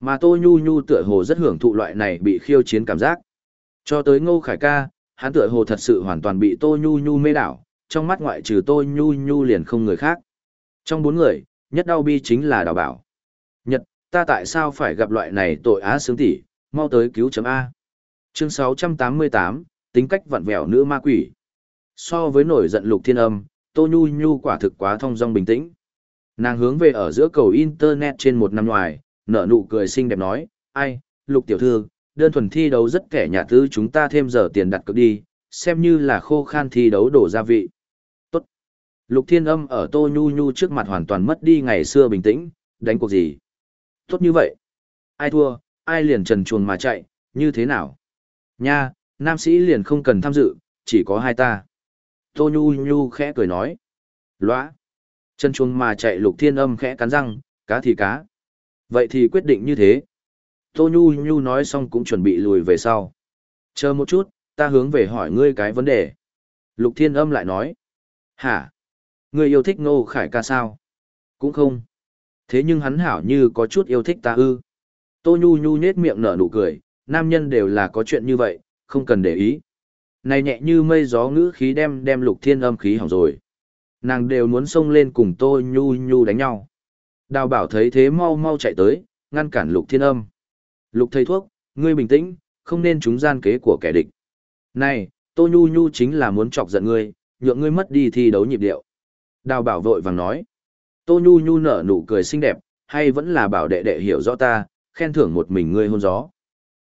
Mà Tô Nhu Nhu tựa hồ rất hưởng thụ loại này bị khiêu chiến cảm giác. Cho tới Ngô Khải ca, hắn tựa hồ thật sự hoàn toàn bị Tô Nhu Nhu mê đảo, trong mắt ngoại trừ Tô Nhu Nhu liền không người khác. Trong bốn người, nhất đau bi chính là đào bảo. Nhật, ta tại sao phải gặp loại này tội á sướng tỷ, mau tới cứu chấm A. Chương 688, tính cách vặn vẹo nữ ma quỷ. So với nổi giận lục thiên âm, Tô Nhu Nhu quả thực quá thông dong bình tĩnh. Nàng hướng về ở giữa cầu Internet trên một năm ngoài, nở nụ cười xinh đẹp nói, ai, lục tiểu thư, đơn thuần thi đấu rất kẻ nhà tư chúng ta thêm giờ tiền đặt cược đi, xem như là khô khan thi đấu đổ gia vị. Tốt. Lục thiên âm ở Tô Nhu Nhu trước mặt hoàn toàn mất đi ngày xưa bình tĩnh, đánh cuộc gì. Tốt như vậy. Ai thua, ai liền trần chuồng mà chạy, như thế nào? Nha, nam sĩ liền không cần tham dự, chỉ có hai ta. Tô Nhu Nhu khẽ cười nói. Lóa. Chân chuồng mà chạy lục thiên âm khẽ cắn răng, cá thì cá. Vậy thì quyết định như thế. Tô Nhu Nhu nói xong cũng chuẩn bị lùi về sau. Chờ một chút, ta hướng về hỏi ngươi cái vấn đề. Lục thiên âm lại nói. Hả? Ngươi yêu thích Ngô Khải ca sao? Cũng không. Thế nhưng hắn hảo như có chút yêu thích ta ư. Tô Nhu Nhu nhết miệng nở nụ cười, nam nhân đều là có chuyện như vậy, không cần để ý. Này nhẹ như mây gió ngữ khí đem đem lục thiên âm khí hỏng rồi. Nàng đều muốn xông lên cùng Tô Nhu Nhu đánh nhau. Đào bảo thấy thế mau mau chạy tới, ngăn cản lục thiên âm. Lục thầy thuốc, ngươi bình tĩnh, không nên trúng gian kế của kẻ địch. Này, Tô Nhu Nhu chính là muốn chọc giận ngươi, nhượng ngươi mất đi thi đấu nhịp điệu. Đào bảo vội vàng nói. Tô Nhu Nhu nở nụ cười xinh đẹp, hay vẫn là bảo đệ đệ hiểu rõ ta, khen thưởng một mình ngươi hôn gió.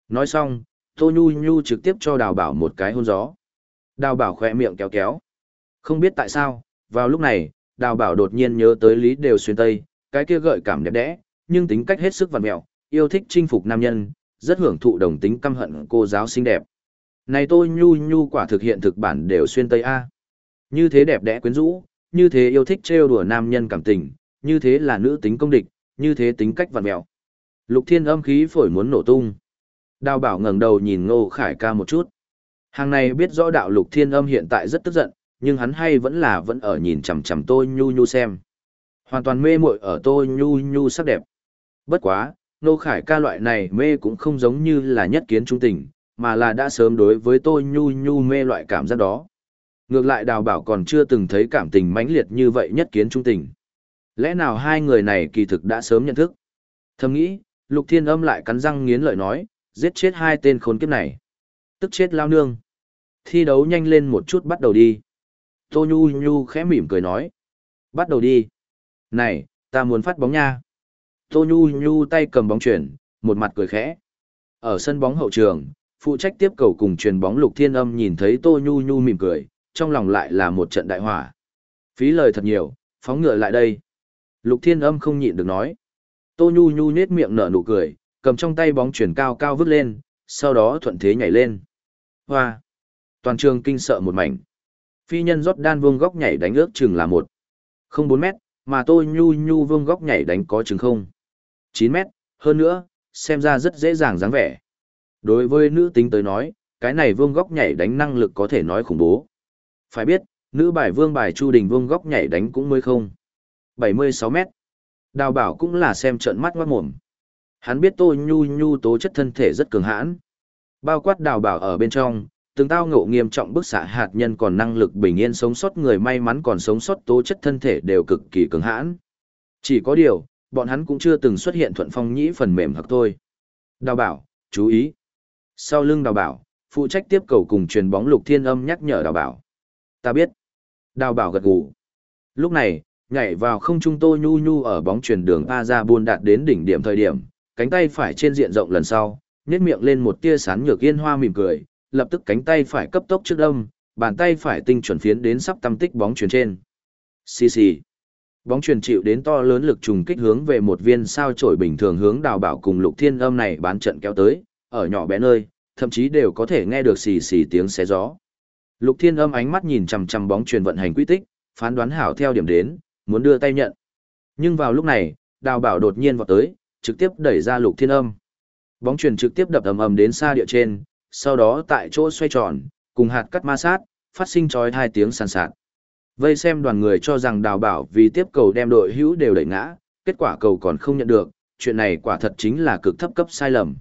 Nói xong, Tô Nhu Nhu trực tiếp cho đào bảo một cái hôn gió. Đào bảo khỏe miệng kéo kéo. Không biết tại sao, vào lúc này, đào bảo đột nhiên nhớ tới lý đều xuyên tây, cái kia gợi cảm đẹp đẽ, nhưng tính cách hết sức vằn mẹo, yêu thích chinh phục nam nhân, rất hưởng thụ đồng tính căm hận cô giáo xinh đẹp. Này tôi Nhu Nhu quả thực hiện thực bản đều xuyên tây A. Như thế đẹp đẽ quyến rũ, như thế yêu thích trêu đùa nam nhân cảm tình, như thế là nữ tính công địch, như thế tính cách vằn mẹo. Lục thiên âm khí phổi muốn nổ tung. Đào bảo ngẩng đầu nhìn Ngô Khải ca một chút. Hàng này biết rõ đạo lục thiên âm hiện tại rất tức giận, nhưng hắn hay vẫn là vẫn ở nhìn chằm chằm tôi nhu nhu xem. Hoàn toàn mê muội ở tôi nhu nhu sắc đẹp. Bất quá, nô Khải ca loại này mê cũng không giống như là nhất kiến trung tình, mà là đã sớm đối với tôi nhu nhu mê loại cảm giác đó. Ngược lại đào bảo còn chưa từng thấy cảm tình mãnh liệt như vậy nhất kiến trung tình. Lẽ nào hai người này kỳ thực đã sớm nhận thức? Thầm nghĩ, Lục Thiên Âm lại cắn răng nghiến lợi nói, giết chết hai tên khốn kiếp này. Tức chết lao nương. Thi đấu nhanh lên một chút bắt đầu đi. Tô Nhu Nhu khẽ mỉm cười nói. Bắt đầu đi. Này, ta muốn phát bóng nha. Tô Nhu Nhu tay cầm bóng chuyển, một mặt cười khẽ. Ở sân bóng hậu trường, phụ trách tiếp cầu cùng truyền bóng Lục Thiên Âm nhìn thấy Tô Nhu Nhu mỉm cười, trong lòng lại là một trận đại hỏa. Phí lời thật nhiều, phóng ngựa lại đây. Lục Thiên Âm không nhịn được nói. Tô Nhu Nhu nhết miệng nở nụ cười, cầm trong tay bóng chuyển cao cao vứt lên, sau đó thuận thế nhảy lên. Hoa! Toàn trường kinh sợ một mảnh. Phi nhân rót đan vương góc nhảy đánh ước chừng là một không bốn mét, mà Tô Nhu Nhu vương góc nhảy đánh có chừng không chín mét, hơn nữa, xem ra rất dễ dàng dáng vẻ. Đối với nữ tính tới nói, cái này vương góc nhảy đánh năng lực có thể nói khủng bố. Phải biết, nữ bài vương bài Chu Đình vương góc nhảy đánh cũng mới không. 76 mét. Đào bảo cũng là xem trận mắt ngoát mồm. Hắn biết Tô Nhu Nhu tố chất thân thể rất cường hãn. Bao quát đào bảo ở bên trong, từng tao ngộ nghiêm trọng bức xạ hạt nhân còn năng lực bình yên sống sót người may mắn còn sống sót tố chất thân thể đều cực kỳ cứng hãn. Chỉ có điều, bọn hắn cũng chưa từng xuất hiện thuận phong nhĩ phần mềm hoặc thôi. Đào bảo, chú ý. Sau lưng đào bảo, phụ trách tiếp cầu cùng truyền bóng lục thiên âm nhắc nhở đào bảo. Ta biết. Đào bảo gật gù. Lúc này, nhảy vào không trung tô nhu nhu ở bóng truyền đường A ra buôn đạt đến đỉnh điểm thời điểm, cánh tay phải trên diện rộng lần sau, nhét miệng lên một tia sán nhược yên hoa mỉm cười, lập tức cánh tay phải cấp tốc trước đông, bàn tay phải tinh chuẩn phiến đến sắp tâm tích bóng truyền trên. Xì xì. Bóng truyền chịu đến to lớn lực trùng kích hướng về một viên sao chổi bình thường hướng đào bảo cùng lục thiên âm này bán trận kéo tới, ở nhỏ bé nơi, thậm chí đều có thể nghe được xì xì tiếng xé gió. Lục thiên âm ánh mắt nhìn chằm chằm bóng truyền vận hành quy tích, phán đoán hảo theo điểm đến, muốn đưa tay nhận. Nhưng vào lúc này, đào bảo đột nhiên vọt tới, trực tiếp đẩy ra lục thiên âm. Bóng truyền trực tiếp đập ầm ầm đến xa địa trên, sau đó tại chỗ xoay tròn, cùng hạt cắt ma sát, phát sinh chói hai tiếng sàn sạt. Vây xem đoàn người cho rằng đào bảo vì tiếp cầu đem đội hữu đều đẩy ngã, kết quả cầu còn không nhận được, chuyện này quả thật chính là cực thấp cấp sai lầm.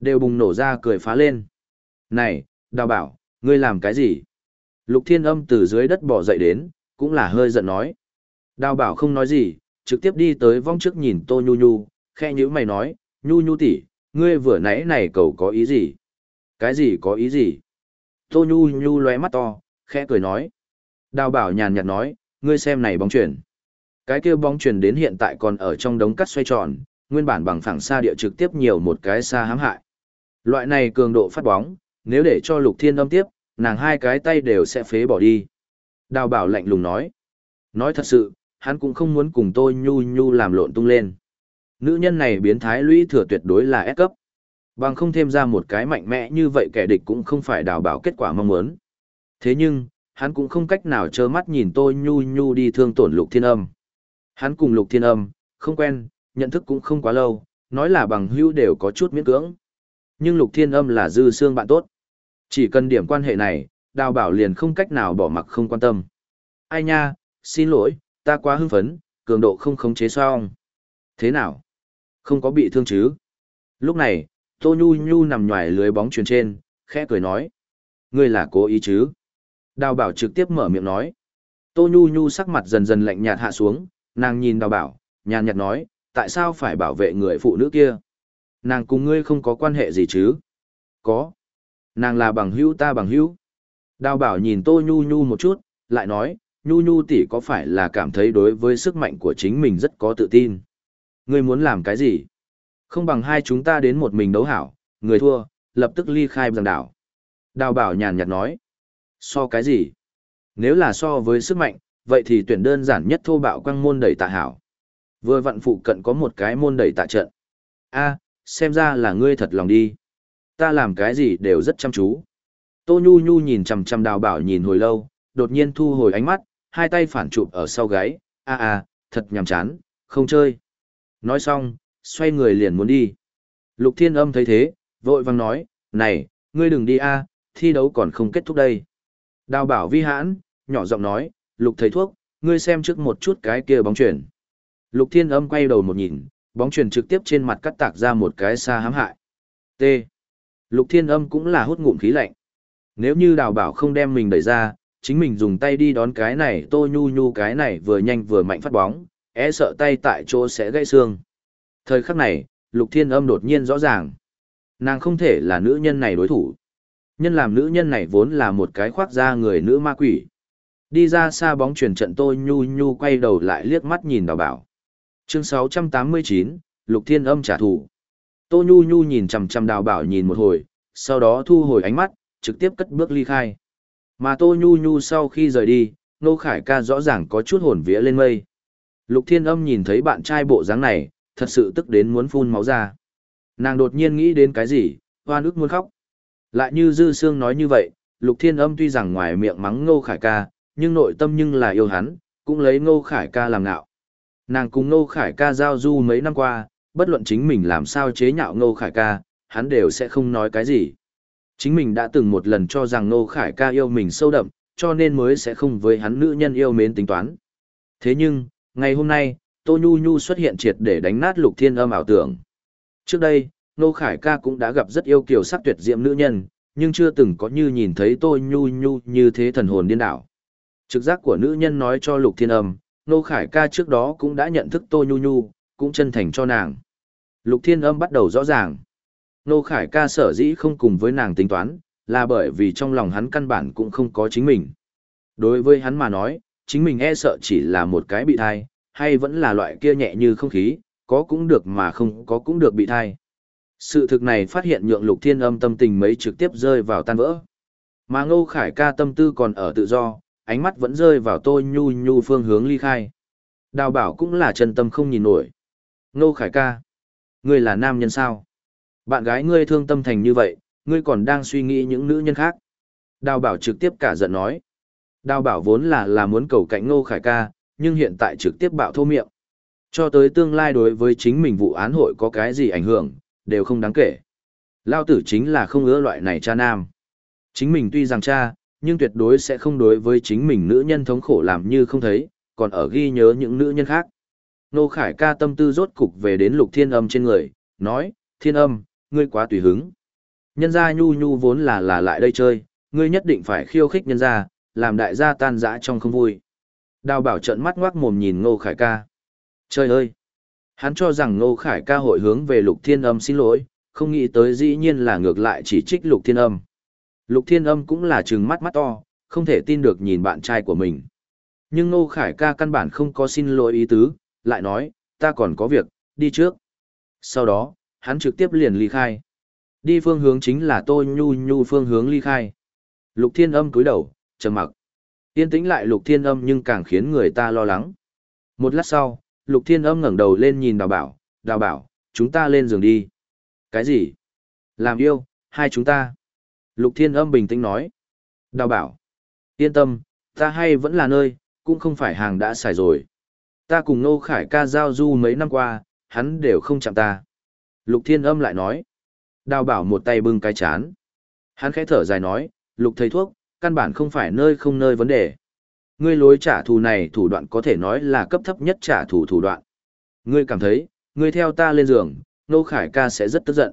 Đều bùng nổ ra cười phá lên. Này, đào bảo, ngươi làm cái gì? Lục thiên âm từ dưới đất bỏ dậy đến, cũng là hơi giận nói. Đào bảo không nói gì, trực tiếp đi tới vong trước nhìn Tô Nhu Nhu, khe nhữ mày nói, Nhu Nhu tỷ, ngươi vừa nãy này cầu có ý gì? Cái gì có ý gì? Tô Nhu Nhu lóe mắt to, khẽ cười nói. Đào bảo nhàn nhạt nói, ngươi xem này bóng chuyển. Cái kia bóng chuyển đến hiện tại còn ở trong đống cắt xoay tròn, nguyên bản bằng phẳng xa địa trực tiếp nhiều một cái xa hãm hại. Loại này cường độ phát bóng, nếu để cho lục thiên âm tiếp, nàng hai cái tay đều sẽ phế bỏ đi. Đào bảo lạnh lùng nói. Nói thật sự, hắn cũng không muốn cùng tôi nhu nhu làm lộn tung lên. Nữ nhân này biến thái lũy thừa tuyệt đối là S cấp. Bằng không thêm ra một cái mạnh mẽ như vậy kẻ địch cũng không phải đào bảo kết quả mong muốn. Thế nhưng, hắn cũng không cách nào trơ mắt nhìn tôi nhu nhu đi thương tổn lục thiên âm. Hắn cùng lục thiên âm, không quen, nhận thức cũng không quá lâu, nói là bằng hữu đều có chút miễn cưỡng. Nhưng lục thiên âm là dư xương bạn tốt. Chỉ cần điểm quan hệ này, đào bảo liền không cách nào bỏ mặc không quan tâm. Ai nha, xin lỗi, ta quá hưng phấn, cường độ không khống chế xong. Thế nào? Không có bị thương chứ? Lúc này, Tô Nhu Nhu nằm ngoài lưới bóng chuyền trên, khẽ cười nói. Ngươi là cố ý chứ? Đào bảo trực tiếp mở miệng nói. Tô Nhu Nhu sắc mặt dần dần lạnh nhạt hạ xuống, nàng nhìn đào bảo, nhàn nhạt nói, tại sao phải bảo vệ người phụ nữ kia? Nàng cùng ngươi không có quan hệ gì chứ? Có. Nàng là bằng hữu ta bằng hữu. Đào bảo nhìn Tô Nhu Nhu một chút, lại nói, Nhu Nhu tỷ có phải là cảm thấy đối với sức mạnh của chính mình rất có tự tin? Ngươi muốn làm cái gì? Không bằng hai chúng ta đến một mình đấu hảo, người thua, lập tức ly khai giang đảo. Đào bảo nhàn nhạt nói. So cái gì? Nếu là so với sức mạnh, vậy thì tuyển đơn giản nhất thô bạo quăng môn đẩy tạ hảo. Vừa vặn phụ cận có một cái môn đẩy tạ trận. a xem ra là ngươi thật lòng đi. Ta làm cái gì đều rất chăm chú. Tô Nhu Nhu nhìn chằm chằm đào bảo nhìn hồi lâu, đột nhiên thu hồi ánh mắt, hai tay phản chụp ở sau gáy, a a, thật nhàm chán, không chơi. Nói xong, xoay người liền muốn đi. Lục Thiên Âm thấy thế, vội vang nói, này, ngươi đừng đi a, thi đấu còn không kết thúc đây. Đào bảo vi hãn, nhỏ giọng nói, Lục thầy thuốc, ngươi xem trước một chút cái kia bóng chuyển. Lục Thiên Âm quay đầu một nhìn, bóng chuyển trực tiếp trên mặt cắt tạc ra một cái xa hãm hại. T. Lục Thiên Âm cũng là hút ngụm khí lạnh. Nếu như đào bảo không đem mình đẩy ra, chính mình dùng tay đi đón cái này tô nhu nhu cái này vừa nhanh vừa mạnh phát bóng, e sợ tay tại chỗ sẽ gãy xương. Thời khắc này, Lục Thiên Âm đột nhiên rõ ràng. Nàng không thể là nữ nhân này đối thủ. Nhân làm nữ nhân này vốn là một cái khoác da người nữ ma quỷ. Đi ra xa bóng chuyển trận Tô Nhu Nhu quay đầu lại liếc mắt nhìn đào bảo. Chương 689, Lục Thiên Âm trả thù. Tô Nhu Nhu nhìn chằm chằm đào bảo nhìn một hồi, sau đó thu hồi ánh mắt, trực tiếp cất bước ly khai. Mà Tô Nhu Nhu sau khi rời đi, Nô Khải ca rõ ràng có chút hồn vía lên mây. Lục Thiên Âm nhìn thấy bạn trai bộ dáng này, thật sự tức đến muốn phun máu ra. Nàng đột nhiên nghĩ đến cái gì, hoa nước muốn khóc. Lại như Dư Sương nói như vậy, Lục Thiên Âm tuy rằng ngoài miệng mắng Ngô Khải ca, nhưng nội tâm nhưng là yêu hắn, cũng lấy Ngô Khải ca làm ngạo. Nàng cùng Ngô Khải ca giao du mấy năm qua, bất luận chính mình làm sao chế nhạo Ngô Khải ca, hắn đều sẽ không nói cái gì. Chính mình đã từng một lần cho rằng Ngô Khải ca yêu mình sâu đậm, cho nên mới sẽ không với hắn nữ nhân yêu mến tính toán. Thế nhưng, ngày hôm nay, Tô Nhu Nhu xuất hiện triệt để đánh nát lục thiên âm ảo tưởng. Trước đây, Ngô Khải ca cũng đã gặp rất yêu kiều sắc tuyệt diệm nữ nhân, nhưng chưa từng có như nhìn thấy Tô Nhu Nhu như thế thần hồn điên đảo. Trực giác của nữ nhân nói cho lục thiên âm, Ngô Khải ca trước đó cũng đã nhận thức Tô Nhu Nhu, cũng chân thành cho nàng. Lục thiên âm bắt đầu rõ ràng. Nô Khải ca sở dĩ không cùng với nàng tính toán, là bởi vì trong lòng hắn căn bản cũng không có chính mình. Đối với hắn mà nói, chính mình e sợ chỉ là một cái bị thai, hay vẫn là loại kia nhẹ như không khí, có cũng được mà không có cũng được bị thai. Sự thực này phát hiện nhượng lục thiên âm tâm tình mấy trực tiếp rơi vào tan vỡ. Mà ngô khải ca tâm tư còn ở tự do, ánh mắt vẫn rơi vào tôi nhu nhu phương hướng ly khai. Đào bảo cũng là chân tâm không nhìn nổi. Ngô khải ca, ngươi là nam nhân sao? Bạn gái ngươi thương tâm thành như vậy, ngươi còn đang suy nghĩ những nữ nhân khác. Đào bảo trực tiếp cả giận nói. Đào bảo vốn là là muốn cầu cạnh ngô khải ca, nhưng hiện tại trực tiếp bạo thô miệng. Cho tới tương lai đối với chính mình vụ án hội có cái gì ảnh hưởng, đều không đáng kể. Lao tử chính là không ưa loại này cha nam. Chính mình tuy rằng cha, nhưng tuyệt đối sẽ không đối với chính mình nữ nhân thống khổ làm như không thấy, còn ở ghi nhớ những nữ nhân khác. Nô Khải ca tâm tư rốt cục về đến lục thiên âm trên người, nói, thiên âm, ngươi quá tùy hứng. Nhân gia nhu nhu vốn là là lại đây chơi, ngươi nhất định phải khiêu khích nhân gia, làm đại gia tan dã trong không vui. Đào bảo trận mắt ngoác mồm nhìn Ngô Khải ca. Trời ơi! Hắn cho rằng Ngô Khải ca hội hướng về lục thiên âm xin lỗi, không nghĩ tới dĩ nhiên là ngược lại chỉ trích lục thiên âm. Lục thiên âm cũng là trừng mắt mắt to, không thể tin được nhìn bạn trai của mình. Nhưng Ngô Khải ca căn bản không có xin lỗi ý tứ, lại nói, ta còn có việc, đi trước. Sau đó, hắn trực tiếp liền ly khai. Đi phương hướng chính là Tô Nhu Nhu phương hướng ly khai. Lục Thiên Âm cúi đầu, trầm mặc. Yên tĩnh lại Lục Thiên Âm nhưng càng khiến người ta lo lắng. Một lát sau, Lục Thiên Âm ngẩng đầu lên nhìn Đào Bảo, "Đào Bảo, chúng ta lên giường đi." "Cái gì?" "Làm yêu, hai chúng ta." Lục Thiên Âm bình tĩnh nói. Đào Bảo, "Yên tâm, ta hay vẫn là nơi, cũng không phải hàng đã xài rồi. Ta cùng Nô Khải ca giao du mấy năm qua, hắn đều không chạm ta." Lục Thiên Âm lại nói. Đào bảo một tay bưng cái chán. Hắn khẽ thở dài nói, lục thầy thuốc, căn bản không phải nơi không nơi vấn đề. Ngươi lối trả thù này thủ đoạn có thể nói là cấp thấp nhất trả thù thủ đoạn. Ngươi cảm thấy, ngươi theo ta lên giường, Nô Khải ca sẽ rất tức giận.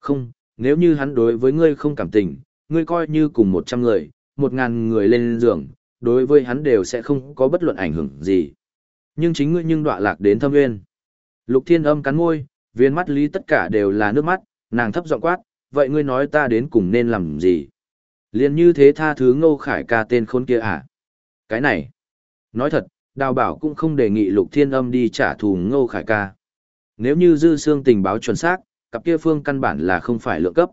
Không, nếu như hắn đối với ngươi không cảm tình, ngươi coi như cùng một trăm người, một ngàn người lên giường, đối với hắn đều sẽ không có bất luận ảnh hưởng gì. Nhưng chính ngươi nhưng đọa lạc đến thâm nguyên. Lục thiên âm cắn môi, viên mắt lý tất cả đều là nước mắt, nàng thấp giọng quát, vậy ngươi nói ta đến cùng nên làm gì? Liền như thế tha thứ ngô khải ca tên khốn kia à? Cái này, nói thật, đào bảo cũng không đề nghị lục thiên âm đi trả thù ngô khải ca. Nếu như dư xương tình báo chuẩn xác, cặp kia phương căn bản là không phải lượng cấp.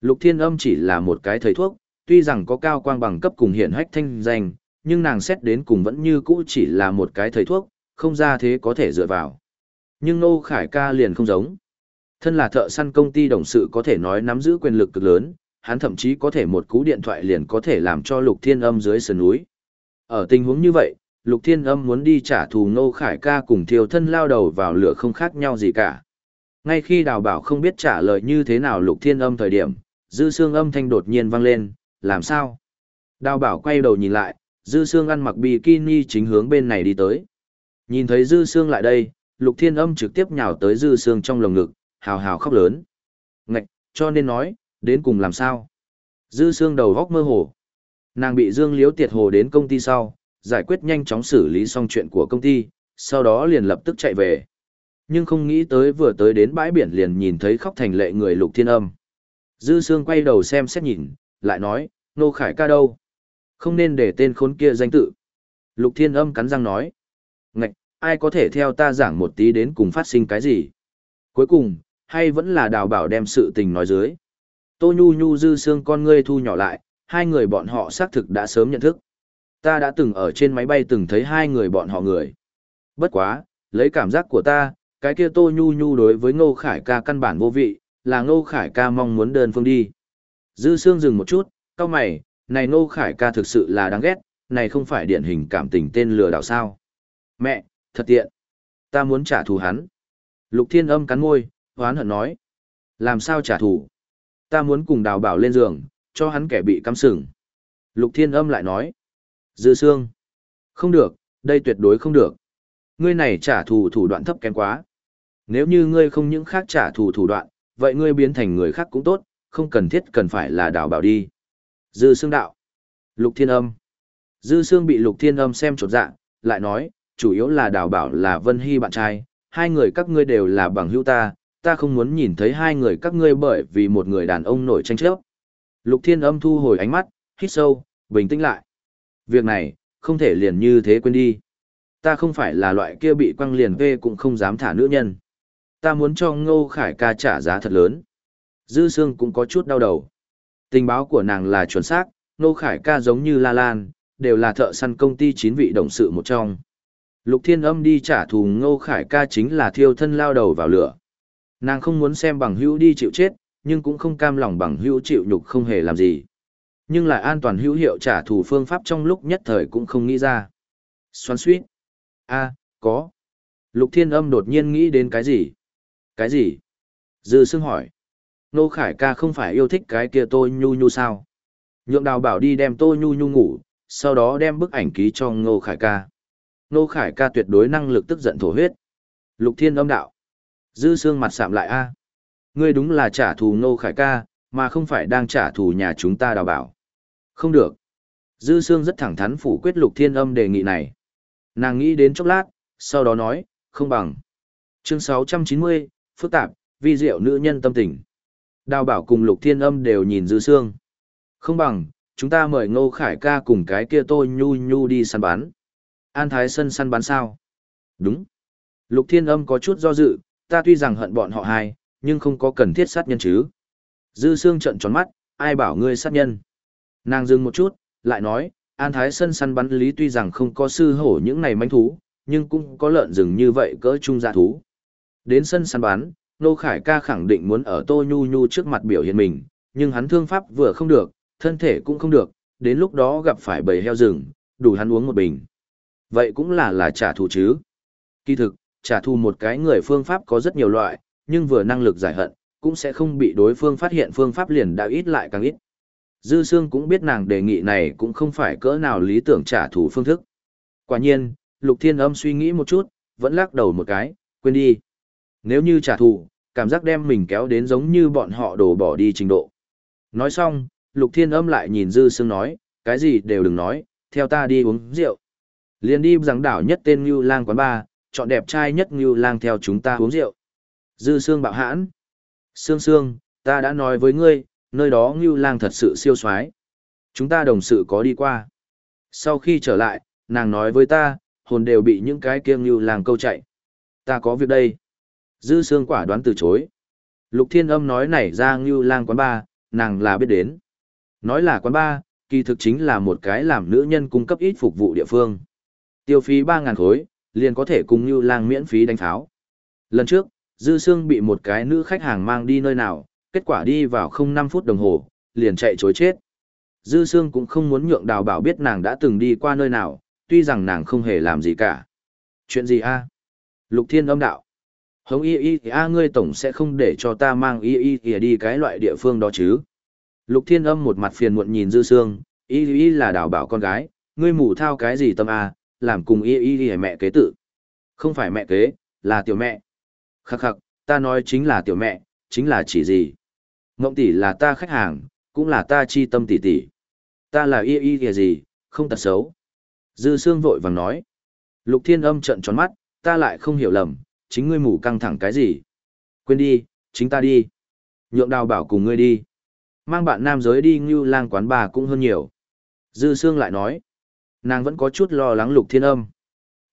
Lục thiên âm chỉ là một cái thầy thuốc, tuy rằng có cao quang bằng cấp cùng hiện hách thanh danh, nhưng nàng xét đến cùng vẫn như cũ chỉ là một cái thầy thuốc, không ra thế có thể dựa vào. Nhưng Nô Khải ca liền không giống. Thân là thợ săn công ty đồng sự có thể nói nắm giữ quyền lực cực lớn, hắn thậm chí có thể một cú điện thoại liền có thể làm cho Lục Thiên Âm dưới sườn núi. Ở tình huống như vậy, Lục Thiên Âm muốn đi trả thù Ngô Khải ca cùng Thiều thân lao đầu vào lửa không khác nhau gì cả. Ngay khi đào bảo không biết trả lời như thế nào Lục Thiên Âm thời điểm, dư xương âm thanh đột nhiên vang lên, làm sao? Đào bảo quay đầu nhìn lại, dư xương ăn mặc bikini chính hướng bên này đi tới. Nhìn thấy dư xương lại đây, Lục Thiên Âm trực tiếp nhào tới dư xương trong lồng ngực, hào hào khóc lớn. Ngạch, cho nên nói, đến cùng làm sao? Dư xương đầu góc mơ hồ. Nàng bị Dương Liếu tiệt hồ đến công ty sau, giải quyết nhanh chóng xử lý xong chuyện của công ty, sau đó liền lập tức chạy về. Nhưng không nghĩ tới vừa tới đến bãi biển liền nhìn thấy khóc thành lệ người lục thiên âm. Dư Sương quay đầu xem xét nhìn, lại nói, nô khải ca đâu? Không nên để tên khốn kia danh tự. Lục thiên âm cắn răng nói. Ngạch, ai có thể theo ta giảng một tí đến cùng phát sinh cái gì? Cuối cùng, hay vẫn là đào bảo đem sự tình nói dưới. Tô Nhu Nhu dư xương con ngươi thu nhỏ lại, hai người bọn họ xác thực đã sớm nhận thức. Ta đã từng ở trên máy bay từng thấy hai người bọn họ người. Bất quá, lấy cảm giác của ta, cái kia Tô Nhu Nhu đối với Ngô Khải ca căn bản vô vị, là Ngô Khải ca mong muốn đơn phương đi. Dư xương dừng một chút, cao mày, này Ngô Khải ca thực sự là đáng ghét, này không phải điển hình cảm tình tên lừa đảo sao. Mẹ, thật tiện. Ta muốn trả thù hắn. Lục Thiên Âm cắn môi, hoán hận nói. Làm sao trả thù? Ta muốn cùng đào bảo lên giường, cho hắn kẻ bị cắm sừng. Lục Thiên Âm lại nói. Dư Sương. Không được, đây tuyệt đối không được. Ngươi này trả thù thủ đoạn thấp kém quá. Nếu như ngươi không những khác trả thù thủ đoạn, vậy ngươi biến thành người khác cũng tốt, không cần thiết cần phải là đào bảo đi. Dư Sương đạo. Lục Thiên Âm. Dư Sương bị Lục Thiên Âm xem trột dạ, lại nói, chủ yếu là đào bảo là Vân Hy bạn trai, hai người các ngươi đều là bằng hữu ta, ta không muốn nhìn thấy hai người các ngươi bởi vì một người đàn ông nổi tranh chấp. Lục Thiên Âm thu hồi ánh mắt, hít sâu, bình tĩnh lại. Việc này, không thể liền như thế quên đi. Ta không phải là loại kia bị quăng liền về cũng không dám thả nữ nhân. Ta muốn cho Ngô Khải ca trả giá thật lớn. Dư Sương cũng có chút đau đầu. Tình báo của nàng là chuẩn xác, Ngô Khải ca giống như La Lan, đều là thợ săn công ty chín vị đồng sự một trong. Lục Thiên Âm đi trả thù Ngô Khải ca chính là thiêu thân lao đầu vào lửa. Nàng không muốn xem bằng hữu đi chịu chết, nhưng cũng không cam lòng bằng hữu chịu nhục không hề làm gì. Nhưng lại an toàn hữu hiệu trả thù phương pháp trong lúc nhất thời cũng không nghĩ ra. Xoắn suýt. a có. Lục Thiên Âm đột nhiên nghĩ đến cái gì? Cái gì? Dư Sương hỏi. Nô Khải ca không phải yêu thích cái kia Tô Nhu Nhu sao? Nhượng đào bảo đi đem Tô Nhu Nhu ngủ, sau đó đem bức ảnh ký cho Ngô Khải ca. Nô Khải ca tuyệt đối năng lực tức giận thổ huyết. Lục thiên âm đạo. Dư xương mặt sạm lại a Ngươi đúng là trả thù Ngô Khải ca, mà không phải đang trả thù nhà chúng ta đào bảo. Không được. Dư xương rất thẳng thắn phủ quyết lục thiên âm đề nghị này. Nàng nghĩ đến chốc lát, sau đó nói, không bằng. Chương 690, phức tạp, vi diệu nữ nhân tâm tình. Đào bảo cùng lục thiên âm đều nhìn dư xương. Không bằng, chúng ta mời ngô khải ca cùng cái kia tôi nhu nhu đi săn bán. An Thái Sân săn bán sao? Đúng. Lục thiên âm có chút do dự, ta tuy rằng hận bọn họ hai, nhưng không có cần thiết sát nhân chứ. Dư xương trận tròn mắt, ai bảo ngươi sát nhân. Nàng dừng một chút, lại nói, An Thái Sân săn bắn lý tuy rằng không có sư hổ những này manh thú, nhưng cũng có lợn rừng như vậy cỡ trung dạ thú. Đến sân săn bắn, Nô Khải ca khẳng định muốn ở Tô Nhu Nhu trước mặt biểu hiện mình, nhưng hắn thương pháp vừa không được, thân thể cũng không được, đến lúc đó gặp phải bầy heo rừng, đủ hắn uống một bình. Vậy cũng là là trả thù chứ. Kỳ thực, trả thù một cái người phương pháp có rất nhiều loại, nhưng vừa năng lực giải hận, cũng sẽ không bị đối phương phát hiện phương pháp liền đã ít lại càng ít. Dư Sương cũng biết nàng đề nghị này cũng không phải cỡ nào lý tưởng trả thù phương thức. Quả nhiên, Lục Thiên Âm suy nghĩ một chút, vẫn lắc đầu một cái, quên đi. Nếu như trả thù, cảm giác đem mình kéo đến giống như bọn họ đổ bỏ đi trình độ. Nói xong, Lục Thiên Âm lại nhìn Dư Sương nói, cái gì đều đừng nói, theo ta đi uống rượu. Liên đi giảng đảo nhất tên Như Lang quán ba, chọn đẹp trai nhất như Lang theo chúng ta uống rượu. Dư Sương bạo hãn. Sương Sương, ta đã nói với ngươi, nơi đó như Lang thật sự siêu xoái. Chúng ta đồng sự có đi qua. Sau khi trở lại, nàng nói với ta, hồn đều bị những cái kia như Lang câu chạy. Ta có việc đây. Dư Sương quả đoán từ chối. Lục Thiên Âm nói nảy ra như Lang quán ba, nàng là biết đến. Nói là quán ba, kỳ thực chính là một cái làm nữ nhân cung cấp ít phục vụ địa phương. Tiêu phí 3.000 khối, liền có thể cùng Ngưu Lang miễn phí đánh tháo. Lần trước, Dư Sương bị một cái nữ khách hàng mang đi nơi nào, kết quả đi vào không năm phút đồng hồ, liền chạy chối chết. Dư Sương cũng không muốn nhượng đào bảo biết nàng đã từng đi qua nơi nào, tuy rằng nàng không hề làm gì cả. Chuyện gì a? Lục Thiên âm đạo. Hống y y a ngươi tổng sẽ không để cho ta mang y y y đi cái loại địa phương đó chứ. Lục Thiên âm một mặt phiền muộn nhìn Dư Sương, y y là đào bảo con gái, ngươi mù thao cái gì tâm a, làm cùng y y y mẹ kế tự. Không phải mẹ kế, là tiểu mẹ. Khắc khắc, ta nói chính là tiểu mẹ, chính là chỉ gì. Ngộng tỷ là ta khách hàng, cũng là ta chi tâm tỷ tỷ. Ta là y y Y gì, không tật xấu. Dư Sương vội vàng nói. Lục Thiên Âm trận tròn mắt, ta lại không hiểu lầm, chính ngươi mù căng thẳng cái gì. Quên đi, chính ta đi. Nhượng đào bảo cùng ngươi đi. Mang bạn nam giới đi như lang quán bà cũng hơn nhiều. Dư Sương lại nói. Nàng vẫn có chút lo lắng Lục Thiên Âm.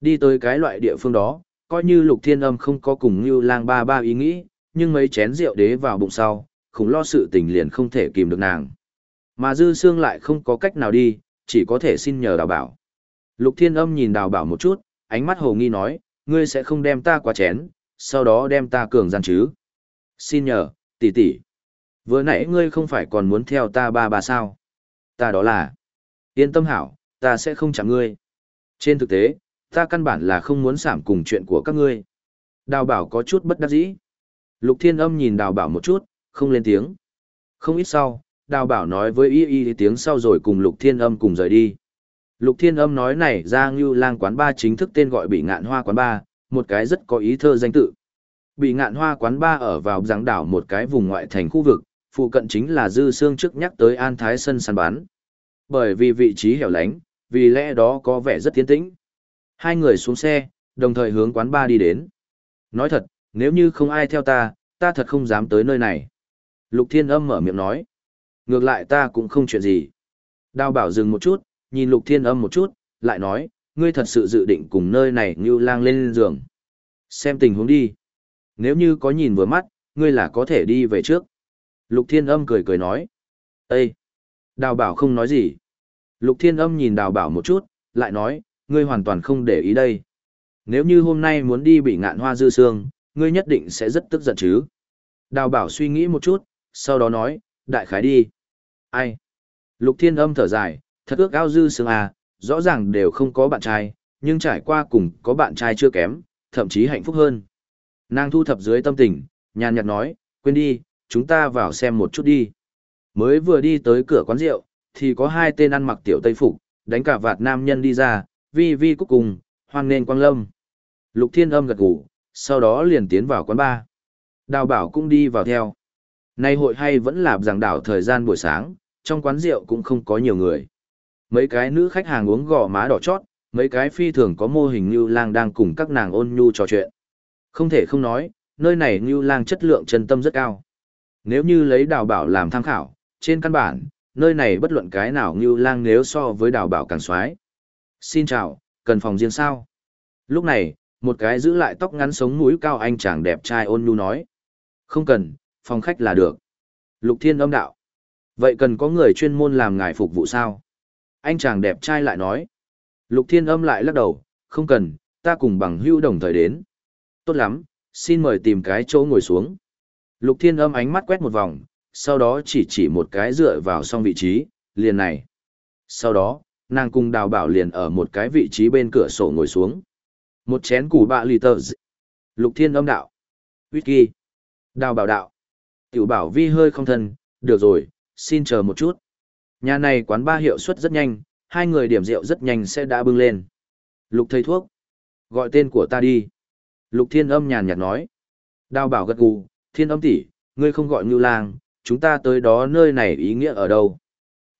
Đi tới cái loại địa phương đó, coi như Lục Thiên Âm không có cùng như lang ba ba ý nghĩ, nhưng mấy chén rượu đế vào bụng sau, khủng lo sự tình liền không thể kìm được nàng. Mà Dư xương lại không có cách nào đi, chỉ có thể xin nhờ đào bảo. Lục Thiên Âm nhìn đào bảo một chút, ánh mắt hồ nghi nói, ngươi sẽ không đem ta quá chén, sau đó đem ta cường gian chứ. Xin nhờ, tỷ tỷ. Vừa nãy ngươi không phải còn muốn theo ta ba ba sao? Ta đó là. Yên tâm hảo, ta sẽ không chạm ngươi. Trên thực tế, ta căn bản là không muốn giảm cùng chuyện của các ngươi. Đào bảo có chút bất đắc dĩ. Lục Thiên Âm nhìn đào bảo một chút, không lên tiếng. Không ít sau, đào bảo nói với y y tiếng sau rồi cùng lục thiên âm cùng rời đi. Lục thiên âm nói này ra ngưu lang quán ba chính thức tên gọi bị ngạn hoa quán ba, một cái rất có ý thơ danh tự. Bị ngạn hoa quán ba ở vào giáng đảo một cái vùng ngoại thành khu vực, phụ cận chính là dư xương trước nhắc tới an thái sân săn bán. Bởi vì vị trí hẻo lánh, vì lẽ đó có vẻ rất tiến tĩnh. Hai người xuống xe, đồng thời hướng quán ba đi đến. Nói thật, nếu như không ai theo ta, ta thật không dám tới nơi này. Lục Thiên Âm mở miệng nói. Ngược lại ta cũng không chuyện gì. Đào bảo dừng một chút, nhìn Lục Thiên Âm một chút, lại nói, ngươi thật sự dự định cùng nơi này như lang lên giường. Xem tình huống đi. Nếu như có nhìn vừa mắt, ngươi là có thể đi về trước. Lục Thiên Âm cười cười nói. Ê! Đào bảo không nói gì. Lục Thiên Âm nhìn đào bảo một chút, lại nói, ngươi hoàn toàn không để ý đây. Nếu như hôm nay muốn đi bị ngạn hoa dư sương, ngươi nhất định sẽ rất tức giận chứ. Đào bảo suy nghĩ một chút, sau đó nói, đại khái đi. Ai? Lục thiên âm thở dài, thật ước ao dư sương à, rõ ràng đều không có bạn trai, nhưng trải qua cùng có bạn trai chưa kém, thậm chí hạnh phúc hơn. Nàng thu thập dưới tâm tình, nhàn nhạt nói, quên đi, chúng ta vào xem một chút đi. Mới vừa đi tới cửa quán rượu, thì có hai tên ăn mặc tiểu tây phục, đánh cả vạt nam nhân đi ra, vi vi cúc cùng, hoan nên quang lâm. Lục thiên âm gật gù, sau đó liền tiến vào quán bar. Đào bảo cũng đi vào theo. Nay hội hay vẫn là giảng đảo thời gian buổi sáng, trong quán rượu cũng không có nhiều người. Mấy cái nữ khách hàng uống gò má đỏ chót, mấy cái phi thường có mô hình như lang đang cùng các nàng ôn nhu trò chuyện. Không thể không nói, nơi này như lang chất lượng chân tâm rất cao. Nếu như lấy đào bảo làm tham khảo, trên căn bản, nơi này bất luận cái nào như lang nếu so với đào bảo càng xoái. Xin chào, cần phòng riêng sao? Lúc này, một cái giữ lại tóc ngắn sống mũi cao anh chàng đẹp trai ôn nhu nói. Không cần, phòng khách là được. Lục thiên âm đạo. Vậy cần có người chuyên môn làm ngài phục vụ sao? Anh chàng đẹp trai lại nói. Lục thiên âm lại lắc đầu, không cần, ta cùng bằng hưu đồng thời đến. Tốt lắm, xin mời tìm cái chỗ ngồi xuống. Lục thiên âm ánh mắt quét một vòng, sau đó chỉ chỉ một cái dựa vào xong vị trí, liền này. Sau đó, nàng cùng đào bảo liền ở một cái vị trí bên cửa sổ ngồi xuống. Một chén củ bạ lì tờ Lục thiên âm đạo. Whisky. Đào bảo đạo. Tiểu bảo vi hơi không thân, được rồi, xin chờ một chút. Nhà này quán ba hiệu suất rất nhanh, hai người điểm rượu rất nhanh sẽ đã bưng lên. Lục thầy thuốc. Gọi tên của ta đi. Lục thiên âm nhàn nhạt nói. Đào bảo gật gù, thiên âm tỷ, ngươi không gọi ngưu lang, chúng ta tới đó nơi này ý nghĩa ở đâu.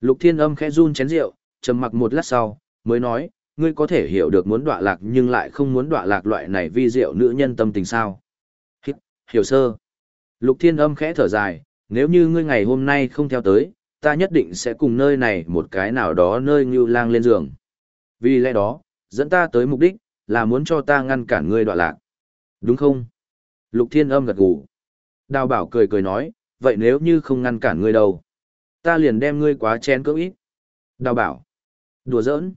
Lục thiên âm khẽ run chén rượu, trầm mặc một lát sau, mới nói, ngươi có thể hiểu được muốn đọa lạc nhưng lại không muốn đọa lạc loại này vi rượu nữ nhân tâm tình sao. Hiểu sơ. Lục thiên âm khẽ thở dài, nếu như ngươi ngày hôm nay không theo tới, ta nhất định sẽ cùng nơi này một cái nào đó nơi ngưu lang lên giường. Vì lẽ đó, dẫn ta tới mục đích, là muốn cho ta ngăn cản ngươi đọa lạc. Đúng không? Lục thiên âm gật gù. Đào bảo cười cười nói, vậy nếu như không ngăn cản ngươi đâu? Ta liền đem ngươi quá chén cưỡng ít. Đào bảo. Đùa giỡn.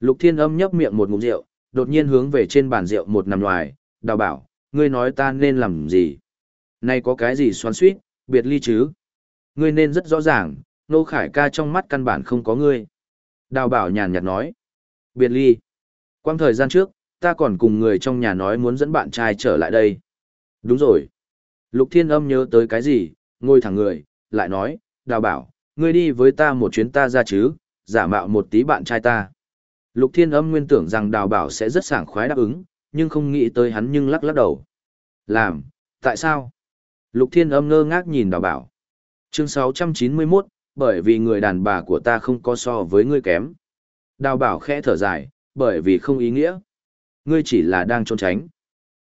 Lục thiên âm nhấp miệng một ngụm rượu, đột nhiên hướng về trên bàn rượu một nằm ngoài. Đào bảo, ngươi nói ta nên làm gì? Nay có cái gì xoắn suýt, biệt ly chứ? Ngươi nên rất rõ ràng, nô khải ca trong mắt căn bản không có ngươi. Đào bảo nhàn nhạt nói. Biệt ly. Quang thời gian trước, ta còn cùng người trong nhà nói muốn dẫn bạn trai trở lại đây. Đúng rồi. Lục thiên âm nhớ tới cái gì, ngồi thẳng người, lại nói, đào bảo, ngươi đi với ta một chuyến ta ra chứ, giả mạo một tí bạn trai ta. Lục thiên âm nguyên tưởng rằng đào bảo sẽ rất sảng khoái đáp ứng, nhưng không nghĩ tới hắn nhưng lắc lắc đầu. Làm, tại sao? Lục thiên âm ngơ ngác nhìn đào bảo. Chương 691, bởi vì người đàn bà của ta không có so với ngươi kém. Đào bảo khẽ thở dài, bởi vì không ý nghĩa. Ngươi chỉ là đang trốn tránh.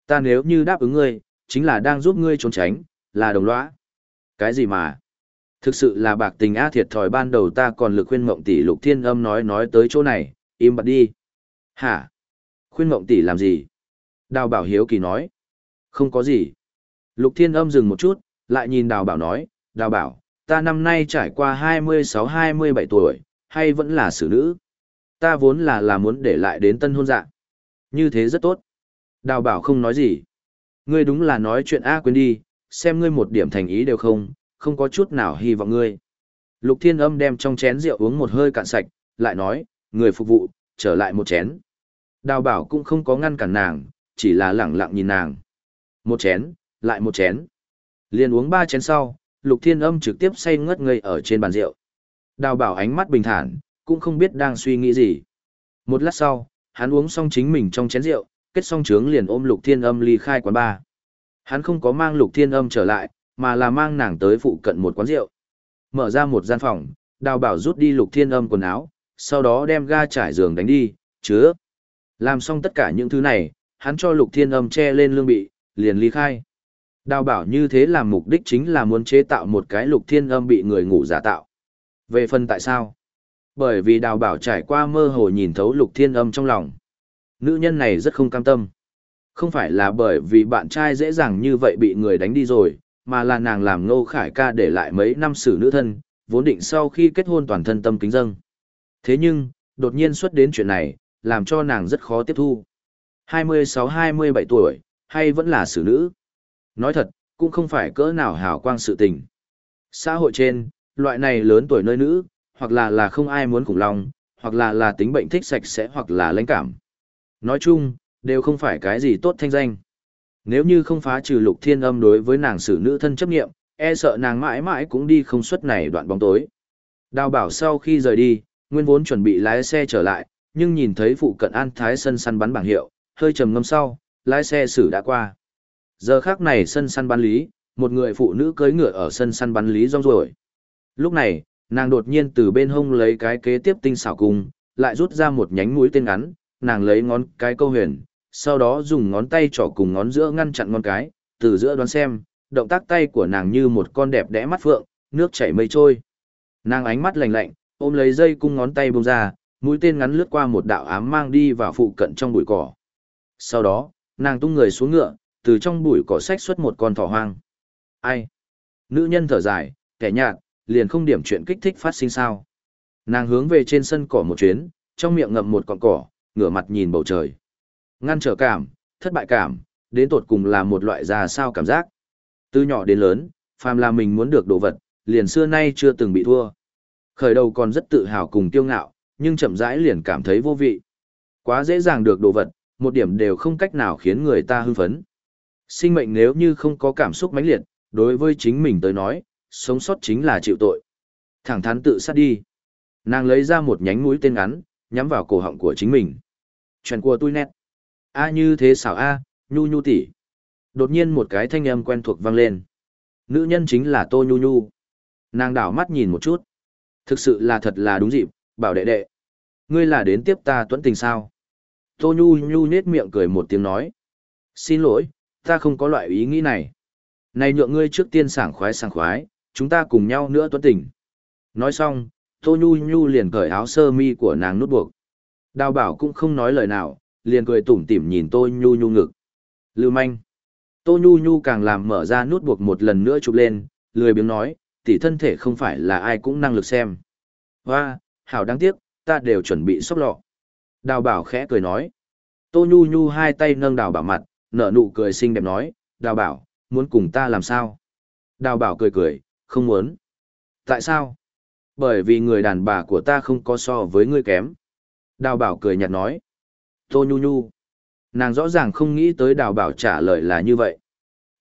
Ta nếu như đáp ứng ngươi, chính là đang giúp ngươi trốn tránh, là đồng lõa. Cái gì mà? Thực sự là bạc tình á thiệt thòi ban đầu ta còn lực khuyên mộng tỷ lục thiên âm nói nói tới chỗ này, im bặt đi. Hả? Khuyên mộng tỷ làm gì? Đào bảo hiếu kỳ nói. Không có gì. Lục thiên âm dừng một chút, lại nhìn đào bảo nói, đào bảo, ta năm nay trải qua 26-27 tuổi, hay vẫn là xử nữ. Ta vốn là là muốn để lại đến tân hôn dạng. Như thế rất tốt. Đào bảo không nói gì. Ngươi đúng là nói chuyện A quên đi, xem ngươi một điểm thành ý đều không, không có chút nào hy vọng ngươi. Lục thiên âm đem trong chén rượu uống một hơi cạn sạch, lại nói, người phục vụ, trở lại một chén. Đào bảo cũng không có ngăn cản nàng, chỉ là lẳng lặng nhìn nàng. Một chén, lại một chén. Liền uống ba chén sau, lục thiên âm trực tiếp say ngất ngây ở trên bàn rượu. Đào bảo ánh mắt bình thản, cũng không biết đang suy nghĩ gì. Một lát sau, hắn uống xong chính mình trong chén rượu, kết xong trướng liền ôm lục thiên âm ly khai quán bar. Hắn không có mang lục thiên âm trở lại, mà là mang nàng tới phụ cận một quán rượu. Mở ra một gian phòng, đào bảo rút đi lục thiên âm quần áo, sau đó đem ga trải giường đánh đi, chứa. Làm xong tất cả những thứ này, hắn cho lục thiên âm che lên lương bị, liền ly khai. Đào bảo như thế làm mục đích chính là muốn chế tạo một cái lục thiên âm bị người ngủ giả tạo. Về phần tại sao? Bởi vì đào bảo trải qua mơ hồ nhìn thấu lục thiên âm trong lòng. Nữ nhân này rất không cam tâm. Không phải là bởi vì bạn trai dễ dàng như vậy bị người đánh đi rồi, mà là nàng làm ngô khải ca để lại mấy năm xử nữ thân, vốn định sau khi kết hôn toàn thân tâm kính dâng. Thế nhưng, đột nhiên xuất đến chuyện này, làm cho nàng rất khó tiếp thu. 26-27 tuổi, hay vẫn là xử nữ? Nói thật, cũng không phải cỡ nào hào quang sự tình. Xã hội trên, loại này lớn tuổi nơi nữ, hoặc là là không ai muốn khủng long, hoặc là là tính bệnh thích sạch sẽ hoặc là lãnh cảm. Nói chung, đều không phải cái gì tốt thanh danh. Nếu như không phá trừ lục thiên âm đối với nàng xử nữ thân chấp nghiệm, e sợ nàng mãi mãi cũng đi không xuất này đoạn bóng tối. Đào bảo sau khi rời đi, nguyên vốn chuẩn bị lái xe trở lại, nhưng nhìn thấy phụ cận an thái sân săn bắn bảng hiệu, hơi trầm ngâm sau, lái xe xử đã qua. Giờ khác này sân săn bắn lý, một người phụ nữ cưỡi ngựa ở sân săn bắn lý rong ruổi. Lúc này, nàng đột nhiên từ bên hông lấy cái kế tiếp tinh xảo cung, lại rút ra một nhánh mũi tên ngắn, nàng lấy ngón cái câu huyền, sau đó dùng ngón tay trỏ cùng ngón giữa ngăn chặn ngón cái, từ giữa đoán xem, động tác tay của nàng như một con đẹp đẽ mắt phượng, nước chảy mây trôi. Nàng ánh mắt lạnh lạnh, ôm lấy dây cung ngón tay bông ra, mũi tên ngắn lướt qua một đạo ám mang đi vào phụ cận trong bụi cỏ. Sau đó, nàng tung người xuống ngựa, từ trong bụi cỏ xách xuất một con thỏ hoang. Ai? Nữ nhân thở dài, kẻ nhạt, liền không điểm chuyện kích thích phát sinh sao. Nàng hướng về trên sân cỏ một chuyến, trong miệng ngậm một con cỏ, ngửa mặt nhìn bầu trời. Ngăn trở cảm, thất bại cảm, đến tột cùng là một loại ra sao cảm giác. Từ nhỏ đến lớn, phàm là mình muốn được đồ vật, liền xưa nay chưa từng bị thua. Khởi đầu còn rất tự hào cùng tiêu ngạo, nhưng chậm rãi liền cảm thấy vô vị. Quá dễ dàng được đồ vật, một điểm đều không cách nào khiến người ta hưng phấn. Sinh mệnh nếu như không có cảm xúc mãnh liệt, đối với chính mình tới nói, sống sót chính là chịu tội. Thẳng thắn tự sát đi. Nàng lấy ra một nhánh mũi tên ngắn, nhắm vào cổ họng của chính mình. Chuyện của tôi nét. A như thế xảo A, nhu nhu tỷ. Đột nhiên một cái thanh âm quen thuộc vang lên. Nữ nhân chính là Tô Nhu Nhu. Nàng đảo mắt nhìn một chút. Thực sự là thật là đúng dịp, bảo đệ đệ. Ngươi là đến tiếp ta tuẫn tình sao? Tô Nhu Nhu nết miệng cười một tiếng nói. Xin lỗi, ta không có loại ý nghĩ này. Này nhượng ngươi trước tiên sảng khoái sảng khoái, chúng ta cùng nhau nữa tuẫn tình. Nói xong, Tô Nhu Nhu liền cởi áo sơ mi của nàng nút buộc. Đào bảo cũng không nói lời nào, liền cười tủm tỉm nhìn Tô Nhu Nhu ngực. Lưu manh. Tô Nhu Nhu càng làm mở ra nút buộc một lần nữa chụp lên, lười biếng nói, tỷ thân thể không phải là ai cũng năng lực xem. Hoa, hảo đáng tiếc, ta đều chuẩn bị sốc lọ. Đào bảo khẽ cười nói. Tô Nhu Nhu hai tay nâng đào bảo mặt, nở nụ cười xinh đẹp nói, đào bảo, muốn cùng ta làm sao? Đào bảo cười cười, không muốn. Tại sao? Bởi vì người đàn bà của ta không có so với ngươi kém. Đào bảo cười nhạt nói. Tô Nhu Nhu. Nàng rõ ràng không nghĩ tới đào bảo trả lời là như vậy.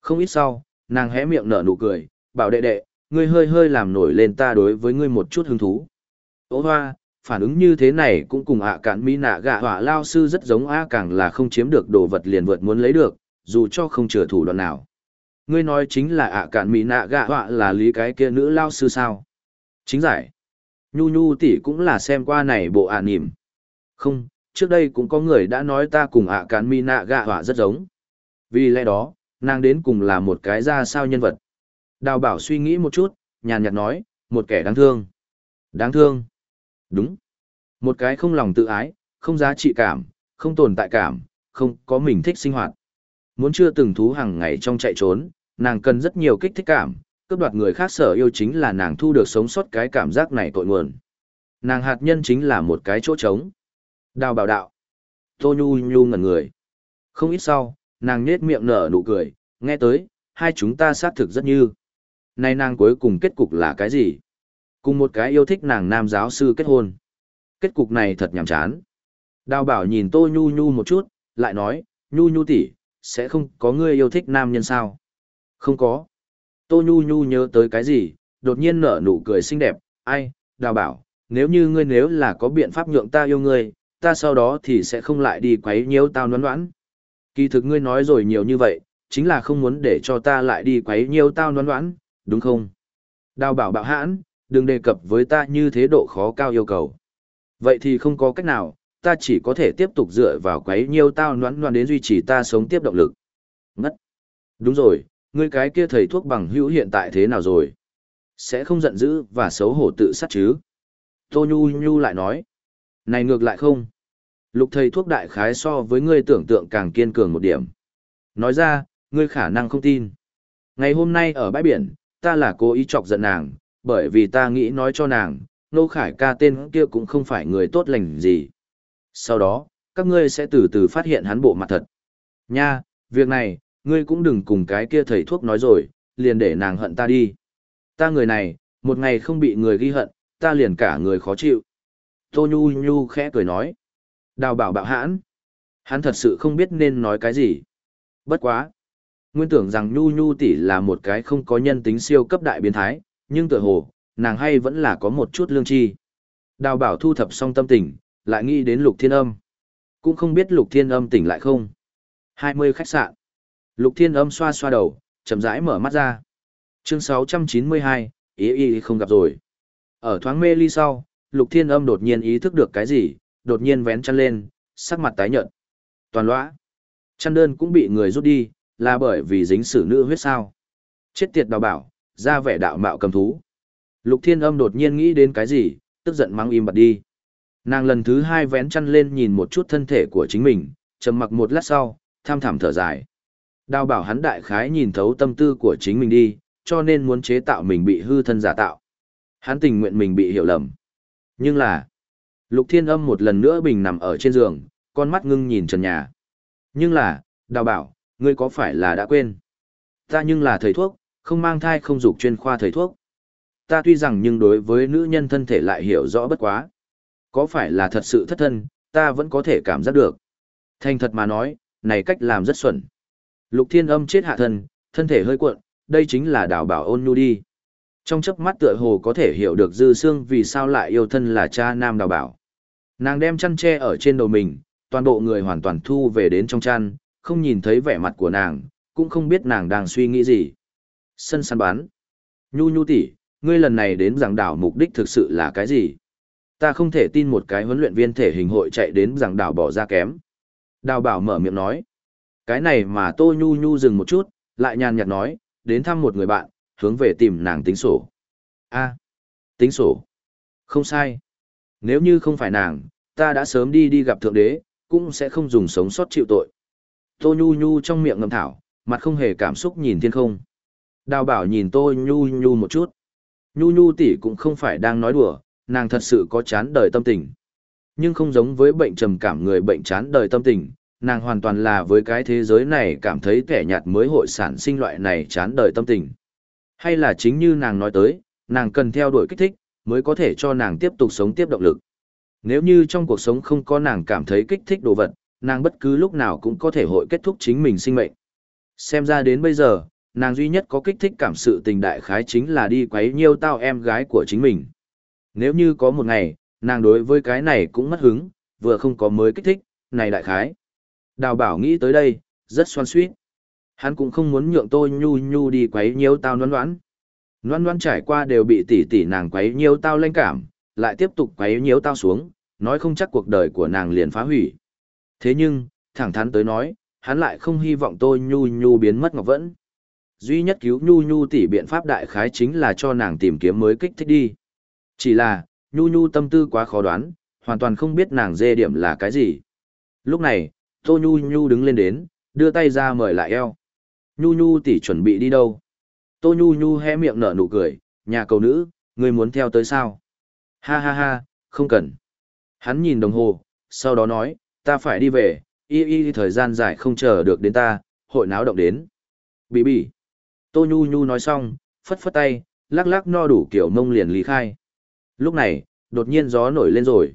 Không ít sau, nàng hé miệng nở nụ cười, bảo đệ đệ, ngươi hơi hơi làm nổi lên ta đối với ngươi một chút hứng thú. Ô hoa, phản ứng như thế này cũng cùng ạ cạn mỹ nạ gạ hỏa lao sư rất giống a càng là không chiếm được đồ vật liền vượt muốn lấy được, dù cho không chừa thủ đoạn nào. Ngươi nói chính là ạ cạn mỹ nạ gạ hỏa là lý cái kia nữ lao sư sao? Chính giải. Nhu nhu tỷ cũng là xem qua này bộ ạ nỉm Không, trước đây cũng có người đã nói ta cùng ạ cán mi nạ gạ hỏa rất giống. Vì lẽ đó, nàng đến cùng là một cái ra sao nhân vật. Đào bảo suy nghĩ một chút, nhàn nhạt nói, một kẻ đáng thương. Đáng thương. Đúng. Một cái không lòng tự ái, không giá trị cảm, không tồn tại cảm, không có mình thích sinh hoạt. Muốn chưa từng thú hàng ngày trong chạy trốn, nàng cần rất nhiều kích thích cảm, cướp đoạt người khác sở yêu chính là nàng thu được sống sót cái cảm giác này tội nguồn. Nàng hạt nhân chính là một cái chỗ trống. Đào bảo đạo. Tô nhu nhu ngẩn người. Không ít sau, nàng nhết miệng nở nụ cười, nghe tới, hai chúng ta xác thực rất như. Nay nàng cuối cùng kết cục là cái gì? Cùng một cái yêu thích nàng nam giáo sư kết hôn. Kết cục này thật nhàm chán. Đào bảo nhìn Tô Nhu Nhu một chút, lại nói, Nhu Nhu tỷ sẽ không có người yêu thích nam nhân sao? Không có. Tô Nhu Nhu nhớ tới cái gì, đột nhiên nở nụ cười xinh đẹp, ai, đào bảo, nếu như ngươi nếu là có biện pháp nhượng ta yêu ngươi, ta sau đó thì sẽ không lại đi quấy nhiễu tao noán noãn. Kỳ thực ngươi nói rồi nhiều như vậy, chính là không muốn để cho ta lại đi quấy nhiễu tao noán noãn, đúng không? Đào bảo bạo hãn, đừng đề cập với ta như thế độ khó cao yêu cầu. Vậy thì không có cách nào, ta chỉ có thể tiếp tục dựa vào quấy nhiêu tao noãn noãn đến duy trì ta sống tiếp động lực. Ngất. Đúng rồi, ngươi cái kia thầy thuốc bằng hữu hiện tại thế nào rồi? Sẽ không giận dữ và xấu hổ tự sát chứ? Tô Nhu Nhu lại nói. Này ngược lại không. Lục thầy thuốc đại khái so với ngươi tưởng tượng càng kiên cường một điểm. Nói ra, ngươi khả năng không tin. Ngày hôm nay ở bãi biển, ta là cố ý chọc giận nàng, bởi vì ta nghĩ nói cho nàng, Nô Khải ca tên kia cũng không phải người tốt lành gì. Sau đó, các ngươi sẽ từ từ phát hiện hắn bộ mặt thật. Nha, việc này, ngươi cũng đừng cùng cái kia thầy thuốc nói rồi, liền để nàng hận ta đi. Ta người này, một ngày không bị người ghi hận, ta liền cả người khó chịu. Tô Nhu Nhu khẽ cười nói. Đào bảo bạo hãn. Hắn thật sự không biết nên nói cái gì. Bất quá. Nguyên tưởng rằng Nhu Nhu tỷ là một cái không có nhân tính siêu cấp đại biến thái, nhưng tựa hồ, nàng hay vẫn là có một chút lương tri. Đào bảo thu thập xong tâm tình, lại nghĩ đến lục thiên âm. Cũng không biết lục thiên âm tỉnh lại không. 20 khách sạn. Lục Thiên Âm xoa xoa đầu, chậm rãi mở mắt ra. Chương 692, ý ý không gặp rồi. Ở thoáng mê ly sau, Lục Thiên Âm đột nhiên ý thức được cái gì, đột nhiên vén chăn lên, sắc mặt tái nhợt. Toàn lõa. Chăn đơn cũng bị người rút đi, là bởi vì dính sử nữ huyết sao. Chết tiệt đào bảo, ra vẻ đạo mạo cầm thú. Lục Thiên Âm đột nhiên nghĩ đến cái gì, tức giận mang im bặt đi. Nàng lần thứ hai vén chăn lên nhìn một chút thân thể của chính mình, trầm mặc một lát sau, tham thảm thở dài. Đào bảo hắn đại khái nhìn thấu tâm tư của chính mình đi, cho nên muốn chế tạo mình bị hư thân giả tạo. Hắn tình nguyện mình bị hiểu lầm. Nhưng là, Lục Thiên Âm một lần nữa bình nằm ở trên giường, con mắt ngưng nhìn trần nhà. Nhưng là, đào bảo, ngươi có phải là đã quên? Ta nhưng là thầy thuốc, không mang thai không dục chuyên khoa thầy thuốc. Ta tuy rằng nhưng đối với nữ nhân thân thể lại hiểu rõ bất quá. Có phải là thật sự thất thân, ta vẫn có thể cảm giác được. Thành thật mà nói, này cách làm rất xuẩn. Lục thiên âm chết hạ thân, thân thể hơi cuộn, đây chính là đào bảo ôn nhu đi. Trong chớp mắt tựa hồ có thể hiểu được dư xương vì sao lại yêu thân là cha nam đào bảo. Nàng đem chăn tre ở trên đầu mình, toàn bộ người hoàn toàn thu về đến trong chăn, không nhìn thấy vẻ mặt của nàng, cũng không biết nàng đang suy nghĩ gì. Sân săn bán. Nhu nhu tỷ, ngươi lần này đến giảng đảo mục đích thực sự là cái gì? Ta không thể tin một cái huấn luyện viên thể hình hội chạy đến giảng đảo bỏ ra kém. Đào bảo mở miệng nói. Cái này mà Tô Nhu Nhu dừng một chút, lại nhàn nhạt nói, đến thăm một người bạn, hướng về tìm nàng tính sổ. a tính sổ. Không sai. Nếu như không phải nàng, ta đã sớm đi đi gặp Thượng Đế, cũng sẽ không dùng sống sót chịu tội. Tô Nhu Nhu trong miệng ngầm thảo, mặt không hề cảm xúc nhìn thiên không. Đào bảo nhìn Tô Nhu Nhu một chút. Nhu Nhu tỷ cũng không phải đang nói đùa, nàng thật sự có chán đời tâm tình. Nhưng không giống với bệnh trầm cảm người bệnh chán đời tâm tình, nàng hoàn toàn là với cái thế giới này cảm thấy kẻ nhạt mới hội sản sinh loại này chán đời tâm tình. Hay là chính như nàng nói tới, nàng cần theo đuổi kích thích, mới có thể cho nàng tiếp tục sống tiếp động lực. Nếu như trong cuộc sống không có nàng cảm thấy kích thích đồ vật, nàng bất cứ lúc nào cũng có thể hội kết thúc chính mình sinh mệnh. Xem ra đến bây giờ, nàng duy nhất có kích thích cảm sự tình đại khái chính là đi quấy nhiêu tao em gái của chính mình. Nếu như có một ngày, nàng đối với cái này cũng mất hứng, vừa không có mới kích thích, này đại khái. Đào bảo nghĩ tới đây, rất xoan suýt. Hắn cũng không muốn nhượng tôi nhu nhu đi quấy nhiêu tao noan noãn. Noan noan trải qua đều bị tỷ tỷ nàng quấy nhiêu tao lanh cảm, lại tiếp tục quấy nhiêu tao xuống, nói không chắc cuộc đời của nàng liền phá hủy. Thế nhưng, thẳng thắn tới nói, hắn lại không hy vọng tôi nhu nhu biến mất ngọc vẫn. Duy nhất cứu nhu nhu tỷ biện pháp đại khái chính là cho nàng tìm kiếm mới kích thích đi. Chỉ là, nhu nhu tâm tư quá khó đoán, hoàn toàn không biết nàng dê điểm là cái gì. Lúc này, tô nhu nhu đứng lên đến, đưa tay ra mời lại eo. Nhu nhu tỷ chuẩn bị đi đâu? Tô nhu nhu hé miệng nở nụ cười, nhà cầu nữ, người muốn theo tới sao? Ha ha ha, không cần. Hắn nhìn đồng hồ, sau đó nói, ta phải đi về, y y thời gian dài không chờ được đến ta, hội náo động đến. Bì bì. Tô Nhu Nhu nói xong, phất phất tay, lắc lắc no đủ kiểu mông liền lý khai. Lúc này, đột nhiên gió nổi lên rồi.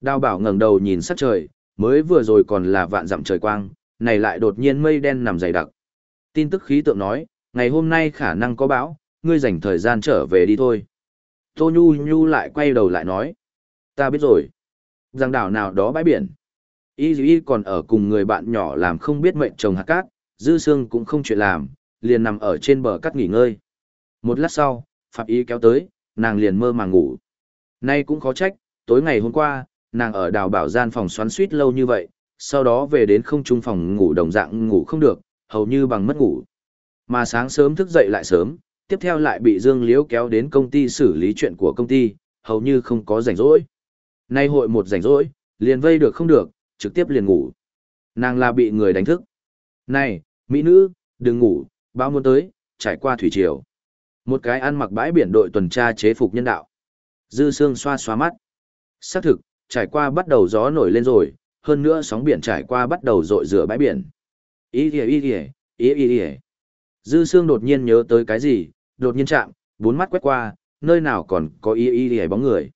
Đào bảo ngẩng đầu nhìn sắc trời, mới vừa rồi còn là vạn dặm trời quang, này lại đột nhiên mây đen nằm dày đặc. Tin tức khí tượng nói, ngày hôm nay khả năng có bão, ngươi dành thời gian trở về đi thôi. Tô Nhu Nhu lại quay đầu lại nói. Ta biết rồi. Giang đảo nào đó bãi biển. Y Y còn ở cùng người bạn nhỏ làm không biết mệnh trồng hạt cát, dư sương cũng không chuyện làm, liền nằm ở trên bờ cát nghỉ ngơi. Một lát sau, Phạm Y kéo tới, nàng liền mơ màng ngủ. Nay cũng khó trách, tối ngày hôm qua, nàng ở đào bảo gian phòng xoắn suýt lâu như vậy, sau đó về đến không trung phòng ngủ đồng dạng ngủ không được, hầu như bằng mất ngủ. Mà sáng sớm thức dậy lại sớm, tiếp theo lại bị Dương Liễu kéo đến công ty xử lý chuyện của công ty, hầu như không có rảnh rỗi. Nay hội một rảnh rỗi, liền vây được không được, trực tiếp liền ngủ. Nàng là bị người đánh thức. Này, mỹ nữ, đừng ngủ, bao muốn tới, trải qua thủy triều. Một cái ăn mặc bãi biển đội tuần tra chế phục nhân đạo. Dư Sương xoa xoa mắt. Xác thực, trải qua bắt đầu gió nổi lên rồi, hơn nữa sóng biển trải qua bắt đầu rội rửa bãi biển. Ý kìa ý kìa, ý ý ý. Dư Sương đột nhiên nhớ tới cái gì, đột nhiên chạm, bốn mắt quét qua, nơi nào còn có ý ý ý bóng người.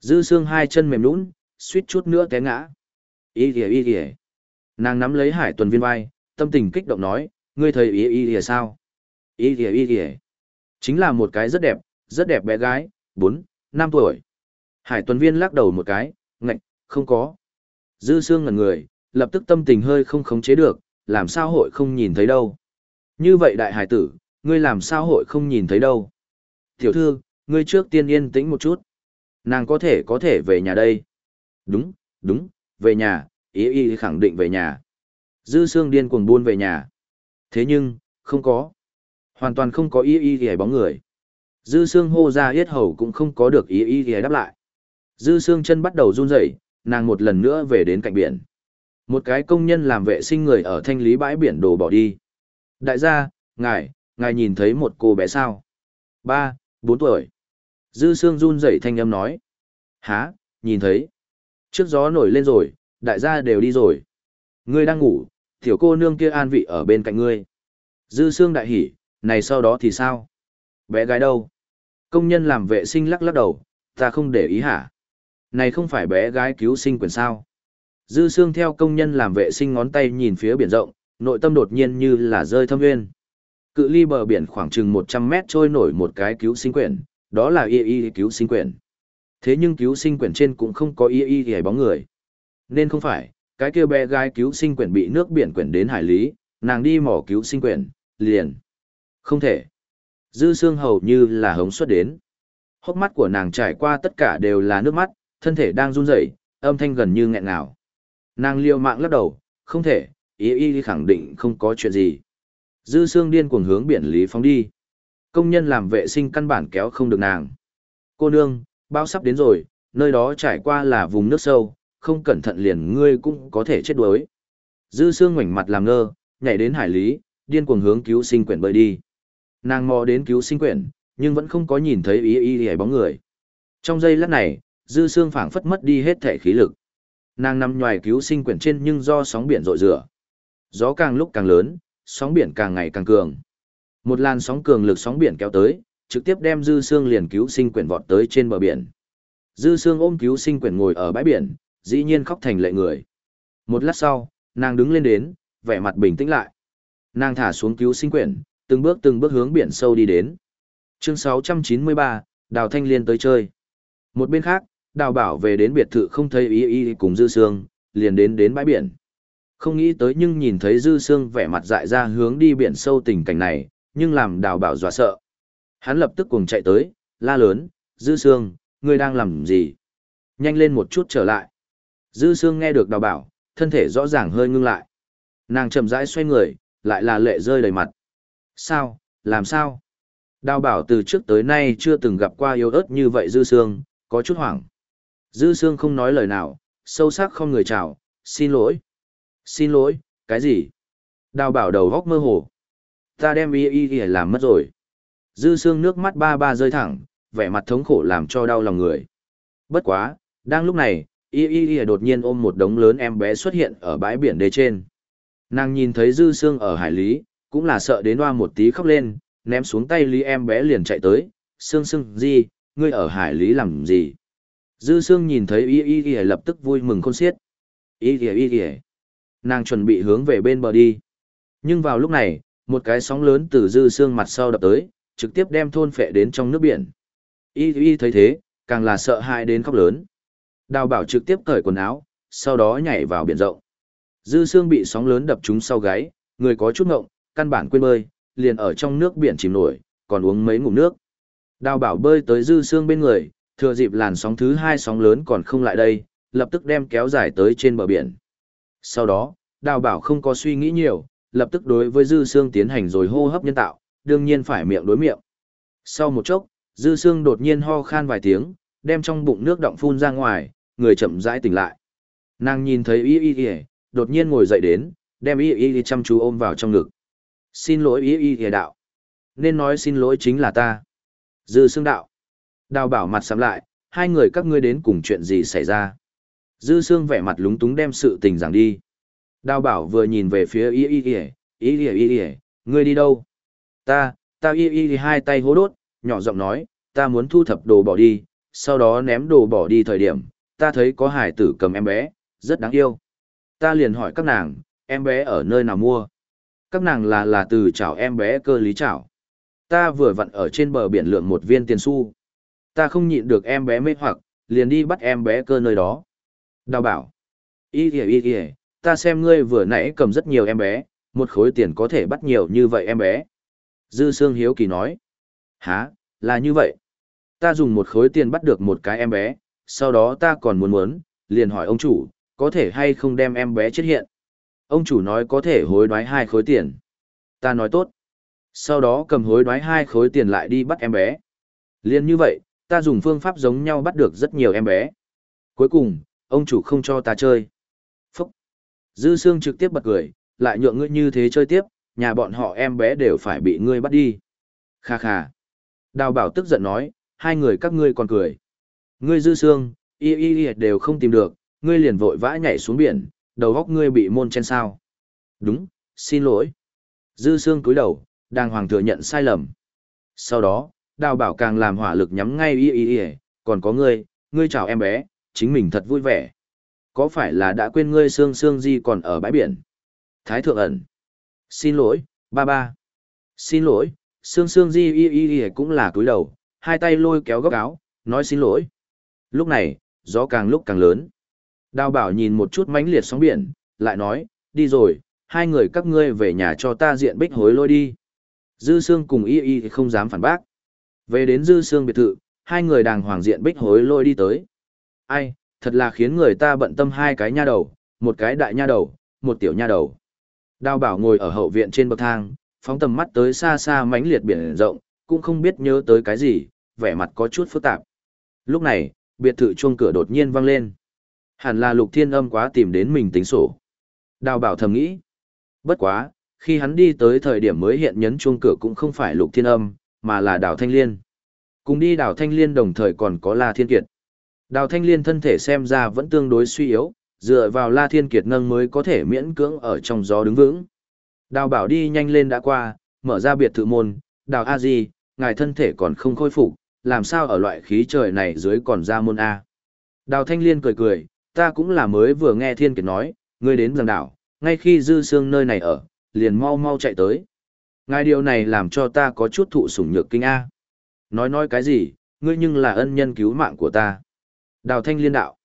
Dư Sương hai chân mềm nhũn, suýt chút nữa té ngã. Ý kìa ý kìa. Nàng nắm lấy hải tuần viên vai, tâm tình kích động nói, ngươi thấy ý ý kìa sao? Ý kìa ý kìa. Chính là một cái rất đẹp, rất đẹp bé gái, bốn, năm tuổi. Hải tuần viên lắc đầu một cái, ngạch, không có. Dư Sương ngẩn người, lập tức tâm tình hơi không khống chế được, làm sao hội không nhìn thấy đâu. Như vậy đại hải tử, ngươi làm sao hội không nhìn thấy đâu. Tiểu thư, ngươi trước tiên yên tĩnh một chút. Nàng có thể có thể về nhà đây. Đúng, đúng, về nhà, ý ý khẳng định về nhà. Dư xương điên cuồng buôn về nhà. Thế nhưng, không có. Hoàn toàn không có ý ý thì bóng người. Dư xương hô ra yết hầu cũng không có được ý ý thì đáp lại. Dư xương chân bắt đầu run rẩy, nàng một lần nữa về đến cạnh biển. Một cái công nhân làm vệ sinh người ở thanh lý bãi biển đồ bỏ đi. Đại gia, ngài, ngài nhìn thấy một cô bé sao? Ba, bốn tuổi. Dư xương run rẩy thanh âm nói. Há, nhìn thấy. Trước gió nổi lên rồi, đại gia đều đi rồi. Ngươi đang ngủ, tiểu cô nương kia an vị ở bên cạnh ngươi. Dư xương đại hỉ, này sau đó thì sao? Bé gái đâu? Công nhân làm vệ sinh lắc lắc đầu, ta không để ý hả? Này không phải bé gái cứu sinh quyền sao? Dư xương theo công nhân làm vệ sinh ngón tay nhìn phía biển rộng, nội tâm đột nhiên như là rơi thâm nguyên. Cự ly bờ biển khoảng chừng 100 mét trôi nổi một cái cứu sinh quyển, đó là y y cứu sinh quyển. Thế nhưng cứu sinh quyển trên cũng không có y y hề bóng người. Nên không phải, cái kia bé gái cứu sinh quyển bị nước biển quyển đến hải lý, nàng đi mỏ cứu sinh quyển, liền. Không thể. Dư xương hầu như là hống xuất đến. Hốc mắt của nàng trải qua tất cả đều là nước mắt, thân thể đang run rẩy, âm thanh gần như nghẹn ngào. Nàng liều mạng lắc đầu, không thể, ý y khẳng định không có chuyện gì. Dư xương điên cuồng hướng biển lý phóng đi. Công nhân làm vệ sinh căn bản kéo không được nàng. Cô nương, bao sắp đến rồi, nơi đó trải qua là vùng nước sâu, không cẩn thận liền ngươi cũng có thể chết đuối. Dư xương ngoảnh mặt làm ngơ, nhảy đến hải lý, điên cuồng hướng cứu sinh quyển bơi đi. Nàng mò đến cứu sinh quyển, nhưng vẫn không có nhìn thấy ý y y bóng người. Trong giây lát này, dư xương phảng phất mất đi hết thể khí lực. Nàng nằm nhòi cứu sinh quyển trên nhưng do sóng biển rội rửa. Gió càng lúc càng lớn, sóng biển càng ngày càng cường. Một làn sóng cường lực sóng biển kéo tới, trực tiếp đem Dư Sương liền cứu sinh quyển vọt tới trên bờ biển. Dư Sương ôm cứu sinh quyển ngồi ở bãi biển, dĩ nhiên khóc thành lệ người. Một lát sau, nàng đứng lên đến, vẻ mặt bình tĩnh lại. Nàng thả xuống cứu sinh quyển, từng bước từng bước hướng biển sâu đi đến. Chương 693, Đào Thanh Liên tới chơi. Một bên khác, Đào Bảo về đến biệt thự không thấy ý ý cùng Dư Sương, liền đến đến bãi biển. Không nghĩ tới nhưng nhìn thấy Dư Sương vẻ mặt dại ra hướng đi biển sâu tình cảnh này, nhưng làm Đào Bảo dọa sợ. Hắn lập tức cùng chạy tới, la lớn, Dư Sương, ngươi đang làm gì? Nhanh lên một chút trở lại. Dư Sương nghe được Đào Bảo, thân thể rõ ràng hơi ngưng lại. Nàng chậm rãi xoay người, lại là lệ rơi đầy mặt. Sao, làm sao? Đào Bảo từ trước tới nay chưa từng gặp qua yếu ớt như vậy Dư Sương, có chút hoảng. Dư Sương không nói lời nào, sâu sắc không người chào, xin lỗi. Xin lỗi, cái gì? Đào bảo đầu góc mơ hồ. Ta đem y y y làm mất rồi. Dư Sương nước mắt ba ba rơi thẳng, vẻ mặt thống khổ làm cho đau lòng người. Bất quá, đang lúc này, y y y đột nhiên ôm một đống lớn em bé xuất hiện ở bãi biển đê trên. Nàng nhìn thấy dư Sương ở hải lý, cũng là sợ đến hoa một tí khóc lên, ném xuống tay lý em bé liền chạy tới. Sương sương gì, ngươi ở hải lý làm gì? Dư Sương nhìn thấy y y y lập tức vui mừng khôn xiết. Y y y y nàng chuẩn bị hướng về bên bờ đi. Nhưng vào lúc này, một cái sóng lớn từ dư Sương mặt sau đập tới, trực tiếp đem thôn phệ đến trong nước biển. Y Y thấy thế, càng là sợ hãi đến khóc lớn. Đào bảo trực tiếp cởi quần áo, sau đó nhảy vào biển rộng. Dư Sương bị sóng lớn đập trúng sau gáy, người có chút ngộng, căn bản quên bơi, liền ở trong nước biển chìm nổi, còn uống mấy ngụm nước. Đào bảo bơi tới dư Sương bên người, thừa dịp làn sóng thứ hai sóng lớn còn không lại đây, lập tức đem kéo dài tới trên bờ biển. Sau đó, đào bảo không có suy nghĩ nhiều, lập tức đối với dư xương tiến hành rồi hô hấp nhân tạo, đương nhiên phải miệng đối miệng. Sau một chốc, dư xương đột nhiên ho khan vài tiếng, đem trong bụng nước động phun ra ngoài, người chậm rãi tỉnh lại. Nàng nhìn thấy y y y, đột nhiên ngồi dậy đến, đem y y y chăm chú ôm vào trong ngực. Xin lỗi y y y đạo. Nên nói xin lỗi chính là ta. Dư xương đạo. Đào bảo mặt sắm lại, hai người các ngươi đến cùng chuyện gì xảy ra. Dư Sương vẻ mặt lúng túng đem sự tình giảng đi. Đào bảo vừa nhìn về phía y y y, y y y y, ngươi đi đâu? Ta, ta y y hai tay hố đốt, nhỏ giọng nói, ta muốn thu thập đồ bỏ đi, sau đó ném đồ bỏ đi thời điểm, ta thấy có hải tử cầm em bé, rất đáng yêu. Ta liền hỏi các nàng, em bé ở nơi nào mua? Các nàng là là từ chảo em bé cơ lý chảo. Ta vừa vặn ở trên bờ biển lượng một viên tiền xu. Ta không nhịn được em bé mê hoặc, liền đi bắt em bé cơ nơi đó. Đào bảo. Ý kìa ý kìa, ta xem ngươi vừa nãy cầm rất nhiều em bé, Một khối tiền có thể bắt nhiều như vậy em bé. Dư Sương Hiếu Kỳ nói. Hả, là như vậy. Ta dùng một khối tiền bắt được một cái em bé, sau đó ta còn muốn muốn, liền hỏi ông chủ, có thể hay không đem em bé chết hiện. Ông chủ nói có thể hối đoái hai khối tiền. Ta nói tốt. Sau đó cầm hối đoái hai khối tiền lại đi bắt em bé. Liên như vậy, ta dùng phương pháp giống nhau bắt được rất nhiều em bé. Cuối cùng, ông chủ không cho ta chơi. Phúc! Dư Sương trực tiếp bật cười, lại nhượng ngươi như thế chơi tiếp, nhà bọn họ em bé đều phải bị ngươi bắt đi. Kha kha! Đào bảo tức giận nói, hai người các ngươi còn cười. Ngươi Dư Sương, y y y đều không tìm được, ngươi liền vội vã nhảy xuống biển, đầu góc ngươi bị môn chen sao. Đúng, xin lỗi. Dư Sương cúi đầu, đàng hoàng thừa nhận sai lầm. Sau đó, đào bảo càng làm hỏa lực nhắm ngay y y y, còn có ngươi, ngươi chào em bé, chính mình thật vui vẻ. Có phải là đã quên ngươi Sương Sương Di còn ở bãi biển? Thái thượng ẩn. Xin lỗi, ba ba. Xin lỗi, Sương Sương Di y y y cũng là cúi đầu, hai tay lôi kéo góc áo, nói xin lỗi. Lúc này, gió càng lúc càng lớn. Đào bảo nhìn một chút mãnh liệt sóng biển, lại nói, đi rồi, hai người các ngươi về nhà cho ta diện bích hối lôi đi. Dư Sương cùng y y không dám phản bác. Về đến Dư xương biệt thự, hai người đàng hoàng diện bích hối lôi đi tới. Ai, thật là khiến người ta bận tâm hai cái nha đầu, một cái đại nha đầu, một tiểu nha đầu. Đào bảo ngồi ở hậu viện trên bậc thang, phóng tầm mắt tới xa xa mãnh liệt biển rộng, cũng không biết nhớ tới cái gì, vẻ mặt có chút phức tạp. Lúc này, biệt thự chuông cửa đột nhiên vang lên. Hẳn là lục thiên âm quá tìm đến mình tính sổ. Đào bảo thầm nghĩ. Bất quá, khi hắn đi tới thời điểm mới hiện nhấn chuông cửa cũng không phải lục thiên âm, mà là đào thanh liên. Cùng đi đào thanh liên đồng thời còn có La Thiên Kiệt. Đào thanh liên thân thể xem ra vẫn tương đối suy yếu, dựa vào La Thiên Kiệt nâng mới có thể miễn cưỡng ở trong gió đứng vững. Đào bảo đi nhanh lên đã qua, mở ra biệt thự môn, đào a di, ngài thân thể còn không khôi phục, làm sao ở loại khí trời này dưới còn ra môn A. Đào thanh liên cười cười, ta cũng là mới vừa nghe Thiên Kiệt nói, ngươi đến giang đảo, ngay khi dư xương nơi này ở, liền mau mau chạy tới. Ngài điều này làm cho ta có chút thụ sủng nhược kinh A. Nói nói cái gì, ngươi nhưng là ân nhân cứu mạng của ta. Đào thanh liên đạo.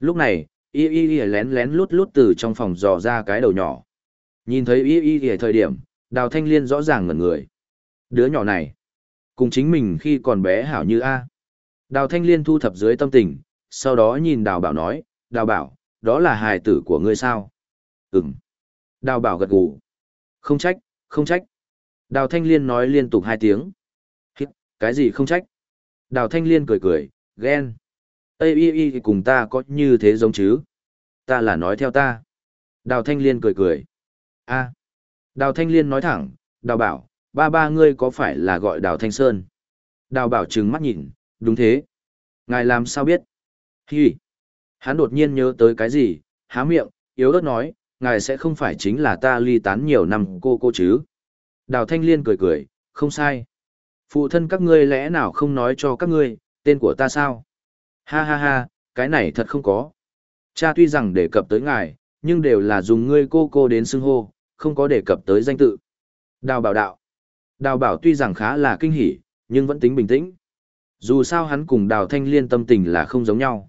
Lúc này, y y y lén lén lút lút từ trong phòng dò ra cái đầu nhỏ. Nhìn thấy y y y thời điểm, đào thanh liên rõ ràng ngẩn người. Đứa nhỏ này, cùng chính mình khi còn bé hảo như A. Đào thanh liên thu thập dưới tâm tình, sau đó nhìn đào bảo nói, đào bảo, đó là hài tử của ngươi sao? Ừm. Đào bảo gật gù. Không trách, không trách. Đào thanh liên nói liên tục hai tiếng. Hít, cái gì không trách? Đào thanh liên cười cười, ghen. Ê y y cùng ta có như thế giống chứ? Ta là nói theo ta. Đào thanh liên cười cười. a Đào thanh liên nói thẳng, đào bảo, ba ba ngươi có phải là gọi đào thanh sơn? Đào bảo trừng mắt nhìn, đúng thế. Ngài làm sao biết? Hi. Hắn đột nhiên nhớ tới cái gì, há miệng, yếu ớt nói, ngài sẽ không phải chính là ta ly tán nhiều năm cô cô chứ? Đào thanh liên cười cười, không sai. Phụ thân các ngươi lẽ nào không nói cho các ngươi, tên của ta sao? Ha ha ha, cái này thật không có. Cha tuy rằng đề cập tới ngài, nhưng đều là dùng ngươi cô cô đến xưng hô, không có đề cập tới danh tự. Đào bảo đạo. Đào bảo tuy rằng khá là kinh hỉ, nhưng vẫn tính bình tĩnh. Dù sao hắn cùng đào thanh liên tâm tình là không giống nhau.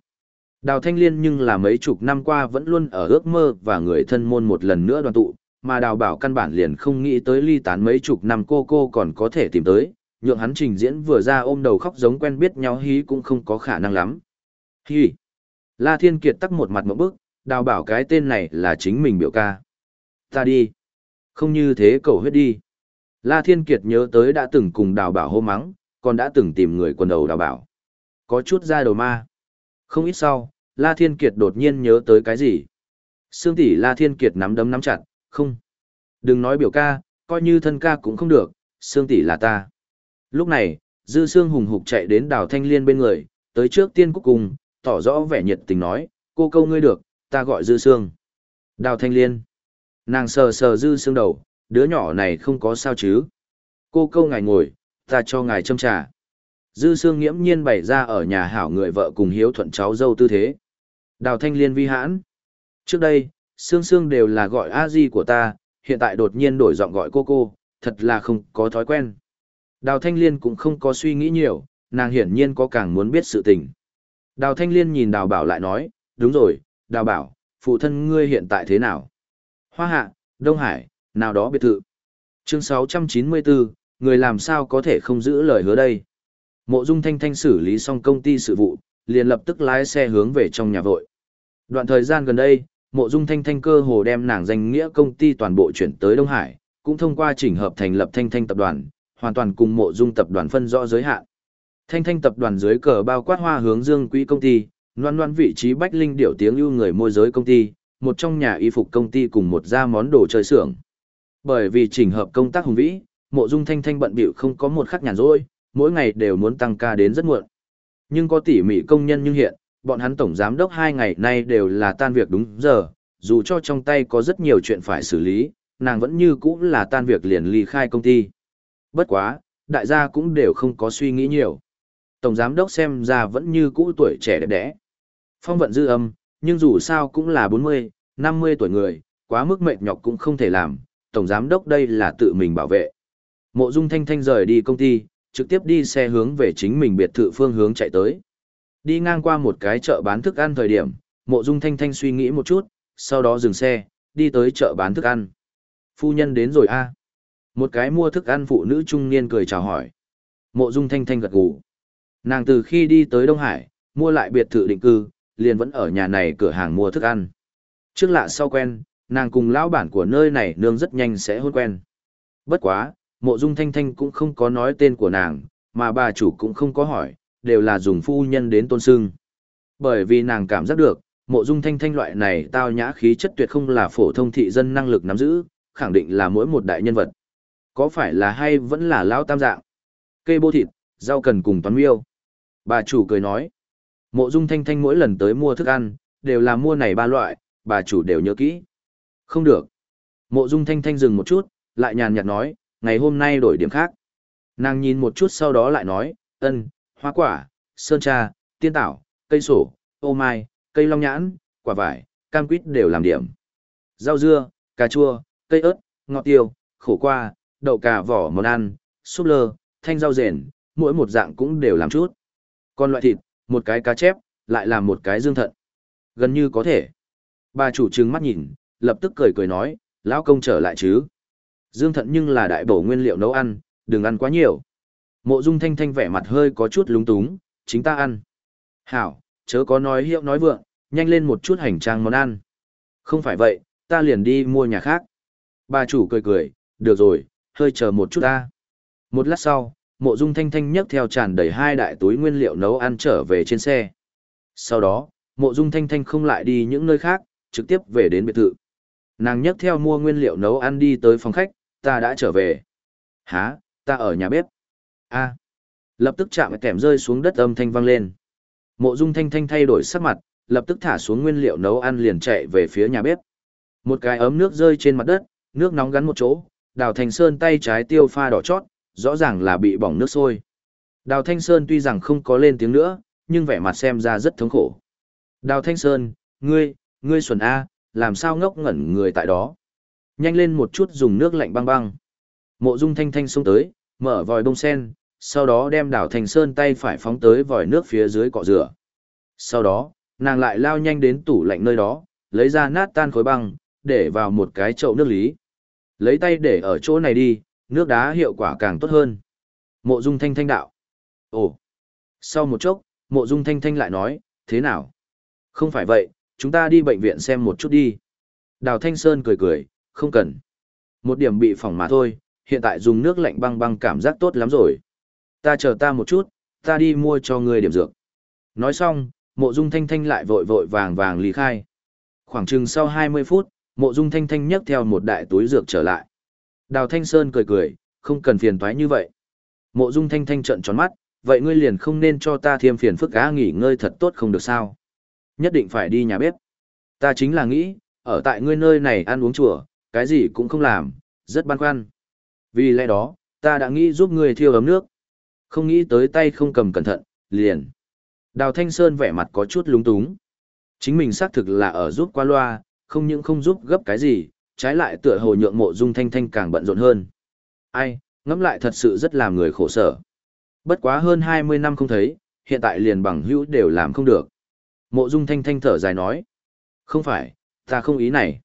Đào thanh liên nhưng là mấy chục năm qua vẫn luôn ở ước mơ và người thân môn một lần nữa đoàn tụ, mà đào bảo căn bản liền không nghĩ tới ly tán mấy chục năm cô cô còn có thể tìm tới, nhượng hắn trình diễn vừa ra ôm đầu khóc giống quen biết nhau hí cũng không có khả năng lắm. Hí! La Thiên Kiệt tắc một mặt một bức, đào bảo cái tên này là chính mình biểu ca. Ta đi! Không như thế cầu huyết đi. La Thiên Kiệt nhớ tới đã từng cùng đào bảo hô mắng, còn đã từng tìm người quần đầu đào bảo. Có chút ra đầu ma. Không ít sau, La Thiên Kiệt đột nhiên nhớ tới cái gì. Sương tỷ La Thiên Kiệt nắm đấm nắm chặt, không. Đừng nói biểu ca, coi như thân ca cũng không được, Sương tỷ là ta. Lúc này, Dư Sương hùng hục chạy đến đào thanh liên bên người, tới trước tiên cúc cùng, tỏ rõ vẻ nhiệt tình nói, cô câu ngươi được, ta gọi Dư Sương. Đào thanh liên. Nàng sờ sờ Dư Sương đầu, đứa nhỏ này không có sao chứ. Cô câu ngài ngồi, ta cho ngài châm trà. Dư Sương nghiễm nhiên bày ra ở nhà hảo người vợ cùng hiếu thuận cháu dâu tư thế. Đào thanh liên vi hãn. Trước đây, Sương Sương đều là gọi a di của ta, hiện tại đột nhiên đổi giọng gọi cô cô, thật là không có thói quen. Đào thanh liên cũng không có suy nghĩ nhiều, nàng hiển nhiên có càng muốn biết sự tình. Đào thanh liên nhìn đào bảo lại nói, đúng rồi, đào bảo, phụ thân ngươi hiện tại thế nào? Hoa hạ, Đông Hải, Nào đó biệt thự. Chương 694, người làm sao có thể không giữ lời hứa đây. Mộ Dung Thanh Thanh xử lý xong công ty sự vụ, liền lập tức lái xe hướng về trong nhà vội. Đoạn thời gian gần đây, Mộ Dung Thanh Thanh cơ hồ đem nàng danh nghĩa công ty toàn bộ chuyển tới Đông Hải, cũng thông qua chỉnh hợp thành lập Thanh Thanh tập đoàn, hoàn toàn cùng Mộ Dung tập đoàn phân rõ giới hạn. Thanh Thanh tập đoàn dưới cờ bao quát hoa hướng dương quỹ công ty, loan loan vị trí bách linh điểu tiếng ưu người môi giới công ty, một trong nhà y phục công ty cùng một gia món đồ chơi xưởng. Bởi vì chỉnh hợp công tác hùng vĩ, Mộ Dung Thanh Thanh bận bịu không có một khắc nhàn rỗi, mỗi ngày đều muốn tăng ca đến rất muộn. Nhưng có tỉ mỉ công nhân nhưng hiện, bọn hắn tổng giám đốc hai ngày nay đều là tan việc đúng giờ, dù cho trong tay có rất nhiều chuyện phải xử lý, nàng vẫn như cũ là tan việc liền ly khai công ty. Bất quá, đại gia cũng đều không có suy nghĩ nhiều. Tổng giám đốc xem ra vẫn như cũ tuổi trẻ đẹp đẽ. Phong vận dư âm, nhưng dù sao cũng là 40, 50 tuổi người, quá mức mệt nhọc cũng không thể làm, tổng giám đốc đây là tự mình bảo vệ. Mộ Dung Thanh Thanh rời đi công ty, trực tiếp đi xe hướng về chính mình biệt thự phương hướng chạy tới. Đi ngang qua một cái chợ bán thức ăn thời điểm, Mộ Dung Thanh Thanh suy nghĩ một chút, sau đó dừng xe, đi tới chợ bán thức ăn. Phu nhân đến rồi a Một cái mua thức ăn phụ nữ trung niên cười chào hỏi. Mộ Dung Thanh Thanh gật gù. Nàng từ khi đi tới Đông Hải, mua lại biệt thự định cư, liền vẫn ở nhà này cửa hàng mua thức ăn. Trước lạ sau quen, nàng cùng lão bản của nơi này nương rất nhanh sẽ hôn quen. Bất quá, mộ dung thanh thanh cũng không có nói tên của nàng, mà bà chủ cũng không có hỏi, đều là dùng phu nhân đến tôn sưng. Bởi vì nàng cảm giác được, mộ dung thanh thanh loại này tao nhã khí chất tuyệt không là phổ thông thị dân năng lực nắm giữ, khẳng định là mỗi một đại nhân vật. Có phải là hay vẫn là lão tam dạng? Cây bô thịt, rau cần cùng toán miêu. Bà chủ cười nói, mộ dung thanh thanh mỗi lần tới mua thức ăn, đều là mua này ba loại, bà chủ đều nhớ kỹ. Không được. Mộ dung thanh thanh dừng một chút, lại nhàn nhạt nói, ngày hôm nay đổi điểm khác. Nàng nhìn một chút sau đó lại nói, ân, hoa quả, sơn tra, tiên tảo, cây sổ, ô mai, cây long nhãn, quả vải, cam quýt đều làm điểm. Rau dưa, cà chua, cây ớt, ngọt tiêu, khổ qua, đậu cà vỏ món ăn, súp lơ, thanh rau rền, mỗi một dạng cũng đều làm chút. Còn loại thịt, một cái cá chép, lại làm một cái dương thận. Gần như có thể. Bà chủ trừng mắt nhìn, lập tức cười cười nói, lão công trở lại chứ. Dương thận nhưng là đại bổ nguyên liệu nấu ăn, đừng ăn quá nhiều. Mộ dung thanh thanh vẻ mặt hơi có chút lúng túng, chính ta ăn. Hảo, chớ có nói hiệu nói vượng, nhanh lên một chút hành trang món ăn. Không phải vậy, ta liền đi mua nhà khác. Bà chủ cười cười, được rồi, hơi chờ một chút ta. Một lát sau, mộ dung thanh thanh nhấc theo tràn đầy hai đại túi nguyên liệu nấu ăn trở về trên xe. Sau đó, mộ dung thanh thanh không lại đi những nơi khác, trực tiếp về đến biệt thự. Nàng nhấc theo mua nguyên liệu nấu ăn đi tới phòng khách, ta đã trở về. Hả, ta ở nhà bếp a Lập tức chạm kèm rơi xuống đất âm thanh vang lên. Mộ dung thanh thanh thay đổi sắc mặt, lập tức thả xuống nguyên liệu nấu ăn liền chạy về phía nhà bếp. Một cái ấm nước rơi trên mặt đất, nước nóng gắn một chỗ, đào Thanh sơn tay trái tiêu pha đỏ chót, rõ ràng là bị bỏng nước sôi. Đào Thanh Sơn tuy rằng không có lên tiếng nữa, nhưng vẻ mặt xem ra rất thống khổ. Đào Thanh Sơn, ngươi, ngươi xuẩn A, làm sao ngốc ngẩn người tại đó. Nhanh lên một chút dùng nước lạnh băng băng. Mộ dung thanh thanh xông tới, mở vòi bông sen, sau đó đem đảo thành sơn tay phải phóng tới vòi nước phía dưới cọ rửa. Sau đó, nàng lại lao nhanh đến tủ lạnh nơi đó, lấy ra nát tan khối băng, để vào một cái chậu nước lý. Lấy tay để ở chỗ này đi, nước đá hiệu quả càng tốt hơn. Mộ dung thanh thanh đạo. Ồ! Sau một chốc, mộ dung thanh thanh lại nói, thế nào? Không phải vậy, chúng ta đi bệnh viện xem một chút đi. Đào Thanh Sơn cười cười, không cần. Một điểm bị phỏng mà thôi, hiện tại dùng nước lạnh băng băng cảm giác tốt lắm rồi. Ta chờ ta một chút, ta đi mua cho ngươi điểm dược. Nói xong, mộ dung thanh thanh lại vội vội vàng vàng lý khai. Khoảng chừng sau 20 phút, mộ dung thanh thanh nhấc theo một đại túi dược trở lại. Đào Thanh Sơn cười cười, không cần phiền toái như vậy. Mộ dung thanh thanh trợn tròn mắt, vậy ngươi liền không nên cho ta thêm phiền phức á nghỉ ngơi thật tốt không được sao. Nhất định phải đi nhà bếp. Ta chính là nghĩ, ở tại ngươi nơi này ăn uống chùa, cái gì cũng không làm, rất băn khoăn. Vì lẽ đó, ta đã nghĩ giúp ngươi thiêu ấm nước. Không nghĩ tới tay không cầm cẩn thận, liền. Đào Thanh Sơn vẻ mặt có chút lúng túng. Chính mình xác thực là ở giúp qua loa, không những không giúp gấp cái gì, trái lại tựa hồ nhượng mộ dung thanh thanh càng bận rộn hơn. Ai, ngẫm lại thật sự rất làm người khổ sở. Bất quá hơn 20 năm không thấy, hiện tại liền bằng hữu đều làm không được. Mộ dung thanh thanh thở dài nói. Không phải, ta không ý này.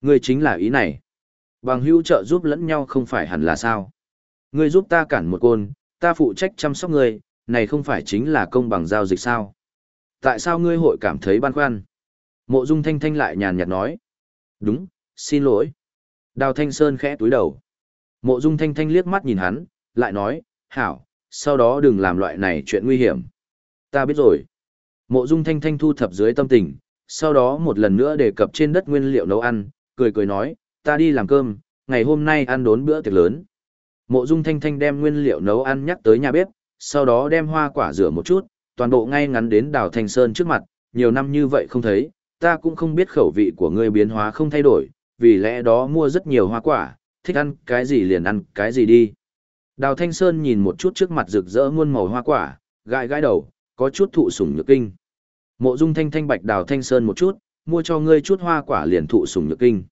Ngươi chính là ý này. Bằng hữu trợ giúp lẫn nhau không phải hẳn là sao. Ngươi giúp ta cản một côn, ta phụ trách chăm sóc ngươi, này không phải chính là công bằng giao dịch sao. Tại sao ngươi hội cảm thấy băn khoăn? Mộ dung thanh thanh lại nhàn nhạt nói. Đúng, xin lỗi. Đào Thanh Sơn khẽ túi đầu. Mộ dung thanh thanh liếc mắt nhìn hắn, lại nói, hảo, sau đó đừng làm loại này chuyện nguy hiểm. Ta biết rồi. Mộ dung thanh thanh thu thập dưới tâm tình, sau đó một lần nữa đề cập trên đất nguyên liệu nấu ăn, cười cười nói, ta đi làm cơm, ngày hôm nay ăn đốn bữa tiệc lớn. Mộ dung thanh thanh đem nguyên liệu nấu ăn nhắc tới nhà bếp, sau đó đem hoa quả rửa một chút, toàn bộ ngay ngắn đến đào thanh sơn trước mặt, nhiều năm như vậy không thấy, ta cũng không biết khẩu vị của ngươi biến hóa không thay đổi, vì lẽ đó mua rất nhiều hoa quả, thích ăn cái gì liền ăn cái gì đi. Đào Thanh Sơn nhìn một chút trước mặt rực rỡ muôn màu hoa quả, gãi gãi đầu, có chút thụ sủng nhược kinh. Mộ Dung Thanh Thanh bạch Đào Thanh Sơn một chút, mua cho ngươi chút hoa quả liền thụ sủng nhược kinh.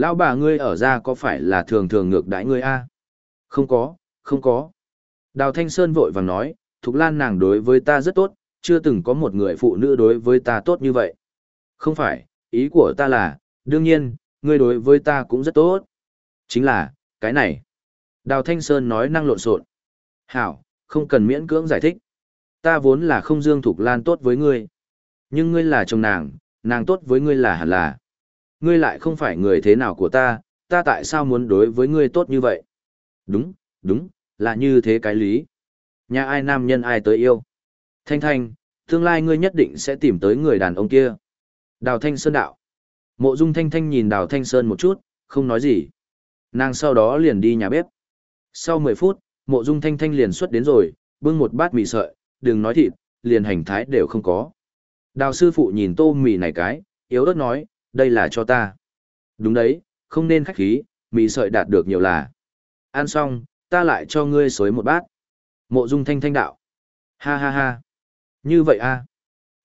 Lão bà ngươi ở ra có phải là thường thường ngược đãi ngươi a? Không có, không có. Đào Thanh Sơn vội vàng nói, Thục Lan nàng đối với ta rất tốt, chưa từng có một người phụ nữ đối với ta tốt như vậy. Không phải, ý của ta là, đương nhiên, ngươi đối với ta cũng rất tốt. Chính là, cái này. Đào Thanh Sơn nói năng lộn xộn. Hảo, không cần miễn cưỡng giải thích. Ta vốn là không dương Thục Lan tốt với ngươi. Nhưng ngươi là chồng nàng, nàng tốt với ngươi là hẳn là. Ngươi lại không phải người thế nào của ta, ta tại sao muốn đối với ngươi tốt như vậy? Đúng, đúng, là như thế cái lý. Nhà ai nam nhân ai tới yêu. Thanh Thanh, tương lai ngươi nhất định sẽ tìm tới người đàn ông kia. Đào Thanh Sơn đạo. Mộ Dung Thanh Thanh nhìn Đào Thanh Sơn một chút, không nói gì. Nàng sau đó liền đi nhà bếp. Sau 10 phút, Mộ Dung Thanh Thanh liền xuất đến rồi, bưng một bát mì sợi, đừng nói thịt, liền hành thái đều không có. Đào sư phụ nhìn tô mì này cái, yếu ớt nói, đây là cho ta. Đúng đấy, không nên khách khí, mì sợi đạt được nhiều là. Ăn xong, ta lại cho ngươi xối một bát. Mộ Dung Thanh Thanh đạo. Ha ha ha. Như vậy a à.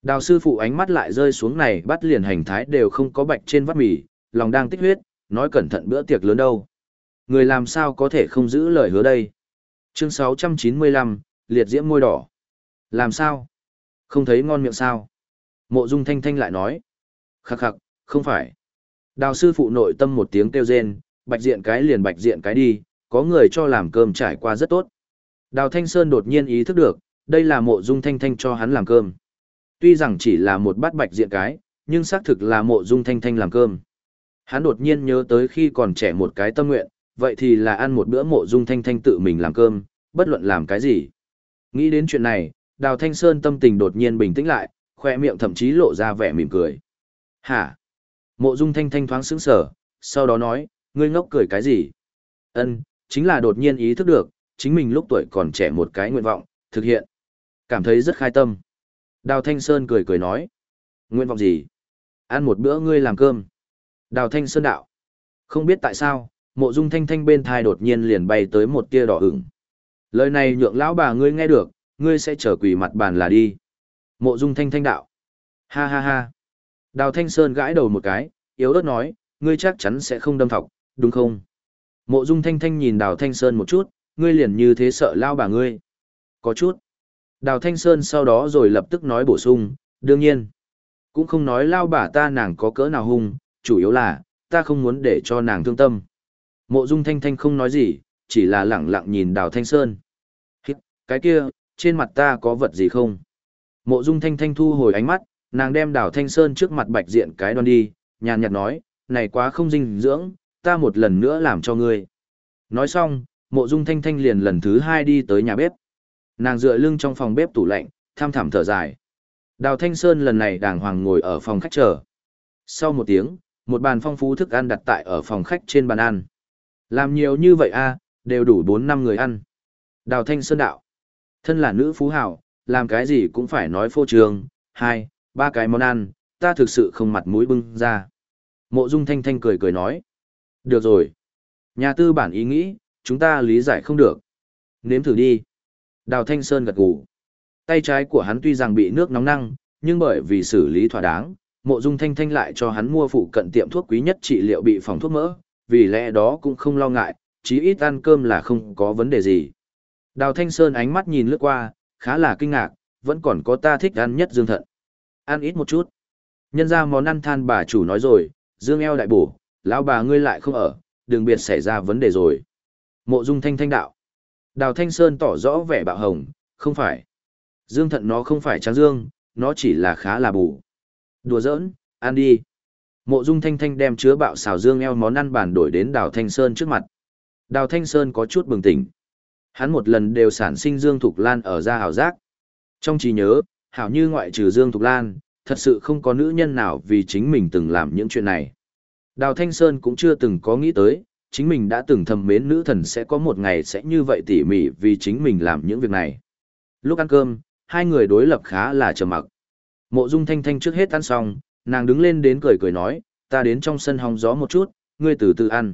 Đào sư phụ ánh mắt lại rơi xuống này bắt liền hành thái đều không có bạch trên vắt mì, lòng đang tích huyết, nói cẩn thận bữa tiệc lớn đâu. Người làm sao có thể không giữ lời hứa đây? Chương 695, liệt diễm môi đỏ. Làm sao? Không thấy ngon miệng sao? Mộ Dung Thanh Thanh lại nói. Khắc khắc, không phải. Đào sư phụ nội tâm một tiếng kêu rên, bạch diện cái liền bạch diện cái đi, có người cho làm cơm trải qua rất tốt. Đào Thanh Sơn đột nhiên ý thức được, đây là mộ Dung Thanh Thanh cho hắn làm cơm. Tuy rằng chỉ là một bát bạch diện cái, nhưng xác thực là mộ dung thanh thanh làm cơm. Hắn đột nhiên nhớ tới khi còn trẻ một cái tâm nguyện, vậy thì là ăn một bữa mộ dung thanh thanh tự mình làm cơm, bất luận làm cái gì. Nghĩ đến chuyện này, Đào Thanh Sơn tâm tình đột nhiên bình tĩnh lại, khoe miệng thậm chí lộ ra vẻ mỉm cười. Hả? Mộ dung thanh thanh thoáng sững sờ, sau đó nói, ngươi ngốc cười cái gì? Ân, chính là đột nhiên ý thức được, chính mình lúc tuổi còn trẻ một cái nguyện vọng, thực hiện. Cảm thấy rất khai tâm. Đào Thanh Sơn cười cười nói. Nguyện vọng gì? Ăn một bữa ngươi làm cơm. Đào Thanh Sơn đạo. Không biết tại sao, mộ dung thanh thanh bên thai đột nhiên liền bay tới một tia đỏ ửng. Lời này nhượng lão bà ngươi nghe được, ngươi sẽ trở quỳ mặt bàn là đi. Mộ dung thanh thanh đạo. Ha ha ha. Đào Thanh Sơn gãi đầu một cái, yếu ớt nói, ngươi chắc chắn sẽ không đâm thọc, đúng không? Mộ dung thanh thanh nhìn Đào Thanh Sơn một chút, ngươi liền như thế sợ lao bà ngươi. Có chút. Đào Thanh Sơn sau đó rồi lập tức nói bổ sung, đương nhiên. Cũng không nói lao bà ta nàng có cỡ nào hung, chủ yếu là, ta không muốn để cho nàng thương tâm. Mộ Dung Thanh Thanh không nói gì, chỉ là lẳng lặng nhìn Đào Thanh Sơn. Cái kia, trên mặt ta có vật gì không? Mộ Dung Thanh Thanh thu hồi ánh mắt, nàng đem Đào Thanh Sơn trước mặt bạch diện cái đoan đi, nhàn nhạt nói, này quá không dinh dưỡng, ta một lần nữa làm cho ngươi. Nói xong, Mộ Dung Thanh Thanh liền lần thứ hai đi tới nhà bếp. Nàng dựa lưng trong phòng bếp tủ lạnh, tham thảm thở dài. Đào Thanh Sơn lần này đàng hoàng ngồi ở phòng khách chờ. Sau một tiếng, một bàn phong phú thức ăn đặt tại ở phòng khách trên bàn ăn. Làm nhiều như vậy a, đều đủ bốn năm người ăn. Đào Thanh Sơn đạo. Thân là nữ phú hảo làm cái gì cũng phải nói phô trường, hai, ba cái món ăn, ta thực sự không mặt mũi bưng ra. Mộ Dung Thanh Thanh cười cười nói. Được rồi. Nhà tư bản ý nghĩ, chúng ta lý giải không được. Nếm thử đi. Đào Thanh Sơn gật gù. Tay trái của hắn tuy rằng bị nước nóng năng, nhưng bởi vì xử lý thỏa đáng, mộ dung thanh thanh lại cho hắn mua phụ cận tiệm thuốc quý nhất trị liệu bị phòng thuốc mỡ, vì lẽ đó cũng không lo ngại, chí ít ăn cơm là không có vấn đề gì. Đào Thanh Sơn ánh mắt nhìn lướt qua, khá là kinh ngạc, vẫn còn có ta thích ăn nhất dương thận. Ăn ít một chút. Nhân ra món ăn than bà chủ nói rồi, dương eo đại bổ, lão bà ngươi lại không ở, đừng biệt xảy ra vấn đề rồi. Mộ dung thanh thanh đạo. Đào Thanh Sơn tỏ rõ vẻ bạo hồng, không phải. Dương thận nó không phải trắng dương, nó chỉ là khá là bù. Đùa giỡn, ăn đi. Mộ dung thanh thanh đem chứa bạo xào dương eo món ăn bản đổi đến đào Thanh Sơn trước mặt. Đào Thanh Sơn có chút bừng tỉnh. Hắn một lần đều sản sinh Dương Thục Lan ở ra hào giác. Trong trí nhớ, hảo như ngoại trừ Dương Thục Lan, thật sự không có nữ nhân nào vì chính mình từng làm những chuyện này. Đào Thanh Sơn cũng chưa từng có nghĩ tới, chính mình đã từng thầm mến nữ thần sẽ có một ngày sẽ như vậy tỉ mỉ vì chính mình làm những việc này. Lúc ăn cơm, hai người đối lập khá là trầm mặc. Mộ Dung Thanh Thanh trước hết ăn xong, nàng đứng lên đến cười cười nói, ta đến trong sân hóng gió một chút, ngươi từ từ ăn.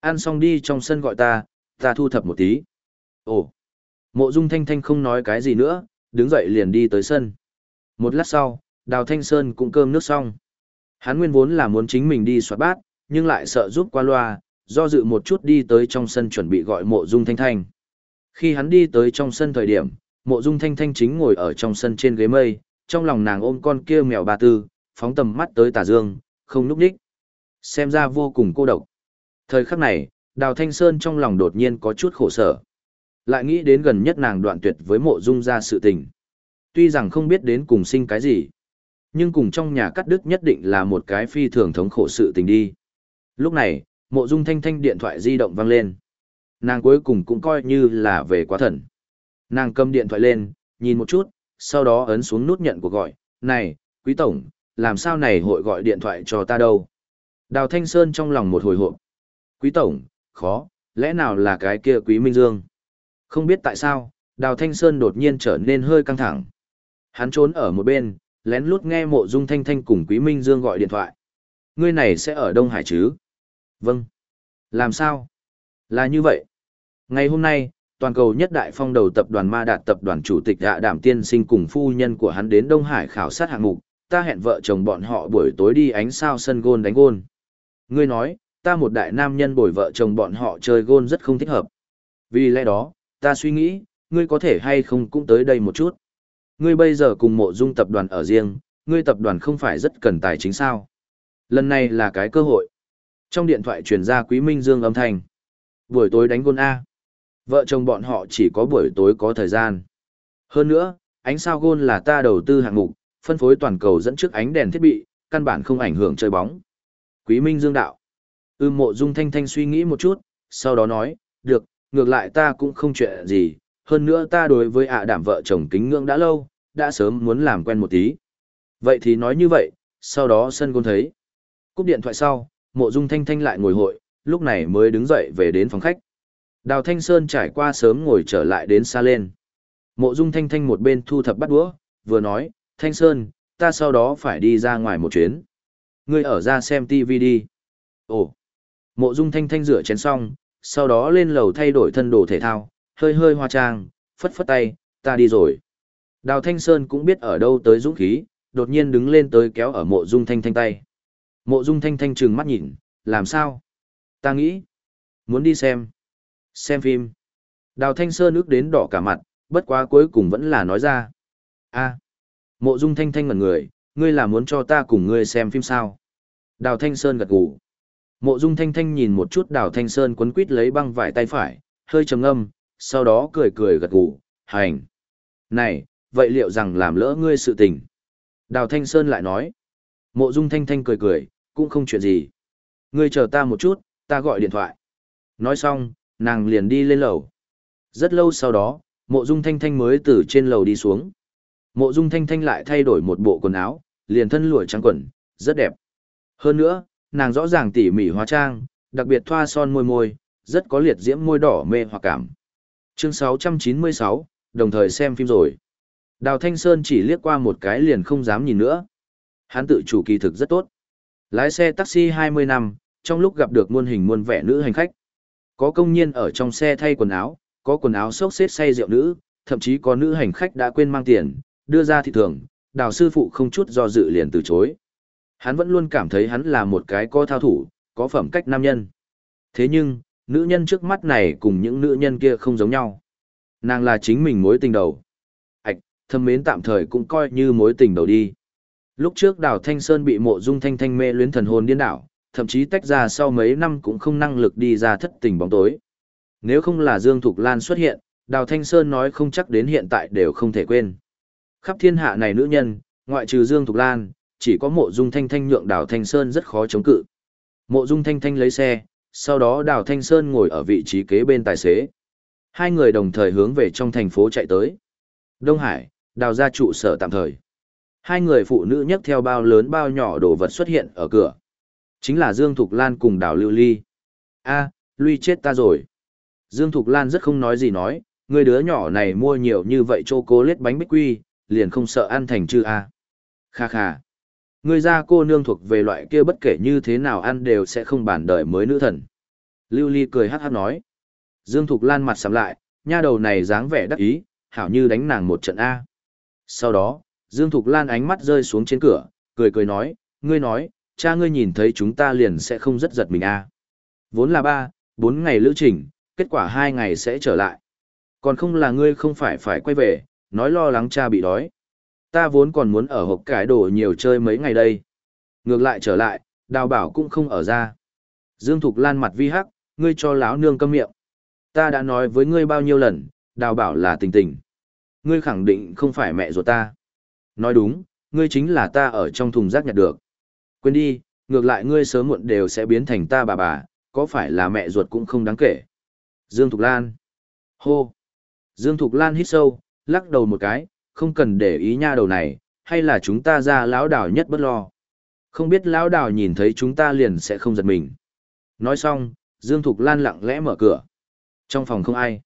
Ăn xong đi trong sân gọi ta, ta thu thập một tí. Ồ, mộ Dung Thanh Thanh không nói cái gì nữa, đứng dậy liền đi tới sân. Một lát sau, Đào Thanh Sơn cũng cơm nước xong. Hắn nguyên vốn là muốn chính mình đi soát bát, nhưng lại sợ giúp qua loa, do dự một chút đi tới trong sân chuẩn bị gọi mộ dung thanh thanh. Khi hắn đi tới trong sân thời điểm, mộ dung thanh thanh chính ngồi ở trong sân trên ghế mây, trong lòng nàng ôm con kia mèo bà tư, phóng tầm mắt tới tà dương, không núp đích. Xem ra vô cùng cô độc. Thời khắc này, Đào Thanh Sơn trong lòng đột nhiên có chút khổ sở. Lại nghĩ đến gần nhất nàng đoạn tuyệt với mộ dung ra sự tình. Tuy rằng không biết đến cùng sinh cái gì, nhưng cùng trong nhà cắt đứt nhất định là một cái phi thường thống khổ sự tình đi. Lúc này, mộ dung thanh thanh điện thoại di động vang lên. Nàng cuối cùng cũng coi như là về quá thần. Nàng cầm điện thoại lên, nhìn một chút, sau đó ấn xuống nút nhận cuộc gọi. Này, quý tổng, làm sao này hội gọi điện thoại cho ta đâu? Đào Thanh Sơn trong lòng một hồi hộp. Quý tổng, khó, lẽ nào là cái kia quý Minh Dương? Không biết tại sao, Đào Thanh Sơn đột nhiên trở nên hơi căng thẳng. Hắn trốn ở một bên, lén lút nghe mộ dung thanh thanh cùng quý Minh Dương gọi điện thoại. Ngươi này sẽ ở Đông Hải chứ? Vâng. Làm sao? Là như vậy. Ngày hôm nay, toàn cầu nhất đại phong đầu tập đoàn Ma Đạt tập đoàn chủ tịch Hạ Đảm Tiên Sinh cùng phu nhân của hắn đến Đông Hải khảo sát hạng mục, ta hẹn vợ chồng bọn họ buổi tối đi ánh sao sân gôn đánh gôn. Ngươi nói, ta một đại nam nhân bồi vợ chồng bọn họ chơi gôn rất không thích hợp. Vì lẽ đó, ta suy nghĩ, ngươi có thể hay không cũng tới đây một chút. Ngươi bây giờ cùng mộ dung tập đoàn ở riêng, ngươi tập đoàn không phải rất cần tài chính sao. Lần này là cái cơ hội. Trong điện thoại truyền ra Quý Minh Dương âm thanh. Buổi tối đánh gôn A. Vợ chồng bọn họ chỉ có buổi tối có thời gian. Hơn nữa, ánh sao gôn là ta đầu tư hạng mục, phân phối toàn cầu dẫn trước ánh đèn thiết bị, căn bản không ảnh hưởng chơi bóng. Quý Minh Dương đạo. Ư mộ dung thanh thanh suy nghĩ một chút, sau đó nói, được, ngược lại ta cũng không chuyện gì, hơn nữa ta đối với ạ đảm vợ chồng kính ngưỡng đã lâu, đã sớm muốn làm quen một tí. Vậy thì nói như vậy, sau đó sân gôn thấy. Cúp điện thoại sau, mộ dung thanh thanh lại ngồi hội, lúc này mới đứng dậy về đến phòng khách. Đào Thanh Sơn trải qua sớm ngồi trở lại đến xa lên. Mộ dung thanh thanh một bên thu thập bắt đũa, vừa nói, Thanh Sơn, ta sau đó phải đi ra ngoài một chuyến. Ngươi ở ra xem TV đi. Ồ. Mộ dung thanh thanh rửa chén xong, sau đó lên lầu thay đổi thân đồ thể thao, hơi hơi hoa trang, phất phất tay, ta đi rồi. Đào Thanh Sơn cũng biết ở đâu tới dũng khí, đột nhiên đứng lên tới kéo ở mộ dung thanh thanh tay. Mộ dung thanh thanh trừng mắt nhìn, làm sao? Ta nghĩ, muốn đi xem. Xem phim. Đào Thanh Sơn ước đến đỏ cả mặt, bất quá cuối cùng vẫn là nói ra. a mộ dung thanh thanh ngẩn người, ngươi là muốn cho ta cùng ngươi xem phim sao? Đào Thanh Sơn gật gù. Mộ dung thanh thanh nhìn một chút đào Thanh Sơn quấn quít lấy băng vải tay phải, hơi trầm ngâm, sau đó cười cười gật gù, hành. Này, vậy liệu rằng làm lỡ ngươi sự tình? Đào Thanh Sơn lại nói. Mộ dung thanh thanh cười cười, cũng không chuyện gì. Ngươi chờ ta một chút, ta gọi điện thoại. Nói xong, nàng liền đi lên lầu. Rất lâu sau đó, mộ dung thanh thanh mới từ trên lầu đi xuống. Mộ dung thanh thanh lại thay đổi một bộ quần áo, liền thân lụa trắng quần, rất đẹp. Hơn nữa, nàng rõ ràng tỉ mỉ hóa trang, đặc biệt thoa son môi môi, rất có liệt diễm môi đỏ mê hoặc cảm. Chương 696, đồng thời xem phim rồi. Đào Thanh Sơn chỉ liếc qua một cái liền không dám nhìn nữa. Hắn tự chủ kỳ thực rất tốt. Lái xe taxi 20 năm, trong lúc gặp được muôn hình muôn vẻ nữ hành khách. Có công nhân ở trong xe thay quần áo, có quần áo xốc xếp say rượu nữ, thậm chí có nữ hành khách đã quên mang tiền, đưa ra thị thường, đào sư phụ không chút do dự liền từ chối. Hắn vẫn luôn cảm thấy hắn là một cái có thao thủ, có phẩm cách nam nhân. Thế nhưng, nữ nhân trước mắt này cùng những nữ nhân kia không giống nhau. Nàng là chính mình mối tình đầu. Ảch, thâm mến tạm thời cũng coi như mối tình đầu đi. Lúc trước đào Thanh Sơn bị mộ dung thanh thanh mê luyến thần hồn điên đảo, thậm chí tách ra sau mấy năm cũng không năng lực đi ra thất tình bóng tối. Nếu không là Dương Thục Lan xuất hiện, Đào Thanh Sơn nói không chắc đến hiện tại đều không thể quên. Khắp thiên hạ này nữ nhân, ngoại trừ Dương Thục Lan, chỉ có mộ dung thanh thanh nhượng Đào Thanh Sơn rất khó chống cự. Mộ dung thanh thanh lấy xe, sau đó Đào Thanh Sơn ngồi ở vị trí kế bên tài xế. Hai người đồng thời hướng về trong thành phố chạy tới. Đông Hải, đào ra trụ sở tạm thời. Hai người phụ nữ nhấc theo bao lớn bao nhỏ đồ vật xuất hiện ở cửa. Chính là Dương Thục Lan cùng đào lưu ly. a à, Luy chết ta rồi. Dương Thục Lan rất không nói gì nói, người đứa nhỏ này mua nhiều như vậy chô cố lết bánh bích quy, liền không sợ ăn thành chư a à. Kha kha. Người ra cô nương thuộc về loại kia bất kể như thế nào ăn đều sẽ không bản đời mới nữ thần. Lưu Ly cười hát hát nói. Dương Thục Lan mặt sầm lại, nha đầu này dáng vẻ đắc ý, hảo như đánh nàng một trận A. Sau đó, Dương Thục Lan ánh mắt rơi xuống trên cửa, cười cười nói, ngươi nói, cha ngươi nhìn thấy chúng ta liền sẽ không rất giật mình A. Vốn là ba, bốn ngày lữ trình, kết quả hai ngày sẽ trở lại. Còn không là ngươi không phải phải quay về, nói lo lắng cha bị đói. Ta vốn còn muốn ở hộp cải đồ nhiều chơi mấy ngày đây. Ngược lại trở lại, đào bảo cũng không ở ra. Dương Thục Lan mặt vi hắc, ngươi cho láo nương câm miệng. Ta đã nói với ngươi bao nhiêu lần, đào bảo là tình tình. Ngươi khẳng định không phải mẹ ruột ta. Nói đúng, ngươi chính là ta ở trong thùng rác nhặt được. Quên đi, ngược lại ngươi sớm muộn đều sẽ biến thành ta bà bà, có phải là mẹ ruột cũng không đáng kể. Dương Thục Lan. Hô. Dương Thục Lan hít sâu, lắc đầu một cái, không cần để ý nha đầu này, hay là chúng ta ra lão đảo nhất bất lo. Không biết lão đảo nhìn thấy chúng ta liền sẽ không giật mình. Nói xong, Dương Thục Lan lặng lẽ mở cửa. Trong phòng không ai.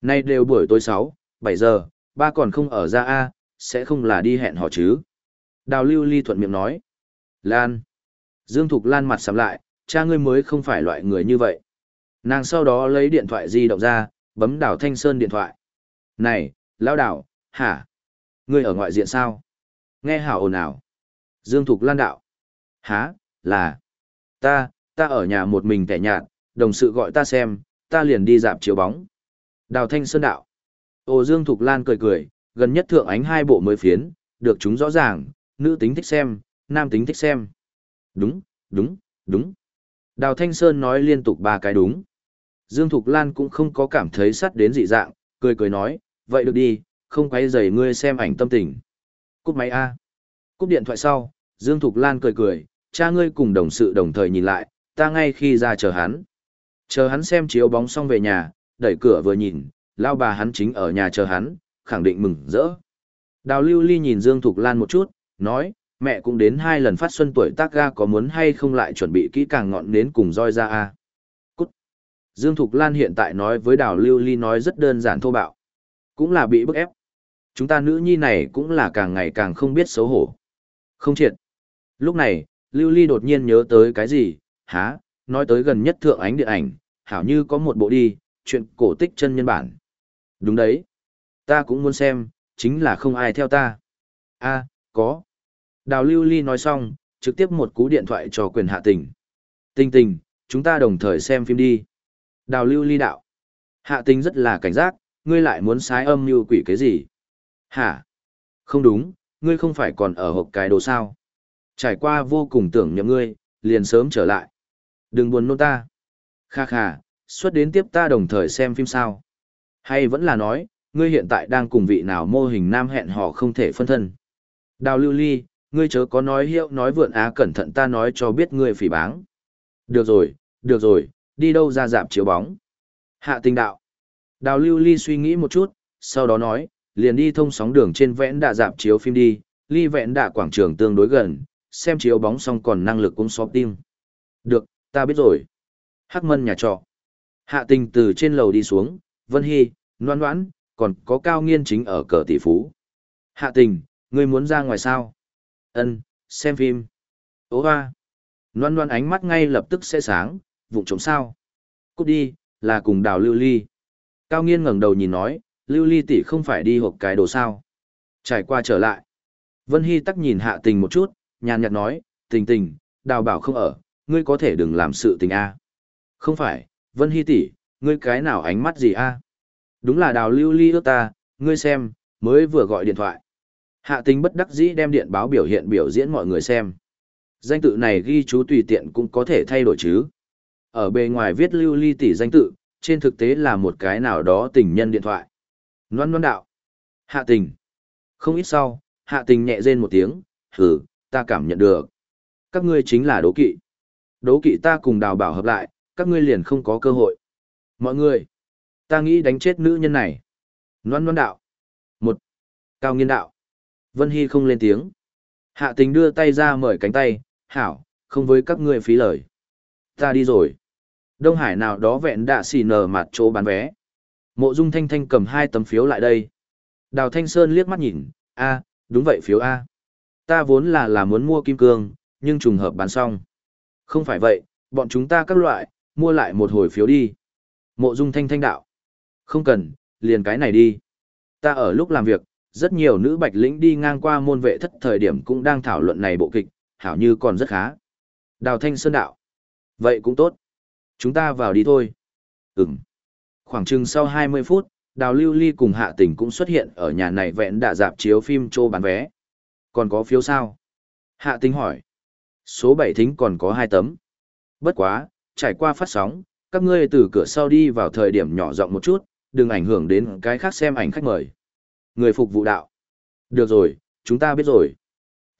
Nay đều buổi tối 6, 7 giờ, ba còn không ở ra A, sẽ không là đi hẹn họ chứ. Đào lưu ly thuận miệng nói. Lan. Dương Thục Lan mặt sắm lại, cha ngươi mới không phải loại người như vậy. Nàng sau đó lấy điện thoại di động ra, bấm đảo Thanh Sơn điện thoại. Này, lão đảo, hả? Ngươi ở ngoại diện sao? Nghe hảo ồn ào. Dương Thục Lan đạo. Hả, là. Ta, ta ở nhà một mình tẻ nhạt, đồng sự gọi ta xem, ta liền đi dạp chiếu bóng. Đào Thanh Sơn đạo. Ô Dương Thục Lan cười cười, gần nhất thượng ánh hai bộ mới phiến, được chúng rõ ràng, nữ tính thích xem, nam tính thích xem. Đúng, đúng, đúng. Đào Thanh Sơn nói liên tục ba cái đúng. Dương Thục Lan cũng không có cảm thấy sắt đến dị dạng, cười cười nói, vậy được đi, không quay rầy ngươi xem ảnh tâm tình. Cúp máy A. Cúp điện thoại sau, Dương Thục Lan cười cười, cha ngươi cùng đồng sự đồng thời nhìn lại, ta ngay khi ra chờ hắn. Chờ hắn xem chiếu bóng xong về nhà, đẩy cửa vừa nhìn, lao bà hắn chính ở nhà chờ hắn, khẳng định mừng rỡ. Đào lưu ly nhìn Dương Thục Lan một chút, nói, mẹ cũng đến hai lần phát xuân tuổi tác ga có muốn hay không lại chuẩn bị kỹ càng ngọn nến cùng roi ra a Cút. Dương Thục Lan hiện tại nói với Đào lưu ly nói rất đơn giản thô bạo. Cũng là bị bức ép. Chúng ta nữ nhi này cũng là càng ngày càng không biết xấu hổ. Không triệt. Lúc này, lưu ly đột nhiên nhớ tới cái gì, há, nói tới gần nhất thượng ánh điện ảnh, hảo như có một bộ đi, chuyện cổ tích chân nhân bản. Đúng đấy. Ta cũng muốn xem, chính là không ai theo ta. a có. Đào Lưu Ly nói xong, trực tiếp một cú điện thoại cho quyền hạ tình. Tình tình, chúng ta đồng thời xem phim đi. Đào Lưu Ly đạo. Hạ tình rất là cảnh giác, ngươi lại muốn sái âm như quỷ cái gì? Hả? Không đúng, ngươi không phải còn ở hộp cái đồ sao? Trải qua vô cùng tưởng nhầm ngươi, liền sớm trở lại. Đừng buồn nôn ta. Kha kha, xuất đến tiếp ta đồng thời xem phim sao. Hay vẫn là nói, ngươi hiện tại đang cùng vị nào mô hình nam hẹn hò không thể phân thân. Đào lưu ly, ngươi chớ có nói hiệu nói vượn á cẩn thận ta nói cho biết ngươi phỉ báng. Được rồi, được rồi, đi đâu ra dạp chiếu bóng. Hạ tình đạo. Đào lưu ly suy nghĩ một chút, sau đó nói, liền đi thông sóng đường trên vẽn đạ dạp chiếu phim đi, ly vẽn đạ quảng trường tương đối gần, xem chiếu bóng xong còn năng lực cũng xóp tim. Được, ta biết rồi. Hắc mân nhà trọ. Hạ tình từ trên lầu đi xuống, Vân Hy, Loan Loan, còn có Cao Nghiên chính ở cờ tỷ phú. Hạ tình, ngươi muốn ra ngoài sao? Ân, xem phim. Ô hoa. Loan Loan ánh mắt ngay lập tức sẽ sáng, vụng trộm sao? Cút đi, là cùng đào lưu ly. Cao Nghiên ngẩng đầu nhìn nói, lưu ly tỷ không phải đi hộp cái đồ sao. Trải qua trở lại. Vân Hy tắc nhìn hạ tình một chút, nhàn nhạt nói, tình tình, đào bảo không ở, ngươi có thể đừng làm sự tình a. Không phải, Vân Hy tỷ, ngươi cái nào ánh mắt gì a? Đúng là đào lưu ly ước ta, ngươi xem, mới vừa gọi điện thoại. Hạ tình bất đắc dĩ đem điện báo biểu hiện biểu diễn mọi người xem. Danh tự này ghi chú tùy tiện cũng có thể thay đổi chứ. Ở bề ngoài viết lưu ly tỷ danh tự, trên thực tế là một cái nào đó tình nhân điện thoại. Loan loan đạo. Hạ tình. Không ít sau, hạ tình nhẹ rên một tiếng, hừ, ta cảm nhận được. Các ngươi chính là đố kỵ. Đố kỵ ta cùng đào bảo hợp lại, các ngươi liền không có cơ hội. Mọi người, ta nghĩ đánh chết nữ nhân này. Loan loan đạo. Một. Cao nghiên đạo. Vân Hy không lên tiếng. Hạ tình đưa tay ra mời cánh tay, hảo, không với các ngươi phí lời. Ta đi rồi. Đông Hải nào đó vẹn đã xì nở mặt chỗ bán vé. Mộ Dung Thanh Thanh cầm hai tấm phiếu lại đây. Đào Thanh Sơn liếc mắt nhìn, a, đúng vậy phiếu A. Ta vốn là là muốn mua kim cương, nhưng trùng hợp bán xong. Không phải vậy, bọn chúng ta các loại, mua lại một hồi phiếu đi. Mộ Dung Thanh Thanh đạo. Không cần, liền cái này đi. Ta ở lúc làm việc, rất nhiều nữ bạch lĩnh đi ngang qua môn vệ thất thời điểm cũng đang thảo luận này bộ kịch, hảo như còn rất khá. Đào Thanh Sơn đạo. Vậy cũng tốt. Chúng ta vào đi thôi. Ừm. Khoảng chừng sau 20 phút, Đào Lưu Ly cùng Hạ Tình cũng xuất hiện ở nhà này vẹn đạ dạp chiếu phim trô bán vé. Còn có phiếu sao? Hạ Tình hỏi. Số 7 thính còn có 2 tấm. Bất quá, trải qua phát sóng, các ngươi từ cửa sau đi vào thời điểm nhỏ rộng một chút, đừng ảnh hưởng đến cái khác xem ảnh khách mời. Người phục vụ đạo. Được rồi, chúng ta biết rồi.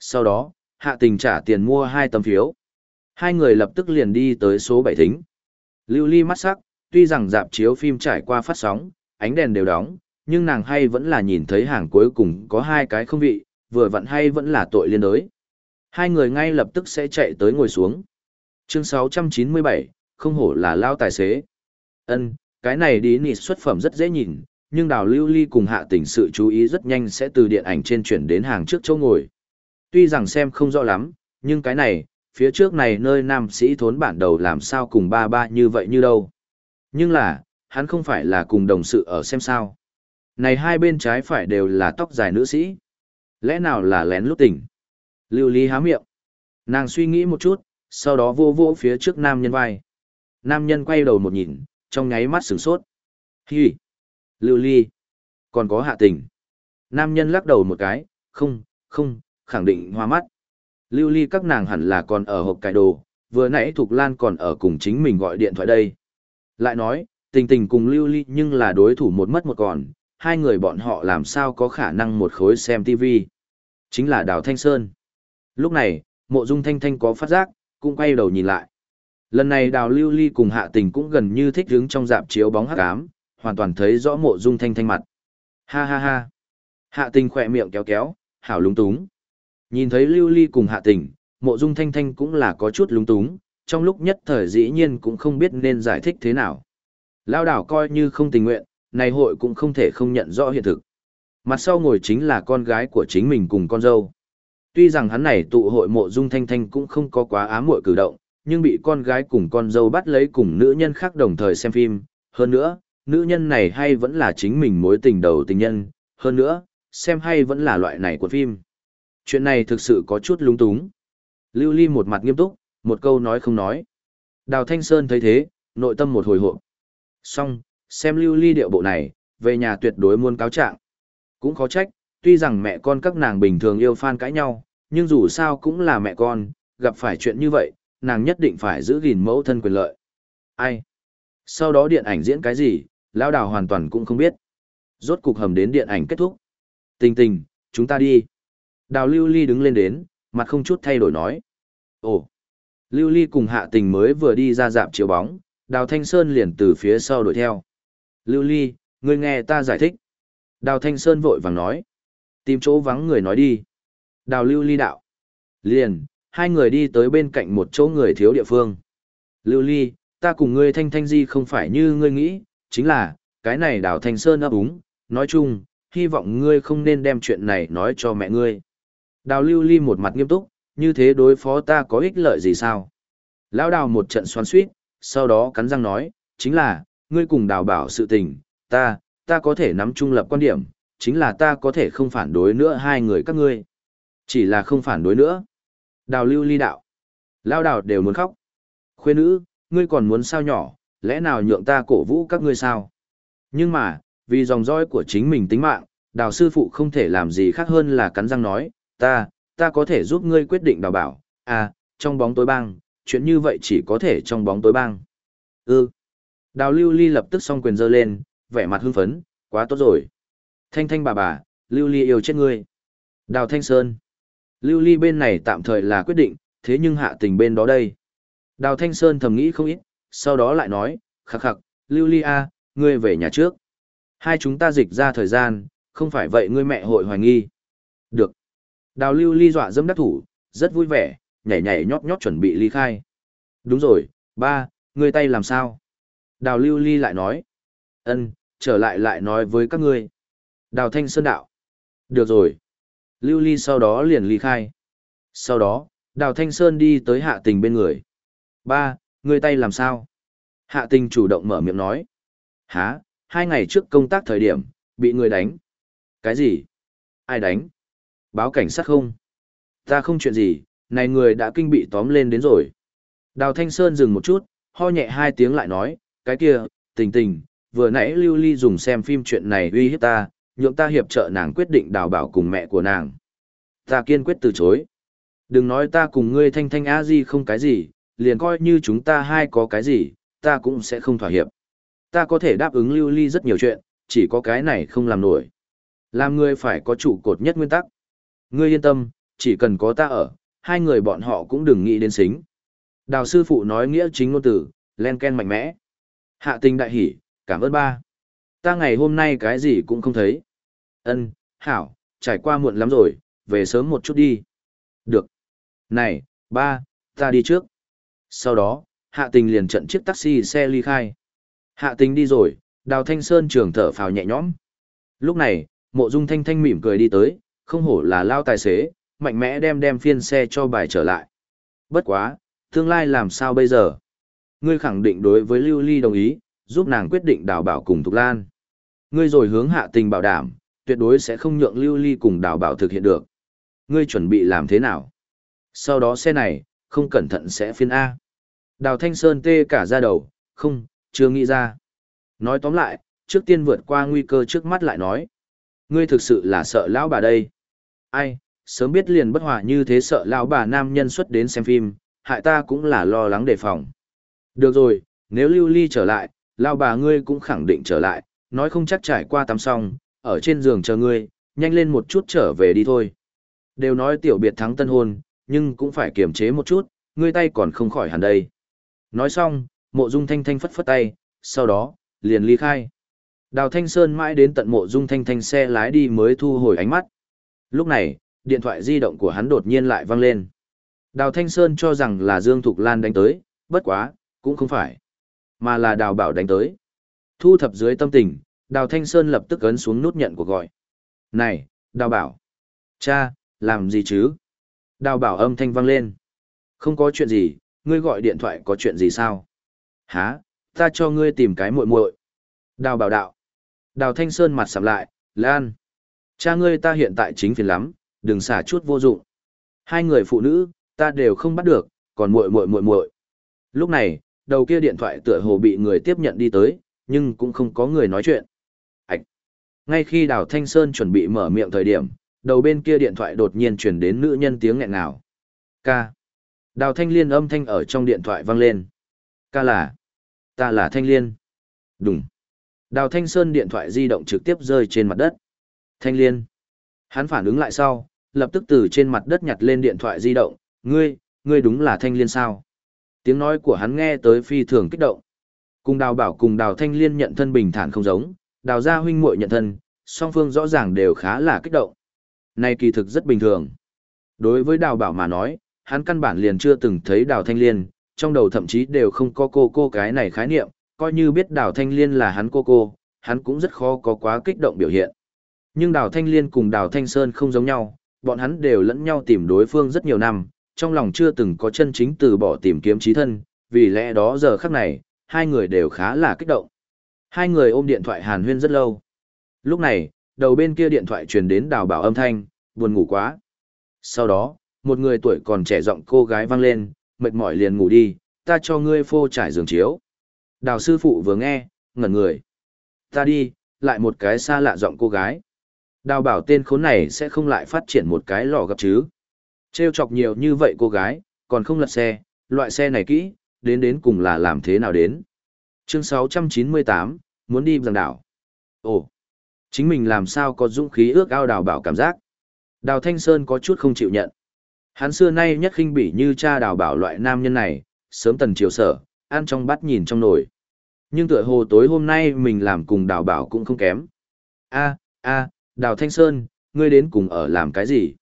Sau đó, Hạ Tình trả tiền mua hai tấm phiếu. Hai người lập tức liền đi tới số 7 thính. Lưu ly mắt sắc, tuy rằng dạp chiếu phim trải qua phát sóng, ánh đèn đều đóng, nhưng nàng hay vẫn là nhìn thấy hàng cuối cùng có hai cái không vị, vừa vặn hay vẫn là tội liên đới. Hai người ngay lập tức sẽ chạy tới ngồi xuống. Chương 697, không hổ là lao tài xế. Ân, cái này đi nịt xuất phẩm rất dễ nhìn, nhưng đào lưu ly cùng hạ tỉnh sự chú ý rất nhanh sẽ từ điện ảnh trên chuyển đến hàng trước chỗ ngồi. Tuy rằng xem không rõ lắm, nhưng cái này, phía trước này nơi nam sĩ thốn bản đầu làm sao cùng ba ba như vậy như đâu. Nhưng là, hắn không phải là cùng đồng sự ở xem sao. Này hai bên trái phải đều là tóc dài nữ sĩ. Lẽ nào là lén lút tỉnh? Lưu Ly há miệng. Nàng suy nghĩ một chút, sau đó vô vô phía trước nam nhân vai. Nam nhân quay đầu một nhìn, trong nháy mắt sửng sốt. Hi! Lưu Ly! Còn có hạ tình. Nam nhân lắc đầu một cái, không, không, khẳng định hoa mắt. Lưu ly các nàng hẳn là còn ở hộp cải đồ, vừa nãy Thục Lan còn ở cùng chính mình gọi điện thoại đây. Lại nói, tình tình cùng lưu ly nhưng là đối thủ một mất một còn, hai người bọn họ làm sao có khả năng một khối xem TV. Chính là Đào Thanh Sơn. Lúc này, mộ dung thanh thanh có phát giác, cũng quay đầu nhìn lại. Lần này đào lưu ly cùng hạ tình cũng gần như thích đứng trong dạp chiếu bóng hắc ám, hoàn toàn thấy rõ mộ dung thanh thanh mặt. Ha ha ha. Hạ tình khỏe miệng kéo kéo, hảo lúng túng. Nhìn thấy Lưu Ly cùng Hạ Tình, Mộ Dung Thanh Thanh cũng là có chút lúng túng, trong lúc nhất thời dĩ nhiên cũng không biết nên giải thích thế nào. Lao đảo coi như không tình nguyện, này hội cũng không thể không nhận rõ hiện thực. Mặt sau ngồi chính là con gái của chính mình cùng con dâu. Tuy rằng hắn này tụ hội Mộ Dung Thanh Thanh cũng không có quá ám muội cử động, nhưng bị con gái cùng con dâu bắt lấy cùng nữ nhân khác đồng thời xem phim. Hơn nữa, nữ nhân này hay vẫn là chính mình mối tình đầu tình nhân. Hơn nữa, xem hay vẫn là loại này của phim. Chuyện này thực sự có chút lúng túng. Lưu Ly một mặt nghiêm túc, một câu nói không nói. Đào Thanh Sơn thấy thế, nội tâm một hồi hộp. Xong, xem Lưu Ly điệu bộ này, về nhà tuyệt đối muôn cáo trạng. Cũng khó trách, tuy rằng mẹ con các nàng bình thường yêu phan cãi nhau, nhưng dù sao cũng là mẹ con, gặp phải chuyện như vậy, nàng nhất định phải giữ gìn mẫu thân quyền lợi. Ai? Sau đó điện ảnh diễn cái gì, lão đào hoàn toàn cũng không biết. Rốt cục hầm đến điện ảnh kết thúc. Tình tình, chúng ta đi. Đào Lưu Ly đứng lên đến, mặt không chút thay đổi nói. Ồ! Lưu Ly cùng hạ tình mới vừa đi ra dạp chiếu bóng, Đào Thanh Sơn liền từ phía sau đuổi theo. Lưu Ly, ngươi nghe ta giải thích. Đào Thanh Sơn vội vàng nói. Tìm chỗ vắng người nói đi. Đào Lưu Ly đạo. Liền, hai người đi tới bên cạnh một chỗ người thiếu địa phương. Lưu Ly, ta cùng ngươi Thanh Thanh Di không phải như ngươi nghĩ, chính là, cái này Đào Thanh Sơn ấp úng, nói chung, hy vọng ngươi không nên đem chuyện này nói cho mẹ ngươi. Đào lưu ly một mặt nghiêm túc, như thế đối phó ta có ích lợi gì sao? Lão đào một trận xoắn suýt, sau đó cắn răng nói, chính là, ngươi cùng đào bảo sự tình, ta, ta có thể nắm trung lập quan điểm, chính là ta có thể không phản đối nữa hai người các ngươi. Chỉ là không phản đối nữa. Đào lưu ly đạo. Lão đào đều muốn khóc. Khuê nữ, ngươi còn muốn sao nhỏ, lẽ nào nhượng ta cổ vũ các ngươi sao? Nhưng mà, vì dòng dõi của chính mình tính mạng, đào sư phụ không thể làm gì khác hơn là cắn răng nói, ta, ta có thể giúp ngươi quyết định đào bảo, à, trong bóng tối bang, chuyện như vậy chỉ có thể trong bóng tối bang. Ừ. Đào Lưu Ly lập tức song quyền giơ lên, vẻ mặt hưng phấn, quá tốt rồi. Thanh thanh bà bà, Lưu Ly yêu chết ngươi. Đào Thanh Sơn. Lưu Ly bên này tạm thời là quyết định, thế nhưng hạ tình bên đó đây. Đào Thanh Sơn thầm nghĩ không ít, sau đó lại nói, khắc khắc, Lưu Ly A, ngươi về nhà trước. Hai chúng ta dịch ra thời gian, không phải vậy ngươi mẹ hội hoài nghi. Được. Đào Lưu Ly dọa dẫm đắc thủ, rất vui vẻ, nhảy nhảy nhót nhót chuẩn bị ly khai. Đúng rồi, ba, người tay làm sao? Đào Lưu Ly lại nói. Ân, trở lại lại nói với các ngươi. Đào Thanh Sơn đạo. Được rồi. Lưu Ly sau đó liền ly khai. Sau đó, Đào Thanh Sơn đi tới hạ tình bên người. Ba, người tay làm sao? Hạ tình chủ động mở miệng nói. Hả, hai ngày trước công tác thời điểm, bị người đánh. Cái gì? Ai đánh? Báo cảnh sát không? Ta không chuyện gì, này người đã kinh bị tóm lên đến rồi. Đào Thanh Sơn dừng một chút, ho nhẹ hai tiếng lại nói, cái kia, tình tình, vừa nãy Lưu Ly dùng xem phim chuyện này uy hiếp ta, nhượng ta hiệp trợ nàng quyết định đào bảo cùng mẹ của nàng. Ta kiên quyết từ chối. Đừng nói ta cùng ngươi thanh thanh a di không cái gì, liền coi như chúng ta hai có cái gì, ta cũng sẽ không thỏa hiệp. Ta có thể đáp ứng lưu ly rất nhiều chuyện, chỉ có cái này không làm nổi. Làm người phải có trụ cột nhất nguyên tắc. Ngươi yên tâm, chỉ cần có ta ở, hai người bọn họ cũng đừng nghĩ đến xính. Đào sư phụ nói nghĩa chính ngôn tử, len ken mạnh mẽ. Hạ tình đại hỉ, cảm ơn ba. Ta ngày hôm nay cái gì cũng không thấy. Ân, hảo, trải qua muộn lắm rồi, về sớm một chút đi. Được. Này, ba, ta đi trước. Sau đó, hạ tình liền trận chiếc taxi xe ly khai. Hạ tình đi rồi, đào thanh sơn trường thở phào nhẹ nhõm. Lúc này, mộ dung thanh thanh mỉm cười đi tới, không hổ là lao tài xế, mạnh mẽ đem đem phiên xe cho bài trở lại. Bất quá, tương lai làm sao bây giờ? Ngươi khẳng định đối với Lưu Ly đồng ý, giúp nàng quyết định đào bảo cùng Thục Lan. Ngươi rồi hướng hạ tình bảo đảm, tuyệt đối sẽ không nhượng Lưu Ly cùng đào bảo thực hiện được. Ngươi chuẩn bị làm thế nào? Sau đó xe này, không cẩn thận sẽ phiên A. Đào Thanh Sơn tê cả ra đầu, không, chưa nghĩ ra. Nói tóm lại, trước tiên vượt qua nguy cơ trước mắt lại nói. Ngươi thực sự là sợ lão bà đây. Ai, sớm biết liền bất hòa như thế sợ lão bà nam nhân xuất đến xem phim, hại ta cũng là lo lắng đề phòng. Được rồi, nếu lưu ly trở lại, lão bà ngươi cũng khẳng định trở lại, nói không chắc trải qua tắm xong, ở trên giường chờ ngươi, nhanh lên một chút trở về đi thôi. Đều nói tiểu biệt thắng tân hôn, nhưng cũng phải kiềm chế một chút, ngươi tay còn không khỏi hẳn đây. Nói xong, mộ dung thanh thanh phất phất tay, sau đó, liền ly khai. Đào Thanh Sơn mãi đến tận mộ dung thanh thanh xe lái đi mới thu hồi ánh mắt. Lúc này, điện thoại di động của hắn đột nhiên lại vang lên. Đào Thanh Sơn cho rằng là Dương Thục Lan đánh tới, bất quá, cũng không phải. Mà là Đào Bảo đánh tới. Thu thập dưới tâm tình, Đào Thanh Sơn lập tức ấn xuống nút nhận của gọi. Này, Đào Bảo. Cha, làm gì chứ? Đào Bảo âm thanh vang lên. Không có chuyện gì, ngươi gọi điện thoại có chuyện gì sao? Hả, ta cho ngươi tìm cái muội muội. Đào Bảo đạo. Đào Thanh Sơn mặt sầm lại, Lan. Cha ngươi ta hiện tại chính phiền lắm, đừng xả chút vô dụng. Hai người phụ nữ, ta đều không bắt được, còn muội muội muội muội. Lúc này, đầu kia điện thoại tựa hồ bị người tiếp nhận đi tới, nhưng cũng không có người nói chuyện. Ảch! Ngay khi Đào Thanh Sơn chuẩn bị mở miệng thời điểm, đầu bên kia điện thoại đột nhiên chuyển đến nữ nhân tiếng nghẹn ngào. Ca! Đào Thanh Liên âm thanh ở trong điện thoại vang lên. Ca là! Ta là Thanh Liên. Đúng. Đào Thanh Sơn điện thoại di động trực tiếp rơi trên mặt đất. Thanh Liên. Hắn phản ứng lại sau, lập tức từ trên mặt đất nhặt lên điện thoại di động. Ngươi, ngươi đúng là Thanh Liên sao? Tiếng nói của hắn nghe tới phi thường kích động. Cùng đào bảo cùng đào thanh liên nhận thân bình thản không giống, đào gia huynh muội nhận thân, song phương rõ ràng đều khá là kích động. Này kỳ thực rất bình thường. Đối với đào bảo mà nói, hắn căn bản liền chưa từng thấy đào thanh liên, trong đầu thậm chí đều không có cô cô cái này khái niệm, coi như biết đào thanh liên là hắn cô cô, hắn cũng rất khó có quá kích động biểu hiện. Nhưng đào thanh liên cùng đào thanh sơn không giống nhau, bọn hắn đều lẫn nhau tìm đối phương rất nhiều năm, trong lòng chưa từng có chân chính từ bỏ tìm kiếm trí thân, vì lẽ đó giờ khắc này, hai người đều khá là kích động. Hai người ôm điện thoại hàn huyên rất lâu. Lúc này, đầu bên kia điện thoại truyền đến đào bảo âm thanh, buồn ngủ quá. Sau đó, một người tuổi còn trẻ giọng cô gái vang lên, mệt mỏi liền ngủ đi, ta cho ngươi phô trải giường chiếu. Đào sư phụ vừa nghe, ngẩn người. Ta đi, lại một cái xa lạ giọng cô gái. Đào bảo tên khốn này sẽ không lại phát triển một cái lò gặp chứ. Trêu chọc nhiều như vậy cô gái, còn không lật xe, loại xe này kỹ, đến đến cùng là làm thế nào đến. Chương 698, muốn đi giang đảo. Ồ, chính mình làm sao có dũng khí ước ao đào bảo cảm giác. Đào Thanh Sơn có chút không chịu nhận. Hắn xưa nay nhất khinh bỉ như cha đào bảo loại nam nhân này, sớm tần chiều sở, ăn trong bát nhìn trong nồi. Nhưng tựa hồ tối hôm nay mình làm cùng đào bảo cũng không kém. a a đào Thanh Sơn, ngươi đến cùng ở làm cái gì?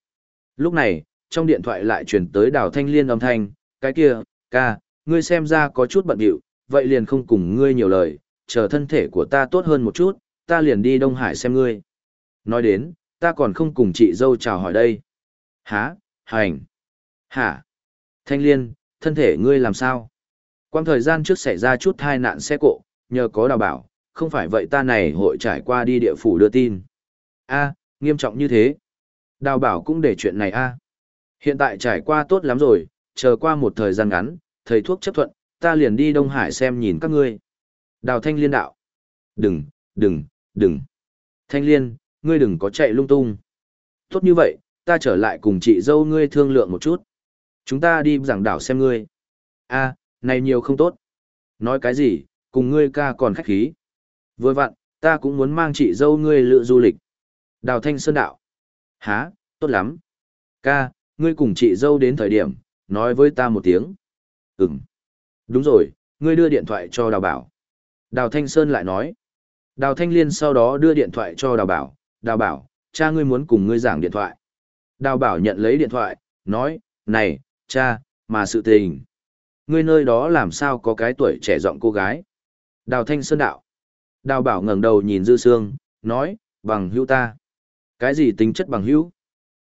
Lúc này, trong điện thoại lại truyền tới đào Thanh Liên âm thanh, cái kia, ca, ngươi xem ra có chút bận điệu, vậy liền không cùng ngươi nhiều lời, chờ thân thể của ta tốt hơn một chút, ta liền đi Đông Hải xem ngươi. Nói đến, ta còn không cùng chị dâu chào hỏi đây. Hả, hành. Hả? Thanh liên, thân thể ngươi làm sao? Quang thời gian trước xảy ra chút thai nạn xe cộ, nhờ có đào bảo, không phải vậy ta này hội trải qua đi địa phủ đưa tin a nghiêm trọng như thế. Đào bảo cũng để chuyện này a Hiện tại trải qua tốt lắm rồi, chờ qua một thời gian ngắn, thầy thuốc chấp thuận, ta liền đi Đông Hải xem nhìn các ngươi. Đào thanh liên đạo. Đừng, đừng, đừng. Thanh liên, ngươi đừng có chạy lung tung. Tốt như vậy, ta trở lại cùng chị dâu ngươi thương lượng một chút. Chúng ta đi giảng đảo xem ngươi. a này nhiều không tốt. Nói cái gì, cùng ngươi ca còn khách khí. Vừa vặn, ta cũng muốn mang chị dâu ngươi lựa du lịch. Đào Thanh Sơn đạo. Há, tốt lắm. Ca, ngươi cùng chị dâu đến thời điểm, nói với ta một tiếng. Ừm. Đúng rồi, ngươi đưa điện thoại cho Đào Bảo. Đào Thanh Sơn lại nói. Đào Thanh Liên sau đó đưa điện thoại cho Đào Bảo. Đào Bảo, cha ngươi muốn cùng ngươi giảng điện thoại. Đào Bảo nhận lấy điện thoại, nói, này, cha, mà sự tình. Ngươi nơi đó làm sao có cái tuổi trẻ giọng cô gái. Đào Thanh Sơn đạo. Đào Bảo ngẩng đầu nhìn Dư Sương, nói, bằng hữu ta. Cái gì tính chất bằng hữu?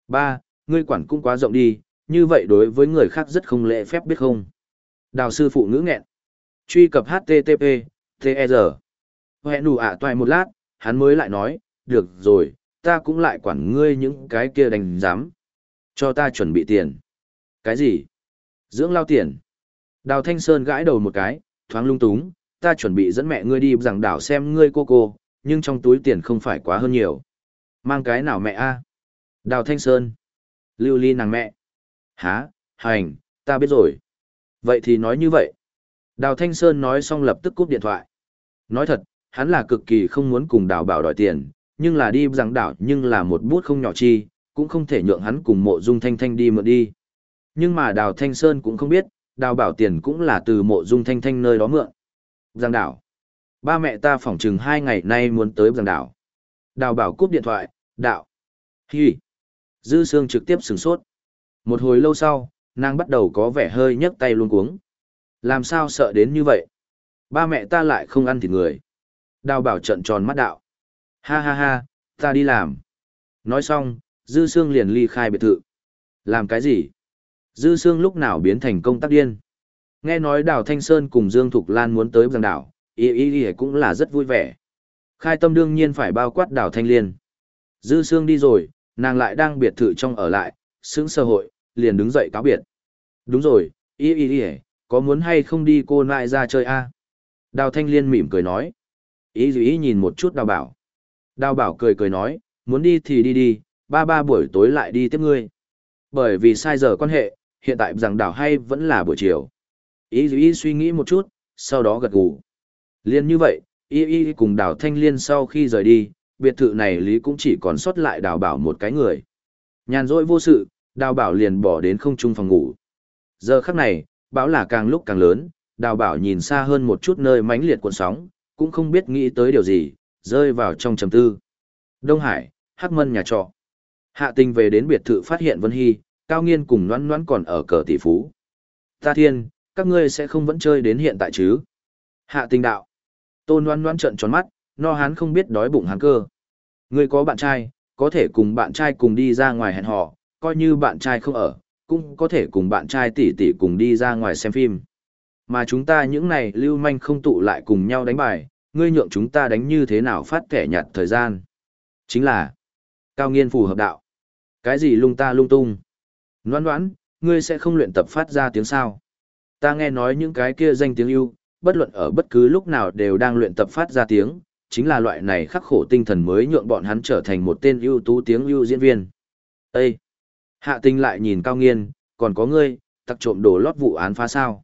Ba, ngươi quản cũng quá rộng đi, như vậy đối với người khác rất không lễ phép biết không? Đào sư phụ ngữ nghẹn. Truy cập HTTP, TR. Hẹn đủ ạ toài một lát, hắn mới lại nói, được rồi, ta cũng lại quản ngươi những cái kia đành dám Cho ta chuẩn bị tiền. Cái gì? Dưỡng lao tiền. Đào Thanh Sơn gãi đầu một cái, thoáng lung túng, ta chuẩn bị dẫn mẹ ngươi đi rằng đảo xem ngươi cô cô, nhưng trong túi tiền không phải quá hơn nhiều. Mang cái nào mẹ a? Đào Thanh Sơn. Lưu ly nàng mẹ. Hả, hành, ta biết rồi. Vậy thì nói như vậy. Đào Thanh Sơn nói xong lập tức cúp điện thoại. Nói thật, hắn là cực kỳ không muốn cùng đào bảo đòi tiền, nhưng là đi rằng đảo nhưng là một bút không nhỏ chi, cũng không thể nhượng hắn cùng mộ dung thanh thanh đi mượn đi. Nhưng mà đào Thanh Sơn cũng không biết, đào bảo tiền cũng là từ mộ dung thanh thanh nơi đó mượn. Giang đảo. Ba mẹ ta phỏng chừng hai ngày nay muốn tới giang đảo. Đào bảo cúp điện thoại, đạo. Hi. Dư Sương trực tiếp sửng sốt. Một hồi lâu sau, nàng bắt đầu có vẻ hơi nhấc tay luôn cuống. Làm sao sợ đến như vậy? Ba mẹ ta lại không ăn thịt người. Đào bảo trận tròn mắt đạo. Ha ha ha, ta đi làm. Nói xong, Dư Sương liền ly khai biệt thự. Làm cái gì? Dư Sương lúc nào biến thành công tác điên? Nghe nói Đào Thanh Sơn cùng Dương Thục Lan muốn tới giang đảo, y y y cũng là rất vui vẻ. Khai tâm đương nhiên phải bao quát Đào Thanh Liên. Dư Sương đi rồi, nàng lại đang biệt thự trong ở lại, sướng sơ hội, liền đứng dậy cáo biệt. Đúng rồi, y y y, có muốn hay không đi cô nại ra chơi a? Đào Thanh Liên mỉm cười nói. Ý dù ý nhìn một chút đào bảo. Đào bảo cười cười nói, muốn đi thì đi đi, ba ba buổi tối lại đi tiếp ngươi. Bởi vì sai giờ quan hệ, hiện tại rằng đảo hay vẫn là buổi chiều. Ý dù ý suy nghĩ một chút, sau đó gật gù. Liên như vậy, y y cùng đào thanh liên sau khi rời đi, biệt thự này lý cũng chỉ còn sót lại đào bảo một cái người. Nhàn rỗi vô sự, đào bảo liền bỏ đến không trung phòng ngủ. Giờ khắc này, bão là càng lúc càng lớn, đào bảo nhìn xa hơn một chút nơi mãnh liệt cuộn sóng, cũng không biết nghĩ tới điều gì, rơi vào trong trầm tư. Đông Hải, Hắc Mân nhà trọ. Hạ tình về đến biệt thự phát hiện Vân Hy, Cao Nghiên cùng noãn noãn còn ở cờ tỷ phú. Ta thiên, các ngươi sẽ không vẫn chơi đến hiện tại chứ? Hạ tình đạo. Tôn noãn noãn trợn tròn mắt, no hắn không biết đói bụng hắn cơ. Ngươi có bạn trai, có thể cùng bạn trai cùng đi ra ngoài hẹn hò, coi như bạn trai không ở, cũng có thể cùng bạn trai tỷ tỷ cùng đi ra ngoài xem phim. Mà chúng ta những này lưu manh không tụ lại cùng nhau đánh bài, ngươi nhượng chúng ta đánh như thế nào phát kẻ nhặt thời gian. Chính là, cao nghiên phù hợp đạo. Cái gì lung ta lung tung? Noãn noãn, ngươi sẽ không luyện tập phát ra tiếng sao. Ta nghe nói những cái kia danh tiếng yêu, bất luận ở bất cứ lúc nào đều đang luyện tập phát ra tiếng, chính là loại này khắc khổ tinh thần mới nhượng bọn hắn trở thành một tên ưu tú tiếng ưu diễn viên. Ê! Hạ tinh lại nhìn cao nghiên, còn có ngươi, tặc trộm đồ lót vụ án phá sao?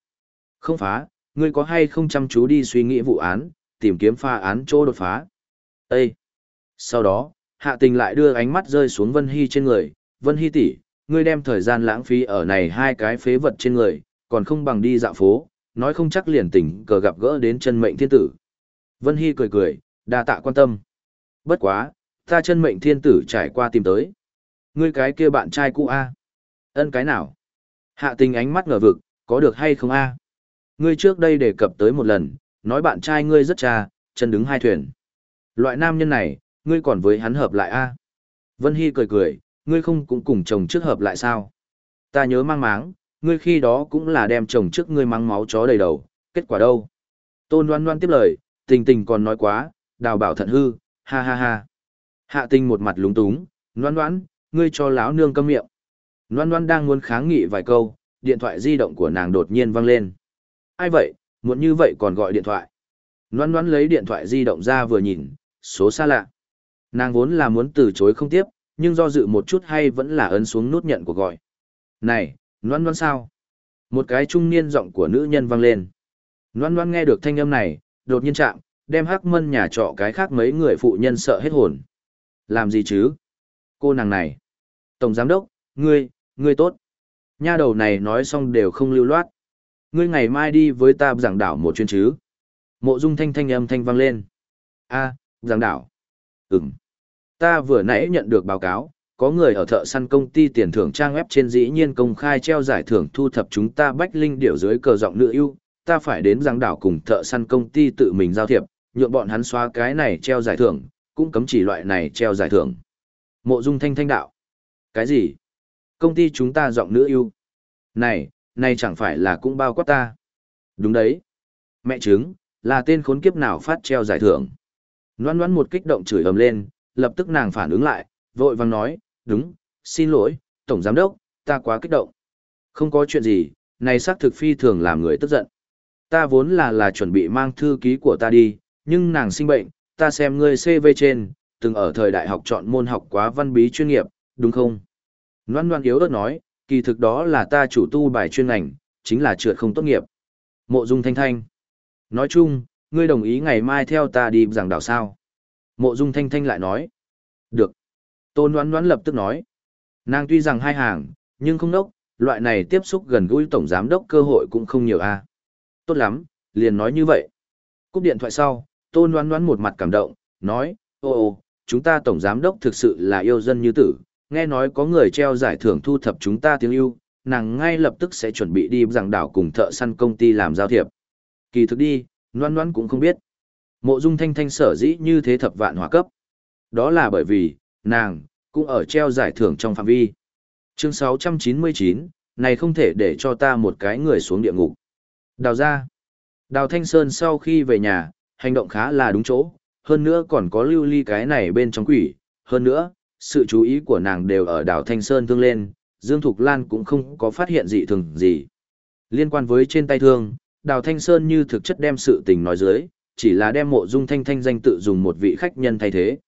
Không phá, ngươi có hay không chăm chú đi suy nghĩ vụ án, tìm kiếm pha án chỗ đột phá? Ê! Sau đó, hạ tình lại đưa ánh mắt rơi xuống Vân Hy trên người, Vân Hy tỷ, ngươi đem thời gian lãng phí ở này hai cái phế vật trên người, còn không bằng đi dạo phố, nói không chắc liền tỉnh cờ gặp gỡ đến chân mệnh thiên tử. Vân Hy cười cười, đa tạ quan tâm. Bất quá, ta chân mệnh thiên tử trải qua tìm tới. Ngươi cái kia bạn trai cũ A. Ân cái nào? Hạ tình ánh mắt ngờ vực, có được hay không A? Ngươi trước đây đề cập tới một lần, nói bạn trai ngươi rất cha, chân đứng hai thuyền. Loại nam nhân này, ngươi còn với hắn hợp lại A. Vân Hy cười cười, ngươi không cũng cùng chồng trước hợp lại sao? Ta nhớ mang máng, ngươi khi đó cũng là đem chồng trước ngươi mang máu chó đầy đầu, kết quả đâu? Tôn đoan đoan tiếp lời, tình tình còn nói quá, đào bảo thận hư, ha ha ha. Hạ tinh một mặt lúng túng, đoan đoán, ngươi cho lão nương câm miệng. Đoan đoan đang muốn kháng nghị vài câu, điện thoại di động của nàng đột nhiên vang lên. Ai vậy, muốn như vậy còn gọi điện thoại. Đoan đoan lấy điện thoại di động ra vừa nhìn, số xa lạ. Nàng vốn là muốn từ chối không tiếp, nhưng do dự một chút hay vẫn là ấn xuống nút nhận của gọi. Này, Loan Loan sao? Một cái trung niên giọng của nữ nhân vang lên. Loan Loan nghe được thanh âm này, đột nhiên chạm, đem hắc mân nhà trọ cái khác mấy người phụ nhân sợ hết hồn. Làm gì chứ? Cô nàng này. Tổng giám đốc, ngươi, ngươi tốt. Nha đầu này nói xong đều không lưu loát. Ngươi ngày mai đi với ta giảng đảo một chuyến chứ. Mộ dung thanh thanh âm thanh vang lên. a giảng đảo. Ừm. Ta vừa nãy nhận được báo cáo, có người ở thợ săn công ty tiền thưởng trang web trên dĩ nhiên công khai treo giải thưởng thu thập chúng ta bách linh điểu dưới cờ giọng nữ ưu, ta phải đến giảng đảo cùng thợ săn công ty tự mình giao thiệp, nhượng bọn hắn xóa cái này treo giải thưởng, cũng cấm chỉ loại này treo giải thưởng. Mộ Dung Thanh Thanh đạo. Cái gì? Công ty chúng ta giọng nữ ưu. Này, này chẳng phải là cũng bao quát ta. Đúng đấy. Mẹ chứng, là tên khốn kiếp nào phát treo giải thưởng. Loan loan một kích động chửi ầm lên, lập tức nàng phản ứng lại, vội vàng nói, đúng, xin lỗi, Tổng Giám Đốc, ta quá kích động. Không có chuyện gì, này xác thực phi thường làm người tức giận. Ta vốn là là chuẩn bị mang thư ký của ta đi, nhưng nàng sinh bệnh, ta xem ngươi CV trên, từng ở thời đại học chọn môn học quá văn bí chuyên nghiệp, đúng không? Loan Loan yếu ớt nói, kỳ thực đó là ta chủ tu bài chuyên ngành, chính là trượt không tốt nghiệp. Mộ Dung Thanh Thanh. Nói chung, ngươi đồng ý ngày mai theo ta đi giảng đảo sao? Mộ Dung Thanh Thanh lại nói. Được. Tôn Loan Loan lập tức nói. Nàng tuy rằng hai hàng, nhưng không đốc, loại này tiếp xúc gần gũi tổng giám đốc cơ hội cũng không nhiều a. Tốt lắm, liền nói như vậy. Cúp điện thoại sau, Tôn đoán đoán một mặt cảm động, nói, ô ô, chúng ta tổng giám đốc thực sự là yêu dân như tử, nghe nói có người treo giải thưởng thu thập chúng ta tiếng yêu, nàng ngay lập tức sẽ chuẩn bị đi giảng đảo cùng thợ săn công ty làm giao thiệp. Kỳ thực đi, đoán đoán cũng không biết. Mộ Dung Thanh Thanh sở dĩ như thế thập vạn hỏa cấp. Đó là bởi vì, nàng, cũng ở treo giải thưởng trong phạm vi. Chương 699, này không thể để cho ta một cái người xuống địa ngục. Đào ra. Đào Thanh Sơn sau khi về nhà, hành động khá là đúng chỗ, hơn nữa còn có lưu ly cái này bên trong quỷ, hơn nữa, sự chú ý của nàng đều ở đảo Thanh Sơn thương lên, Dương Thục Lan cũng không có phát hiện gì thường gì. Liên quan với trên tay thương, đào Thanh Sơn như thực chất đem sự tình nói dưới, chỉ là đem mộ dung thanh thanh danh tự dùng một vị khách nhân thay thế.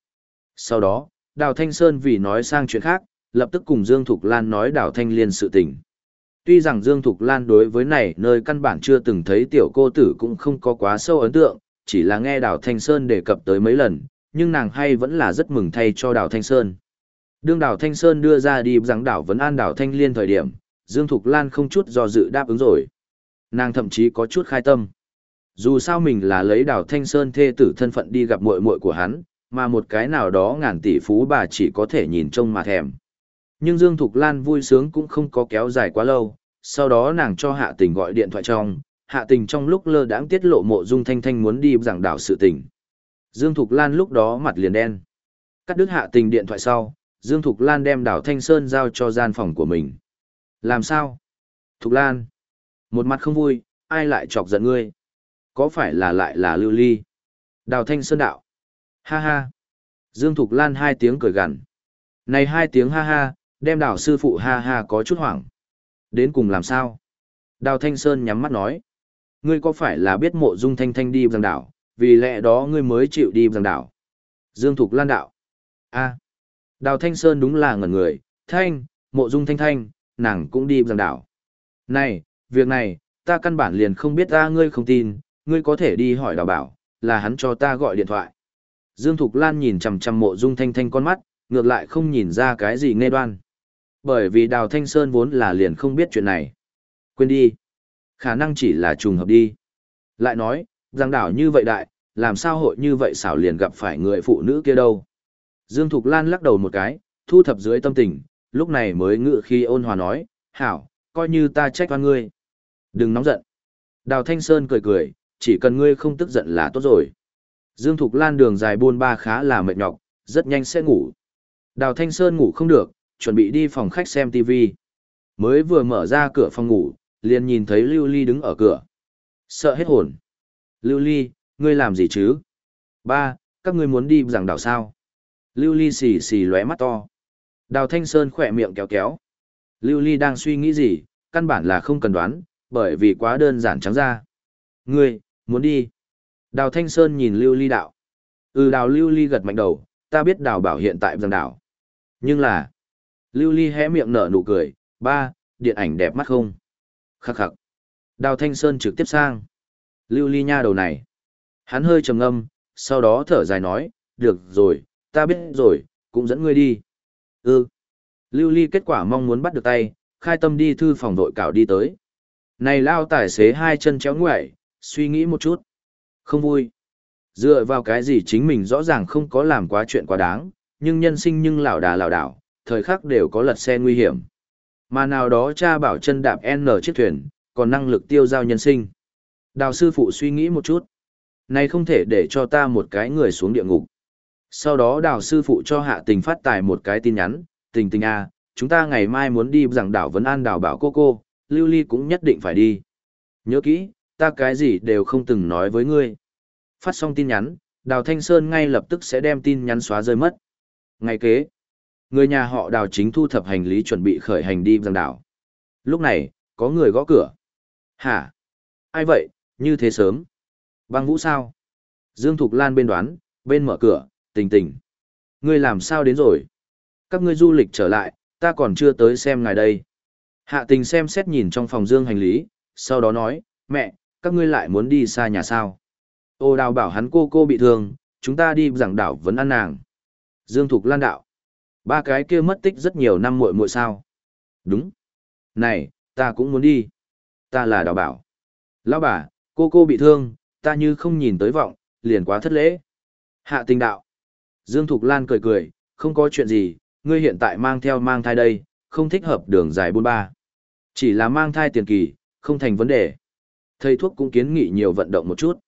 Sau đó, Đào Thanh Sơn vì nói sang chuyện khác, lập tức cùng Dương Thục Lan nói Đào Thanh Liên sự tình. Tuy rằng Dương Thục Lan đối với này nơi căn bản chưa từng thấy tiểu cô tử cũng không có quá sâu ấn tượng, chỉ là nghe Đào Thanh Sơn đề cập tới mấy lần, nhưng nàng hay vẫn là rất mừng thay cho Đào Thanh Sơn. Đương Đào Thanh Sơn đưa ra đi rằng Đào vấn an Đào Thanh Liên thời điểm, Dương Thục Lan không chút do dự đáp ứng rồi. Nàng thậm chí có chút khai tâm. Dù sao mình là lấy Đào Thanh Sơn thê tử thân phận đi gặp muội muội của hắn, mà một cái nào đó ngàn tỷ phú bà chỉ có thể nhìn trông mà thèm. Nhưng Dương Thục Lan vui sướng cũng không có kéo dài quá lâu, sau đó nàng cho Hạ Tình gọi điện thoại trong, Hạ Tình trong lúc lơ đãng tiết lộ mộ Dung Thanh Thanh muốn đi giảng đạo sự tình. Dương Thục Lan lúc đó mặt liền đen. Cắt đứt Hạ Tình điện thoại sau, Dương Thục Lan đem đảo Thanh Sơn giao cho gian phòng của mình. Làm sao? Thục Lan. Một mặt không vui, ai lại chọc giận ngươi? Có phải là lại là Lưu Ly? Đào Thanh Sơn đạo. Ha ha. Dương Thục Lan hai tiếng cười gằn. Này hai tiếng ha ha, đem đào sư phụ ha ha có chút hoảng. Đến cùng làm sao? Đào Thanh Sơn nhắm mắt nói. Ngươi có phải là biết mộ dung thanh thanh đi giang đảo, vì lẽ đó ngươi mới chịu đi giang đảo. Dương Thục Lan đạo. a Đào Thanh Sơn đúng là ngẩn người, thanh, mộ dung thanh thanh, nàng cũng đi giang đảo. Này, việc này, ta căn bản liền không biết ta ngươi không tin, ngươi có thể đi hỏi đào bảo, là hắn cho ta gọi điện thoại. Dương Thục Lan nhìn chằm chằm mộ dung thanh thanh con mắt, ngược lại không nhìn ra cái gì nghe đoan. Bởi vì đào thanh sơn vốn là liền không biết chuyện này. Quên đi. Khả năng chỉ là trùng hợp đi. Lại nói, giang đảo như vậy đại, làm sao hội như vậy xảo liền gặp phải người phụ nữ kia đâu. Dương Thục Lan lắc đầu một cái, thu thập dưới tâm tình, lúc này mới ngự khi ôn hòa nói, hảo, coi như ta trách oan ngươi. Đừng nóng giận. Đào Thanh Sơn cười cười, chỉ cần ngươi không tức giận là tốt rồi. Dương Thục Lan đường dài buôn ba khá là mệt nhọc, rất nhanh sẽ ngủ. Đào Thanh Sơn ngủ không được, chuẩn bị đi phòng khách xem TV. Mới vừa mở ra cửa phòng ngủ, liền nhìn thấy Lưu Ly đứng ở cửa. Sợ hết hồn. Lưu Ly, ngươi làm gì chứ? Ba, các ngươi muốn đi giảng đảo sao? Lưu Ly xì xì lóe mắt to. Đào Thanh Sơn khỏe miệng kéo kéo. Lưu Ly đang suy nghĩ gì, căn bản là không cần đoán, bởi vì quá đơn giản trắng ra. Ngươi, muốn đi. Đào Thanh Sơn nhìn Lưu Ly đạo. Ừ đào Lưu Ly gật mạnh đầu, ta biết đào bảo hiện tại giảng đảo. Nhưng là, Lưu Ly hé miệng nở nụ cười, ba, điện ảnh đẹp mắt không? Khắc khắc. Đào Thanh Sơn trực tiếp sang. Lưu Ly nha đầu này. Hắn hơi trầm ngâm, sau đó thở dài nói, được rồi, ta biết rồi, cũng dẫn ngươi đi. Ừ. Lưu Ly kết quả mong muốn bắt được tay, khai tâm đi thư phòng đội cảo đi tới. Này lao tài xế hai chân chéo ngoại, suy nghĩ một chút. Không vui. Dựa vào cái gì chính mình rõ ràng không có làm quá chuyện quá đáng, nhưng nhân sinh nhưng lảo đà lảo đảo, thời khắc đều có lật xe nguy hiểm. Mà nào đó cha bảo chân đạp N chiếc thuyền, còn năng lực tiêu giao nhân sinh. Đào sư phụ suy nghĩ một chút. Này không thể để cho ta một cái người xuống địa ngục. Sau đó đào sư phụ cho hạ tình phát tài một cái tin nhắn, tình tình a, à, chúng ta ngày mai muốn đi giảng đảo vấn an đào bảo cô cô, lưu ly cũng nhất định phải đi. Nhớ kỹ, ta cái gì đều không từng nói với ngươi. Phát xong tin nhắn, đào thanh sơn ngay lập tức sẽ đem tin nhắn xóa rơi mất. Ngày kế, người nhà họ đào chính thu thập hành lý chuẩn bị khởi hành đi giang đảo. Lúc này, có người gõ cửa. Hả? Ai vậy, như thế sớm? Băng vũ sao? Dương Thục Lan bên đoán, bên mở cửa, tình tình. Ngươi làm sao đến rồi? Các ngươi du lịch trở lại, ta còn chưa tới xem ngài đây. Hạ tình xem xét nhìn trong phòng dương hành lý, sau đó nói, mẹ, các ngươi lại muốn đi xa nhà sao? Ô đào bảo hắn cô cô bị thương, chúng ta đi giảng đảo vấn ăn nàng. Dương Thục Lan đạo. Ba cái kia mất tích rất nhiều năm muội muội sao? Đúng. Này, ta cũng muốn đi. Ta là đào bảo. Lão bà, cô cô bị thương, ta như không nhìn tới vọng, liền quá thất lễ. Hạ tình đạo. Dương Thục Lan cười cười, không có chuyện gì, ngươi hiện tại mang theo mang thai đây, không thích hợp đường dài buôn ba. Chỉ là mang thai tiền kỳ, không thành vấn đề. Thầy thuốc cũng kiến nghị nhiều vận động một chút.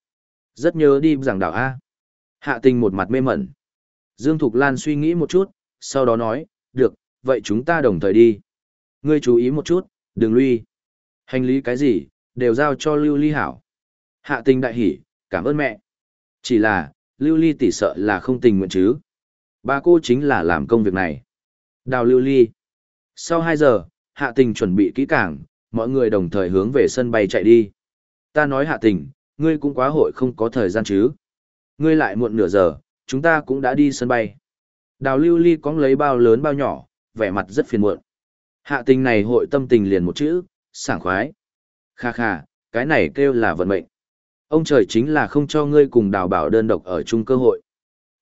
Rất nhớ đi giảng đảo A. Hạ tình một mặt mê mẩn. Dương Thục Lan suy nghĩ một chút, sau đó nói, được, vậy chúng ta đồng thời đi. Ngươi chú ý một chút, đừng lui. Hành lý cái gì, đều giao cho Lưu Ly hảo. Hạ tình đại hỉ, cảm ơn mẹ. Chỉ là, Lưu Ly tỷ sợ là không tình nguyện chứ. Ba cô chính là làm công việc này. Đào Lưu Ly. Sau 2 giờ, hạ tình chuẩn bị kỹ càng, mọi người đồng thời hướng về sân bay chạy đi. Ta nói hạ tình, ngươi cũng quá hội không có thời gian chứ. Ngươi lại muộn nửa giờ, chúng ta cũng đã đi sân bay. Đào Lưu Ly cóng lấy bao lớn bao nhỏ, vẻ mặt rất phiền muộn. Hạ tình này hội tâm tình liền một chữ, sảng khoái. Kha kha, cái này kêu là vận mệnh. Ông trời chính là không cho ngươi cùng đào bảo đơn độc ở chung cơ hội.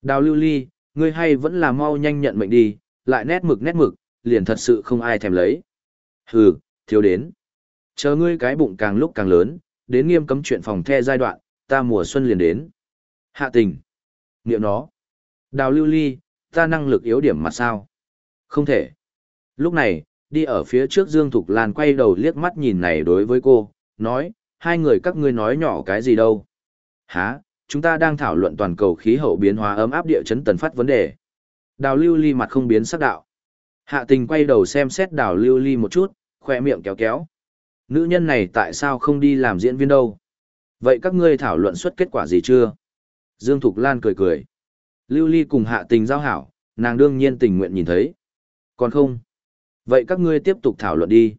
Đào lưu ly, ngươi hay vẫn là mau nhanh nhận mệnh đi, lại nét mực nét mực, liền thật sự không ai thèm lấy. Hừ, thiếu đến. Chờ ngươi cái bụng càng lúc càng lớn, đến nghiêm cấm chuyện phòng the giai đoạn, ta mùa xuân liền đến. Hạ tình. Niệm nó. Đào lưu ly, ta năng lực yếu điểm mà sao? Không thể. Lúc này, đi ở phía trước Dương Thục Lan quay đầu liếc mắt nhìn này đối với cô, nói, hai người các ngươi nói nhỏ cái gì đâu. Hả, chúng ta đang thảo luận toàn cầu khí hậu biến hóa ấm áp địa chấn tần phát vấn đề. Đào lưu ly mặt không biến sắc đạo. Hạ tình quay đầu xem xét đào lưu ly một chút, khoe miệng kéo kéo. Nữ nhân này tại sao không đi làm diễn viên đâu? Vậy các ngươi thảo luận xuất kết quả gì chưa? Dương Thục Lan cười cười. Lưu ly cùng hạ tình giao hảo, nàng đương nhiên tình nguyện nhìn thấy. Còn không? Vậy các ngươi tiếp tục thảo luận đi.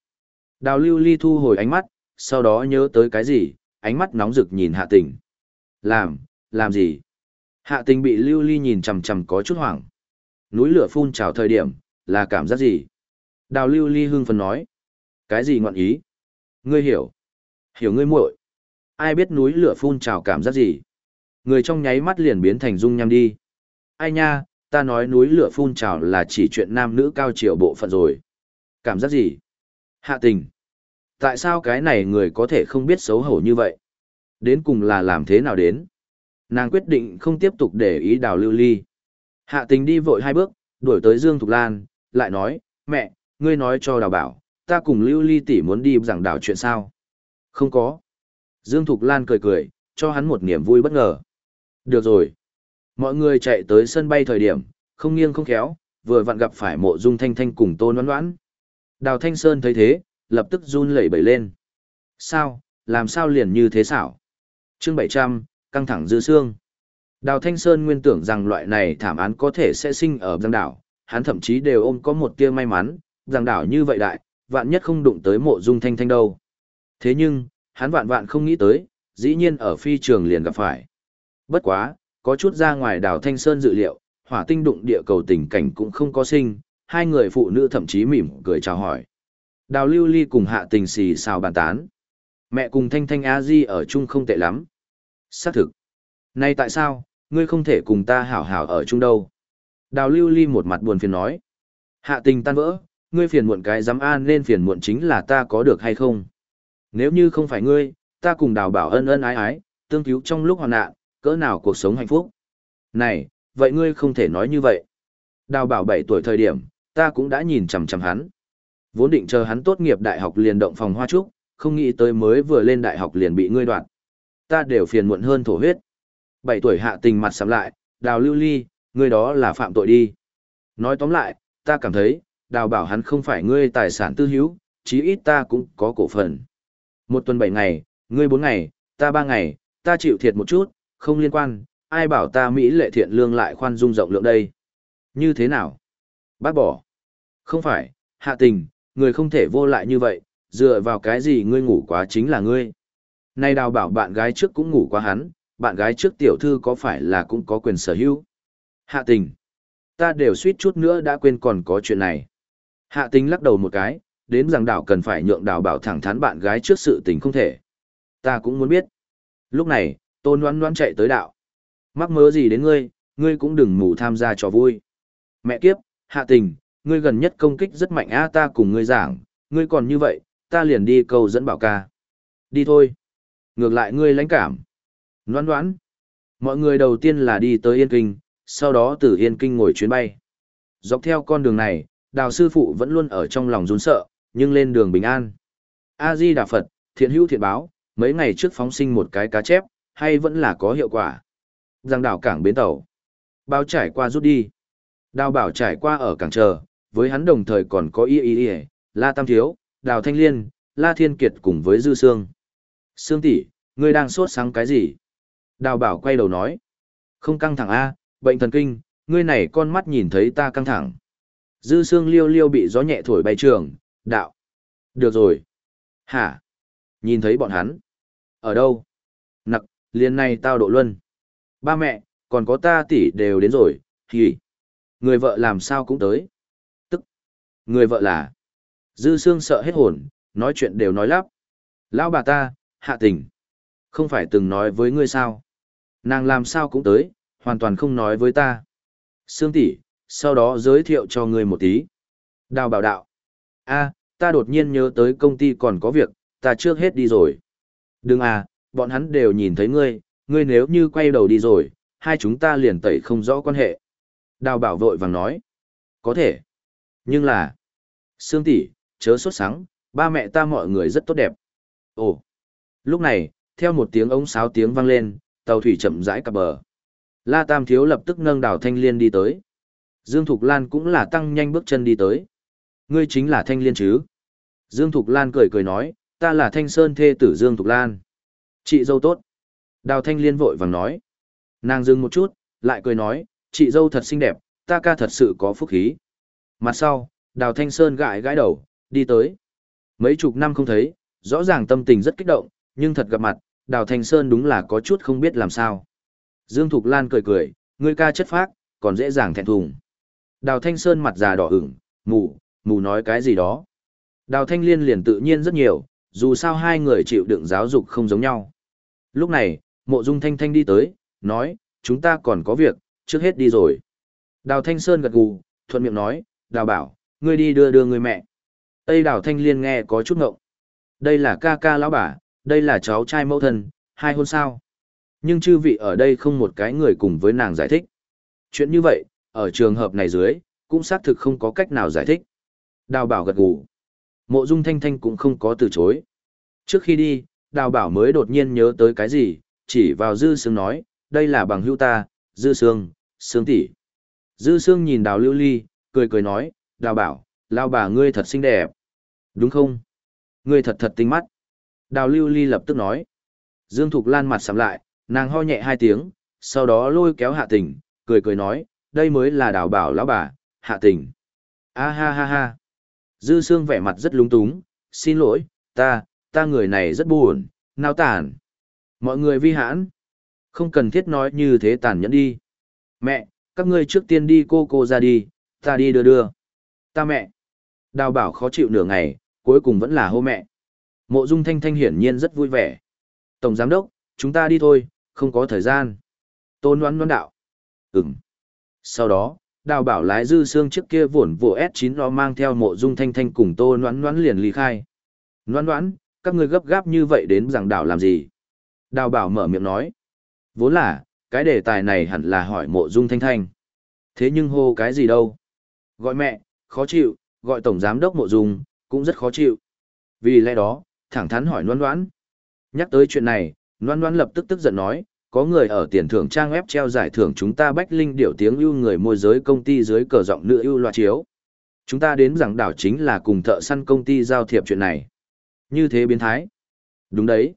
Đào lưu ly thu hồi ánh mắt, sau đó nhớ tới cái gì, ánh mắt nóng rực nhìn hạ tình. Làm, làm gì? Hạ tình bị lưu ly nhìn chằm chằm có chút hoảng. Núi lửa phun trào thời điểm, là cảm giác gì? Đào lưu ly hưng phấn nói. Cái gì ngọn ý? Ngươi hiểu. Hiểu ngươi muội. Ai biết núi lửa phun trào cảm giác gì? Người trong nháy mắt liền biến thành dung nham đi. Ai nha, ta nói núi lửa phun trào là chỉ chuyện nam nữ cao triều bộ phận rồi. Cảm giác gì? Hạ tình. Tại sao cái này người có thể không biết xấu hổ như vậy? Đến cùng là làm thế nào đến? Nàng quyết định không tiếp tục để ý đào lưu ly. Hạ tình đi vội hai bước, đuổi tới Dương Thục Lan, lại nói, mẹ, ngươi nói cho đào bảo, ta cùng lưu ly tỷ muốn đi giảng đảo chuyện sao? Không có. Dương Thục Lan cười cười, cho hắn một niềm vui bất ngờ. Được rồi. Mọi người chạy tới sân bay thời điểm, không nghiêng không khéo, vừa vặn gặp phải mộ dung thanh thanh cùng tôn đoán đoán. Đào Thanh Sơn thấy thế, lập tức run lẩy bẩy lên. Sao, làm sao liền như thế xảo? chương 700, căng thẳng dư xương. Đào Thanh Sơn nguyên tưởng rằng loại này thảm án có thể sẽ sinh ở giang đảo, hắn thậm chí đều ôm có một tia may mắn, giang đảo như vậy đại, vạn nhất không đụng tới mộ dung thanh thanh đâu. Thế nhưng, hắn vạn vạn không nghĩ tới, dĩ nhiên ở phi trường liền gặp phải. Bất quá, có chút ra ngoài đào Thanh Sơn dự liệu, hỏa tinh đụng địa cầu tình cảnh cũng không có sinh, hai người phụ nữ thậm chí mỉm cười chào hỏi. Đào lưu ly cùng hạ tình xì xào bàn tán. Mẹ cùng thanh thanh a di ở chung không tệ lắm. Xác thực. nay tại sao, ngươi không thể cùng ta hảo hảo ở chung đâu? Đào lưu ly một mặt buồn phiền nói. Hạ tình tan vỡ, ngươi phiền muộn cái dám an nên phiền muộn chính là ta có được hay không? Nếu như không phải ngươi, ta cùng đào bảo ân ân ái ái, tương cứu trong lúc hoàn nạn, cỡ nào cuộc sống hạnh phúc. Này, vậy ngươi không thể nói như vậy. Đào bảo 7 tuổi thời điểm, ta cũng đã nhìn chằm chằm hắn. Vốn định chờ hắn tốt nghiệp đại học liền động phòng hoa trúc, không nghĩ tới mới vừa lên đại học liền bị ngươi đoạt. Ta đều phiền muộn hơn thổ huyết. 7 tuổi hạ tình mặt sắm lại, đào lưu ly, ngươi đó là phạm tội đi. Nói tóm lại, ta cảm thấy, đào bảo hắn không phải ngươi tài sản tư hữu, chí ít ta cũng có cổ phần. Một tuần 7 ngày, ngươi 4 ngày, ta 3 ngày, ta chịu thiệt một chút, không liên quan, ai bảo ta Mỹ lệ thiện lương lại khoan dung rộng lượng đây. Như thế nào? Bác bỏ. Không phải, hạ tình, người không thể vô lại như vậy, dựa vào cái gì ngươi ngủ quá chính là ngươi. Nay đào bảo bạn gái trước cũng ngủ quá hắn, bạn gái trước tiểu thư có phải là cũng có quyền sở hữu. Hạ tình. Ta đều suýt chút nữa đã quên còn có chuyện này. Hạ tình lắc đầu một cái, đến rằng đảo cần phải nhượng đào bảo thẳng thắn bạn gái trước sự tình không thể. Ta cũng muốn biết. Lúc này, tôn đoán đoán chạy tới đạo. Mắc mớ gì đến ngươi, ngươi cũng đừng mù tham gia trò vui. Mẹ kiếp, hạ tình, ngươi gần nhất công kích rất mạnh a ta cùng ngươi giảng, ngươi còn như vậy, ta liền đi cầu dẫn bảo ca. Đi thôi. Ngược lại ngươi lãnh cảm. Loan đoán. Mọi người đầu tiên là đi tới Yên Kinh, sau đó từ Yên Kinh ngồi chuyến bay. Dọc theo con đường này, đào sư phụ vẫn luôn ở trong lòng run sợ, nhưng lên đường bình an. A-di Đà Phật, thiện hữu thiện báo, mấy ngày trước phóng sinh một cái cá chép, hay vẫn là có hiệu quả. Giang đảo cảng bến tàu. Bao trải qua rút đi. Đào bảo trải qua ở cảng chờ, với hắn đồng thời còn có y y y, La Tam Thiếu, Đào Thanh Liên, La Thiên Kiệt cùng với Dư Sương. Sương tỷ, ngươi đang sốt sáng cái gì? Đào bảo quay đầu nói. Không căng thẳng A, bệnh thần kinh, ngươi này con mắt nhìn thấy ta căng thẳng. Dư Sương liêu liêu bị gió nhẹ thổi bay trường, đạo. Được rồi. Hả? Nhìn thấy bọn hắn. Ở đâu? Nặc, liền này tao độ luân. Ba mẹ, còn có ta tỷ đều đến rồi, thì. Người vợ làm sao cũng tới. Tức. Người vợ là. Dư Sương sợ hết hồn, nói chuyện đều nói lắp. Lão bà ta, hạ tình. Không phải từng nói với ngươi sao. Nàng làm sao cũng tới, hoàn toàn không nói với ta. Sương tỷ, sau đó giới thiệu cho ngươi một tí. Đào bảo đạo. a ta đột nhiên nhớ tới công ty còn có việc, ta trước hết đi rồi. Đừng à, bọn hắn đều nhìn thấy ngươi, ngươi nếu như quay đầu đi rồi, hai chúng ta liền tẩy không rõ quan hệ. Đào bảo vội vàng nói. Có thể. Nhưng là. Sương tỷ, chớ sốt sắng, ba mẹ ta mọi người rất tốt đẹp. Ồ. Lúc này, theo một tiếng ống sáo tiếng vang lên, tàu thủy chậm rãi cập bờ. La Tam Thiếu lập tức nâng đào Thanh Liên đi tới. Dương Thục Lan cũng là tăng nhanh bước chân đi tới. Ngươi chính là Thanh Liên chứ? Dương Thục Lan cười cười nói, ta là Thanh Sơn thê tử Dương Thục Lan. Chị dâu tốt. Đào Thanh Liên vội vàng nói. Nàng dừng một chút, lại cười nói, chị dâu thật xinh đẹp, ta ca thật sự có phúc khí. Mặt sau, Đào Thanh Sơn gãi gãi đầu, đi tới. Mấy chục năm không thấy, rõ ràng tâm tình rất kích động, nhưng thật gặp mặt, Đào Thanh Sơn đúng là có chút không biết làm sao. Dương Thục Lan cười cười, ngươi ca chất phác, còn dễ dàng thẹn thùng. Đào Thanh Sơn mặt già đỏ ửng, mù, mù nói cái gì đó. Đào Thanh Liên liền tự nhiên rất nhiều, Dù sao hai người chịu đựng giáo dục không giống nhau. Lúc này, mộ dung thanh thanh đi tới, nói, chúng ta còn có việc, trước hết đi rồi. Đào Thanh Sơn gật gù, thuận miệng nói, đào bảo, ngươi đi đưa đưa người mẹ. Tây đào Thanh Liên nghe có chút ngộng. Đây là ca ca lão bà, đây là cháu trai mẫu thân, hai hôn sao. Nhưng chư vị ở đây không một cái người cùng với nàng giải thích. Chuyện như vậy, ở trường hợp này dưới, cũng xác thực không có cách nào giải thích. Đào bảo gật gù. Mộ dung thanh thanh cũng không có từ chối. Trước khi đi, đào bảo mới đột nhiên nhớ tới cái gì, chỉ vào dư sương nói, đây là bằng hữu ta, dư sương, sương tỷ. Dư sương nhìn đào lưu ly, cười cười nói, đào bảo, lao bà ngươi thật xinh đẹp. Đúng không? Ngươi thật thật tinh mắt. Đào lưu ly lập tức nói. Dương Thục Lan mặt sầm lại, nàng ho nhẹ hai tiếng, sau đó lôi kéo hạ tình, cười cười nói, đây mới là đào bảo lão bà, hạ tình. A ha ha ha. Dư Sương vẻ mặt rất lúng túng, xin lỗi, ta, ta người này rất buồn, nao tàn. Mọi người vi hãn. Không cần thiết nói như thế tàn nhẫn đi. Mẹ, các ngươi trước tiên đi cô cô ra đi, ta đi đưa đưa. Ta mẹ. Đào bảo khó chịu nửa ngày, cuối cùng vẫn là hô mẹ. Mộ dung thanh thanh hiển nhiên rất vui vẻ. Tổng giám đốc, chúng ta đi thôi, không có thời gian. Tôn đoán đoán đạo. Ừm. Sau đó, đào bảo lái dư xương trước kia vổn vụ S9 nó mang theo mộ dung thanh thanh cùng tô noãn noãn liền ly khai. Noãn noãn, các ngươi gấp gáp như vậy đến rằng đảo làm gì? Đào bảo mở miệng nói. Vốn là, cái đề tài này hẳn là hỏi mộ dung thanh thanh. Thế nhưng hô cái gì đâu? Gọi mẹ, khó chịu, gọi tổng giám đốc mộ dung, cũng rất khó chịu. Vì lẽ đó, thẳng thắn hỏi noan noãn. Nhắc tới chuyện này, noan noan lập tức tức giận nói, có người ở tiền thưởng trang web treo giải thưởng chúng ta bách linh điệu tiếng ưu người môi giới công ty dưới cờ giọng nữ ưu loa chiếu. Chúng ta đến rằng đảo chính là cùng thợ săn công ty giao thiệp chuyện này. Như thế biến thái. Đúng đấy.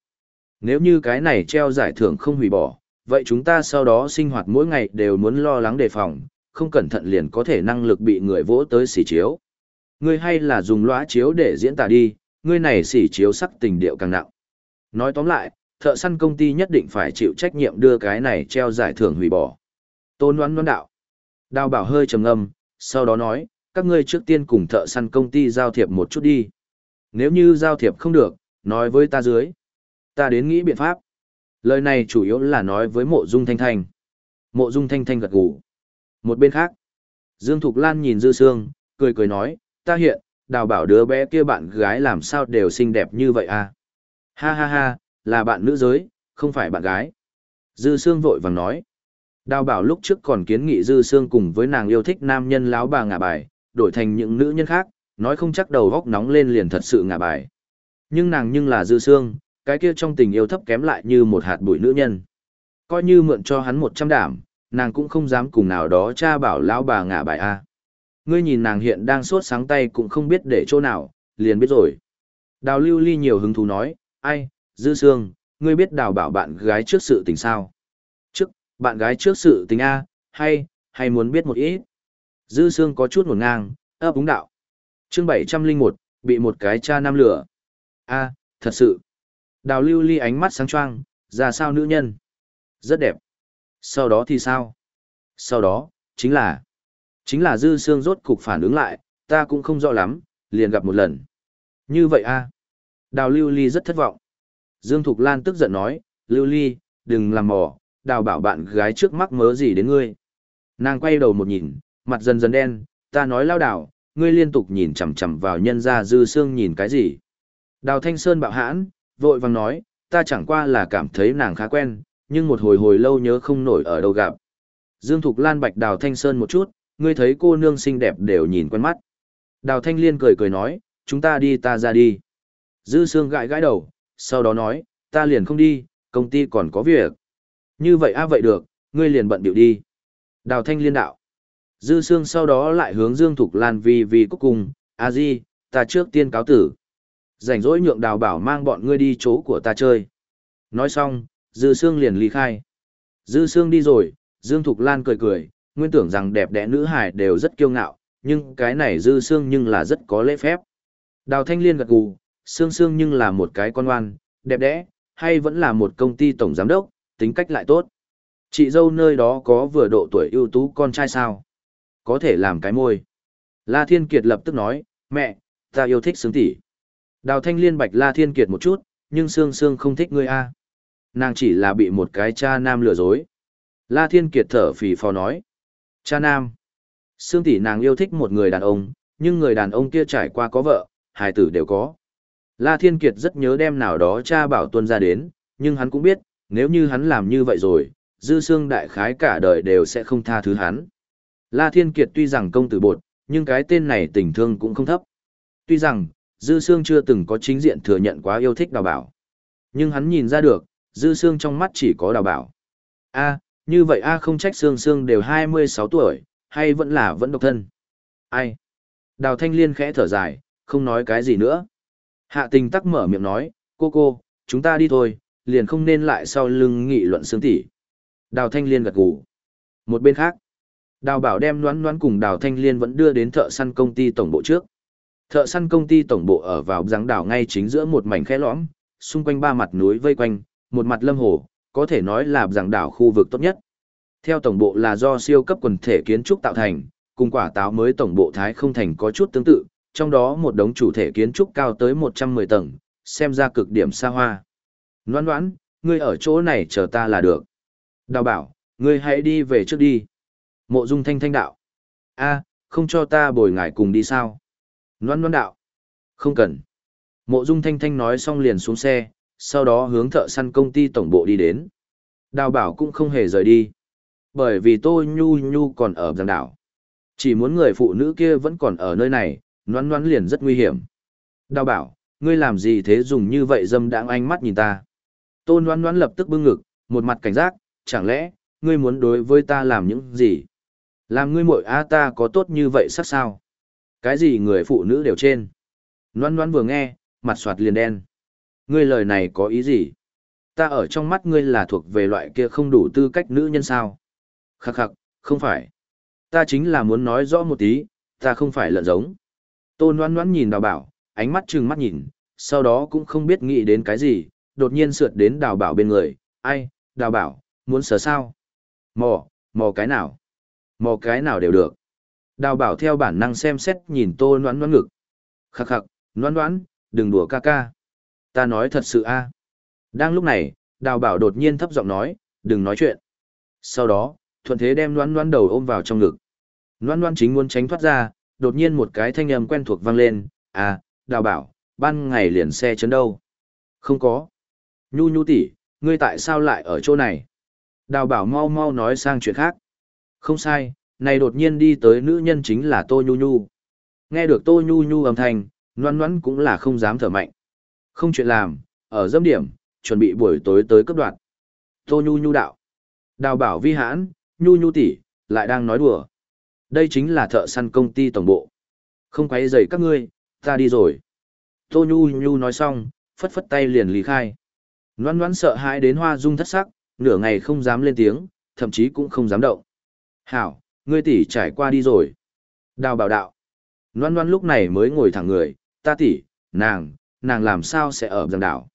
Nếu như cái này treo giải thưởng không hủy bỏ, vậy chúng ta sau đó sinh hoạt mỗi ngày đều muốn lo lắng đề phòng, không cẩn thận liền có thể năng lực bị người vỗ tới xỉ chiếu. Ngươi hay là dùng lõa chiếu để diễn tả đi, ngươi này xỉ chiếu sắc tình điệu càng nặng. Nói tóm lại, thợ săn công ty nhất định phải chịu trách nhiệm đưa cái này treo giải thưởng hủy bỏ. Tôn đoán đoán đạo. Đào bảo hơi trầm ngâm, sau đó nói, các ngươi trước tiên cùng thợ săn công ty giao thiệp một chút đi. Nếu như giao thiệp không được, nói với ta dưới. Ta đến nghĩ biện pháp. Lời này chủ yếu là nói với mộ dung thanh thanh. Mộ dung thanh thanh gật gù. Một bên khác, Dương Thục Lan nhìn Dư Sương, cười cười nói, ta hiện, đào bảo đứa bé kia bạn gái làm sao đều xinh đẹp như vậy à. Ha ha ha, là bạn nữ giới, không phải bạn gái. Dư Sương vội vàng nói. Đào bảo lúc trước còn kiến nghị Dư Sương cùng với nàng yêu thích nam nhân láo bà ngả bài, đổi thành những nữ nhân khác, nói không chắc đầu góc nóng lên liền thật sự ngả bài. Nhưng nàng nhưng là Dư xương, cái kia trong tình yêu thấp kém lại như một hạt bụi nữ nhân. Coi như mượn cho hắn một trăm đảm, nàng cũng không dám cùng nào đó cha bảo lão bà ngả bài a. Ngươi nhìn nàng hiện đang sốt sáng tay cũng không biết để chỗ nào, liền biết rồi. Đào lưu ly nhiều hứng thú nói, ai, dư xương, ngươi biết đào bảo bạn gái trước sự tình sao? Trước, bạn gái trước sự tình A, hay, hay muốn biết một ít? Dư xương có chút nguồn ngang, ấp úng đạo chương bảy trăm linh một bị một cái cha nam lửa. A, thật sự. Đào lưu ly ánh mắt sáng choang, ra sao nữ nhân? Rất đẹp. Sau đó thì sao? Sau đó, chính là... Chính là dư xương rốt cục phản ứng lại, ta cũng không rõ lắm, liền gặp một lần. Như vậy a Đào lưu ly rất thất vọng. Dương Thục Lan tức giận nói, lưu ly, đừng làm mò, đào bảo bạn gái trước mắc mớ gì đến ngươi. Nàng quay đầu một nhìn, mặt dần dần đen, ta nói lao đào, ngươi liên tục nhìn chằm chằm vào nhân ra dư xương nhìn cái gì. Đào Thanh Sơn bạo hãn, vội vàng nói, ta chẳng qua là cảm thấy nàng khá quen, nhưng một hồi hồi lâu nhớ không nổi ở đâu gặp. Dương Thục Lan bạch Đào Thanh Sơn một chút, ngươi thấy cô nương xinh đẹp đều nhìn quen mắt. Đào Thanh Liên cười cười nói, chúng ta đi ta ra đi. Dư Sương gãi gãi đầu, sau đó nói, ta liền không đi, công ty còn có việc. Như vậy a vậy được, ngươi liền bận biểu đi. Đào Thanh Liên đạo. Dư Sương sau đó lại hướng Dương Thục Lan vì vì cúc cùng, a di, ta trước tiên cáo tử. Rảnh rỗi nhượng đào bảo mang bọn ngươi đi chỗ của ta chơi. Nói xong, Dư Sương liền ly khai. Dư Sương đi rồi, Dương Thục Lan cười cười, nguyên tưởng rằng đẹp đẽ nữ hài đều rất kiêu ngạo, nhưng cái này Dư Sương nhưng là rất có lễ phép. Đào Thanh Liên gật gù, Sương Sương nhưng là một cái con ngoan, đẹp đẽ, hay vẫn là một công ty tổng giám đốc, tính cách lại tốt. Chị dâu nơi đó có vừa độ tuổi ưu tú con trai sao? Có thể làm cái môi. La Thiên Kiệt lập tức nói, mẹ, ta yêu thích Sướng tỷ. Đào Thanh Liên bạch La Thiên Kiệt một chút, nhưng Sương Sương không thích ngươi a. Nàng chỉ là bị một cái cha nam lừa dối. La Thiên Kiệt thở phì phò nói. Cha nam. Sương tỷ nàng yêu thích một người đàn ông, nhưng người đàn ông kia trải qua có vợ, hài tử đều có. La Thiên Kiệt rất nhớ đem nào đó cha bảo tuân ra đến, nhưng hắn cũng biết, nếu như hắn làm như vậy rồi, dư xương đại khái cả đời đều sẽ không tha thứ hắn. La Thiên Kiệt tuy rằng công tử bột, nhưng cái tên này tình thương cũng không thấp. Tuy rằng, dư Sương chưa từng có chính diện thừa nhận quá yêu thích đào bảo. Nhưng hắn nhìn ra được, dư Sương trong mắt chỉ có đào bảo. a như vậy a không trách Sương Sương đều 26 tuổi, hay vẫn là vẫn độc thân. Ai? Đào Thanh Liên khẽ thở dài, không nói cái gì nữa. Hạ tình tắc mở miệng nói, cô cô, chúng ta đi thôi, liền không nên lại sau lưng nghị luận Sương tỷ. Đào Thanh Liên gật gù. Một bên khác, Đào Bảo đem noán noán cùng Đào Thanh Liên vẫn đưa đến thợ săn công ty tổng bộ trước. Thợ săn công ty tổng bộ ở vào giáng đảo ngay chính giữa một mảnh khe lõm, xung quanh ba mặt núi vây quanh, một mặt lâm hồ, có thể nói là giáng đảo khu vực tốt nhất. Theo tổng bộ là do siêu cấp quần thể kiến trúc tạo thành, cùng quả táo mới tổng bộ Thái không thành có chút tương tự, trong đó một đống chủ thể kiến trúc cao tới 110 tầng, xem ra cực điểm xa hoa. Noãn noãn, ngươi ở chỗ này chờ ta là được. Đào bảo, ngươi hãy đi về trước đi. Mộ dung thanh thanh đạo. a không cho ta bồi ngài cùng đi sao? Loan Loan đạo. Không cần. Mộ dung thanh thanh nói xong liền xuống xe, sau đó hướng thợ săn công ty tổng bộ đi đến. Đào bảo cũng không hề rời đi. Bởi vì Tô Nhu Nhu còn ở giang đảo. Chỉ muốn người phụ nữ kia vẫn còn ở nơi này, Loan Loan liền rất nguy hiểm. Đào bảo, ngươi làm gì thế dùng như vậy dâm đãng ánh mắt nhìn ta. Tô Loan Loan lập tức bưng ngực, một mặt cảnh giác, chẳng lẽ, ngươi muốn đối với ta làm những gì? Làm ngươi muội a ta có tốt như vậy sắc sao? Cái gì người phụ nữ đều trên? Loan Loan vừa nghe, mặt soạt liền đen. Ngươi lời này có ý gì? Ta ở trong mắt ngươi là thuộc về loại kia không đủ tư cách nữ nhân sao? Khắc khắc, không phải. Ta chính là muốn nói rõ một tí, ta không phải lợn giống. Tôn Loan Loan nhìn đào bảo, ánh mắt trừng mắt nhìn, sau đó cũng không biết nghĩ đến cái gì, đột nhiên sượt đến đào bảo bên người, ai, đào bảo, muốn sờ sao? Mò, mò cái nào? Mò cái nào đều được. Đào bảo theo bản năng xem xét nhìn tô noãn noãn ngực. Khắc khắc, noãn noãn, đừng đùa ca ca. Ta nói thật sự a. Đang lúc này, đào bảo đột nhiên thấp giọng nói, đừng nói chuyện. Sau đó, thuận thế đem noãn noãn đầu ôm vào trong ngực. Noãn noãn chính muốn tránh thoát ra, đột nhiên một cái thanh âm quen thuộc vang lên, à, đào bảo, ban ngày liền xe chấn đâu. Không có. Nhu nhu tỷ, ngươi tại sao lại ở chỗ này? Đào bảo mau mau nói sang chuyện khác. Không sai, này đột nhiên đi tới nữ nhân chính là Tô Nhu Nhu. Nghe được Tô Nhu Nhu âm thanh, noan noan cũng là không dám thở mạnh. Không chuyện làm, ở dâm điểm, chuẩn bị buổi tối tới cấp đoạn. Tô Nhu Nhu đạo. Đào bảo vi hãn, Nhu Nhu tỷ lại đang nói đùa. Đây chính là thợ săn công ty tổng bộ. Không quấy rầy các ngươi, ta đi rồi. Tô Nhu Nhu nói xong, phất phất tay liền lì khai. Loan loan sợ hãi đến hoa dung thất sắc, nửa ngày không dám lên tiếng, thậm chí cũng không dám động. Hảo, ngươi tỷ trải qua đi rồi. Đào bảo đạo. Loan loan lúc này mới ngồi thẳng người, ta tỷ, nàng, nàng làm sao sẽ ở giang đảo.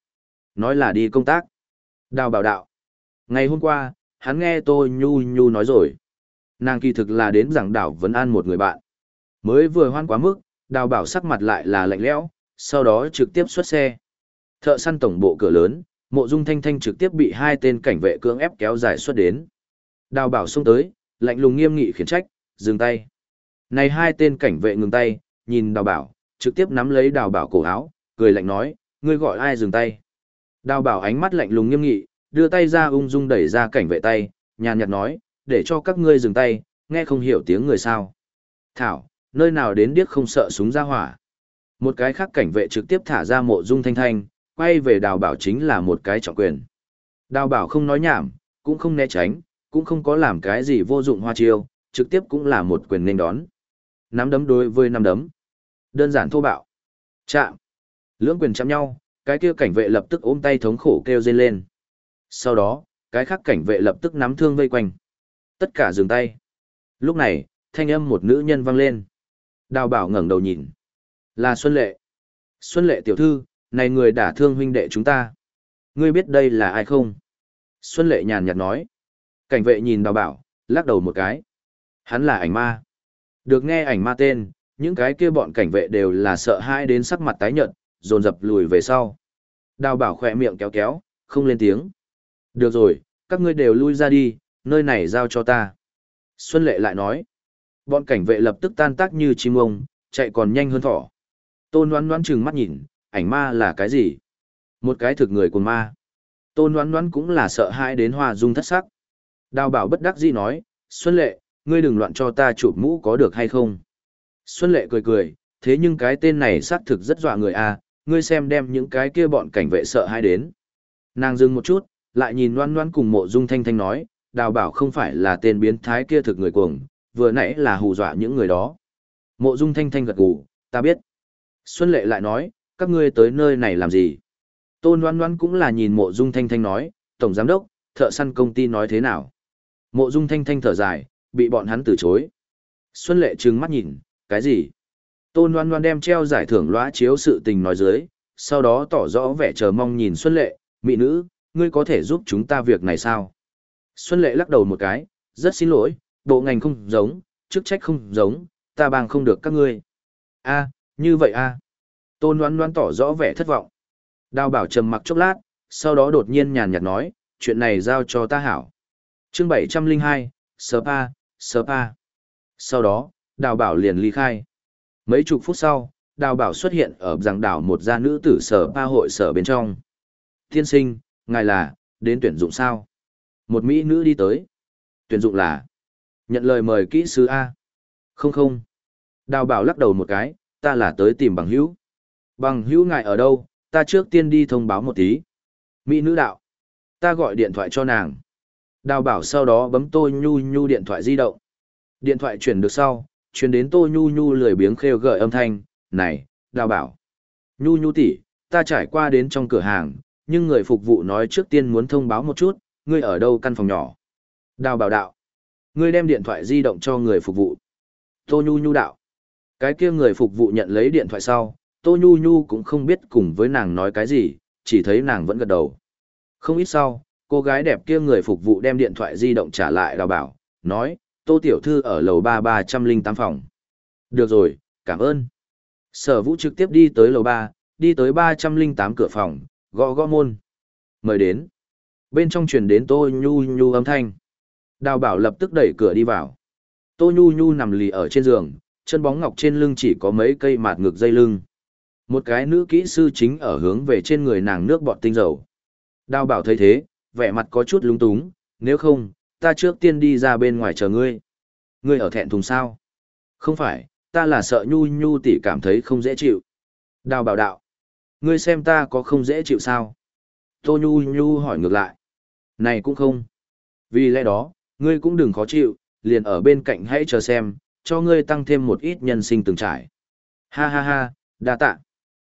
Nói là đi công tác. Đào bảo đạo. Ngày hôm qua, hắn nghe tôi Nhu Nhu nói rồi. Nàng kỳ thực là đến giảng đảo vấn an một người bạn. Mới vừa hoan quá mức, đào bảo sắc mặt lại là lạnh lẽo, sau đó trực tiếp xuất xe. Thợ săn tổng bộ cửa lớn, mộ dung thanh thanh trực tiếp bị hai tên cảnh vệ cưỡng ép kéo dài xuất đến. Đào bảo xông tới, lạnh lùng nghiêm nghị khiển trách, dừng tay. Này hai tên cảnh vệ ngừng tay, nhìn đào bảo, trực tiếp nắm lấy đào bảo cổ áo, cười lạnh nói, ngươi gọi ai dừng tay. Đào bảo ánh mắt lạnh lùng nghiêm nghị, đưa tay ra ung dung đẩy ra cảnh vệ tay, nhàn nhạt nói, để cho các ngươi dừng tay, nghe không hiểu tiếng người sao. Thảo, nơi nào đến điếc không sợ súng ra hỏa. Một cái khác cảnh vệ trực tiếp thả ra mộ dung thanh thanh, quay về đào bảo chính là một cái trọng quyền. Đào bảo không nói nhảm, cũng không né tránh, cũng không có làm cái gì vô dụng hoa chiêu, trực tiếp cũng là một quyền nên đón. Nắm đấm đối với nắm đấm. Đơn giản thô bạo. Chạm. Lưỡng quyền chạm nhau, cái kia cảnh vệ lập tức ôm tay thống khổ kêu dên lên. Sau đó, cái khác cảnh vệ lập tức nắm thương vây quanh. Tất cả dừng tay. Lúc này, thanh âm một nữ nhân vang lên. Đào bảo ngẩng đầu nhìn. Là Xuân Lệ. Xuân Lệ tiểu thư, này người đả thương huynh đệ chúng ta. Ngươi biết đây là ai không? Xuân Lệ nhàn nhạt nói. Cảnh vệ nhìn đào bảo, lắc đầu một cái. Hắn là ảnh ma. Được nghe ảnh ma tên, những cái kia bọn cảnh vệ đều là sợ hãi đến sắc mặt tái nhợt, dồn dập lùi về sau. Đào bảo khỏe miệng kéo kéo, không lên tiếng. Được rồi, các ngươi đều lui ra đi, nơi này giao cho ta. Xuân Lệ lại nói. Bọn cảnh vệ lập tức tan tác như chim ông, chạy còn nhanh hơn thỏ. Tôn đoán đoán chừng mắt nhìn, ảnh ma là cái gì? Một cái thực người của ma. Tôn đoán đoán cũng là sợ hãi đến hoa dung thất sắc. Đào bảo bất đắc dĩ nói, Xuân Lệ, ngươi đừng loạn cho ta chụp mũ có được hay không? Xuân Lệ cười cười, thế nhưng cái tên này xác thực rất dọa người a, à, ngươi xem đem những cái kia bọn cảnh vệ sợ hai đến. Nàng dừng một chút, lại nhìn loan loan cùng mộ dung thanh thanh nói, đào bảo không phải là tên biến thái kia thực người cuồng, vừa nãy là hù dọa những người đó. Mộ dung thanh thanh gật gù, ta biết. Xuân Lệ lại nói, các ngươi tới nơi này làm gì? Tôn loan loan cũng là nhìn mộ dung thanh thanh nói, tổng giám đốc, thợ săn công ty nói thế nào? Mộ dung thanh thanh thở dài, bị bọn hắn từ chối. Xuân Lệ trừng mắt nhìn, cái gì? Tôn loan loan đem treo giải thưởng lõa chiếu sự tình nói dưới, sau đó tỏ rõ vẻ chờ mong nhìn Xuân Lệ, mỹ nữ, ngươi có thể giúp chúng ta việc này sao? Xuân Lệ lắc đầu một cái, rất xin lỗi, bộ ngành không giống, chức trách không giống, ta bằng không được các ngươi. a như vậy a Tôn Loan Loan tỏ rõ vẻ thất vọng. Đào bảo trầm mặc chốc lát, sau đó đột nhiên nhàn nhạt nói, chuyện này giao cho ta hảo chương 702, sơ pa Sau đó, đào bảo liền ly khai. Mấy chục phút sau, đào bảo xuất hiện ở giảng đảo một gia nữ tử sở pa hội sở bên trong. Tiên sinh, ngài là, đến tuyển dụng sao? Một mỹ nữ đi tới. Tuyển dụng là, nhận lời mời kỹ sư A. Không không. Đào bảo lắc đầu một cái, ta là tới tìm bằng hữu. Bằng hữu ngài ở đâu, ta trước tiên đi thông báo một tí. Mỹ nữ đạo. Ta gọi điện thoại cho nàng. Đào bảo sau đó bấm tô nhu nhu điện thoại di động. Điện thoại chuyển được sau, chuyển đến tô nhu nhu lười biếng khêu gợi âm thanh. Này, đào bảo. Nhu nhu tỷ, ta trải qua đến trong cửa hàng, nhưng người phục vụ nói trước tiên muốn thông báo một chút, ngươi ở đâu căn phòng nhỏ. Đào bảo đạo. Ngươi đem điện thoại di động cho người phục vụ. Tô nhu nhu đạo. Cái kia người phục vụ nhận lấy điện thoại sau, Tô Nhu Nhu cũng không biết cùng với nàng nói cái gì, chỉ thấy nàng vẫn gật đầu. Không ít sau, cô gái đẹp kia người phục vụ đem điện thoại di động trả lại đào bảo, nói, Tô Tiểu Thư ở lầu ba ba trăm linh tám phòng. Được rồi, cảm ơn. Sở vũ trực tiếp đi tới lầu ba, đi tới ba trăm linh tám cửa phòng, gõ gõ môn. Mời đến. Bên trong truyền đến Tô Nhu Nhu âm thanh. Đào bảo lập tức đẩy cửa đi vào. Tô Nhu Nhu nằm lì ở trên giường, chân bóng ngọc trên lưng chỉ có mấy cây mạt ngực dây lưng. Một cái nữ kỹ sư chính ở hướng về trên người nàng nước bọt tinh dầu. Đào bảo thấy thế, vẻ mặt có chút lung túng, nếu không, ta trước tiên đi ra bên ngoài chờ ngươi. Ngươi ở thẹn thùng sao? Không phải, ta là sợ nhu nhu tỷ cảm thấy không dễ chịu. Đào bảo đạo. Ngươi xem ta có không dễ chịu sao? Tô nhu nhu hỏi ngược lại. Này cũng không. Vì lẽ đó, ngươi cũng đừng khó chịu, liền ở bên cạnh hãy chờ xem, cho ngươi tăng thêm một ít nhân sinh từng trải. Ha ha ha, đa tạ.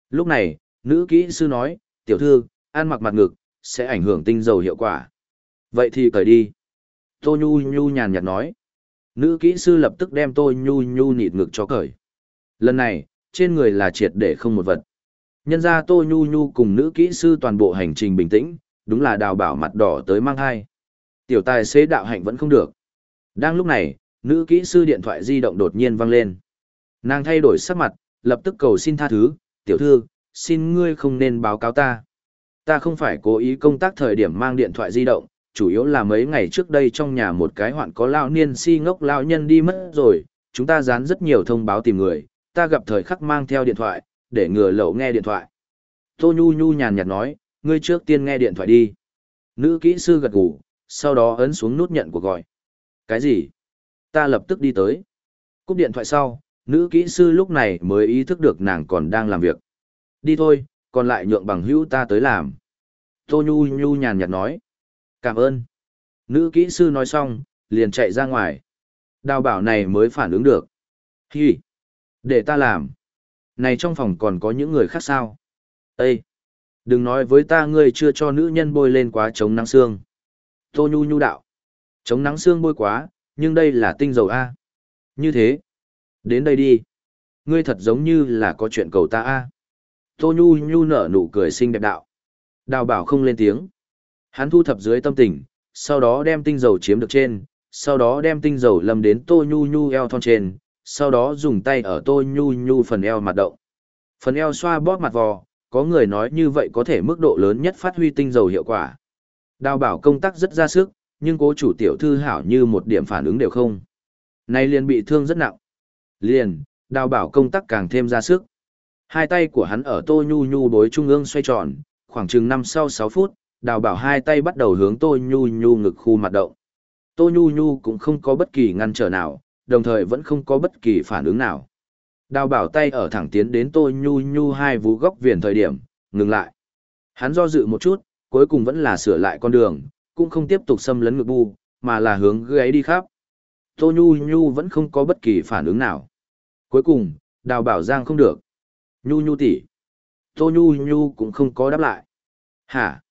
Lúc này, nữ kỹ sư nói, tiểu thư, ăn mặc mặt ngực, sẽ ảnh hưởng tinh dầu hiệu quả. Vậy thì cởi đi. Tô Nhu Nhu nhàn nhạt nói. Nữ kỹ sư lập tức đem Tô Nhu Nhu nịt ngực cho cởi. Lần này, trên người là triệt để không một vật. Nhân ra Tô Nhu Nhu cùng nữ kỹ sư toàn bộ hành trình bình tĩnh, đúng là đào bảo mặt đỏ tới mang hai. Tiểu tài xế đạo hạnh vẫn không được. Đang lúc này, nữ kỹ sư điện thoại di động đột nhiên vang lên. Nàng thay đổi sắc mặt, lập tức cầu xin tha thứ, tiểu thư, xin ngươi không nên báo cáo ta. Ta không phải cố ý công tác thời điểm mang điện thoại di động, chủ yếu là mấy ngày trước đây trong nhà một cái hoạn có lão niên si ngốc lão nhân đi mất rồi, chúng ta dán rất nhiều thông báo tìm người, ta gặp thời khắc mang theo điện thoại, để ngừa lậu nghe điện thoại. Tô Nhu Nhu nhàn nhạt nói, ngươi trước tiên nghe điện thoại đi. Nữ kỹ sư gật gù, sau đó ấn xuống nút nhận cuộc gọi. Cái gì? Ta lập tức đi tới. Cúp điện thoại sau, nữ kỹ sư lúc này mới ý thức được nàng còn đang làm việc. Đi thôi, còn lại nhượng bằng hữu ta tới làm. Tô Nhu Nhu nhàn nhạt nói. Cảm ơn. Nữ kỹ sư nói xong, liền chạy ra ngoài. Đào bảo này mới phản ứng được. Hi! Để ta làm. Này trong phòng còn có những người khác sao? Ê! Đừng nói với ta ngươi chưa cho nữ nhân bôi lên quá chống nắng xương. Tô Nhu Nhu đạo. Chống nắng xương bôi quá, nhưng đây là tinh dầu A. Như thế. Đến đây đi. Ngươi thật giống như là có chuyện cầu ta A. Tô Nhu Nhu nở nụ cười xinh đẹp đạo. Đào bảo không lên tiếng. Hắn thu thập dưới tâm tình, sau đó đem tinh dầu chiếm được trên, sau đó đem tinh dầu lâm đến Tô Nhu Nhu eo thon trên, sau đó dùng tay ở Tô Nhu Nhu phần eo mặt động. Phần eo xoa bóp mặt vò, có người nói như vậy có thể mức độ lớn nhất phát huy tinh dầu hiệu quả. Đào bảo công tác rất ra sức, nhưng cố chủ tiểu thư hảo như một điểm phản ứng đều không. Nay liền bị thương rất nặng. Liền, đào bảo công tác càng thêm ra sức. Hai tay của hắn ở tô nhu nhu bối trung ương xoay tròn, khoảng chừng năm sau sáu phút, đào bảo hai tay bắt đầu hướng tô nhu nhu ngực khu mặt động. Tô nhu nhu cũng không có bất kỳ ngăn trở nào, đồng thời vẫn không có bất kỳ phản ứng nào. Đào bảo tay ở thẳng tiến đến tô nhu nhu hai vú góc viền thời điểm, ngừng lại. Hắn do dự một chút, cuối cùng vẫn là sửa lại con đường, cũng không tiếp tục xâm lấn ngực bu, mà là hướng gáy đi khắp. Tô nhu nhu vẫn không có bất kỳ phản ứng nào. Cuối cùng, đào bảo giang không được. Nhu nhu tỷ Tô nhu nhu cũng không có đáp lại. Hả?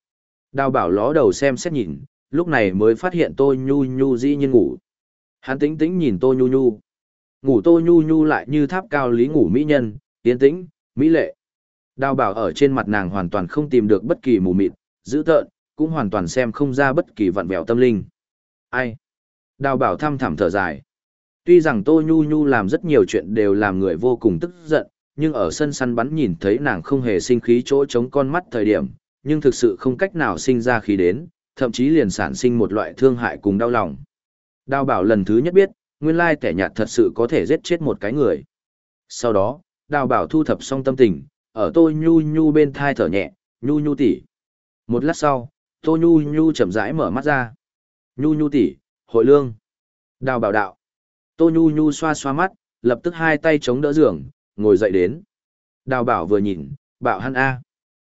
Đào bảo ló đầu xem xét nhìn, lúc này mới phát hiện Tô nhu nhu dĩ nhiên ngủ. Hắn tĩnh tĩnh nhìn Tô nhu nhu. Ngủ Tô nhu nhu lại như tháp cao lý ngủ mỹ nhân, tiến tĩnh, mỹ lệ. Đào bảo ở trên mặt nàng hoàn toàn không tìm được bất kỳ mù mịt, dữ tợn, cũng hoàn toàn xem không ra bất kỳ vặn vẹo tâm linh. Ai? Đào bảo thăm thẳm thở dài. Tuy rằng Tô Nhu Nhu làm rất nhiều chuyện đều làm người vô cùng tức giận, nhưng ở sân săn bắn nhìn thấy nàng không hề sinh khí chỗ chống con mắt thời điểm, nhưng thực sự không cách nào sinh ra khí đến, thậm chí liền sản sinh một loại thương hại cùng đau lòng. Đào bảo lần thứ nhất biết, nguyên lai kẻ nhạt thật sự có thể giết chết một cái người. Sau đó, đào bảo thu thập xong tâm tình, ở tôi Nhu Nhu bên thai thở nhẹ, Nhu Nhu tỷ. Một lát sau, Tô Nhu Nhu chậm rãi mở mắt ra. Nhu Nhu tỷ, hội lương. Đào bảo đạo. Tô Nhu Nhu xoa xoa mắt, lập tức hai tay chống đỡ giường, ngồi dậy đến. Đào bảo vừa nhìn, bảo hắn A.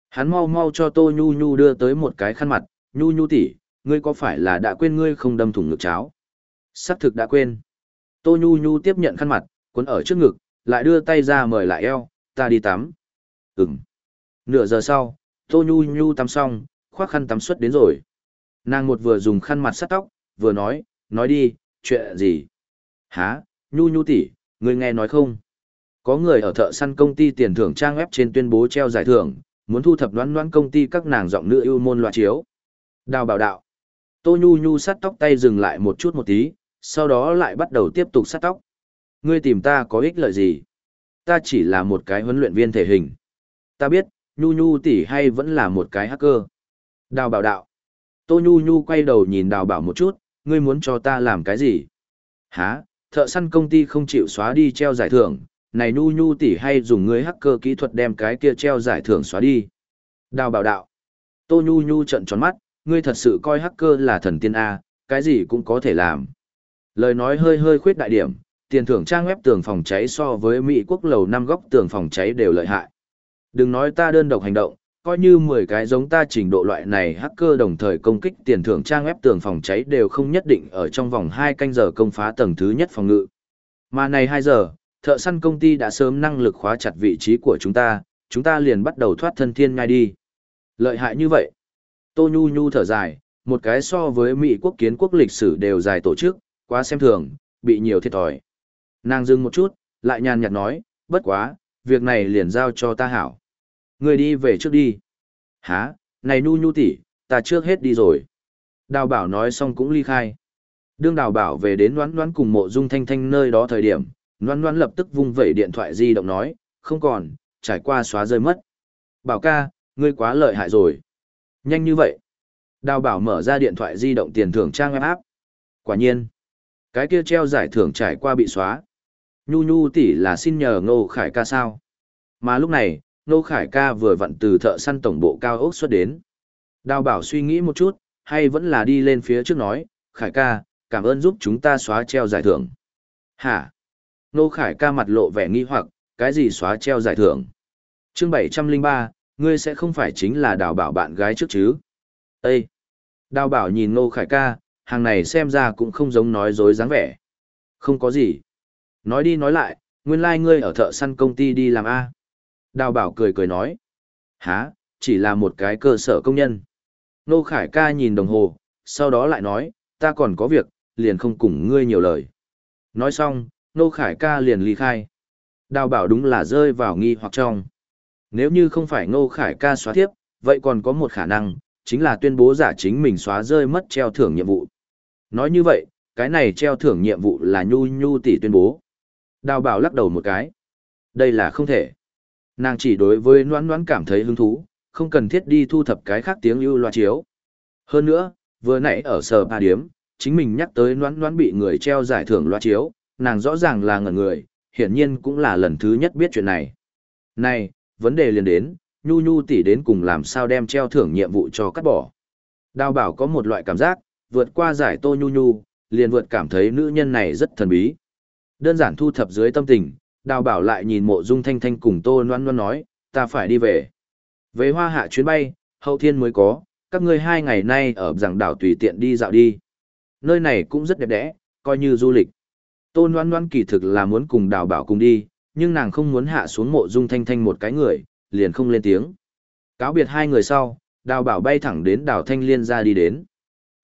Hắn mau mau cho Tô Nhu Nhu đưa tới một cái khăn mặt, Nhu Nhu tỷ, ngươi có phải là đã quên ngươi không đâm thủng ngực cháo? Sắc thực đã quên. Tô Nhu Nhu tiếp nhận khăn mặt, cuốn ở trước ngực, lại đưa tay ra mời lại eo, ta đi tắm. Ừm. Nửa giờ sau, Tô Nhu Nhu tắm xong, khoác khăn tắm xuất đến rồi. Nàng một vừa dùng khăn mặt sắt tóc, vừa nói, nói đi, chuyện gì? Hả, Nhu Nhu tỷ, ngươi nghe nói không? Có người ở thợ săn công ty tiền thưởng trang web trên tuyên bố treo giải thưởng, muốn thu thập đoán đoán công ty các nàng giọng nữ yêu môn loạt chiếu. Đào bảo đạo. Tô Nhu Nhu sắt tóc tay dừng lại một chút một tí, sau đó lại bắt đầu tiếp tục sắt tóc. Ngươi tìm ta có ích lợi gì? Ta chỉ là một cái huấn luyện viên thể hình. Ta biết, Nhu Nhu tỷ hay vẫn là một cái hacker. Đào bảo đạo. Tô Nhu Nhu quay đầu nhìn đào bảo một chút, ngươi muốn cho ta làm cái gì? Hả, thợ săn công ty không chịu xóa đi treo giải thưởng, này Nhu Nhu tỷ hay dùng ngươi hacker kỹ thuật đem cái kia treo giải thưởng xóa đi. Đào bảo đạo. Tô Nhu Nhu trận tròn mắt, ngươi thật sự coi hacker là thần tiên A, cái gì cũng có thể làm. Lời nói hơi hơi khuyết đại điểm, tiền thưởng trang web tường phòng cháy so với Mỹ quốc lầu năm góc tường phòng cháy đều lợi hại. Đừng nói ta đơn độc hành động, coi như 10 cái giống ta trình độ loại này hacker đồng thời công kích tiền thưởng trang web tường phòng cháy đều không nhất định ở trong vòng 2 canh giờ công phá tầng thứ nhất phòng ngự. Mà này 2 giờ, thợ săn công ty đã sớm năng lực khóa chặt vị trí của chúng ta, chúng ta liền bắt đầu thoát thân thiên ngay đi. Lợi hại như vậy. Tô Nhu Nhu thở dài, một cái so với Mỹ quốc kiến quốc lịch sử đều dài tổ chức, quá xem thường, bị nhiều thiệt thòi. Nàng dừng một chút, lại nhàn nhạt nói, bất quá, việc này liền giao cho ta hảo. Người đi về trước đi. Hả, này nu nhu tỷ, ta trước hết đi rồi. Đào bảo nói xong cũng ly khai. Đương đào bảo về đến đoán đoán cùng mộ dung thanh thanh nơi đó thời điểm, Loan Loan lập tức vung vẩy điện thoại di động nói, không còn, trải qua xóa rơi mất. Bảo ca, ngươi quá lợi hại rồi. Nhanh như vậy. Đào bảo mở ra điện thoại di động tiền thưởng trang web. Quả nhiên. Cái kia treo giải thưởng trải qua bị xóa. Nhu nhu tỷ là xin nhờ ngô khải ca sao. Mà lúc này, Ngô Khải ca vừa vặn từ thợ săn tổng bộ cao ốc xuất đến. Đào bảo suy nghĩ một chút, hay vẫn là đi lên phía trước nói, Khải ca, cảm ơn giúp chúng ta xóa treo giải thưởng. Hả? Nô Khải ca mặt lộ vẻ nghi hoặc, cái gì xóa treo giải thưởng? chương 703, ngươi sẽ không phải chính là đào bảo bạn gái trước chứ? Ê! Đào bảo nhìn Nô Khải ca, hàng này xem ra cũng không giống nói dối dáng vẻ. Không có gì. Nói đi nói lại, nguyên lai like ngươi ở thợ săn công ty đi làm A. Đào bảo cười cười nói. Hả, chỉ là một cái cơ sở công nhân. Nô Khải ca nhìn đồng hồ, sau đó lại nói, ta còn có việc, liền không cùng ngươi nhiều lời. Nói xong, Nô Khải ca liền ly khai. Đào bảo đúng là rơi vào nghi hoặc trong. Nếu như không phải Nô Khải ca xóa tiếp, vậy còn có một khả năng, chính là tuyên bố giả chính mình xóa rơi mất treo thưởng nhiệm vụ. Nói như vậy, cái này treo thưởng nhiệm vụ là nhu nhu tỷ tuyên bố. Đào bảo lắc đầu một cái. Đây là không thể. Nàng chỉ đối với noãn noãn cảm thấy hứng thú, không cần thiết đi thu thập cái khác tiếng ưu loa chiếu. Hơn nữa, vừa nãy ở sở ba điếm, chính mình nhắc tới noãn noãn bị người treo giải thưởng loa chiếu, nàng rõ ràng là ngẩn người, hiển nhiên cũng là lần thứ nhất biết chuyện này. Này, vấn đề liền đến, Nhu Nhu tỷ đến cùng làm sao đem treo thưởng nhiệm vụ cho cắt bỏ. Đào bảo có một loại cảm giác, vượt qua giải tô Nhu Nhu, liền vượt cảm thấy nữ nhân này rất thần bí. Đơn giản thu thập dưới tâm tình, đào bảo lại nhìn mộ dung thanh thanh cùng tô noan noan nói, ta phải đi về. Về hoa hạ chuyến bay, hậu thiên mới có, các ngươi hai ngày nay ở giảng đảo tùy tiện đi dạo đi. Nơi này cũng rất đẹp đẽ, coi như du lịch. Tô Loan Loan kỳ thực là muốn cùng đào bảo cùng đi, nhưng nàng không muốn hạ xuống mộ dung thanh thanh một cái người, liền không lên tiếng. Cáo biệt hai người sau, đào bảo bay thẳng đến đảo Thanh Liên ra đi đến.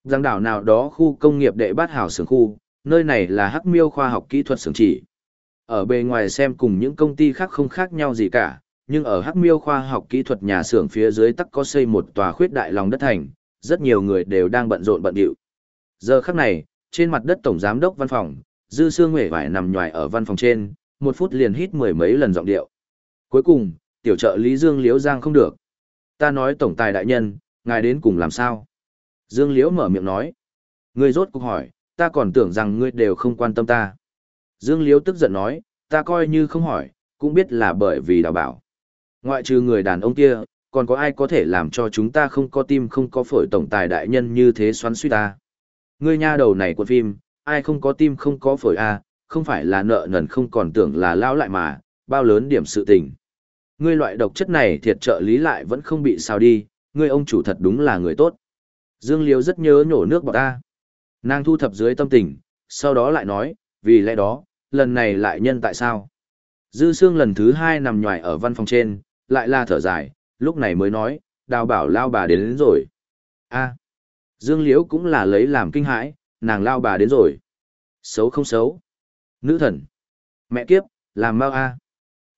Giang đảo nào đó khu công nghiệp đệ bát hảo xưởng khu, nơi này là hắc miêu khoa học kỹ thuật xưởng chỉ. Ở bề ngoài xem cùng những công ty khác không khác nhau gì cả, nhưng ở hắc miêu khoa học kỹ thuật nhà xưởng phía dưới tắc có xây một tòa khuyết đại lòng đất thành, rất nhiều người đều đang bận rộn bận điệu. Giờ khắc này, trên mặt đất tổng giám đốc văn phòng, dư sương huệ vải nằm nhòi ở văn phòng trên, một phút liền hít mười mấy lần giọng điệu. Cuối cùng, tiểu trợ lý Dương Liễu Giang không được. Ta nói tổng tài đại nhân, ngài đến cùng làm sao? Dương Liễu mở miệng nói. Ngươi rốt cuộc hỏi, ta còn tưởng rằng ngươi đều không quan tâm ta. Dương Liễu tức giận nói, ta coi như không hỏi, cũng biết là bởi vì đào bảo. Ngoại trừ người đàn ông kia, còn có ai có thể làm cho chúng ta không có tim không có phổi tổng tài đại nhân như thế xoắn suy ta. Ngươi nha đầu này của phim, ai không có tim không có phổi a, à, không phải là nợ nần không còn tưởng là lao lại mà, bao lớn điểm sự tình. Ngươi loại độc chất này thiệt trợ lý lại vẫn không bị sao đi, ngươi ông chủ thật đúng là người tốt. Dương Liêu rất nhớ nhổ nước bọt ta. Nàng thu thập dưới tâm tình, sau đó lại nói, vì lẽ đó, lần này lại nhân tại sao? Dư Sương lần thứ hai nằm nhòi ở văn phòng trên, lại là thở dài, lúc này mới nói, đào bảo lao bà đến, đến rồi. a Dương Liễu cũng là lấy làm kinh hãi, nàng lao bà đến rồi. Xấu không xấu. Nữ thần. Mẹ kiếp, làm mau a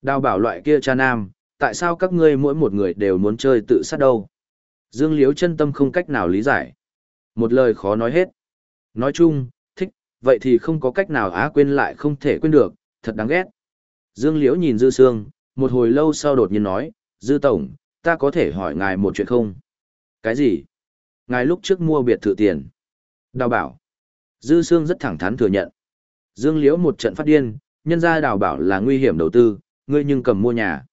Đào bảo loại kia cha nam, tại sao các ngươi mỗi một người đều muốn chơi tự sát đâu? Dương Liễu chân tâm không cách nào lý giải. Một lời khó nói hết. Nói chung, thích, vậy thì không có cách nào á quên lại không thể quên được, thật đáng ghét. Dương Liễu nhìn Dư Sương, một hồi lâu sau đột nhiên nói, Dư Tổng, ta có thể hỏi ngài một chuyện không? Cái gì? Ngài lúc trước mua biệt thự tiền. Đào bảo. Dư Sương rất thẳng thắn thừa nhận. Dương Liễu một trận phát điên, nhân gia đào bảo là nguy hiểm đầu tư, ngươi nhưng cầm mua nhà.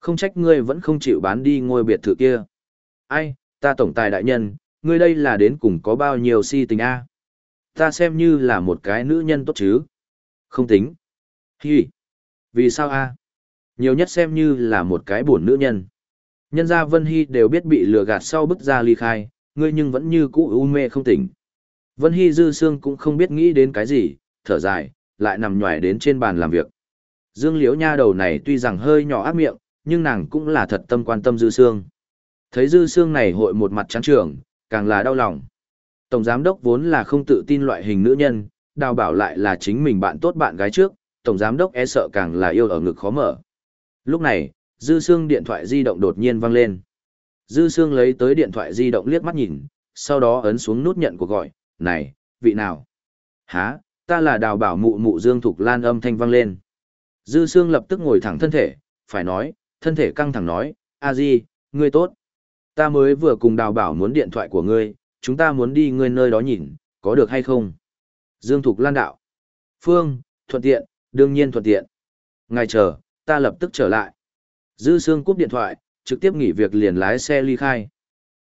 Không trách ngươi vẫn không chịu bán đi ngôi biệt thự kia. Ai, ta tổng tài đại nhân, ngươi đây là đến cùng có bao nhiêu si tình a? Ta xem như là một cái nữ nhân tốt chứ. Không tính. Hi. Vì sao a? Nhiều nhất xem như là một cái buồn nữ nhân. Nhân gia Vân Hy đều biết bị lừa gạt sau bức ra ly khai, ngươi nhưng vẫn như cũ u mê không tỉnh. Vân Hy dư xương cũng không biết nghĩ đến cái gì, thở dài, lại nằm nhòi đến trên bàn làm việc. Dương Liễu nha đầu này tuy rằng hơi nhỏ ác miệng, nhưng nàng cũng là thật tâm quan tâm dư xương. Thấy dư xương này hội một mặt trắng trường, càng là đau lòng. Tổng giám đốc vốn là không tự tin loại hình nữ nhân, đào bảo lại là chính mình bạn tốt bạn gái trước, tổng giám đốc e sợ càng là yêu ở ngực khó mở. Lúc này, dư xương điện thoại di động đột nhiên vang lên. Dư xương lấy tới điện thoại di động liếc mắt nhìn, sau đó ấn xuống nút nhận cuộc gọi, này, vị nào? Hả, ta là đào bảo mụ mụ Dương Thục Lan âm thanh vang lên. Dư xương lập tức ngồi thẳng thân thể, phải nói, thân thể căng thẳng nói, a di, ngươi tốt. Ta mới vừa cùng đào bảo muốn điện thoại của ngươi, chúng ta muốn đi ngươi nơi đó nhìn, có được hay không? Dương Thục Lan đạo. Phương, thuận tiện, đương nhiên thuận tiện. Ngài chờ, ta lập tức trở lại. Dư Sương cúp điện thoại, trực tiếp nghỉ việc liền lái xe ly khai.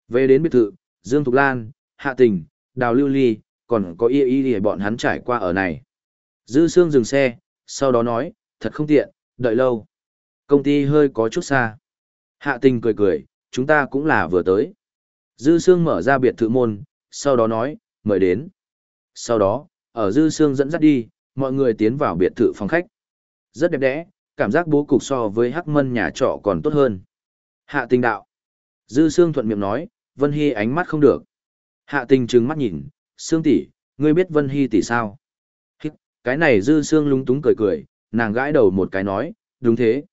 Về đến biệt thự, Dương Thục Lan, Hạ Tình, Đào Lưu Ly, còn có y y để bọn hắn trải qua ở này. Dư Sương dừng xe, sau đó nói, thật không tiện, đợi lâu. Công ty hơi có chút xa. Hạ Tình cười cười, chúng ta cũng là vừa tới. Dư Sương mở ra biệt thự môn, sau đó nói, mời đến. Sau đó, ở Dư Sương dẫn dắt đi, mọi người tiến vào biệt thự phòng khách. Rất đẹp đẽ, cảm giác bố cục so với hắc mân nhà trọ còn tốt hơn. Hạ tình đạo. Dư Sương thuận miệng nói, Vân Hy ánh mắt không được. Hạ tình trừng mắt nhìn, Sương tỷ, ngươi biết Vân Hy tỷ sao? Cái này Dư Sương lúng túng cười cười, nàng gãi đầu một cái nói, đúng thế.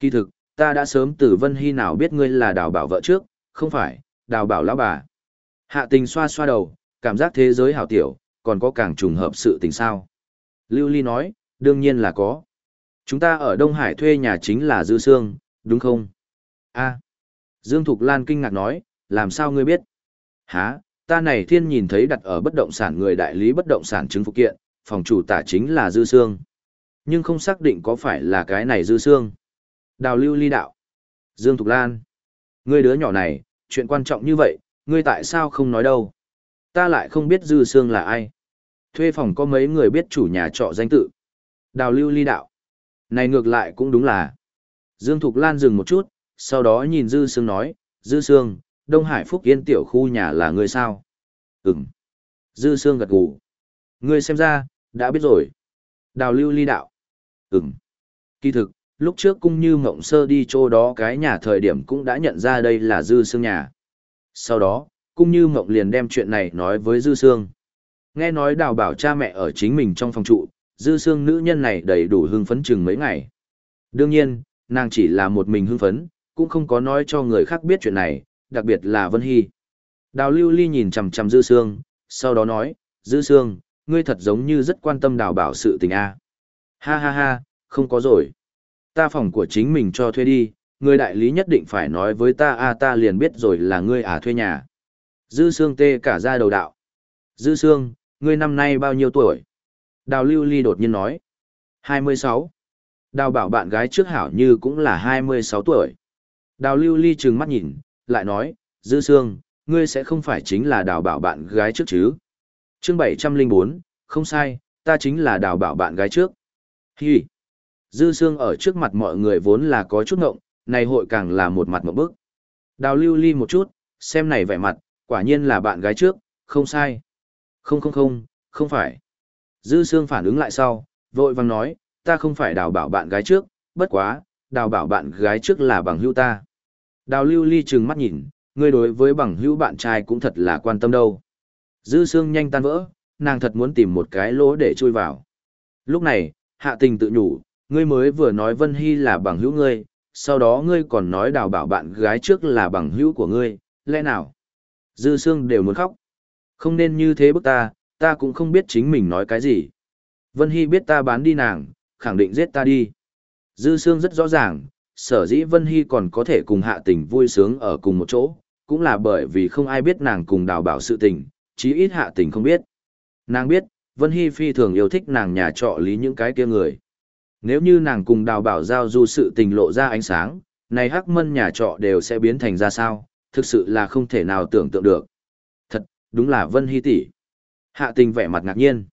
Kỳ thực, ta đã sớm từ Vân Hy nào biết ngươi là đào bảo vợ trước, không phải, đào bảo lão bà. Hạ tình xoa xoa đầu, cảm giác thế giới hảo tiểu, còn có càng trùng hợp sự tình sao. Lưu Ly nói, đương nhiên là có. Chúng ta ở Đông Hải thuê nhà chính là Dư Sương, đúng không? a Dương Thục Lan kinh ngạc nói, làm sao ngươi biết? Hả, ta này thiên nhìn thấy đặt ở bất động sản người đại lý bất động sản chứng phục kiện, phòng chủ tả chính là Dư Sương. Nhưng không xác định có phải là cái này Dư Sương. Đào lưu ly đạo. Dương Thục Lan. Ngươi đứa nhỏ này, chuyện quan trọng như vậy, ngươi tại sao không nói đâu? Ta lại không biết Dư Sương là ai. Thuê phòng có mấy người biết chủ nhà trọ danh tự. Đào lưu ly đạo. Này ngược lại cũng đúng là. Dương Thục Lan dừng một chút, sau đó nhìn Dư Sương nói, Dư Sương, Đông Hải Phúc Yên tiểu khu nhà là ngươi sao? Ừm. Dư Sương gật gù. Ngươi xem ra, đã biết rồi. Đào lưu ly đạo. Ừm. Kỳ thực, lúc trước cũng như ngộng sơ đi chỗ đó cái nhà thời điểm cũng đã nhận ra đây là Dư Sương nhà. Sau đó, cũng như ngộng liền đem chuyện này nói với Dư Sương. Nghe nói đào bảo cha mẹ ở chính mình trong phòng trụ, Dư Sương nữ nhân này đầy đủ hưng phấn chừng mấy ngày. Đương nhiên, nàng chỉ là một mình hưng phấn, cũng không có nói cho người khác biết chuyện này, đặc biệt là Vân Hy. Đào lưu ly nhìn chằm chằm Dư Sương, sau đó nói, Dư Sương, ngươi thật giống như rất quan tâm đào bảo sự tình a. Ha ha ha, không có rồi. Ta phòng của chính mình cho thuê đi, người đại lý nhất định phải nói với ta a ta liền biết rồi là ngươi à thuê nhà. Dư Sương tê cả ra đầu đạo. Dư Sương, ngươi năm nay bao nhiêu tuổi? Đào lưu ly đột nhiên nói. 26. Đào bảo bạn gái trước hảo như cũng là 26 tuổi. Đào lưu ly trừng mắt nhìn, lại nói, Dư Sương, ngươi sẽ không phải chính là đào bảo bạn gái trước chứ? chương 704, không sai, ta chính là đào bảo bạn gái trước. Hi! Dư Sương ở trước mặt mọi người vốn là có chút ngộng, này hội càng là một mặt một bước. Đào lưu ly một chút, xem này vẻ mặt, quả nhiên là bạn gái trước, không sai. Không không không, không phải. Dư Sương phản ứng lại sau, vội vàng nói, ta không phải đào bảo bạn gái trước, bất quá, đào bảo bạn gái trước là bằng hữu ta. Đào lưu ly trừng mắt nhìn, ngươi đối với bằng hữu bạn trai cũng thật là quan tâm đâu. Dư xương nhanh tan vỡ, nàng thật muốn tìm một cái lỗ để chui vào. Lúc này, hạ tình tự nhủ, ngươi mới vừa nói Vân Hy là bằng hữu ngươi, sau đó ngươi còn nói đào bảo bạn gái trước là bằng hữu của ngươi, lẽ nào? Dư xương đều muốn khóc. Không nên như thế bức ta, ta cũng không biết chính mình nói cái gì. Vân Hy biết ta bán đi nàng, khẳng định giết ta đi. Dư xương rất rõ ràng, sở dĩ Vân Hy còn có thể cùng hạ tình vui sướng ở cùng một chỗ, cũng là bởi vì không ai biết nàng cùng đào bảo sự tình, chí ít hạ tình không biết. Nàng biết, Vân Hy phi thường yêu thích nàng nhà trọ lý những cái kia người. Nếu như nàng cùng đào bảo giao du sự tình lộ ra ánh sáng, này hắc mân nhà trọ đều sẽ biến thành ra sao, thực sự là không thể nào tưởng tượng được. Thật, đúng là Vân Hy tỷ. Hạ tình vẻ mặt ngạc nhiên.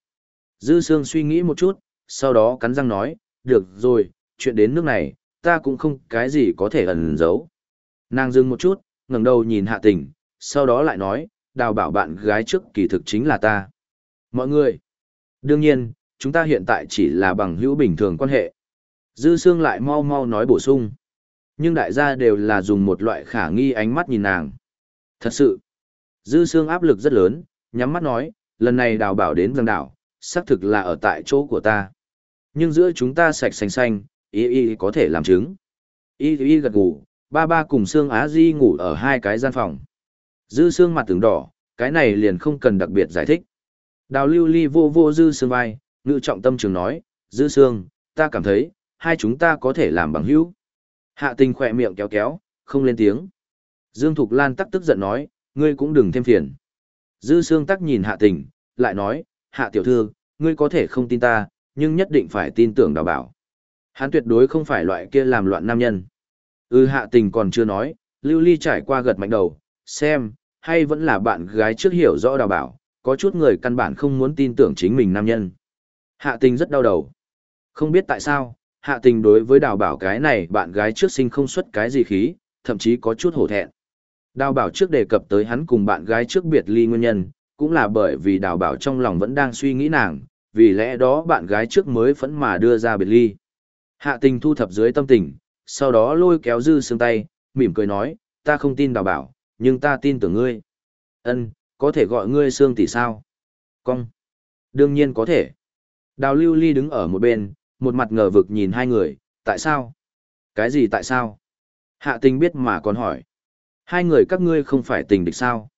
Dư Sương suy nghĩ một chút, sau đó cắn răng nói, được rồi, chuyện đến nước này, ta cũng không cái gì có thể ẩn giấu. Nàng dừng một chút, ngẩng đầu nhìn hạ tình, sau đó lại nói, đào bảo bạn gái trước kỳ thực chính là ta. Mọi người, đương nhiên, chúng ta hiện tại chỉ là bằng hữu bình thường quan hệ. Dư Sương lại mau mau nói bổ sung. Nhưng đại gia đều là dùng một loại khả nghi ánh mắt nhìn nàng. Thật sự, Dư Sương áp lực rất lớn, nhắm mắt nói, lần này đào bảo đến giang đảo, xác thực là ở tại chỗ của ta. Nhưng giữa chúng ta sạch xanh xanh, y y có thể làm chứng. Y y gật gù, ba ba cùng Sương Á Di ngủ ở hai cái gian phòng. Dư Sương mặt từng đỏ, cái này liền không cần đặc biệt giải thích. Đào lưu ly vô vô Dư Sương vai, ngự trọng tâm trường nói, Dư Sương, ta cảm thấy, hai chúng ta có thể làm bằng hữu. Hạ tình khỏe miệng kéo kéo, không lên tiếng. Dương Thục Lan tắc tức giận nói, ngươi cũng đừng thêm phiền. Dư Sương tắc nhìn hạ tình, lại nói, hạ tiểu thư, ngươi có thể không tin ta, nhưng nhất định phải tin tưởng đào bảo. Hắn tuyệt đối không phải loại kia làm loạn nam nhân. Ừ hạ tình còn chưa nói, lưu ly trải qua gật mạnh đầu, xem, hay vẫn là bạn gái trước hiểu rõ đào bảo, có chút người căn bản không muốn tin tưởng chính mình nam nhân. Hạ tình rất đau đầu. Không biết tại sao, hạ tình đối với đào bảo cái này bạn gái trước sinh không xuất cái gì khí, thậm chí có chút hổ thẹn. Đào bảo trước đề cập tới hắn cùng bạn gái trước biệt ly nguyên nhân, cũng là bởi vì đào bảo trong lòng vẫn đang suy nghĩ nàng, vì lẽ đó bạn gái trước mới phẫn mà đưa ra biệt ly. Hạ tình thu thập dưới tâm tình, sau đó lôi kéo dư xương tay, mỉm cười nói, ta không tin đào bảo, nhưng ta tin tưởng ngươi. Ân, có thể gọi ngươi xương tỷ sao? Cong. Đương nhiên có thể. Đào lưu ly đứng ở một bên, một mặt ngờ vực nhìn hai người, tại sao? Cái gì tại sao? Hạ tình biết mà còn hỏi. Hai người các ngươi không phải tình địch sao?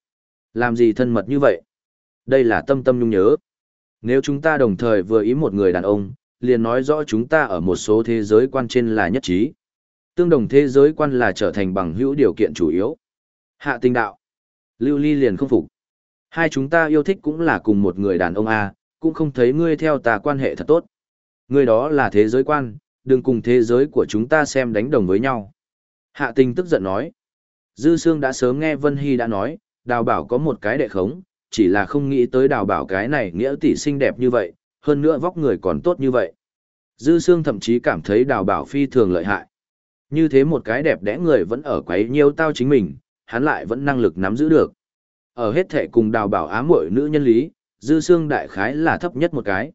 Làm gì thân mật như vậy? Đây là tâm tâm nhung nhớ. Nếu chúng ta đồng thời vừa ý một người đàn ông, liền nói rõ chúng ta ở một số thế giới quan trên là nhất trí. Tương đồng thế giới quan là trở thành bằng hữu điều kiện chủ yếu. Hạ tình đạo. Lưu Ly liền không phục. Hai chúng ta yêu thích cũng là cùng một người đàn ông A, cũng không thấy ngươi theo ta quan hệ thật tốt. Ngươi đó là thế giới quan, đừng cùng thế giới của chúng ta xem đánh đồng với nhau. Hạ tình tức giận nói. Dư Sương đã sớm nghe Vân Hy đã nói, đào bảo có một cái đệ khống, chỉ là không nghĩ tới đào bảo cái này nghĩa tỷ xinh đẹp như vậy, hơn nữa vóc người còn tốt như vậy. Dư Sương thậm chí cảm thấy đào bảo phi thường lợi hại. Như thế một cái đẹp đẽ người vẫn ở quấy nhiêu tao chính mình, hắn lại vẫn năng lực nắm giữ được. Ở hết thể cùng đào bảo ám muội nữ nhân lý, Dư Sương đại khái là thấp nhất một cái.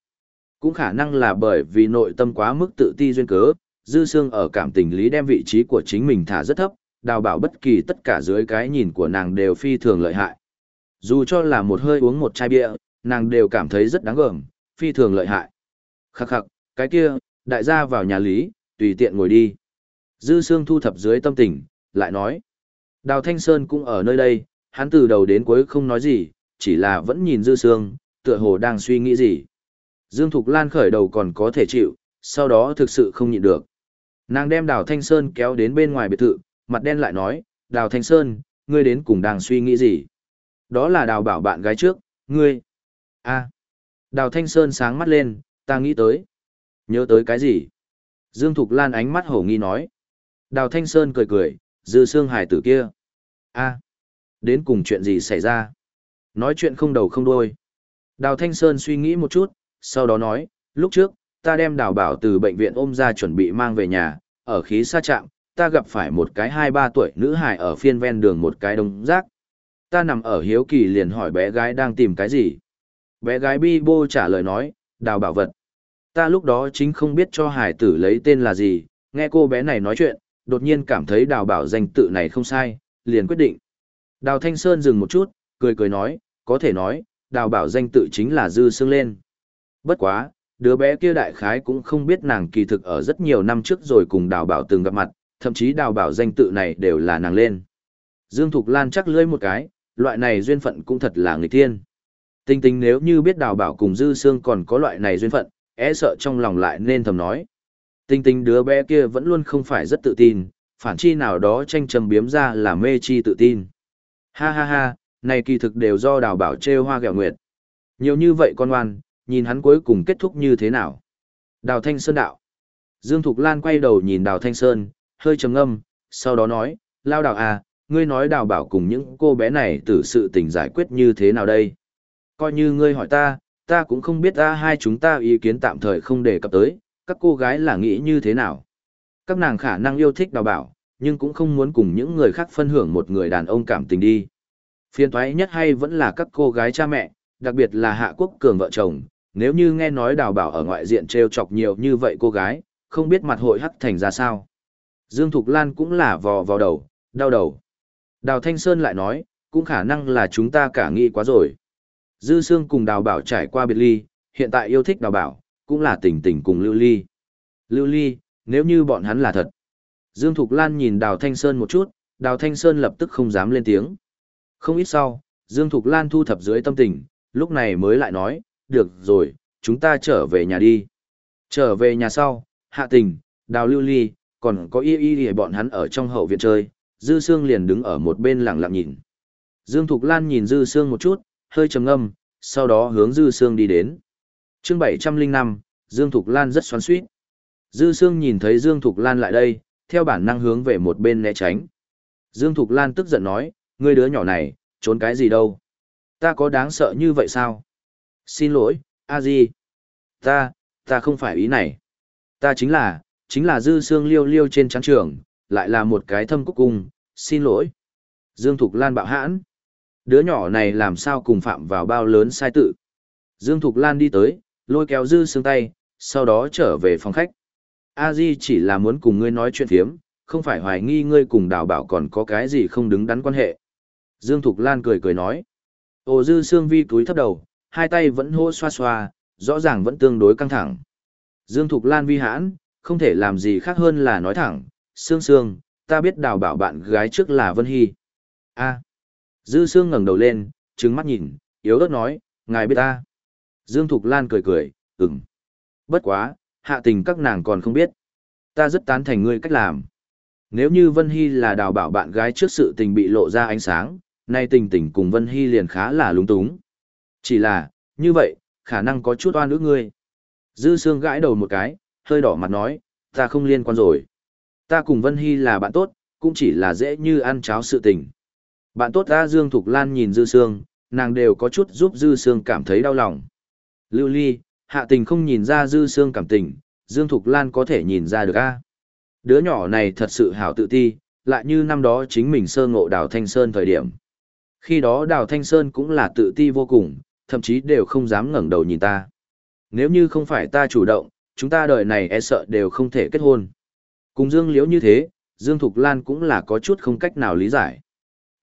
Cũng khả năng là bởi vì nội tâm quá mức tự ti duyên cớ, Dư Sương ở cảm tình lý đem vị trí của chính mình thả rất thấp, đào bảo bất kỳ tất cả dưới cái nhìn của nàng đều phi thường lợi hại. Dù cho là một hơi uống một chai bia, nàng đều cảm thấy rất đáng gờm, phi thường lợi hại. Khắc khắc, cái kia, đại gia vào nhà lý, tùy tiện ngồi đi. Dư Sương thu thập dưới tâm tình, lại nói. Đào Thanh Sơn cũng ở nơi đây, hắn từ đầu đến cuối không nói gì, chỉ là vẫn nhìn Dư Sương, tựa hồ đang suy nghĩ gì. Dương Thục Lan khởi đầu còn có thể chịu, sau đó thực sự không nhịn được. Nàng đem Đào Thanh Sơn kéo đến bên ngoài biệt thự, mặt đen lại nói, Đào Thanh Sơn, ngươi đến cùng đang suy nghĩ gì? Đó là Đào bảo bạn gái trước, ngươi. a Đào Thanh Sơn sáng mắt lên, ta nghĩ tới. Nhớ tới cái gì? Dương Thục Lan ánh mắt hổ nghi nói. Đào Thanh Sơn cười cười, dư xương hải tử kia. a đến cùng chuyện gì xảy ra? Nói chuyện không đầu không đuôi. Đào Thanh Sơn suy nghĩ một chút, sau đó nói, lúc trước, ta đem đào bảo từ bệnh viện ôm ra chuẩn bị mang về nhà, ở khí xa trạm, ta gặp phải một cái hai ba tuổi nữ hài ở phiên ven đường một cái đống rác. Ta nằm ở hiếu kỳ liền hỏi bé gái đang tìm cái gì. Bé gái bi bô trả lời nói, đào bảo vật. Ta lúc đó chính không biết cho hải tử lấy tên là gì, nghe cô bé này nói chuyện, đột nhiên cảm thấy đào bảo danh tự này không sai, liền quyết định. Đào Thanh Sơn dừng một chút, cười cười nói, có thể nói, đào bảo danh tự chính là dư xương lên. Bất quá, đứa bé kia đại khái cũng không biết nàng kỳ thực ở rất nhiều năm trước rồi cùng đào bảo từng gặp mặt, thậm chí đào bảo danh tự này đều là nàng lên. Dương Thục Lan chắc lưỡi một cái, loại này duyên phận cũng thật là người thiên. Tinh tinh nếu như biết đào bảo cùng dư sương còn có loại này duyên phận, e sợ trong lòng lại nên thầm nói. Tinh tinh đứa bé kia vẫn luôn không phải rất tự tin, phản chi nào đó tranh trầm biếm ra là mê chi tự tin. Ha ha ha, này kỳ thực đều do đào bảo trêu hoa gẹo nguyệt. Nhiều như vậy con ngoan, nhìn hắn cuối cùng kết thúc như thế nào. Đào Thanh Sơn đạo. Dương Thục Lan quay đầu nhìn Đào Thanh Sơn, hơi trầm ngâm, sau đó nói, lao đào à, ngươi nói đào bảo cùng những cô bé này từ sự tình giải quyết như thế nào đây? Coi như ngươi hỏi ta, ta cũng không biết ta hai chúng ta ý kiến tạm thời không đề cập tới, các cô gái là nghĩ như thế nào. Các nàng khả năng yêu thích đào bảo, nhưng cũng không muốn cùng những người khác phân hưởng một người đàn ông cảm tình đi. Phiên thoái nhất hay vẫn là các cô gái cha mẹ, đặc biệt là hạ quốc cường vợ chồng, nếu như nghe nói đào bảo ở ngoại diện trêu chọc nhiều như vậy cô gái, không biết mặt hội hắc thành ra sao. Dương Thục Lan cũng là vò vào đầu, đau đầu. Đào Thanh Sơn lại nói, cũng khả năng là chúng ta cả nghĩ quá rồi. Dư Sương cùng đào bảo trải qua biệt ly, hiện tại yêu thích đào bảo, cũng là tình tình cùng lưu ly. Lưu ly, nếu như bọn hắn là thật. Dương Thục Lan nhìn đào Thanh Sơn một chút, đào Thanh Sơn lập tức không dám lên tiếng. Không ít sau, Dương Thục Lan thu thập dưới tâm tình, lúc này mới lại nói, được rồi, chúng ta trở về nhà đi. Trở về nhà sau, hạ tình, đào lưu ly, còn có y y y bọn hắn ở trong hậu viện chơi, Dư Sương liền đứng ở một bên lặng lặng nhìn. Dương Thục Lan nhìn Dư Sương một chút, hơi trầm ngâm, sau đó hướng Dư Sương đi đến. chương 705, Dương Thục Lan rất xoắn xuýt. Dư Sương nhìn thấy Dương Thục Lan lại đây, theo bản năng hướng về một bên né tránh. Dương Thục Lan tức giận nói, ngươi đứa nhỏ này, trốn cái gì đâu? Ta có đáng sợ như vậy sao? Xin lỗi, a di. Ta, ta không phải ý này. Ta chính là, chính là dư xương liêu liêu trên trắng trường, lại là một cái thâm cúc cung, xin lỗi. Dương Thục Lan bạo hãn. Đứa nhỏ này làm sao cùng phạm vào bao lớn sai tự. Dương Thục Lan đi tới, lôi kéo dư xương tay, sau đó trở về phòng khách. A Di chỉ là muốn cùng ngươi nói chuyện thiếm, không phải hoài nghi ngươi cùng đào bảo còn có cái gì không đứng đắn quan hệ. Dương Thục Lan cười cười nói. ô dư xương vi túi thấp đầu, hai tay vẫn hô xoa xoa, rõ ràng vẫn tương đối căng thẳng. Dương Thục Lan vi hãn, không thể làm gì khác hơn là nói thẳng, Sương Sương, ta biết đào bảo bạn gái trước là Vân Hy. a Dư Sương ngẩng đầu lên, trừng mắt nhìn, yếu ớt nói, ngài biết ta. Dương Thục Lan cười cười, ừm. Bất quá, hạ tình các nàng còn không biết. Ta rất tán thành ngươi cách làm. Nếu như Vân Hy là đào bảo bạn gái trước sự tình bị lộ ra ánh sáng, nay tình tình cùng Vân Hy liền khá là lúng túng. Chỉ là, như vậy, khả năng có chút oan ước ngươi. Dư Sương gãi đầu một cái, hơi đỏ mặt nói, ta không liên quan rồi. Ta cùng Vân Hy là bạn tốt, cũng chỉ là dễ như ăn cháo sự tình. Bạn tốt ra Dương Thục Lan nhìn Dư Sương, nàng đều có chút giúp Dư Sương cảm thấy đau lòng. Lưu Ly, hạ tình không nhìn ra Dư Sương cảm tình, Dương Thục Lan có thể nhìn ra được a. Đứa nhỏ này thật sự hảo tự ti, lại như năm đó chính mình sơ ngộ Đào Thanh Sơn thời điểm. Khi đó Đào Thanh Sơn cũng là tự ti vô cùng, thậm chí đều không dám ngẩng đầu nhìn ta. Nếu như không phải ta chủ động, chúng ta đời này e sợ đều không thể kết hôn. Cùng Dương Liễu như thế, Dương Thục Lan cũng là có chút không cách nào lý giải.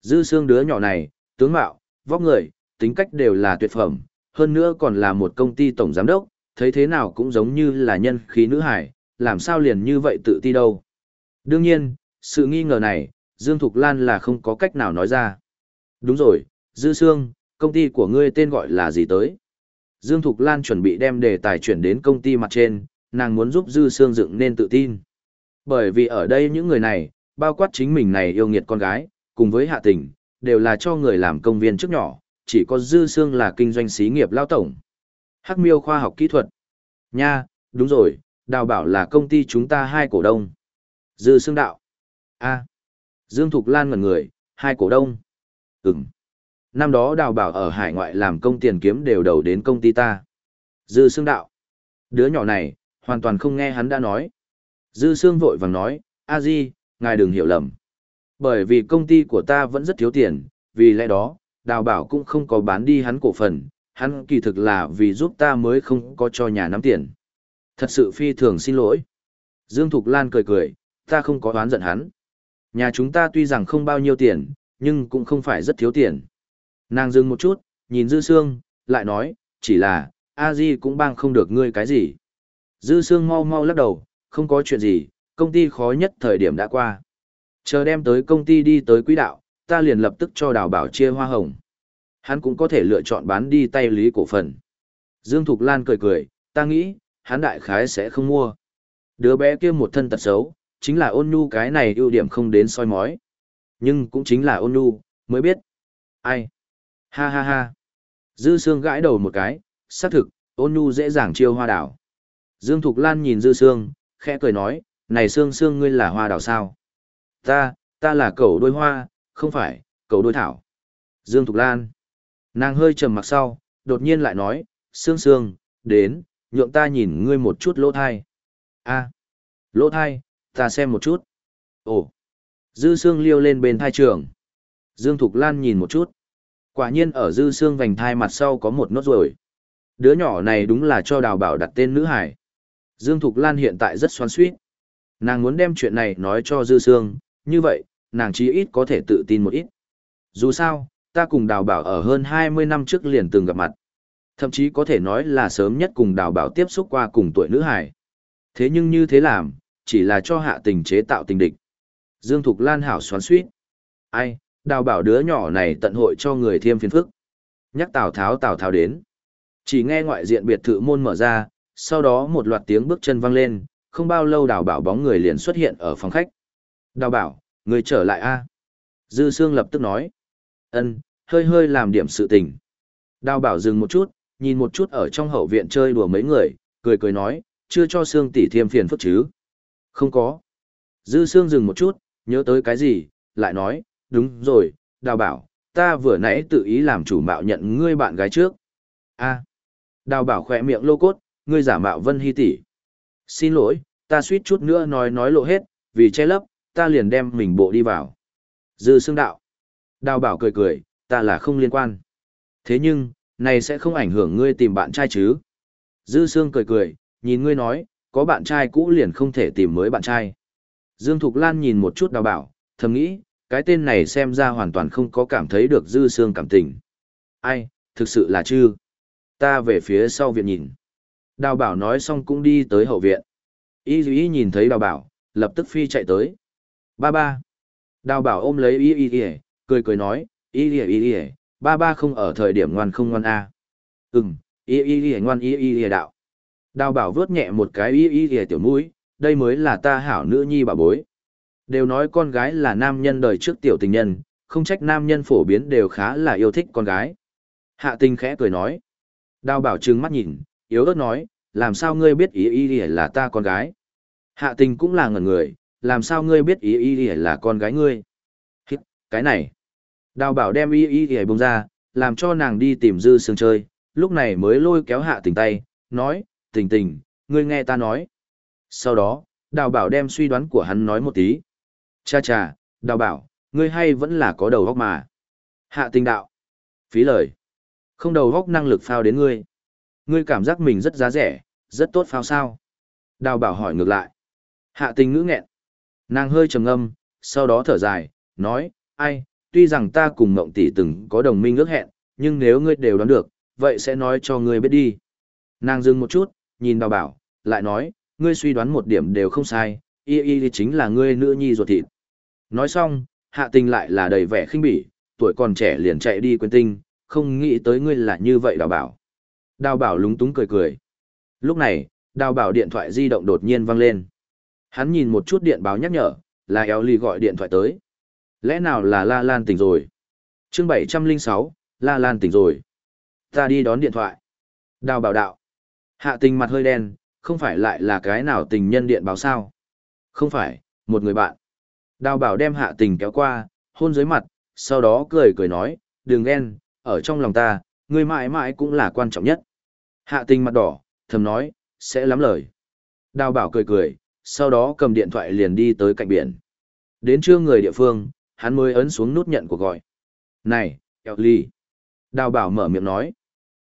Dư xương đứa nhỏ này, tướng mạo, vóc người, tính cách đều là tuyệt phẩm, hơn nữa còn là một công ty tổng giám đốc, thấy thế nào cũng giống như là nhân khí nữ hải, làm sao liền như vậy tự ti đâu. Đương nhiên, sự nghi ngờ này, Dương Thục Lan là không có cách nào nói ra. Đúng rồi, Dư Sương, công ty của ngươi tên gọi là gì tới? Dương Thục Lan chuẩn bị đem đề tài chuyển đến công ty mặt trên, nàng muốn giúp Dư Sương dựng nên tự tin. Bởi vì ở đây những người này, bao quát chính mình này yêu nghiệt con gái, cùng với hạ tình, đều là cho người làm công viên trước nhỏ, chỉ có Dư xương là kinh doanh xí nghiệp lao tổng. Hắc miêu khoa học kỹ thuật. Nha, đúng rồi, đào bảo là công ty chúng ta hai cổ đông. Dư xương đạo. a Dương Thục Lan ngần người, hai cổ đông. Ừm. Năm đó đào bảo ở hải ngoại làm công tiền kiếm đều đầu đến công ty ta. Dư xương đạo. Đứa nhỏ này, hoàn toàn không nghe hắn đã nói. Dư xương vội vàng nói, a di, ngài đừng hiểu lầm. Bởi vì công ty của ta vẫn rất thiếu tiền, vì lẽ đó, đào bảo cũng không có bán đi hắn cổ phần, hắn kỳ thực là vì giúp ta mới không có cho nhà nắm tiền. Thật sự phi thường xin lỗi. Dương Thục Lan cười cười, ta không có oán giận hắn. Nhà chúng ta tuy rằng không bao nhiêu tiền, nhưng cũng không phải rất thiếu tiền. Nàng dừng một chút, nhìn Dư Sương, lại nói, chỉ là, a di cũng bang không được ngươi cái gì. Dư Sương mau mau lắc đầu, không có chuyện gì, công ty khó nhất thời điểm đã qua. Chờ đem tới công ty đi tới quỹ đạo, ta liền lập tức cho đào bảo chia hoa hồng. Hắn cũng có thể lựa chọn bán đi tay lý cổ phần. Dương Thục Lan cười cười, ta nghĩ, hắn đại khái sẽ không mua. Đứa bé kia một thân tật xấu, chính là ôn nhu cái này ưu điểm không đến soi mói. Nhưng cũng chính là ôn nhu, mới biết. Ai? Ha ha ha. Dư Sương gãi đầu một cái, xác thực, ôn nhu dễ dàng chiêu hoa đảo. Dương Thục Lan nhìn Dư Sương, khẽ cười nói, này Sương Sương ngươi là hoa đảo sao? Ta, ta là cẩu đôi hoa, không phải, cẩu đôi thảo. Dương Thục Lan. Nàng hơi trầm mặc sau, đột nhiên lại nói, Sương Sương, đến, nhượng ta nhìn ngươi một chút lỗ thai. a lỗ thai, ta xem một chút. Ồ, Dư Sương liêu lên bên thai trường. Dương Thục Lan nhìn một chút. Quả nhiên ở Dư Sương vành thai mặt sau có một nốt rồi. Đứa nhỏ này đúng là cho đào bảo đặt tên nữ hải. Dương Thục Lan hiện tại rất xoắn suýt. Nàng muốn đem chuyện này nói cho Dư Sương, như vậy, nàng chí ít có thể tự tin một ít. Dù sao, ta cùng đào bảo ở hơn 20 năm trước liền từng gặp mặt. Thậm chí có thể nói là sớm nhất cùng đào bảo tiếp xúc qua cùng tuổi nữ hải. Thế nhưng như thế làm, chỉ là cho hạ tình chế tạo tình địch. Dương Thục Lan hảo xoắn suýt. Ai, đào bảo đứa nhỏ này tận hội cho người thêm phiền phức. Nhắc Tào Tháo Tào Tháo đến. Chỉ nghe ngoại diện biệt thự môn mở ra, sau đó một loạt tiếng bước chân vang lên, không bao lâu đào bảo bóng người liền xuất hiện ở phòng khách. Đào bảo, người trở lại a Dư Sương lập tức nói. ân hơi hơi làm điểm sự tình. Đào bảo dừng một chút, nhìn một chút ở trong hậu viện chơi đùa mấy người, cười cười nói, chưa cho Sương tỷ thêm phiền phức chứ. Không có. Dư Sương dừng một chút, nhớ tới cái gì, lại nói, đúng rồi, đào bảo, ta vừa nãy tự ý làm chủ mạo nhận ngươi bạn gái trước. a Đào bảo khỏe miệng lô cốt, ngươi giả mạo Vân Hy tỷ. Xin lỗi, ta suýt chút nữa nói nói lộ hết, vì che lấp, ta liền đem mình bộ đi vào. Dư xương đạo. Đào bảo cười cười, ta là không liên quan. Thế nhưng, này sẽ không ảnh hưởng ngươi tìm bạn trai chứ. Dư xương cười cười, nhìn ngươi nói, có bạn trai cũ liền không thể tìm mới bạn trai. Dương Thục Lan nhìn một chút đào bảo, thầm nghĩ, cái tên này xem ra hoàn toàn không có cảm thấy được dư xương cảm tình. Ai, thực sự là chứ. Ta về phía sau viện nhìn. Đào bảo nói xong cũng đi tới hậu viện. Y dù nhìn thấy đào bảo, lập tức phi chạy tới. Ba ba. Đào bảo ôm lấy Y Y Y, cười cười nói, Y Y Y Y, ba ba không ở thời điểm ngoan không ngoan a. À. Ừm, Y Y Y ngoan Y Y Y đạo. Đào bảo vớt nhẹ một cái Y Y Y tiểu mũi, đây mới là ta hảo nữ nhi bà bối. Đều nói con gái là nam nhân đời trước tiểu tình nhân, không trách nam nhân phổ biến đều khá là yêu thích con gái. Hạ tình khẽ cười nói. Đào bảo trừng mắt nhìn, yếu ớt nói, làm sao ngươi biết ý Y Y là ta con gái? Hạ tình cũng là ngẩn người, làm sao ngươi biết ý ý Y là con gái ngươi? Hít, cái này. Đào bảo đem ý ý Y bông ra, làm cho nàng đi tìm dư sương chơi, lúc này mới lôi kéo hạ tình tay, nói, tình tình, ngươi nghe ta nói. Sau đó, đào bảo đem suy đoán của hắn nói một tí. Cha cha, đào bảo, ngươi hay vẫn là có đầu góc mà. Hạ tình đạo. Phí lời. Không đầu góc năng lực phao đến ngươi. Ngươi cảm giác mình rất giá rẻ, rất tốt phao sao. Đào bảo hỏi ngược lại. Hạ tình ngữ nghẹn. Nàng hơi trầm ngâm, sau đó thở dài, nói, ai, tuy rằng ta cùng mộng tỷ từng có đồng minh ước hẹn, nhưng nếu ngươi đều đoán được, vậy sẽ nói cho ngươi biết đi. Nàng dừng một chút, nhìn đào bảo, lại nói, ngươi suy đoán một điểm đều không sai, y y chính là ngươi nữ nhi ruột thịt. Nói xong, hạ tình lại là đầy vẻ khinh bỉ, tuổi còn trẻ liền chạy đi quên tinh, không nghĩ tới ngươi là như vậy đào bảo. Đào bảo lúng túng cười cười. Lúc này, đào bảo điện thoại di động đột nhiên vang lên. Hắn nhìn một chút điện báo nhắc nhở, là eo ly gọi điện thoại tới. Lẽ nào là La Lan tỉnh rồi? chương 706, La Lan tỉnh rồi. Ta đi đón điện thoại. Đào bảo đạo. Hạ tình mặt hơi đen, không phải lại là cái nào tình nhân điện báo sao? Không phải, một người bạn. Đào bảo đem hạ tình kéo qua, hôn dưới mặt, sau đó cười cười nói, đừng ghen, ở trong lòng ta, người mãi mãi cũng là quan trọng nhất. Hạ tình mặt đỏ, thầm nói, sẽ lắm lời. Đào bảo cười cười, sau đó cầm điện thoại liền đi tới cạnh biển. Đến trưa người địa phương, hắn mới ấn xuống nút nhận cuộc gọi. Này, Ellie. Đào bảo mở miệng nói.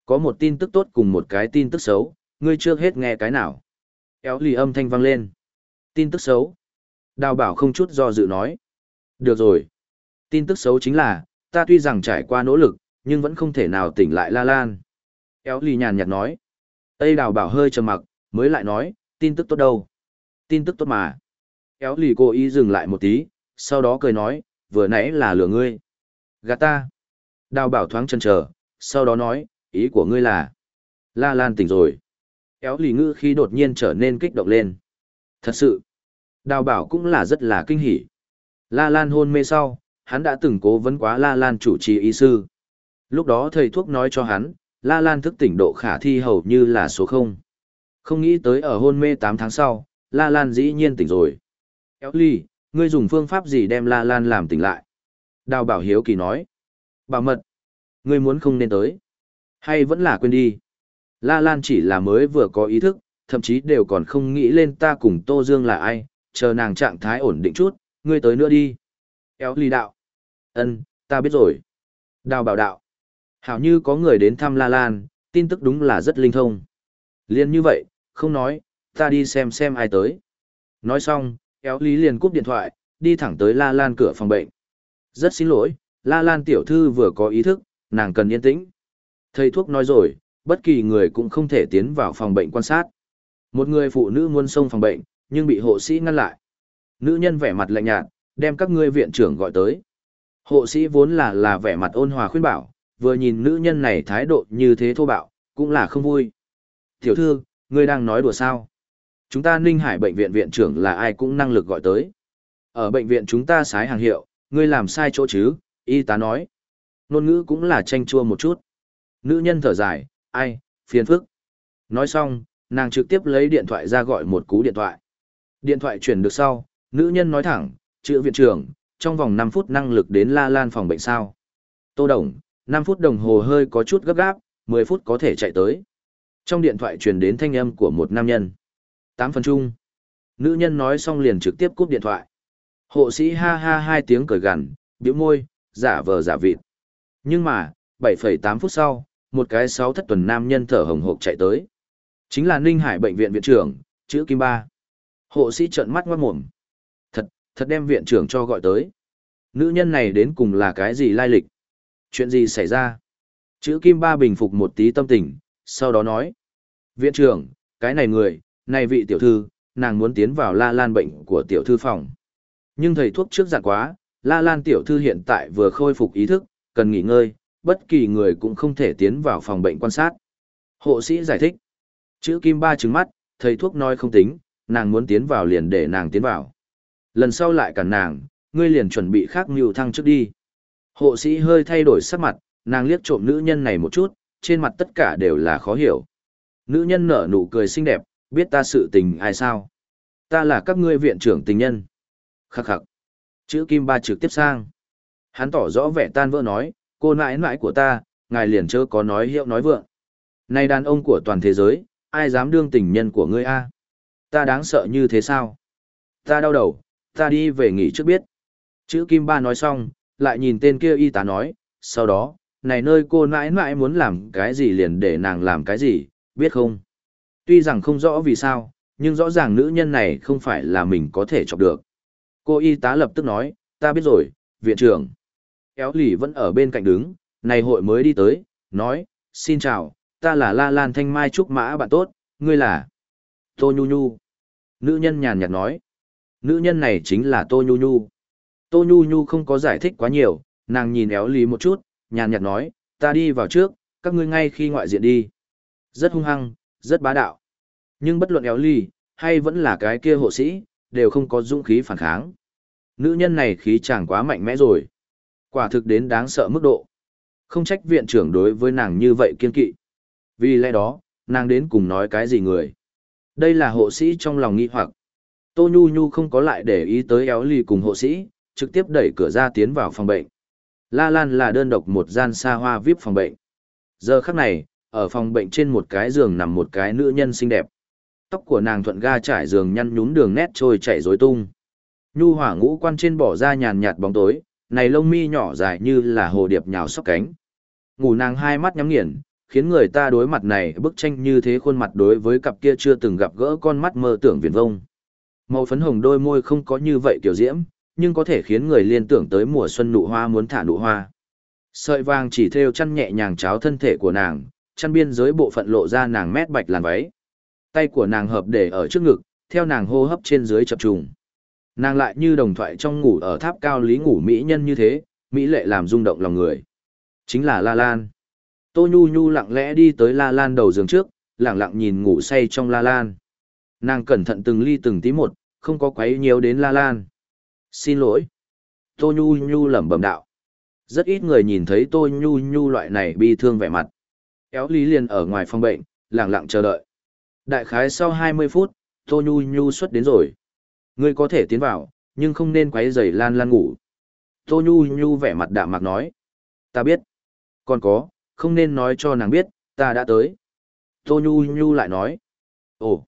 Có một tin tức tốt cùng một cái tin tức xấu, ngươi chưa hết nghe cái nào. Ellie âm thanh vang lên. Tin tức xấu. Đào bảo không chút do dự nói. Được rồi. Tin tức xấu chính là, ta tuy rằng trải qua nỗ lực, nhưng vẫn không thể nào tỉnh lại La Lan. Ellie nhàn nhạt nói. Tây đào bảo hơi trầm mặc, mới lại nói, tin tức tốt đâu. Tin tức tốt mà. Kéo lì cô ý dừng lại một tí, sau đó cười nói, vừa nãy là lừa ngươi. Gạt ta. Đào bảo thoáng chân chờ, sau đó nói, ý của ngươi là. La Lan tỉnh rồi. Kéo lì ngư khi đột nhiên trở nên kích động lên. Thật sự. Đào bảo cũng là rất là kinh hỉ. La Lan hôn mê sau, hắn đã từng cố vấn quá La Lan chủ trì y sư. Lúc đó thầy thuốc nói cho hắn, La Lan thức tỉnh độ khả thi hầu như là số 0. Không nghĩ tới ở hôn mê 8 tháng sau, La Lan dĩ nhiên tỉnh rồi. Kéo ly, ngươi dùng phương pháp gì đem La Lan làm tỉnh lại? Đào bảo hiếu kỳ nói. Bảo mật. Ngươi muốn không nên tới. Hay vẫn là quên đi. La Lan chỉ là mới vừa có ý thức, thậm chí đều còn không nghĩ lên ta cùng Tô Dương là ai, chờ nàng trạng thái ổn định chút, ngươi tới nữa đi. Kéo ly đạo. Ân, ta biết rồi. Đào bảo đạo. Hảo như có người đến thăm La Lan, tin tức đúng là rất linh thông. Liên như vậy, không nói, ta đi xem xem ai tới. Nói xong, kéo lý liền cúp điện thoại, đi thẳng tới La Lan cửa phòng bệnh. Rất xin lỗi, La Lan tiểu thư vừa có ý thức, nàng cần yên tĩnh. Thầy thuốc nói rồi, bất kỳ người cũng không thể tiến vào phòng bệnh quan sát. Một người phụ nữ muốn xông phòng bệnh, nhưng bị hộ sĩ ngăn lại. Nữ nhân vẻ mặt lạnh nhạt, đem các ngươi viện trưởng gọi tới. Hộ sĩ vốn là là vẻ mặt ôn hòa khuyên bảo, vừa nhìn nữ nhân này thái độ như thế thô bạo, cũng là không vui. Tiểu thư, ngươi đang nói đùa sao? Chúng ta Ninh Hải bệnh viện viện trưởng là ai cũng năng lực gọi tới. Ở bệnh viện chúng ta sái hàng hiệu, ngươi làm sai chỗ chứ, y tá nói. Nôn ngữ cũng là tranh chua một chút. Nữ nhân thở dài, ai, phiền phức. Nói xong, nàng trực tiếp lấy điện thoại ra gọi một cú điện thoại. Điện thoại chuyển được sau, nữ nhân nói thẳng, chữ viện trưởng, trong vòng 5 phút năng lực đến La Lan phòng bệnh sao. Tô Đồng, 5 phút đồng hồ hơi có chút gấp gáp, 10 phút có thể chạy tới. Trong điện thoại truyền đến thanh âm của một nam nhân. Tám phần chung. Nữ nhân nói xong liền trực tiếp cúp điện thoại. Hộ sĩ ha ha hai tiếng cười gằn, bĩu môi, giả vờ giả vịt. Nhưng mà, 7,8 phút sau, một cái sáu thất tuần nam nhân thở hồng hộc chạy tới. Chính là Ninh Hải bệnh viện viện trưởng, chữ Kim Ba. Hộ sĩ trợn mắt ngoắt mồm. Thật, thật đem viện trưởng cho gọi tới. Nữ nhân này đến cùng là cái gì lai lịch? Chuyện gì xảy ra? Chữ Kim Ba bình phục một tí tâm tình, sau đó nói. Viện trưởng, cái này người, này vị tiểu thư, nàng muốn tiến vào La Lan bệnh của tiểu thư phòng. Nhưng thầy thuốc trước dặn quá, La Lan tiểu thư hiện tại vừa khôi phục ý thức, cần nghỉ ngơi, bất kỳ người cũng không thể tiến vào phòng bệnh quan sát. Hộ sĩ giải thích. Chữ Kim Ba trứng mắt, thầy thuốc nói không tính, nàng muốn tiến vào liền để nàng tiến vào. Lần sau lại cản nàng, ngươi liền chuẩn bị khác mưu thăng trước đi. Hộ sĩ hơi thay đổi sắc mặt, nàng liếc trộm nữ nhân này một chút, trên mặt tất cả đều là khó hiểu. Nữ nhân nở nụ cười xinh đẹp, biết ta sự tình ai sao? Ta là các ngươi viện trưởng tình nhân. Khắc khắc. Chữ kim ba trực tiếp sang. Hắn tỏ rõ vẻ tan vỡ nói, cô nãi nãi của ta, ngài liền chớ có nói hiệu nói vượng. Này đàn ông của toàn thế giới, ai dám đương tình nhân của ngươi a? Ta đáng sợ như thế sao? Ta đau đầu, ta đi về nghỉ trước biết. Chữ kim ba nói xong, lại nhìn tên kia y tá nói, sau đó, này nơi cô nãi nãi muốn làm cái gì liền để nàng làm cái gì, biết không? Tuy rằng không rõ vì sao, nhưng rõ ràng nữ nhân này không phải là mình có thể chọc được. Cô y tá lập tức nói, ta biết rồi, viện trưởng. Éo lì vẫn ở bên cạnh đứng, này hội mới đi tới, nói, xin chào, ta là La Lan Thanh Mai Trúc Mã bạn tốt, ngươi là Tô Nhu Nhu. Nữ nhân nhàn nhạt nói, nữ nhân này chính là Tô Nhu Nhu. Tô Nhu Nhu không có giải thích quá nhiều, nàng nhìn éo lì một chút, nhàn nhạt nói, ta đi vào trước, các ngươi ngay khi ngoại diện đi. Rất hung hăng, rất bá đạo. Nhưng bất luận éo Ly hay vẫn là cái kia hộ sĩ, đều không có dũng khí phản kháng. Nữ nhân này khí chẳng quá mạnh mẽ rồi. Quả thực đến đáng sợ mức độ. Không trách viện trưởng đối với nàng như vậy kiên kỵ. Vì lẽ đó, nàng đến cùng nói cái gì người. Đây là hộ sĩ trong lòng nghi hoặc. Tô Nhu Nhu không có lại để ý tới éo Ly cùng hộ sĩ, trực tiếp đẩy cửa ra tiến vào phòng bệnh. La Lan là đơn độc một gian xa hoa VIP phòng bệnh. Giờ khắc này, ở phòng bệnh trên một cái giường nằm một cái nữ nhân xinh đẹp. Tóc của nàng thuận ga trải giường nhăn nhúm đường nét trôi chảy rối tung. Nhu hỏa ngũ quan trên bỏ ra nhàn nhạt bóng tối, này lông mi nhỏ dài như là hồ điệp nhào sóc cánh. Ngủ nàng hai mắt nhắm nghiền, khiến người ta đối mặt này bức tranh như thế khuôn mặt đối với cặp kia chưa từng gặp gỡ con mắt mơ tưởng viền vông. Màu phấn hồng đôi môi không có như vậy kiểu diễm, nhưng có thể khiến người liên tưởng tới mùa xuân nụ hoa muốn thả nụ hoa. Sợi vàng chỉ theo chăn nhẹ nhàng cháo thân thể của nàng, chăn biên giới bộ phận lộ ra nàng mét bạch làn váy. Tay của nàng hợp để ở trước ngực, theo nàng hô hấp trên dưới chập trùng. Nàng lại như đồng thoại trong ngủ ở tháp cao lý ngủ mỹ nhân như thế, mỹ lệ làm rung động lòng người. Chính là La Lan. Tô Nhu Nhu lặng lẽ đi tới La Lan đầu giường trước, lặng lặng nhìn ngủ say trong La Lan. Nàng cẩn thận từng ly từng tí một, không có quấy nhiều đến La Lan. Xin lỗi. Tô Nhu Nhu lẩm bẩm đạo. Rất ít người nhìn thấy Tô Nhu Nhu loại này bi thương vẻ mặt. Kéo Lý liền ở ngoài phòng bệnh, lặng lặng chờ đợi. Đại khái sau 20 phút, Tô Nhu Nhu xuất đến rồi. Ngươi có thể tiến vào, nhưng không nên quấy rầy Lan Lan ngủ. Tô Nhu Nhu vẻ mặt đạm mạc nói. Ta biết. Còn có, không nên nói cho nàng biết, ta đã tới. Tô Nhu Nhu lại nói. Ồ.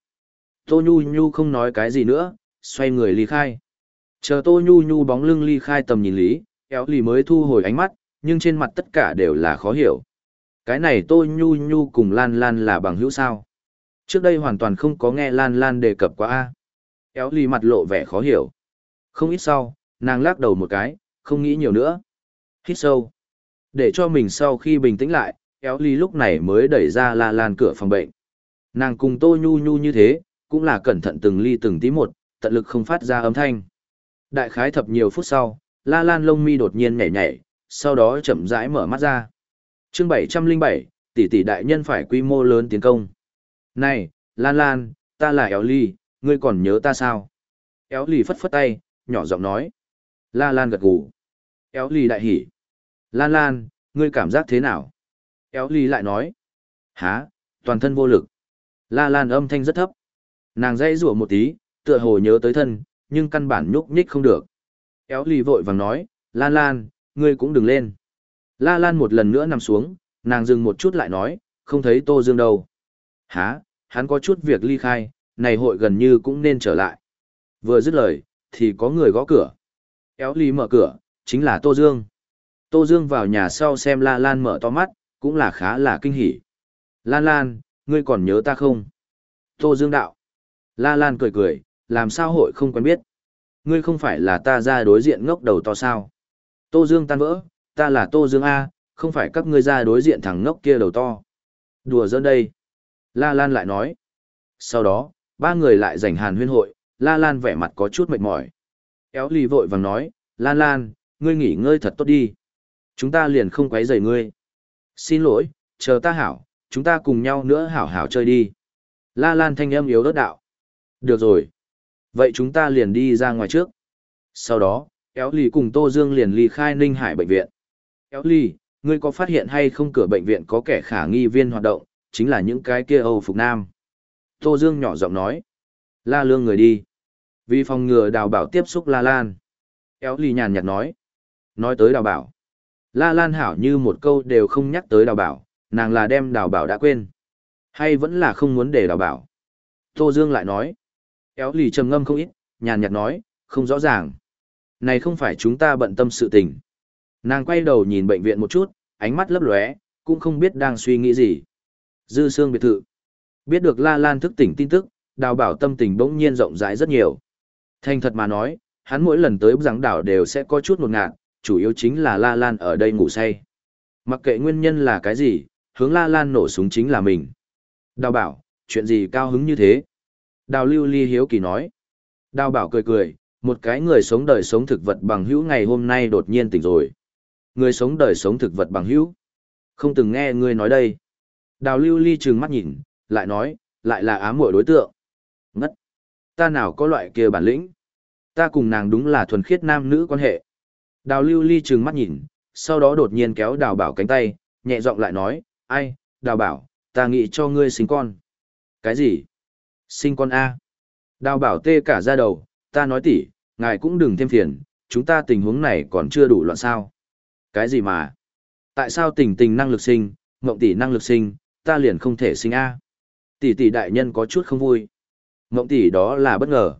Tô Nhu Nhu không nói cái gì nữa, xoay người ly khai. Chờ Tô Nhu Nhu bóng lưng ly khai tầm nhìn lý, kéo Lý mới thu hồi ánh mắt, nhưng trên mặt tất cả đều là khó hiểu. Cái này Tô Nhu Nhu cùng Lan Lan là bằng hữu sao? Trước đây hoàn toàn không có nghe Lan Lan đề cập qua A. Éo lì mặt lộ vẻ khó hiểu. Không ít sau, nàng lắc đầu một cái, không nghĩ nhiều nữa. Hít sâu. Để cho mình sau khi bình tĩnh lại, Éo lì lúc này mới đẩy ra La Lan cửa phòng bệnh. Nàng cùng Tô Nhu Nhu như thế, cũng là cẩn thận từng ly từng tí một, tận lực không phát ra âm thanh. Đại khái thập nhiều phút sau, La Lan lông mi đột nhiên nhảy nhảy, sau đó chậm rãi mở mắt ra. Chương 707, tỷ tỷ đại nhân phải quy mô lớn tiến công. Này, Lan Lan, ta là Éo Ly, ngươi còn nhớ ta sao? Éo Ly phất phất tay, nhỏ giọng nói. La Lan gật gù. Éo Ly đại hỉ. Lan Lan, ngươi cảm giác thế nào? Éo Ly lại nói. Hả, toàn thân vô lực. La Lan âm thanh rất thấp. Nàng dây rủa một tí, tựa hồ nhớ tới thân, nhưng căn bản nhúc nhích không được. Éo Ly vội vàng nói, Lan Lan, ngươi cũng đừng lên. La Lan một lần nữa nằm xuống, nàng dừng một chút lại nói, không thấy Tô Dương đâu. Hả, hắn có chút việc ly khai, này hội gần như cũng nên trở lại. Vừa dứt lời, thì có người gõ cửa. Éo Ly mở cửa, chính là Tô Dương. Tô Dương vào nhà sau xem La Lan mở to mắt, cũng là khá là kinh hỉ. Lan Lan, ngươi còn nhớ ta không? Tô Dương đạo. La Lan cười cười, làm sao hội không quen biết. Ngươi không phải là ta ra đối diện ngốc đầu to sao. Tô Dương tan vỡ, ta là Tô Dương A, không phải các ngươi ra đối diện thằng ngốc kia đầu to. Đùa giỡn đây. La Lan lại nói. Sau đó, ba người lại giành hàn huyên hội, La Lan vẻ mặt có chút mệt mỏi. Éo lì vội vàng nói, Lan Lan, ngươi nghỉ ngơi thật tốt đi. Chúng ta liền không quấy rầy ngươi. Xin lỗi, chờ ta hảo, chúng ta cùng nhau nữa hảo hảo chơi đi. La Lan thanh âm yếu đất đạo. Được rồi. Vậy chúng ta liền đi ra ngoài trước. Sau đó, Éo Lì cùng Tô Dương liền ly khai Ninh Hải bệnh viện. Éo ly, ngươi có phát hiện hay không cửa bệnh viện có kẻ khả nghi viên hoạt động, chính là những cái kia Âu Phục Nam. Tô Dương nhỏ giọng nói. La lương người đi. Vì phòng ngừa đào bảo tiếp xúc La Lan. Éo ly nhàn nhạt nói. Nói tới đào bảo. La Lan hảo như một câu đều không nhắc tới đào bảo, nàng là đem đào bảo đã quên. Hay vẫn là không muốn để đào bảo. Tô Dương lại nói. Éo Lì trầm ngâm không ít, nhàn nhạt nói, không rõ ràng. Này không phải chúng ta bận tâm sự tình. Nàng quay đầu nhìn bệnh viện một chút, ánh mắt lấp lóe, cũng không biết đang suy nghĩ gì. Dư sương biệt thự. Biết được La Lan thức tỉnh tin tức, đào bảo tâm tình bỗng nhiên rộng rãi rất nhiều. Thành thật mà nói, hắn mỗi lần tới giảng đảo đều sẽ có chút một ngạt, chủ yếu chính là La Lan ở đây ngủ say. Mặc kệ nguyên nhân là cái gì, hướng La Lan nổ súng chính là mình. Đào bảo, chuyện gì cao hứng như thế? Đào lưu ly hiếu kỳ nói. Đào bảo cười cười, một cái người sống đời sống thực vật bằng hữu ngày hôm nay đột nhiên tỉnh rồi. Người sống đời sống thực vật bằng hữu. Không từng nghe ngươi nói đây. Đào lưu ly trừng mắt nhìn, lại nói, lại là ám muội đối tượng. Ngất. Ta nào có loại kia bản lĩnh. Ta cùng nàng đúng là thuần khiết nam nữ quan hệ. Đào lưu ly trừng mắt nhìn, sau đó đột nhiên kéo đào bảo cánh tay, nhẹ giọng lại nói, ai, đào bảo, ta nghĩ cho ngươi sinh con. Cái gì? Sinh con A. Đào bảo tê cả ra đầu, ta nói tỉ, ngài cũng đừng thêm phiền, chúng ta tình huống này còn chưa đủ loạn sao. Cái gì mà? Tại sao tình tình năng lực sinh, mộng tỷ năng lực sinh, ta liền không thể sinh A? Tỷ tỷ đại nhân có chút không vui. Mộng tỷ đó là bất ngờ.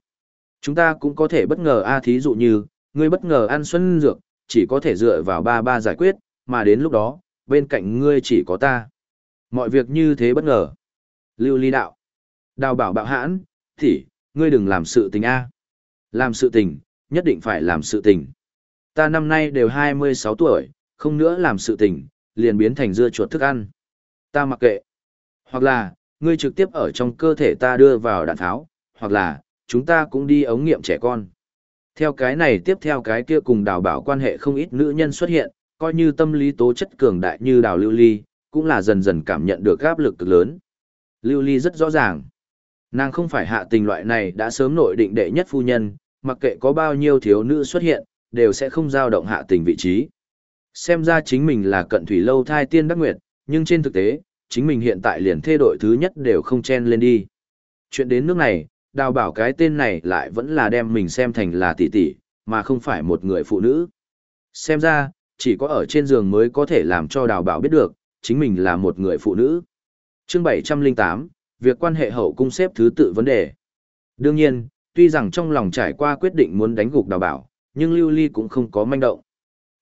Chúng ta cũng có thể bất ngờ A thí dụ như, ngươi bất ngờ ăn xuân dược, chỉ có thể dựa vào ba ba giải quyết, mà đến lúc đó, bên cạnh ngươi chỉ có ta. Mọi việc như thế bất ngờ. Lưu ly đạo. Đào bảo bạo hãn, thì, ngươi đừng làm sự tình A. Làm sự tình, nhất định phải làm sự tình. Ta năm nay đều 26 tuổi, không nữa làm sự tình, liền biến thành dưa chuột thức ăn. Ta mặc kệ. Hoặc là, ngươi trực tiếp ở trong cơ thể ta đưa vào đạn tháo, hoặc là, chúng ta cũng đi ống nghiệm trẻ con. Theo cái này tiếp theo cái kia cùng đào bảo quan hệ không ít nữ nhân xuất hiện, coi như tâm lý tố chất cường đại như đào lưu ly, cũng là dần dần cảm nhận được áp lực cực lớn. Lưu ly rất rõ ràng. Nàng không phải hạ tình loại này đã sớm nội định đệ nhất phu nhân, mặc kệ có bao nhiêu thiếu nữ xuất hiện, đều sẽ không dao động hạ tình vị trí. Xem ra chính mình là cận thủy lâu thai tiên đắc nguyệt, nhưng trên thực tế, chính mình hiện tại liền thê đội thứ nhất đều không chen lên đi. Chuyện đến nước này, đào bảo cái tên này lại vẫn là đem mình xem thành là tỷ tỷ, mà không phải một người phụ nữ. Xem ra, chỉ có ở trên giường mới có thể làm cho đào bảo biết được, chính mình là một người phụ nữ. Chương 708, việc quan hệ hậu cung xếp thứ tự vấn đề. Đương nhiên, tuy rằng trong lòng trải qua quyết định muốn đánh gục đào bảo, nhưng Lưu Ly cũng không có manh động.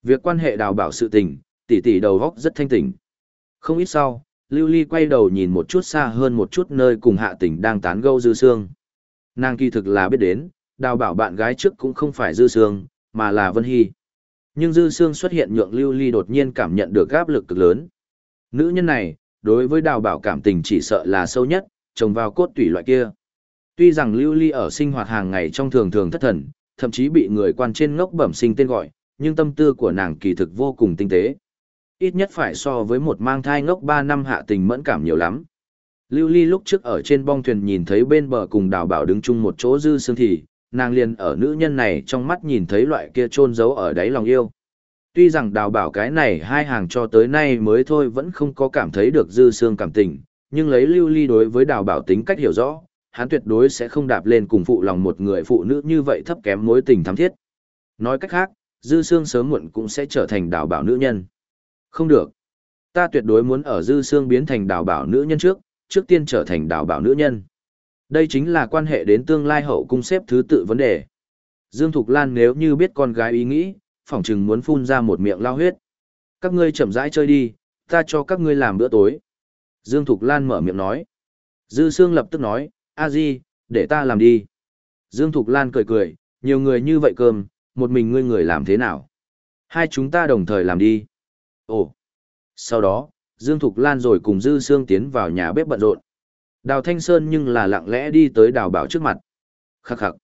Việc quan hệ đào bảo sự tình, tỷ tỷ đầu góc rất thanh tỉnh. Không ít sau, Lưu Ly quay đầu nhìn một chút xa hơn một chút nơi cùng hạ tỉnh đang tán gẫu dư sương. Nàng kỳ thực là biết đến, đào bảo bạn gái trước cũng không phải dư sương, mà là Vân Hy. Nhưng dư sương xuất hiện nhượng Lưu Ly đột nhiên cảm nhận được áp lực cực lớn. Nữ nhân này, đối với đào bảo cảm tình chỉ sợ là sâu nhất, trồng vào cốt tủy loại kia. Tuy rằng Lưu Ly ở sinh hoạt hàng ngày trong thường thường thất thần, thậm chí bị người quan trên ngốc bẩm sinh tên gọi, nhưng tâm tư của nàng kỳ thực vô cùng tinh tế. Ít nhất phải so với một mang thai ngốc 3 năm hạ tình mẫn cảm nhiều lắm. Lưu Ly lúc trước ở trên bong thuyền nhìn thấy bên bờ cùng đào bảo đứng chung một chỗ dư sương thì, nàng liền ở nữ nhân này trong mắt nhìn thấy loại kia trôn giấu ở đáy lòng yêu. Tuy rằng đào bảo cái này hai hàng cho tới nay mới thôi vẫn không có cảm thấy được dư sương cảm tình, nhưng lấy lưu ly đối với đào bảo tính cách hiểu rõ, hắn tuyệt đối sẽ không đạp lên cùng phụ lòng một người phụ nữ như vậy thấp kém mối tình thắm thiết. Nói cách khác, dư sương sớm muộn cũng sẽ trở thành đào bảo nữ nhân. Không được. Ta tuyệt đối muốn ở dư sương biến thành đào bảo nữ nhân trước, trước tiên trở thành đào bảo nữ nhân. Đây chính là quan hệ đến tương lai hậu cung xếp thứ tự vấn đề. Dương Thục Lan nếu như biết con gái ý nghĩ, phỏng chừng muốn phun ra một miệng lao huyết. Các ngươi chậm rãi chơi đi, ta cho các ngươi làm bữa tối. Dương Thục Lan mở miệng nói. Dư Sương lập tức nói, a di, để ta làm đi. Dương Thục Lan cười cười, nhiều người như vậy cơm, một mình ngươi người làm thế nào? Hai chúng ta đồng thời làm đi. Ồ. Sau đó, Dương Thục Lan rồi cùng Dư Sương tiến vào nhà bếp bận rộn. Đào Thanh Sơn nhưng là lặng lẽ đi tới đào bảo trước mặt. Khắc khắc.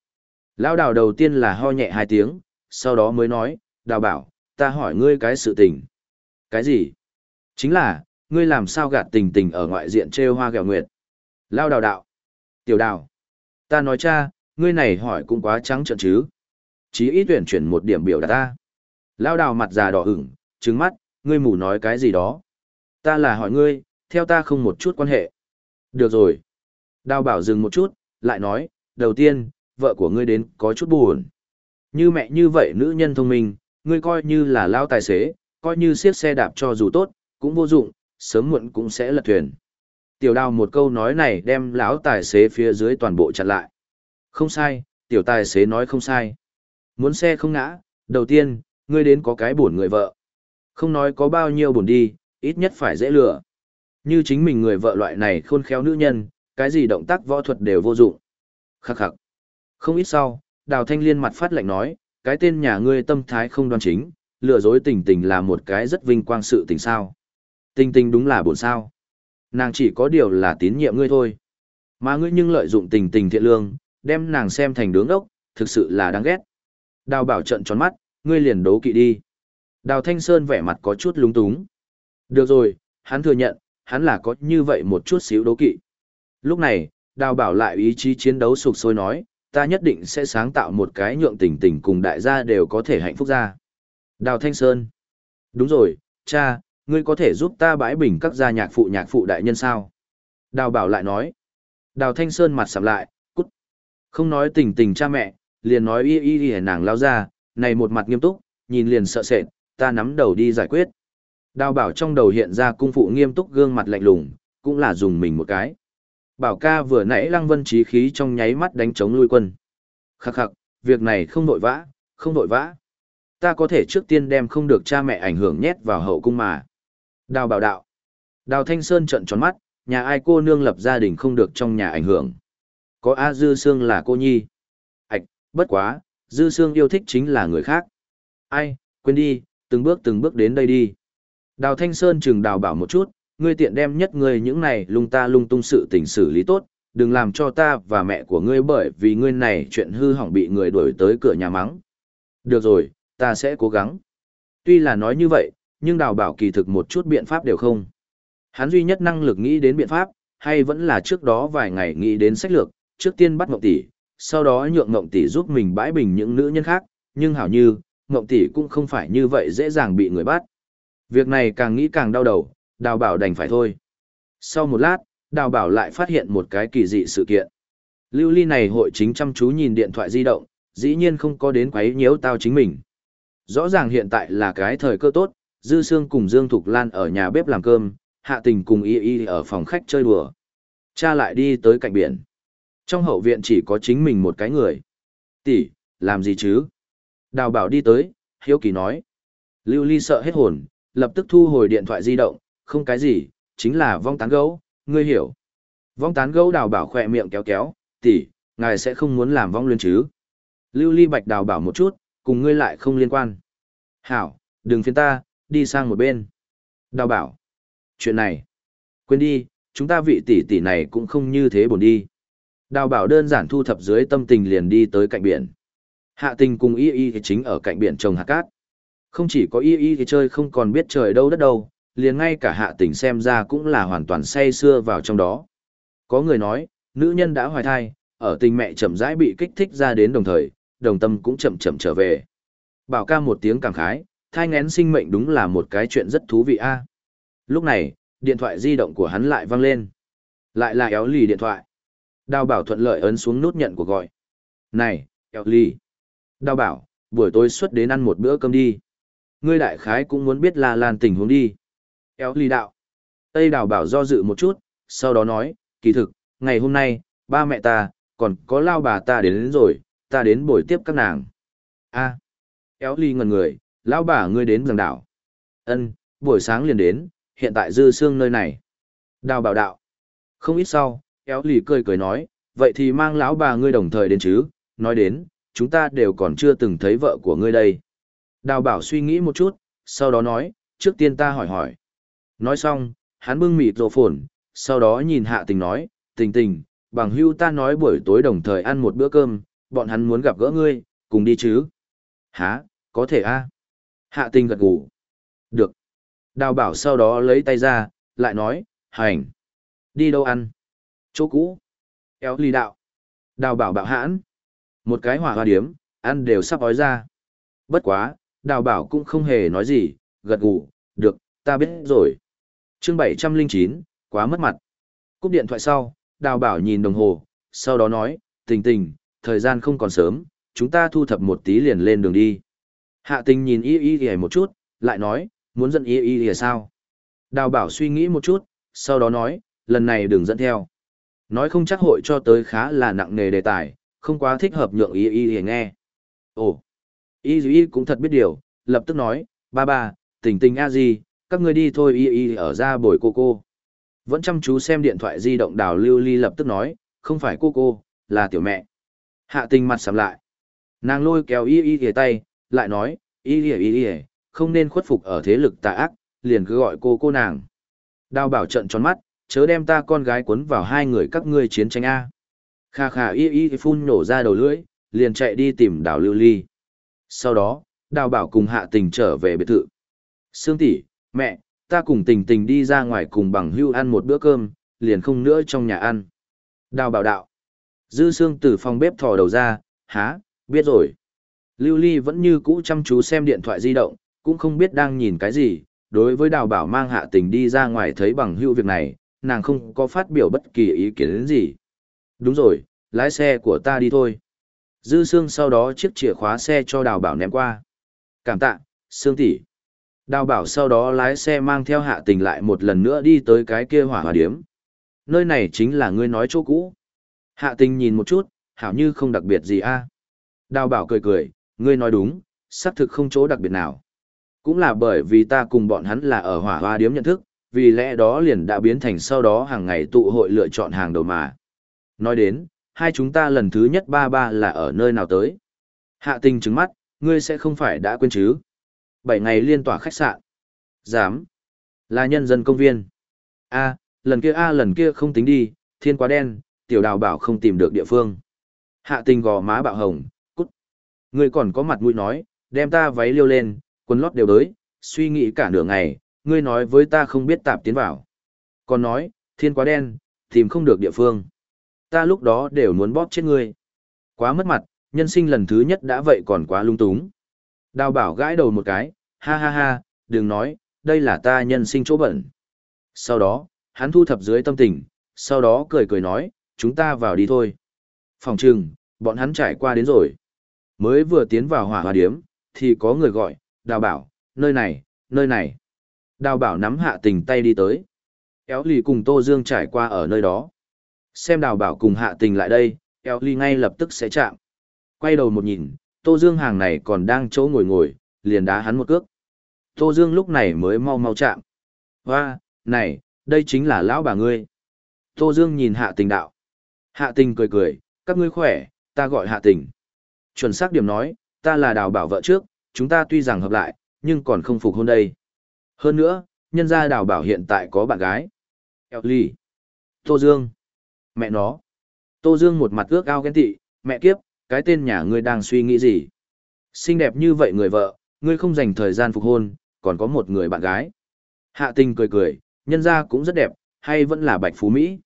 Lão đào đầu tiên là ho nhẹ hai tiếng, sau đó mới nói, đào bảo, ta hỏi ngươi cái sự tình. Cái gì? Chính là, ngươi làm sao gạt tình tình ở ngoại diện trêu hoa ghẹo nguyệt. Lao đào đạo. Tiểu đào. Ta nói cha, ngươi này hỏi cũng quá trắng trợn chứ. chí ít tuyển chuyển một điểm biểu đạt ta. Lao đào mặt già đỏ ửng, trứng mắt, ngươi mù nói cái gì đó. Ta là hỏi ngươi, theo ta không một chút quan hệ. Được rồi. Đào bảo dừng một chút, lại nói, đầu tiên, vợ của ngươi đến có chút buồn. Như mẹ như vậy nữ nhân thông minh, ngươi coi như là lao tài xế, coi như siết xe đạp cho dù tốt, cũng vô dụng, sớm muộn cũng sẽ lật thuyền. Tiểu đào một câu nói này đem lão tài xế phía dưới toàn bộ chặn lại. Không sai, tiểu tài xế nói không sai. Muốn xe không ngã, đầu tiên, ngươi đến có cái buồn người vợ. Không nói có bao nhiêu buồn đi, ít nhất phải dễ lừa. Như chính mình người vợ loại này khôn khéo nữ nhân, cái gì động tác võ thuật đều vô dụng. Khắc khắc. Không ít sau, đào thanh liên mặt phát lạnh nói, cái tên nhà ngươi tâm thái không đoan chính, lừa dối tình tình là một cái rất vinh quang sự tình sao. Tình tình đúng là buồn sao. Nàng chỉ có điều là tín nhiệm ngươi thôi. Mà ngươi nhưng lợi dụng tình tình thiện lương, đem nàng xem thành đứng ốc, thực sự là đáng ghét. Đào bảo trận tròn mắt, ngươi liền đố kỵ đi. Đào Thanh Sơn vẻ mặt có chút lúng túng. Được rồi, hắn thừa nhận, hắn là có như vậy một chút xíu đố kỵ. Lúc này, đào bảo lại ý chí chiến đấu sục sôi nói, ta nhất định sẽ sáng tạo một cái nhượng tình tình cùng đại gia đều có thể hạnh phúc ra. Đào Thanh Sơn. Đúng rồi, cha, ngươi có thể giúp ta bãi bình các gia nhạc phụ nhạc phụ đại nhân sao? Đào bảo lại nói. Đào Thanh Sơn mặt sầm lại, cút. Không nói tình tình cha mẹ, liền nói y y y nàng lao ra, này một mặt nghiêm túc, nhìn liền sợ sệt, ta nắm đầu đi giải quyết. Đào bảo trong đầu hiện ra cung phụ nghiêm túc gương mặt lạnh lùng, cũng là dùng mình một cái. Bảo ca vừa nãy lăng vân trí khí trong nháy mắt đánh chống lui quân. Khắc khắc, việc này không vội vã, không vội vã. Ta có thể trước tiên đem không được cha mẹ ảnh hưởng nhét vào hậu cung mà. Đào bảo đạo. Đào Thanh Sơn trận tròn mắt, nhà ai cô nương lập gia đình không được trong nhà ảnh hưởng. Có A Dư Sương là cô nhi. Ảch, bất quá, Dư Sương yêu thích chính là người khác. Ai, quên đi, từng bước từng bước đến đây đi. Đào Thanh Sơn chừng đào bảo một chút, ngươi tiện đem nhất ngươi những này lung ta lung tung sự tình xử lý tốt, đừng làm cho ta và mẹ của ngươi bởi vì ngươi này chuyện hư hỏng bị người đuổi tới cửa nhà mắng. Được rồi, ta sẽ cố gắng. Tuy là nói như vậy, nhưng đào bảo kỳ thực một chút biện pháp đều không. Hắn duy nhất năng lực nghĩ đến biện pháp, hay vẫn là trước đó vài ngày nghĩ đến sách lược, trước tiên bắt Ngộng Tỷ, sau đó nhượng Ngộng Tỷ giúp mình bãi bình những nữ nhân khác, nhưng hảo như, Ngộng Tỷ cũng không phải như vậy dễ dàng bị người bắt. Việc này càng nghĩ càng đau đầu, đào bảo đành phải thôi. Sau một lát, đào bảo lại phát hiện một cái kỳ dị sự kiện. Lưu ly này hội chính chăm chú nhìn điện thoại di động, dĩ nhiên không có đến quấy nhiễu tao chính mình. Rõ ràng hiện tại là cái thời cơ tốt, Dư Sương cùng Dương Thục Lan ở nhà bếp làm cơm, Hạ Tình cùng Y Y ở phòng khách chơi đùa. Cha lại đi tới cạnh biển. Trong hậu viện chỉ có chính mình một cái người. Tỷ, làm gì chứ? Đào bảo đi tới, hiếu kỳ nói. Lưu Ly sợ hết hồn, lập tức thu hồi điện thoại di động, không cái gì, chính là vong tán gấu, ngươi hiểu. Vong tán gấu đào bảo khỏe miệng kéo kéo, tỷ, ngài sẽ không muốn làm vong luyên chứ. Lưu Ly Bạch đào bảo một chút, cùng ngươi lại không liên quan. Hảo, đừng phiền ta, đi sang một bên. Đào bảo. Chuyện này. Quên đi, chúng ta vị tỷ tỷ này cũng không như thế buồn đi. Đào bảo đơn giản thu thập dưới tâm tình liền đi tới cạnh biển. Hạ tình cùng y y thì chính ở cạnh biển trồng hạt cát. Không chỉ có y y thì chơi không còn biết trời đâu đất đâu, liền ngay cả hạ tình xem ra cũng là hoàn toàn say xưa vào trong đó. Có người nói, nữ nhân đã hoài thai, ở tình mẹ chậm rãi bị kích thích ra đến đồng thời, đồng tâm cũng chậm chậm trở về. Bảo ca một tiếng cảm khái, thai ngén sinh mệnh đúng là một cái chuyện rất thú vị a. Lúc này, điện thoại di động của hắn lại vang lên. Lại là éo lì điện thoại. Đào bảo thuận lợi ấn xuống nút nhận của gọi. Này, éo lì. Đào bảo, buổi tối xuất đến ăn một bữa cơm đi. Ngươi đại khái cũng muốn biết là lan tình huống đi. Éo lì đạo. Tây đào bảo do dự một chút, sau đó nói, kỳ thực, ngày hôm nay, ba mẹ ta, còn có lao bà ta đến, đến rồi, ta đến buổi tiếp các nàng. a Éo lì ngần người, lão bà ngươi đến giảng đảo. Ân, buổi sáng liền đến, hiện tại dư xương nơi này. Đào bảo đạo. Không ít sau, kéo lì cười cười nói, vậy thì mang lão bà ngươi đồng thời đến chứ, nói đến, chúng ta đều còn chưa từng thấy vợ của ngươi đây. Đào bảo suy nghĩ một chút, sau đó nói, trước tiên ta hỏi hỏi. Nói xong, hắn bưng mịt rộ phồn, sau đó nhìn hạ tình nói, tình tình, bằng hưu ta nói buổi tối đồng thời ăn một bữa cơm, bọn hắn muốn gặp gỡ ngươi, cùng đi chứ. Hả, có thể a Hạ tình gật gù. Được. Đào bảo sau đó lấy tay ra, lại nói, hành. Đi đâu ăn? Chỗ cũ. Éo ly đạo. Đào bảo bạo hãn. Một cái hỏa hoa điếm, ăn đều sắp ói ra. Bất quá, đào bảo cũng không hề nói gì, gật gù, được, ta biết rồi. chương 709, quá mất mặt. Cúp điện thoại sau, đào bảo nhìn đồng hồ, sau đó nói, tình tình, thời gian không còn sớm, chúng ta thu thập một tí liền lên đường đi. Hạ tình nhìn y y y một chút, lại nói, muốn dẫn y y y sao? Đào bảo suy nghĩ một chút, sau đó nói, lần này đừng dẫn theo. Nói không chắc hội cho tới khá là nặng nề đề tài, không quá thích hợp nhượng y y y nghe. Ồ, y y cũng thật biết điều, lập tức nói, ba ba, tình tình a gì, các ngươi đi thôi y y ở ra bồi cô cô. Vẫn chăm chú xem điện thoại di động đào lưu ly lập tức nói, không phải cô cô, là tiểu mẹ. Hạ tình mặt sầm lại. Nàng lôi kéo y y y tay, lại nói, y lìa y lìa, không nên khuất phục ở thế lực tà ác, liền cứ gọi cô cô nàng. Đào bảo trận tròn mắt, chớ đem ta con gái cuốn vào hai người các ngươi chiến tranh A. Kha khà y y phun nổ ra đầu lưỡi, liền chạy đi tìm đào lưu ly. Sau đó, đào bảo cùng hạ tình trở về biệt thự. Sương tỷ, mẹ, ta cùng tình tình đi ra ngoài cùng bằng hưu ăn một bữa cơm, liền không nữa trong nhà ăn. Đào bảo đạo. Dư Sương từ phòng bếp thò đầu ra, há, biết rồi. Lưu Ly vẫn như cũ chăm chú xem điện thoại di động, cũng không biết đang nhìn cái gì. Đối với đào bảo mang hạ tình đi ra ngoài thấy bằng hữu việc này, nàng không có phát biểu bất kỳ ý kiến đến gì. Đúng rồi, lái xe của ta đi thôi. Dư Sương sau đó chiếc chìa khóa xe cho đào bảo ném qua. Cảm tạ, Sương tỷ. Đào bảo sau đó lái xe mang theo hạ tình lại một lần nữa đi tới cái kia hỏa hòa điếm. Nơi này chính là ngươi nói chỗ cũ. Hạ tình nhìn một chút, hảo như không đặc biệt gì a. Đào bảo cười cười, ngươi nói đúng, xác thực không chỗ đặc biệt nào. Cũng là bởi vì ta cùng bọn hắn là ở hỏa hoa điếm nhận thức, vì lẽ đó liền đã biến thành sau đó hàng ngày tụ hội lựa chọn hàng đầu mà. Nói đến, hai chúng ta lần thứ nhất ba ba là ở nơi nào tới. Hạ tình trứng mắt, ngươi sẽ không phải đã quên chứ. Bảy ngày liên tỏa khách sạn. Dám. Là nhân dân công viên. A, lần kia A lần kia không tính đi, thiên quá đen, tiểu đào bảo không tìm được địa phương. Hạ tình gò má bạo hồng. Ngươi còn có mặt mũi nói, đem ta váy liêu lên, quần lót đều đới, suy nghĩ cả nửa ngày, ngươi nói với ta không biết tạp tiến vào. Còn nói, thiên quá đen, tìm không được địa phương. Ta lúc đó đều muốn bóp chết ngươi. Quá mất mặt, nhân sinh lần thứ nhất đã vậy còn quá lung túng. Đào bảo gãi đầu một cái, ha ha ha, đừng nói, đây là ta nhân sinh chỗ bẩn. Sau đó, hắn thu thập dưới tâm tình, sau đó cười cười nói, chúng ta vào đi thôi. Phòng trừng, bọn hắn trải qua đến rồi. Mới vừa tiến vào hỏa hòa điếm, thì có người gọi, đào bảo, nơi này, nơi này. Đào bảo nắm hạ tình tay đi tới. Éo lì cùng Tô Dương trải qua ở nơi đó. Xem đào bảo cùng hạ tình lại đây, Éo lì ngay lập tức sẽ chạm. Quay đầu một nhìn, Tô Dương hàng này còn đang chỗ ngồi ngồi, liền đá hắn một cước. Tô Dương lúc này mới mau mau chạm. Hoa, này, đây chính là lão bà ngươi. Tô Dương nhìn hạ tình đạo. Hạ tình cười cười, các ngươi khỏe, ta gọi hạ tình. Chuẩn xác điểm nói, ta là đào bảo vợ trước, chúng ta tuy rằng hợp lại, nhưng còn không phục hôn đây. Hơn nữa, nhân gia đào bảo hiện tại có bạn gái. Eo ly. Tô Dương. Mẹ nó. Tô Dương một mặt ước ao ghen tị, mẹ kiếp, cái tên nhà ngươi đang suy nghĩ gì? Xinh đẹp như vậy người vợ, ngươi không dành thời gian phục hôn, còn có một người bạn gái. Hạ tình cười cười, nhân gia cũng rất đẹp, hay vẫn là bạch phú Mỹ.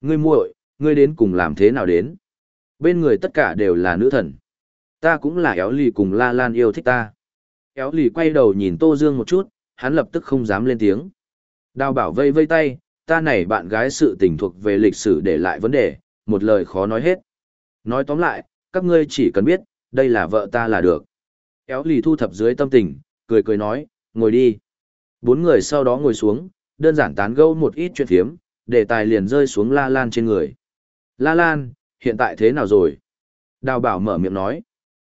Ngươi muội, ngươi đến cùng làm thế nào đến? Bên người tất cả đều là nữ thần. Ta cũng là éo lì cùng La Lan yêu thích ta. Éo lì quay đầu nhìn Tô Dương một chút, hắn lập tức không dám lên tiếng. Đào bảo vây vây tay, ta này bạn gái sự tình thuộc về lịch sử để lại vấn đề, một lời khó nói hết. Nói tóm lại, các ngươi chỉ cần biết, đây là vợ ta là được. Éo lì thu thập dưới tâm tình, cười cười nói, ngồi đi. Bốn người sau đó ngồi xuống, đơn giản tán gẫu một ít chuyện phiếm, đề tài liền rơi xuống La Lan trên người. La Lan, hiện tại thế nào rồi? Đào bảo mở miệng nói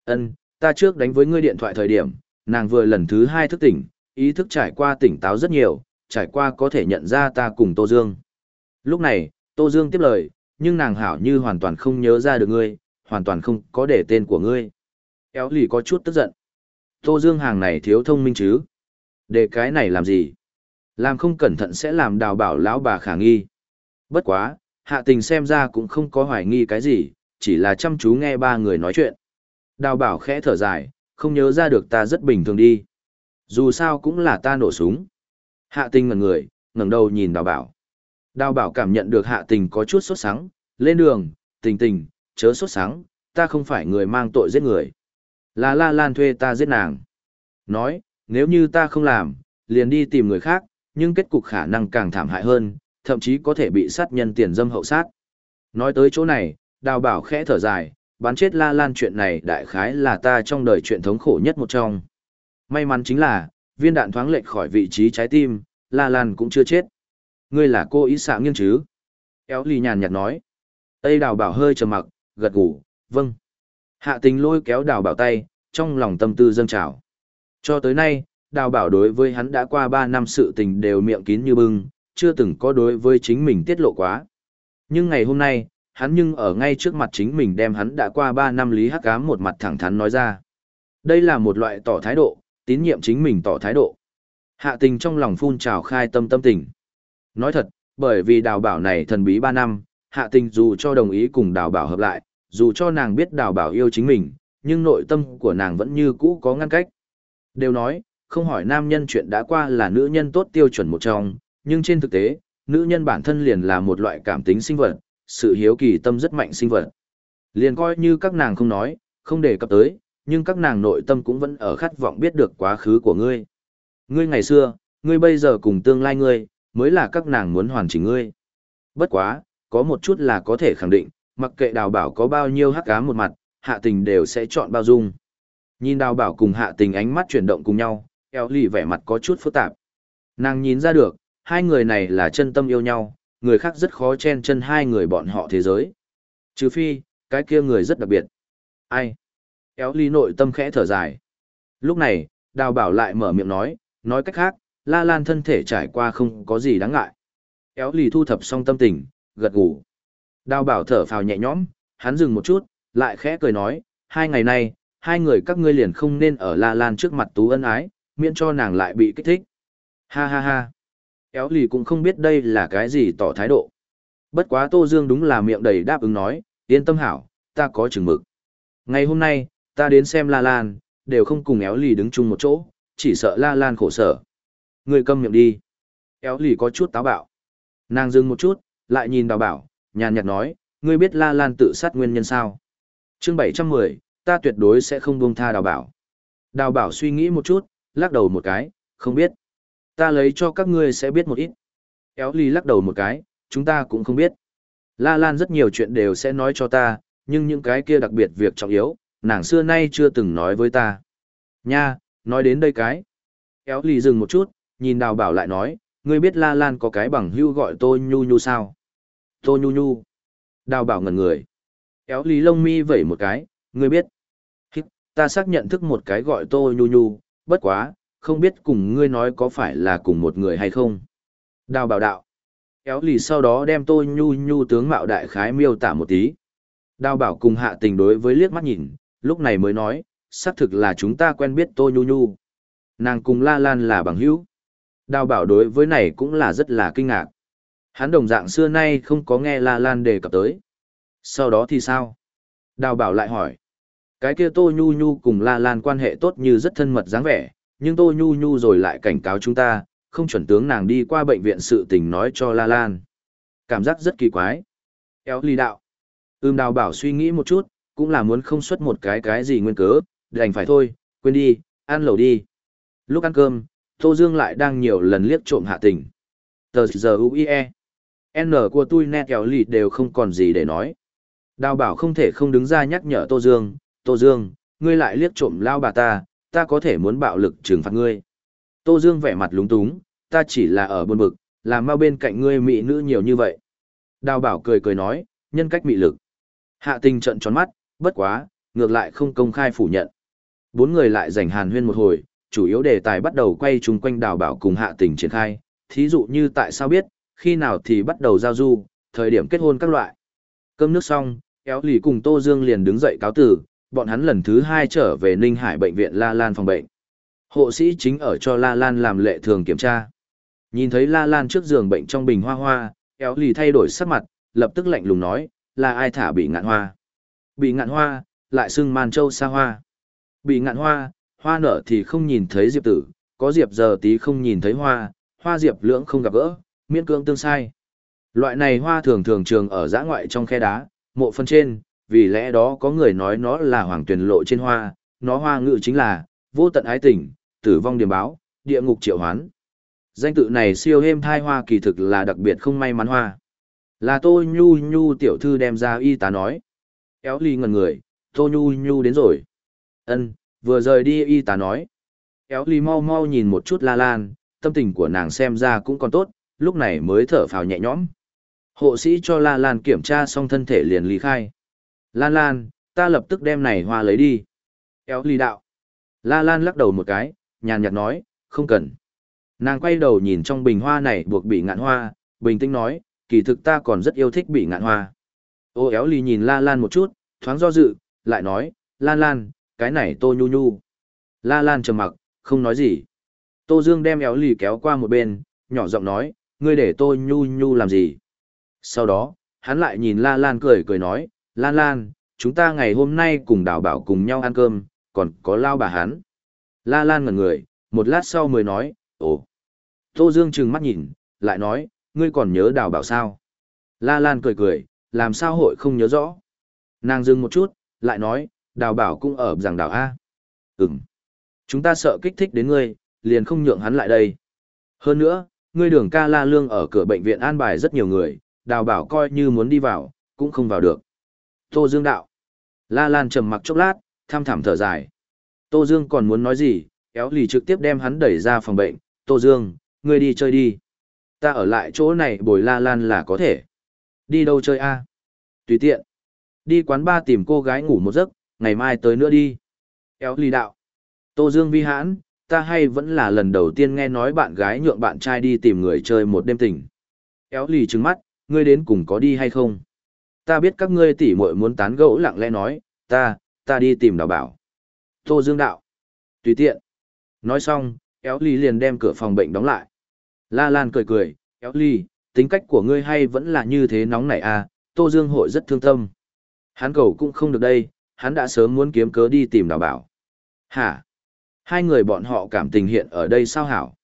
ân ta trước đánh với ngươi điện thoại thời điểm, nàng vừa lần thứ hai thức tỉnh, ý thức trải qua tỉnh táo rất nhiều, trải qua có thể nhận ra ta cùng Tô Dương. Lúc này, Tô Dương tiếp lời, nhưng nàng hảo như hoàn toàn không nhớ ra được ngươi, hoàn toàn không có để tên của ngươi. Éo lì có chút tức giận. Tô Dương hàng này thiếu thông minh chứ. Để cái này làm gì? Làm không cẩn thận sẽ làm đào bảo lão bà khả nghi. Bất quá, hạ tình xem ra cũng không có hoài nghi cái gì, chỉ là chăm chú nghe ba người nói chuyện. Đào bảo khẽ thở dài, không nhớ ra được ta rất bình thường đi. Dù sao cũng là ta nổ súng. Hạ tình ngẩn người, ngẩng đầu nhìn đào bảo. Đào bảo cảm nhận được hạ tình có chút sốt sắng, lên đường, tình tình, chớ sốt sắng, ta không phải người mang tội giết người. Là La Lan thuê ta giết nàng. Nói, nếu như ta không làm, liền đi tìm người khác, nhưng kết cục khả năng càng thảm hại hơn, thậm chí có thể bị sát nhân tiền dâm hậu sát. Nói tới chỗ này, đào bảo khẽ thở dài, bắn chết La Lan chuyện này đại khái là ta trong đời chuyện thống khổ nhất một trong. May mắn chính là, viên đạn thoáng lệch khỏi vị trí trái tim, La Lan cũng chưa chết. Ngươi là cô ý xạ nghiêng chứ? Éo lì nhàn nhạt nói. Tây đào bảo hơi trầm mặc, gật gù, vâng. Hạ tình lôi kéo đào bảo tay, trong lòng tâm tư dâng trào. Cho tới nay, đào bảo đối với hắn đã qua 3 năm sự tình đều miệng kín như bưng, chưa từng có đối với chính mình tiết lộ quá. Nhưng ngày hôm nay, hắn nhưng ở ngay trước mặt chính mình đem hắn đã qua 3 năm lý hắc ám một mặt thẳng thắn nói ra. Đây là một loại tỏ thái độ, tín nhiệm chính mình tỏ thái độ. Hạ tình trong lòng phun trào khai tâm tâm tình. Nói thật, bởi vì đào bảo này thần bí 3 năm, hạ tình dù cho đồng ý cùng đào bảo hợp lại, dù cho nàng biết đào bảo yêu chính mình, nhưng nội tâm của nàng vẫn như cũ có ngăn cách. Đều nói, không hỏi nam nhân chuyện đã qua là nữ nhân tốt tiêu chuẩn một trong, nhưng trên thực tế, nữ nhân bản thân liền là một loại cảm tính sinh vật, sự hiếu kỳ tâm rất mạnh sinh vật. Liền coi như các nàng không nói, không đề cập tới, nhưng các nàng nội tâm cũng vẫn ở khát vọng biết được quá khứ của ngươi. Ngươi ngày xưa, ngươi bây giờ cùng tương lai ngươi, mới là các nàng muốn hoàn chỉnh ngươi. Bất quá, có một chút là có thể khẳng định, mặc kệ đào bảo có bao nhiêu hắc ám một mặt, hạ tình đều sẽ chọn bao dung. Nhìn đào bảo cùng hạ tình ánh mắt chuyển động cùng nhau, eo lì vẻ mặt có chút phức tạp. Nàng nhìn ra được, hai người này là chân tâm yêu nhau, người khác rất khó chen chân hai người bọn họ thế giới. Trừ phi, cái kia người rất đặc biệt. Ai? Éo ly nội tâm khẽ thở dài. Lúc này, đào bảo lại mở miệng nói, nói cách khác, la lan thân thể trải qua không có gì đáng ngại. Éo Ly thu thập xong tâm tình, gật gù. Đào bảo thở phào nhẹ nhõm, hắn dừng một chút, lại khẽ cười nói, hai ngày nay, hai người các ngươi liền không nên ở la lan trước mặt tú ân ái, miễn cho nàng lại bị kích thích. Ha ha ha. Éo lì cũng không biết đây là cái gì tỏ thái độ. Bất quá Tô Dương đúng là miệng đầy đáp ứng nói, yên tâm hảo, ta có chừng mực. Ngày hôm nay, ta đến xem La Lan, đều không cùng éo lì đứng chung một chỗ, chỉ sợ La Lan khổ sở. Người câm miệng đi. Éo lì có chút táo bạo. Nàng dừng một chút, lại nhìn đào bảo, nhàn nhạt nói, ngươi biết La Lan tự sát nguyên nhân sao? chương 710, ta tuyệt đối sẽ không buông tha đào bảo. Đào bảo suy nghĩ một chút, lắc đầu một cái, không biết. Ta lấy cho các ngươi sẽ biết một ít. Éo ly lắc đầu một cái, chúng ta cũng không biết. La Lan rất nhiều chuyện đều sẽ nói cho ta, nhưng những cái kia đặc biệt việc trọng yếu, nàng xưa nay chưa từng nói với ta. Nha, nói đến đây cái. Éo ly dừng một chút, nhìn đào bảo lại nói, ngươi biết La Lan có cái bằng hưu gọi tôi Nhu Nhu sao? Tô Nhu Nhu. Đào bảo ngẩn người. Éo ly lông mi vẩy một cái, ngươi biết. Hít, ta xác nhận thức một cái gọi Tô Nhu Nhu, bất quá, không biết cùng ngươi nói có phải là cùng một người hay không. Đào bảo đạo. Kéo lì sau đó đem tôi nhu nhu tướng mạo đại khái miêu tả một tí. Đào bảo cùng hạ tình đối với liếc mắt nhìn, lúc này mới nói, xác thực là chúng ta quen biết tôi nhu nhu. Nàng cùng La Lan là bằng hữu. Đào bảo đối với này cũng là rất là kinh ngạc. Hắn đồng dạng xưa nay không có nghe La Lan đề cập tới. Sau đó thì sao? Đào bảo lại hỏi. Cái kia Tô Nhu Nhu cùng La Lan quan hệ tốt như rất thân mật dáng vẻ, nhưng Tô Nhu Nhu rồi lại cảnh cáo chúng ta, không chuẩn tướng nàng đi qua bệnh viện sự tình nói cho La Lan. Cảm giác rất kỳ quái. Kéo ly đạo. Ưm đào bảo suy nghĩ một chút, cũng là muốn không xuất một cái cái gì nguyên cớ, đành phải thôi, quên đi, ăn lẩu đi. Lúc ăn cơm, Tô Dương lại đang nhiều lần liếc trộm hạ tình. Tờ giờ UIE. N của tôi nét kéo lì đều không còn gì để nói. Đào bảo không thể không đứng ra nhắc nhở Tô Dương, Tô Dương, ngươi lại liếc trộm lao bà ta, ta có thể muốn bạo lực trừng phạt ngươi. Tô Dương vẻ mặt lúng túng, ta chỉ là ở buồn bực, làm mau bên cạnh ngươi mỹ nữ nhiều như vậy. Đào bảo cười cười nói, nhân cách mị lực. Hạ tình trận tròn mắt, bất quá, ngược lại không công khai phủ nhận. Bốn người lại giành hàn huyên một hồi, chủ yếu đề tài bắt đầu quay chung quanh đào bảo cùng hạ tình triển khai, thí dụ như tại sao biết, khi nào thì bắt đầu giao du, thời điểm kết hôn các loại. Cơm nước xong, kéo lì cùng Tô Dương liền đứng dậy cáo tử, bọn hắn lần thứ hai trở về Ninh Hải bệnh viện La Lan phòng bệnh. Hộ sĩ chính ở cho La Lan làm lệ thường kiểm tra. Nhìn thấy La Lan trước giường bệnh trong bình hoa hoa, kéo lì thay đổi sắc mặt, lập tức lạnh lùng nói, là ai thả bị ngạn hoa. Bị ngạn hoa, lại xưng man châu xa hoa. Bị ngạn hoa, hoa nở thì không nhìn thấy diệp tử, có diệp giờ tí không nhìn thấy hoa, hoa diệp lưỡng không gặp gỡ, miễn cưỡng tương sai. Loại này hoa thường thường trường ở giã ngoại trong khe đá, mộ phân trên, vì lẽ đó có người nói nó là hoàng tuyển lộ trên hoa, nó hoa ngự chính là, vô tận ái tình, tử vong điểm báo, địa ngục triệu hoán. Danh tự này siêu êm thai hoa kỳ thực là đặc biệt không may mắn hoa. Là Tô Nhu Nhu tiểu thư đem ra y tá nói. Éo ly ngần người, Tô Nhu Nhu đến rồi. ân vừa rời đi y tá nói. Éo ly mau mau nhìn một chút la lan, tâm tình của nàng xem ra cũng còn tốt, lúc này mới thở phào nhẹ nhõm. Hộ sĩ cho La Lan kiểm tra xong thân thể liền lý khai. Lan Lan, ta lập tức đem này hoa lấy đi. Éo ly đạo. La Lan lắc đầu một cái, nhàn nhạt nói, không cần. Nàng quay đầu nhìn trong bình hoa này buộc bị ngạn hoa, bình tĩnh nói, kỳ thực ta còn rất yêu thích bị ngạn hoa. Ô éo ly nhìn La Lan một chút, thoáng do dự, lại nói, Lan Lan, cái này tô nhu nhu. La Lan trầm mặc, không nói gì. Tô Dương đem éo ly kéo qua một bên, nhỏ giọng nói, ngươi để tô nhu nhu làm gì. Sau đó, hắn lại nhìn La Lan cười cười nói, Lan Lan, chúng ta ngày hôm nay cùng đào bảo cùng nhau ăn cơm, còn có lao bà hắn. La Lan ngẩn người, một lát sau mới nói, ồ. Tô Dương trừng mắt nhìn, lại nói, ngươi còn nhớ đào bảo sao? La Lan cười cười, làm sao hội không nhớ rõ? Nàng dừng một chút, lại nói, đào bảo cũng ở rằng đào A. Ừm. Chúng ta sợ kích thích đến ngươi, liền không nhượng hắn lại đây. Hơn nữa, ngươi đường ca la lương ở cửa bệnh viện an bài rất nhiều người, đào bảo coi như muốn đi vào, cũng không vào được. Tô Dương đạo. La Lan trầm mặc chốc lát, tham thảm thở dài. Tô Dương còn muốn nói gì, éo lì trực tiếp đem hắn đẩy ra phòng bệnh. Tô Dương, ngươi đi chơi đi. Ta ở lại chỗ này bồi La Lan là có thể. Đi đâu chơi a? Tùy tiện. Đi quán ba tìm cô gái ngủ một giấc, ngày mai tới nữa đi. Éo lì đạo. Tô Dương vi hãn, ta hay vẫn là lần đầu tiên nghe nói bạn gái nhượng bạn trai đi tìm người chơi một đêm tình. Éo lì trừng mắt, ngươi đến cùng có đi hay không? Ta biết các ngươi tỉ muội muốn tán gẫu lặng lẽ nói, ta, ta đi tìm đào bảo. Tô Dương đạo. Tùy tiện. Nói xong, éo ly liền đem cửa phòng bệnh đóng lại. La Lan cười cười, éo ly, tính cách của ngươi hay vẫn là như thế nóng nảy à, Tô Dương hội rất thương tâm. Hắn cầu cũng không được đây, hắn đã sớm muốn kiếm cớ đi tìm đào bảo. Hả? Hai người bọn họ cảm tình hiện ở đây sao hảo?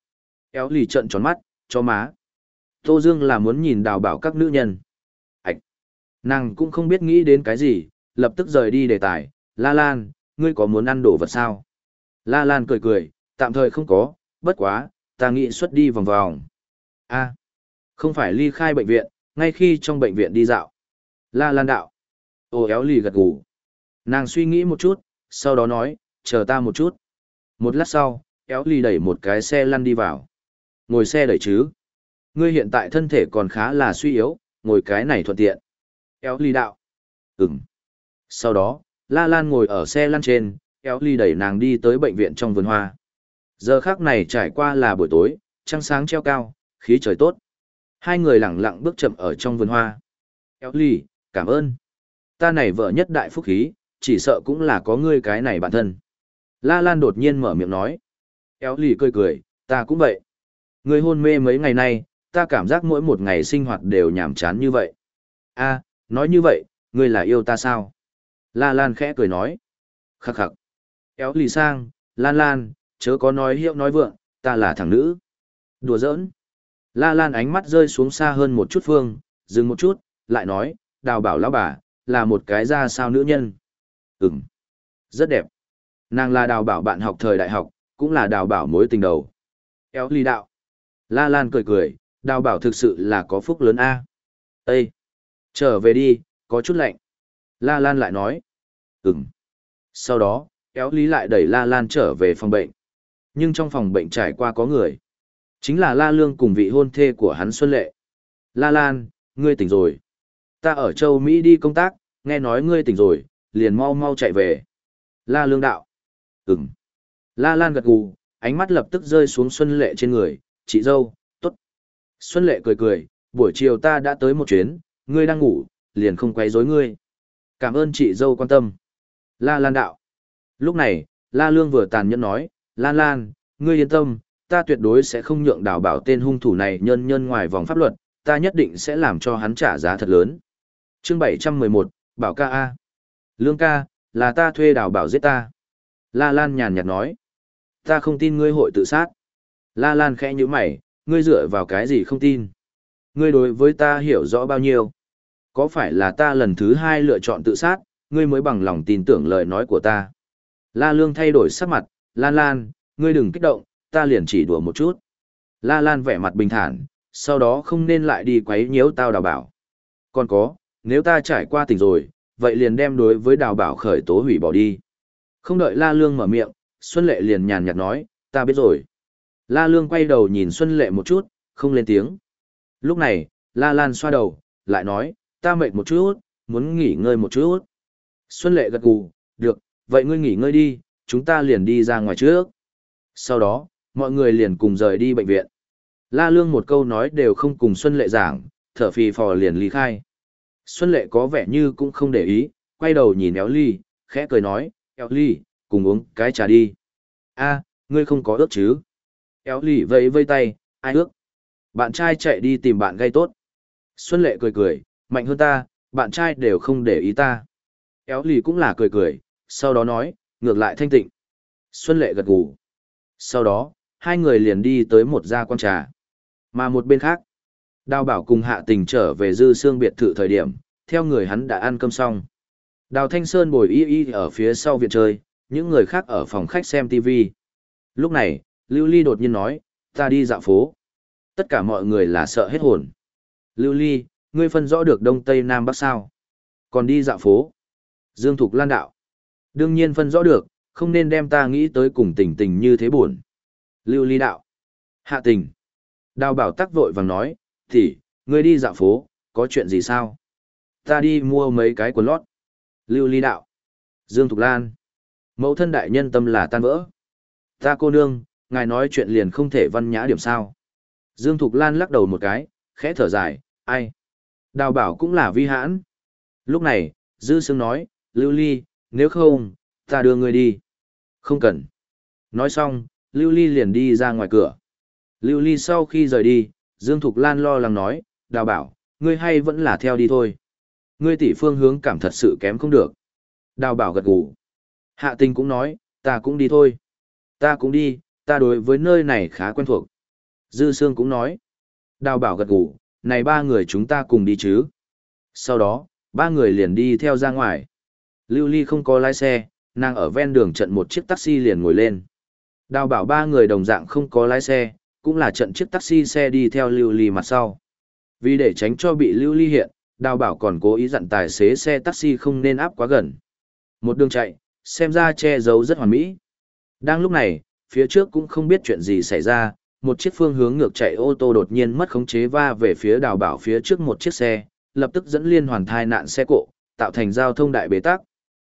Éo lì trận tròn mắt, cho má. Tô Dương là muốn nhìn đào bảo các nữ nhân. Nàng cũng không biết nghĩ đến cái gì, lập tức rời đi đề tài. La Lan, ngươi có muốn ăn đồ vật sao? La Lan cười cười, tạm thời không có, bất quá, ta nghĩ xuất đi vòng vòng. a không phải ly khai bệnh viện, ngay khi trong bệnh viện đi dạo. La Lan đạo. Ô éo lì gật gù. Nàng suy nghĩ một chút, sau đó nói, chờ ta một chút. Một lát sau, éo lì đẩy một cái xe lăn đi vào. Ngồi xe đẩy chứ. Ngươi hiện tại thân thể còn khá là suy yếu, ngồi cái này thuận tiện. Éo ly đạo. Ừm. Sau đó, La Lan ngồi ở xe lăn trên, kéo ly đẩy nàng đi tới bệnh viện trong vườn hoa. Giờ khác này trải qua là buổi tối, trăng sáng treo cao, khí trời tốt. Hai người lặng lặng bước chậm ở trong vườn hoa. Kéo ly, cảm ơn. Ta này vợ nhất đại phúc khí, chỉ sợ cũng là có ngươi cái này bản thân. La Lan đột nhiên mở miệng nói. Kéo ly cười cười, ta cũng vậy. Ngươi hôn mê mấy ngày nay, ta cảm giác mỗi một ngày sinh hoạt đều nhàm chán như vậy. a nói như vậy, ngươi là yêu ta sao? La Lan khẽ cười nói. Khắc khắc. Éo lì sang, Lan Lan, chớ có nói hiệu nói vượng, ta là thằng nữ. Đùa giỡn. La Lan ánh mắt rơi xuống xa hơn một chút phương, dừng một chút, lại nói, đào bảo lão bà, là một cái ra sao nữ nhân. Ừm. Rất đẹp. Nàng là đào bảo bạn học thời đại học, cũng là đào bảo mối tình đầu. Éo lì đạo. La Lan cười cười, đào bảo thực sự là có phúc lớn a. Ê! Trở về đi, có chút lạnh. La Lan lại nói. Ừm. Sau đó, kéo lý lại đẩy La Lan trở về phòng bệnh. Nhưng trong phòng bệnh trải qua có người. Chính là La Lương cùng vị hôn thê của hắn Xuân Lệ. La Lan, ngươi tỉnh rồi. Ta ở châu Mỹ đi công tác, nghe nói ngươi tỉnh rồi, liền mau mau chạy về. La Lương đạo. Ừm. La Lan gật gù, ánh mắt lập tức rơi xuống Xuân Lệ trên người. Chị dâu, tốt. Xuân Lệ cười cười, buổi chiều ta đã tới một chuyến, ngươi đang ngủ, liền không quấy rối ngươi. Cảm ơn chị dâu quan tâm. La Lan đạo. Lúc này, La Lương vừa tàn nhẫn nói, Lan Lan, ngươi yên tâm, ta tuyệt đối sẽ không nhượng đảo bảo tên hung thủ này nhân nhân ngoài vòng pháp luật, ta nhất định sẽ làm cho hắn trả giá thật lớn. Chương 711, Bảo ca A. Lương ca, là ta thuê đào bảo giết ta. La Lan nhàn nhạt nói. Ta không tin ngươi hội tự sát. La Lan khẽ như mày, ngươi dựa vào cái gì không tin. Ngươi đối với ta hiểu rõ bao nhiêu. Có phải là ta lần thứ hai lựa chọn tự sát, ngươi mới bằng lòng tin tưởng lời nói của ta. La Lương thay đổi sắc mặt, Lan Lan, ngươi đừng kích động, ta liền chỉ đùa một chút. La Lan vẻ mặt bình thản, sau đó không nên lại đi quấy nhiễu tao đào bảo. Còn có, nếu ta trải qua tỉnh rồi, vậy liền đem đối với đào bảo khởi tố hủy bỏ đi. Không đợi La Lương mở miệng, Xuân Lệ liền nhàn nhạt nói, ta biết rồi. La Lương quay đầu nhìn Xuân Lệ một chút, không lên tiếng. Lúc này, La Lan xoa đầu, lại nói, ta mệt một chút, muốn nghỉ ngơi một chút. Xuân Lệ gật gù, được, vậy ngươi nghỉ ngơi đi, chúng ta liền đi ra ngoài trước. Sau đó, mọi người liền cùng rời đi bệnh viện. La Lương một câu nói đều không cùng Xuân Lệ giảng, thở phì phò liền ly khai. Xuân Lệ có vẻ như cũng không để ý, quay đầu nhìn Éo Ly, khẽ cười nói, Éo Ly, cùng uống cái trà đi. a ngươi không có ước chứ? Éo Ly vẫy vây tay, ai ước? Bạn trai chạy đi tìm bạn gây tốt. Xuân Lệ cười cười, mạnh hơn ta, bạn trai đều không để ý ta. Éo lì cũng là cười cười, sau đó nói, ngược lại thanh tịnh. Xuân Lệ gật gù. Sau đó, hai người liền đi tới một gia quan trà. Mà một bên khác, Đào Bảo cùng Hạ Tình trở về dư xương biệt thự thời điểm, theo người hắn đã ăn cơm xong. Đào Thanh Sơn bồi y y ở phía sau viện chơi, những người khác ở phòng khách xem TV. Lúc này, Lưu Ly đột nhiên nói, ta đi dạo phố. Tất cả mọi người là sợ hết hồn. Lưu Ly, ngươi phân rõ được Đông Tây Nam Bắc sao? Còn đi dạo phố. Dương Thục Lan đạo. Đương nhiên phân rõ được, không nên đem ta nghĩ tới cùng tình tình như thế buồn. Lưu Ly đạo. Hạ tình. Đào bảo tắc vội vàng nói, thì, ngươi đi dạo phố, có chuyện gì sao? Ta đi mua mấy cái quần lót. Lưu Ly đạo. Dương Thục Lan. Mẫu thân đại nhân tâm là tan vỡ. Ta cô nương, ngài nói chuyện liền không thể văn nhã điểm sao. Dương Thục Lan lắc đầu một cái, khẽ thở dài, ai? Đào bảo cũng là vi hãn. Lúc này, Dư Sương nói, Lưu Ly, nếu không, ta đưa người đi. Không cần. Nói xong, Lưu Ly liền đi ra ngoài cửa. Lưu Ly sau khi rời đi, Dương Thục Lan lo lắng nói, đào bảo, ngươi hay vẫn là theo đi thôi. Ngươi tỷ phương hướng cảm thật sự kém không được. Đào bảo gật gù. Hạ tình cũng nói, ta cũng đi thôi. Ta cũng đi, ta đối với nơi này khá quen thuộc. Dư Sương cũng nói. Đào bảo gật gù, này ba người chúng ta cùng đi chứ. Sau đó, ba người liền đi theo ra ngoài. Lưu Ly không có lái xe, nàng ở ven đường trận một chiếc taxi liền ngồi lên. Đào bảo ba người đồng dạng không có lái xe, cũng là trận chiếc taxi xe đi theo Lưu Ly mặt sau. Vì để tránh cho bị Lưu Ly hiện, đào bảo còn cố ý dặn tài xế xe taxi không nên áp quá gần. Một đường chạy, xem ra che giấu rất hoàn mỹ. Đang lúc này, phía trước cũng không biết chuyện gì xảy ra, một chiếc phương hướng ngược chạy ô tô đột nhiên mất khống chế va về phía đào bảo phía trước một chiếc xe, lập tức dẫn liên hoàn thai nạn xe cộ, tạo thành giao thông đại bế tắc.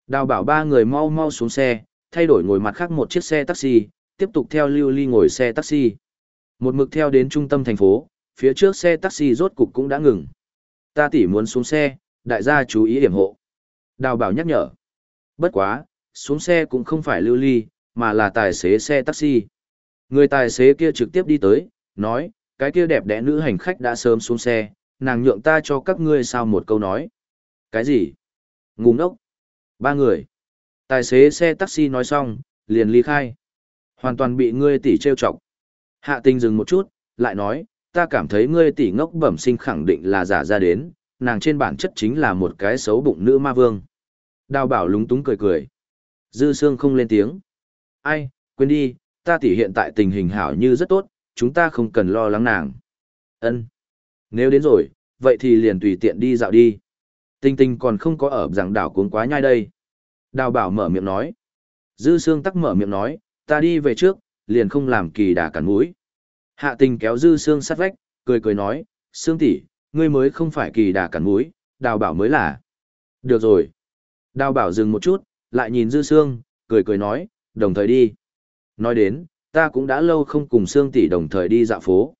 Đào bảo ba người mau mau xuống xe, thay đổi ngồi mặt khác một chiếc xe taxi, tiếp tục theo lưu ly ngồi xe taxi. Một mực theo đến trung tâm thành phố, phía trước xe taxi rốt cục cũng đã ngừng. Ta tỉ muốn xuống xe, đại gia chú ý điểm hộ. Đào bảo nhắc nhở. Bất quá, xuống xe cũng không phải lưu ly, mà là tài xế xe taxi. Người tài xế kia trực tiếp đi tới, nói, cái kia đẹp đẽ nữ hành khách đã sớm xuống xe, nàng nhượng ta cho các ngươi sao một câu nói. Cái gì? Ngu ngốc. Ba người. Tài xế xe taxi nói xong, liền ly khai. Hoàn toàn bị ngươi tỷ trêu chọc. Hạ tình dừng một chút, lại nói, ta cảm thấy ngươi tỷ ngốc bẩm sinh khẳng định là giả ra đến, nàng trên bản chất chính là một cái xấu bụng nữ ma vương. Đào bảo lúng túng cười cười. Dư Sương không lên tiếng. Ai, quên đi, ta tỷ hiện tại tình hình hảo như rất tốt, chúng ta không cần lo lắng nàng. Ân. Nếu đến rồi, vậy thì liền tùy tiện đi dạo đi. Tinh tinh còn không có ở rằng đảo cuốn quá nhai đây. Đào bảo mở miệng nói. Dư Sương tắc mở miệng nói, ta đi về trước, liền không làm kỳ đà cắn mũi. Hạ tình kéo Dư Sương sát vách, cười cười nói, Sương tỷ, ngươi mới không phải kỳ đà cắn mũi, đào bảo mới là. Được rồi. Đào bảo dừng một chút, lại nhìn Dư Sương, cười cười nói, đồng thời đi. Nói đến, ta cũng đã lâu không cùng Sương tỷ đồng thời đi dạo phố.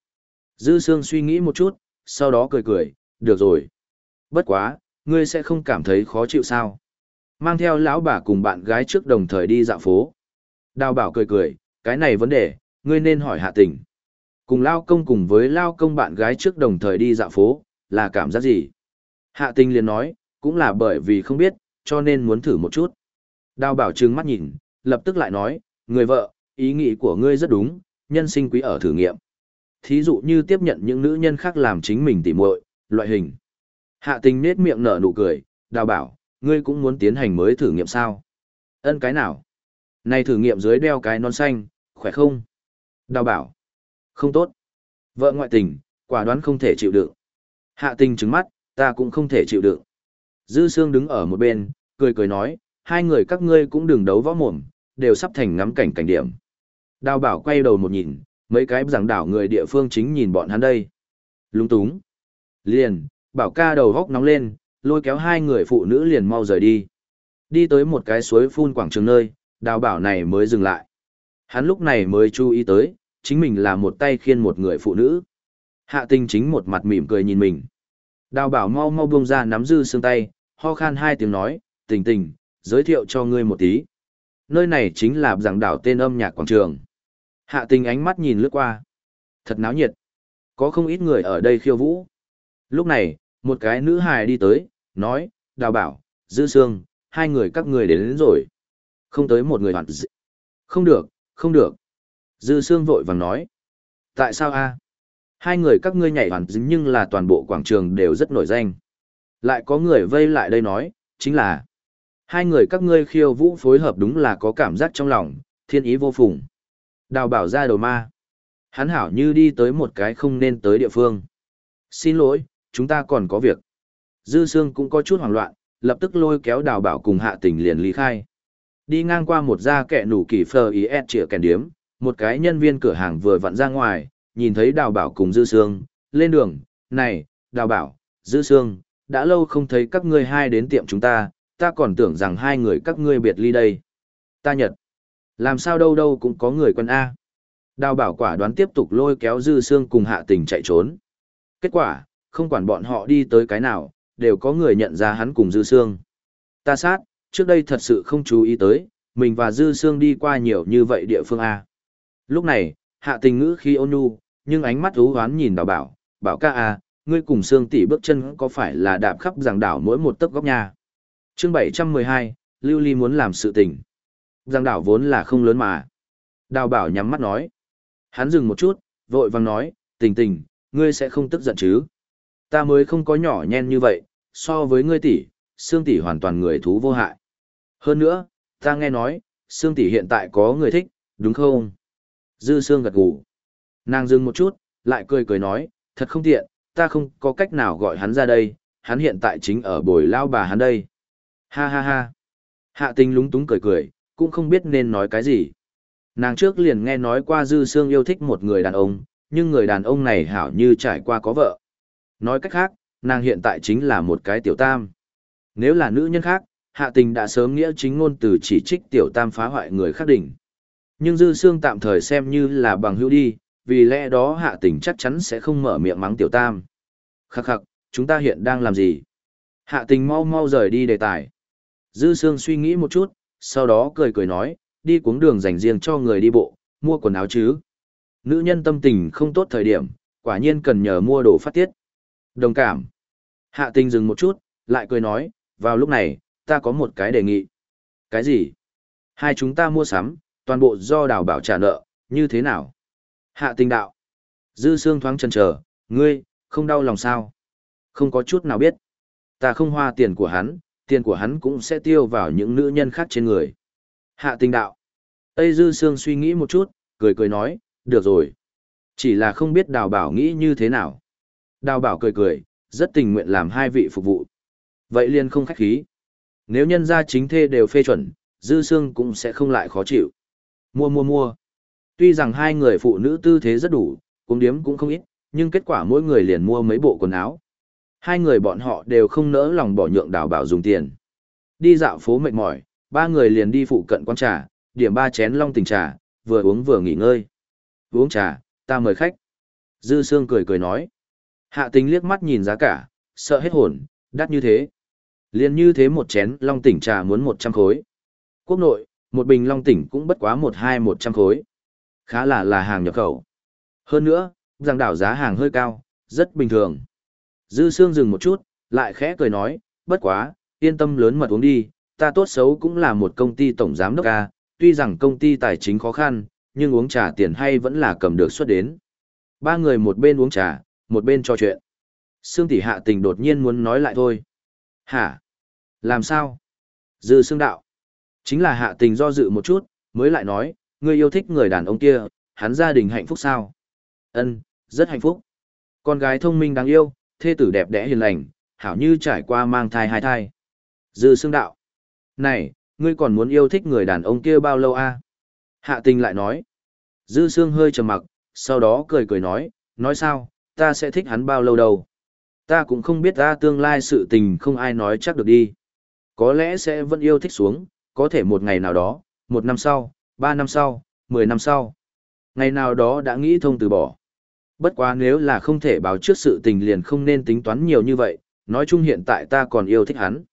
Dư Sương suy nghĩ một chút, sau đó cười cười, được rồi. Bất quá, ngươi sẽ không cảm thấy khó chịu sao? Mang theo lão bà cùng bạn gái trước đồng thời đi dạo phố. Đào bảo cười cười, cái này vấn đề, ngươi nên hỏi hạ tình. Cùng lao công cùng với lao công bạn gái trước đồng thời đi dạo phố, là cảm giác gì? Hạ tình liền nói, cũng là bởi vì không biết, cho nên muốn thử một chút. Đào bảo trừng mắt nhìn, lập tức lại nói, người vợ, ý nghĩ của ngươi rất đúng, nhân sinh quý ở thử nghiệm. Thí dụ như tiếp nhận những nữ nhân khác làm chính mình tỉ muội, loại hình. Hạ tình nết miệng nở nụ cười, đào bảo, ngươi cũng muốn tiến hành mới thử nghiệm sao? Ân cái nào? Này thử nghiệm dưới đeo cái non xanh, khỏe không? Đào bảo. Không tốt. Vợ ngoại tình, quả đoán không thể chịu đựng. Hạ tình trứng mắt, ta cũng không thể chịu đựng. Dư Sương đứng ở một bên, cười cười nói, hai người các ngươi cũng đừng đấu võ mồm, đều sắp thành ngắm cảnh cảnh điểm. Đào bảo quay đầu một nhìn, mấy cái giảng đảo người địa phương chính nhìn bọn hắn đây. Lung túng. Liền, bảo ca đầu góc nóng lên, lôi kéo hai người phụ nữ liền mau rời đi. Đi tới một cái suối phun quảng trường nơi, đào bảo này mới dừng lại. Hắn lúc này mới chú ý tới, chính mình là một tay khiên một người phụ nữ. Hạ tình chính một mặt mỉm cười nhìn mình. Đào bảo mau mau buông ra nắm dư xương tay, ho khan hai tiếng nói, tình tình, giới thiệu cho ngươi một tí. Nơi này chính là giảng đảo tên âm nhạc quảng trường. Hạ tình ánh mắt nhìn lướt qua. Thật náo nhiệt. Có không ít người ở đây khiêu vũ. Lúc này, một cái nữ hài đi tới, nói, đào bảo, dư xương, hai người các người đến, đến rồi. Không tới một người hoàn dị. Không được, không được. Dư xương vội vàng nói. Tại sao a? Hai người các ngươi nhảy hoàn dính nhưng là toàn bộ quảng trường đều rất nổi danh. Lại có người vây lại đây nói, chính là hai người các ngươi khiêu vũ phối hợp đúng là có cảm giác trong lòng, thiên ý vô phùng. Đào bảo ra đầu ma. Hắn hảo như đi tới một cái không nên tới địa phương. Xin lỗi, chúng ta còn có việc. Dư Sương cũng có chút hoảng loạn, lập tức lôi kéo đào bảo cùng hạ tình liền lý khai. Đi ngang qua một gia kẹ nủ kỳ phờ ý ép trịa kèn điếm, một cái nhân viên cửa hàng vừa vặn ra ngoài, nhìn thấy đào bảo cùng Dư Sương, lên đường, này, đào bảo, Dư Sương, đã lâu không thấy các ngươi hai đến tiệm chúng ta, ta còn tưởng rằng hai người các ngươi biệt ly đây. Ta nhật, làm sao đâu đâu cũng có người quân A. Đào bảo quả đoán tiếp tục lôi kéo Dư xương cùng hạ tình chạy trốn. Kết quả, không quản bọn họ đi tới cái nào, đều có người nhận ra hắn cùng Dư xương. Ta sát, trước đây thật sự không chú ý tới, mình và Dư xương đi qua nhiều như vậy địa phương A. Lúc này, hạ tình ngữ khi ôn nhu, nhưng ánh mắt hú hoán nhìn đào bảo, bảo ca A, ngươi cùng xương tỷ bước chân có phải là đạp khắp giảng đảo mỗi một tấc góc nhà chương 712, Lưu Ly muốn làm sự tình. Giang đảo vốn là không lớn mà. Đào bảo nhắm mắt nói. Hắn dừng một chút, vội vàng nói, tình tình, ngươi sẽ không tức giận chứ. Ta mới không có nhỏ nhen như vậy, so với ngươi tỷ, xương tỷ hoàn toàn người thú vô hại. Hơn nữa, ta nghe nói, xương tỷ hiện tại có người thích, đúng không? Dư xương gật gù. Nàng dừng một chút, lại cười cười nói, thật không tiện, ta không có cách nào gọi hắn ra đây, hắn hiện tại chính ở bồi lao bà hắn đây. Ha ha ha. Hạ tình lúng túng cười cười, cũng không biết nên nói cái gì. Nàng trước liền nghe nói qua Dư Sương yêu thích một người đàn ông, nhưng người đàn ông này hảo như trải qua có vợ. Nói cách khác, nàng hiện tại chính là một cái tiểu tam. Nếu là nữ nhân khác, hạ tình đã sớm nghĩa chính ngôn từ chỉ trích tiểu tam phá hoại người khác đỉnh. Nhưng Dư Sương tạm thời xem như là bằng hữu đi, vì lẽ đó hạ tình chắc chắn sẽ không mở miệng mắng tiểu tam. Khắc khắc, chúng ta hiện đang làm gì? Hạ tình mau mau rời đi đề tài. Dư Sương suy nghĩ một chút, sau đó cười cười nói, đi cuống đường dành riêng cho người đi bộ, mua quần áo chứ. Nữ nhân tâm tình không tốt thời điểm, quả nhiên cần nhờ mua đồ phát tiết. Đồng cảm. Hạ tình dừng một chút, lại cười nói, vào lúc này, ta có một cái đề nghị. Cái gì? Hai chúng ta mua sắm, toàn bộ do đào bảo trả nợ, như thế nào? Hạ tình đạo. Dư Sương thoáng chần chờ, ngươi, không đau lòng sao? Không có chút nào biết. Ta không hoa tiền của hắn, tiền của hắn cũng sẽ tiêu vào những nữ nhân khác trên người. Hạ tình đạo. Tây Dư Sương suy nghĩ một chút, cười cười nói, được rồi. Chỉ là không biết đào bảo nghĩ như thế nào. Đào bảo cười cười, rất tình nguyện làm hai vị phục vụ. Vậy liền không khách khí. Nếu nhân gia chính thê đều phê chuẩn, Dư Sương cũng sẽ không lại khó chịu. Mua mua mua. Tuy rằng hai người phụ nữ tư thế rất đủ, cũng điếm cũng không ít, nhưng kết quả mỗi người liền mua mấy bộ quần áo. Hai người bọn họ đều không nỡ lòng bỏ nhượng đào bảo dùng tiền. Đi dạo phố mệt mỏi, ba người liền đi phụ cận quán trà, điểm ba chén long tình trà, vừa uống vừa nghỉ ngơi. Uống trà, ta mời khách. Dư Sương cười cười nói. Hạ tình liếc mắt nhìn giá cả, sợ hết hồn, đắt như thế. Liền như thế một chén long tỉnh trà muốn một trăm khối. Quốc nội, một bình long tỉnh cũng bất quá một hai một trăm khối. Khá là là hàng nhập khẩu. Hơn nữa, giang đảo giá hàng hơi cao, rất bình thường. Dư Sương dừng một chút, lại khẽ cười nói, bất quá, yên tâm lớn mật uống đi, ta tốt xấu cũng là một công ty tổng giám đốc ca, tuy rằng công ty tài chính khó khăn, nhưng uống trà tiền hay vẫn là cầm được xuất đến. Ba người một bên uống trà, một bên trò chuyện. Sương tỷ hạ tình đột nhiên muốn nói lại thôi. Hả? Làm sao? Dư Sương đạo. Chính là hạ tình do dự một chút, mới lại nói, ngươi yêu thích người đàn ông kia, hắn gia đình hạnh phúc sao? Ân, rất hạnh phúc. Con gái thông minh đáng yêu, thê tử đẹp đẽ hiền lành, hảo như trải qua mang thai hai thai. Dư xương đạo. Này, ngươi còn muốn yêu thích người đàn ông kia bao lâu a? Hạ tình lại nói. Dư xương hơi trầm mặc, sau đó cười cười nói, nói sao, ta sẽ thích hắn bao lâu đâu. Ta cũng không biết ta tương lai sự tình không ai nói chắc được đi. Có lẽ sẽ vẫn yêu thích xuống, có thể một ngày nào đó, một năm sau, ba năm sau, mười năm sau. Ngày nào đó đã nghĩ thông từ bỏ. Bất quá nếu là không thể báo trước sự tình liền không nên tính toán nhiều như vậy, nói chung hiện tại ta còn yêu thích hắn.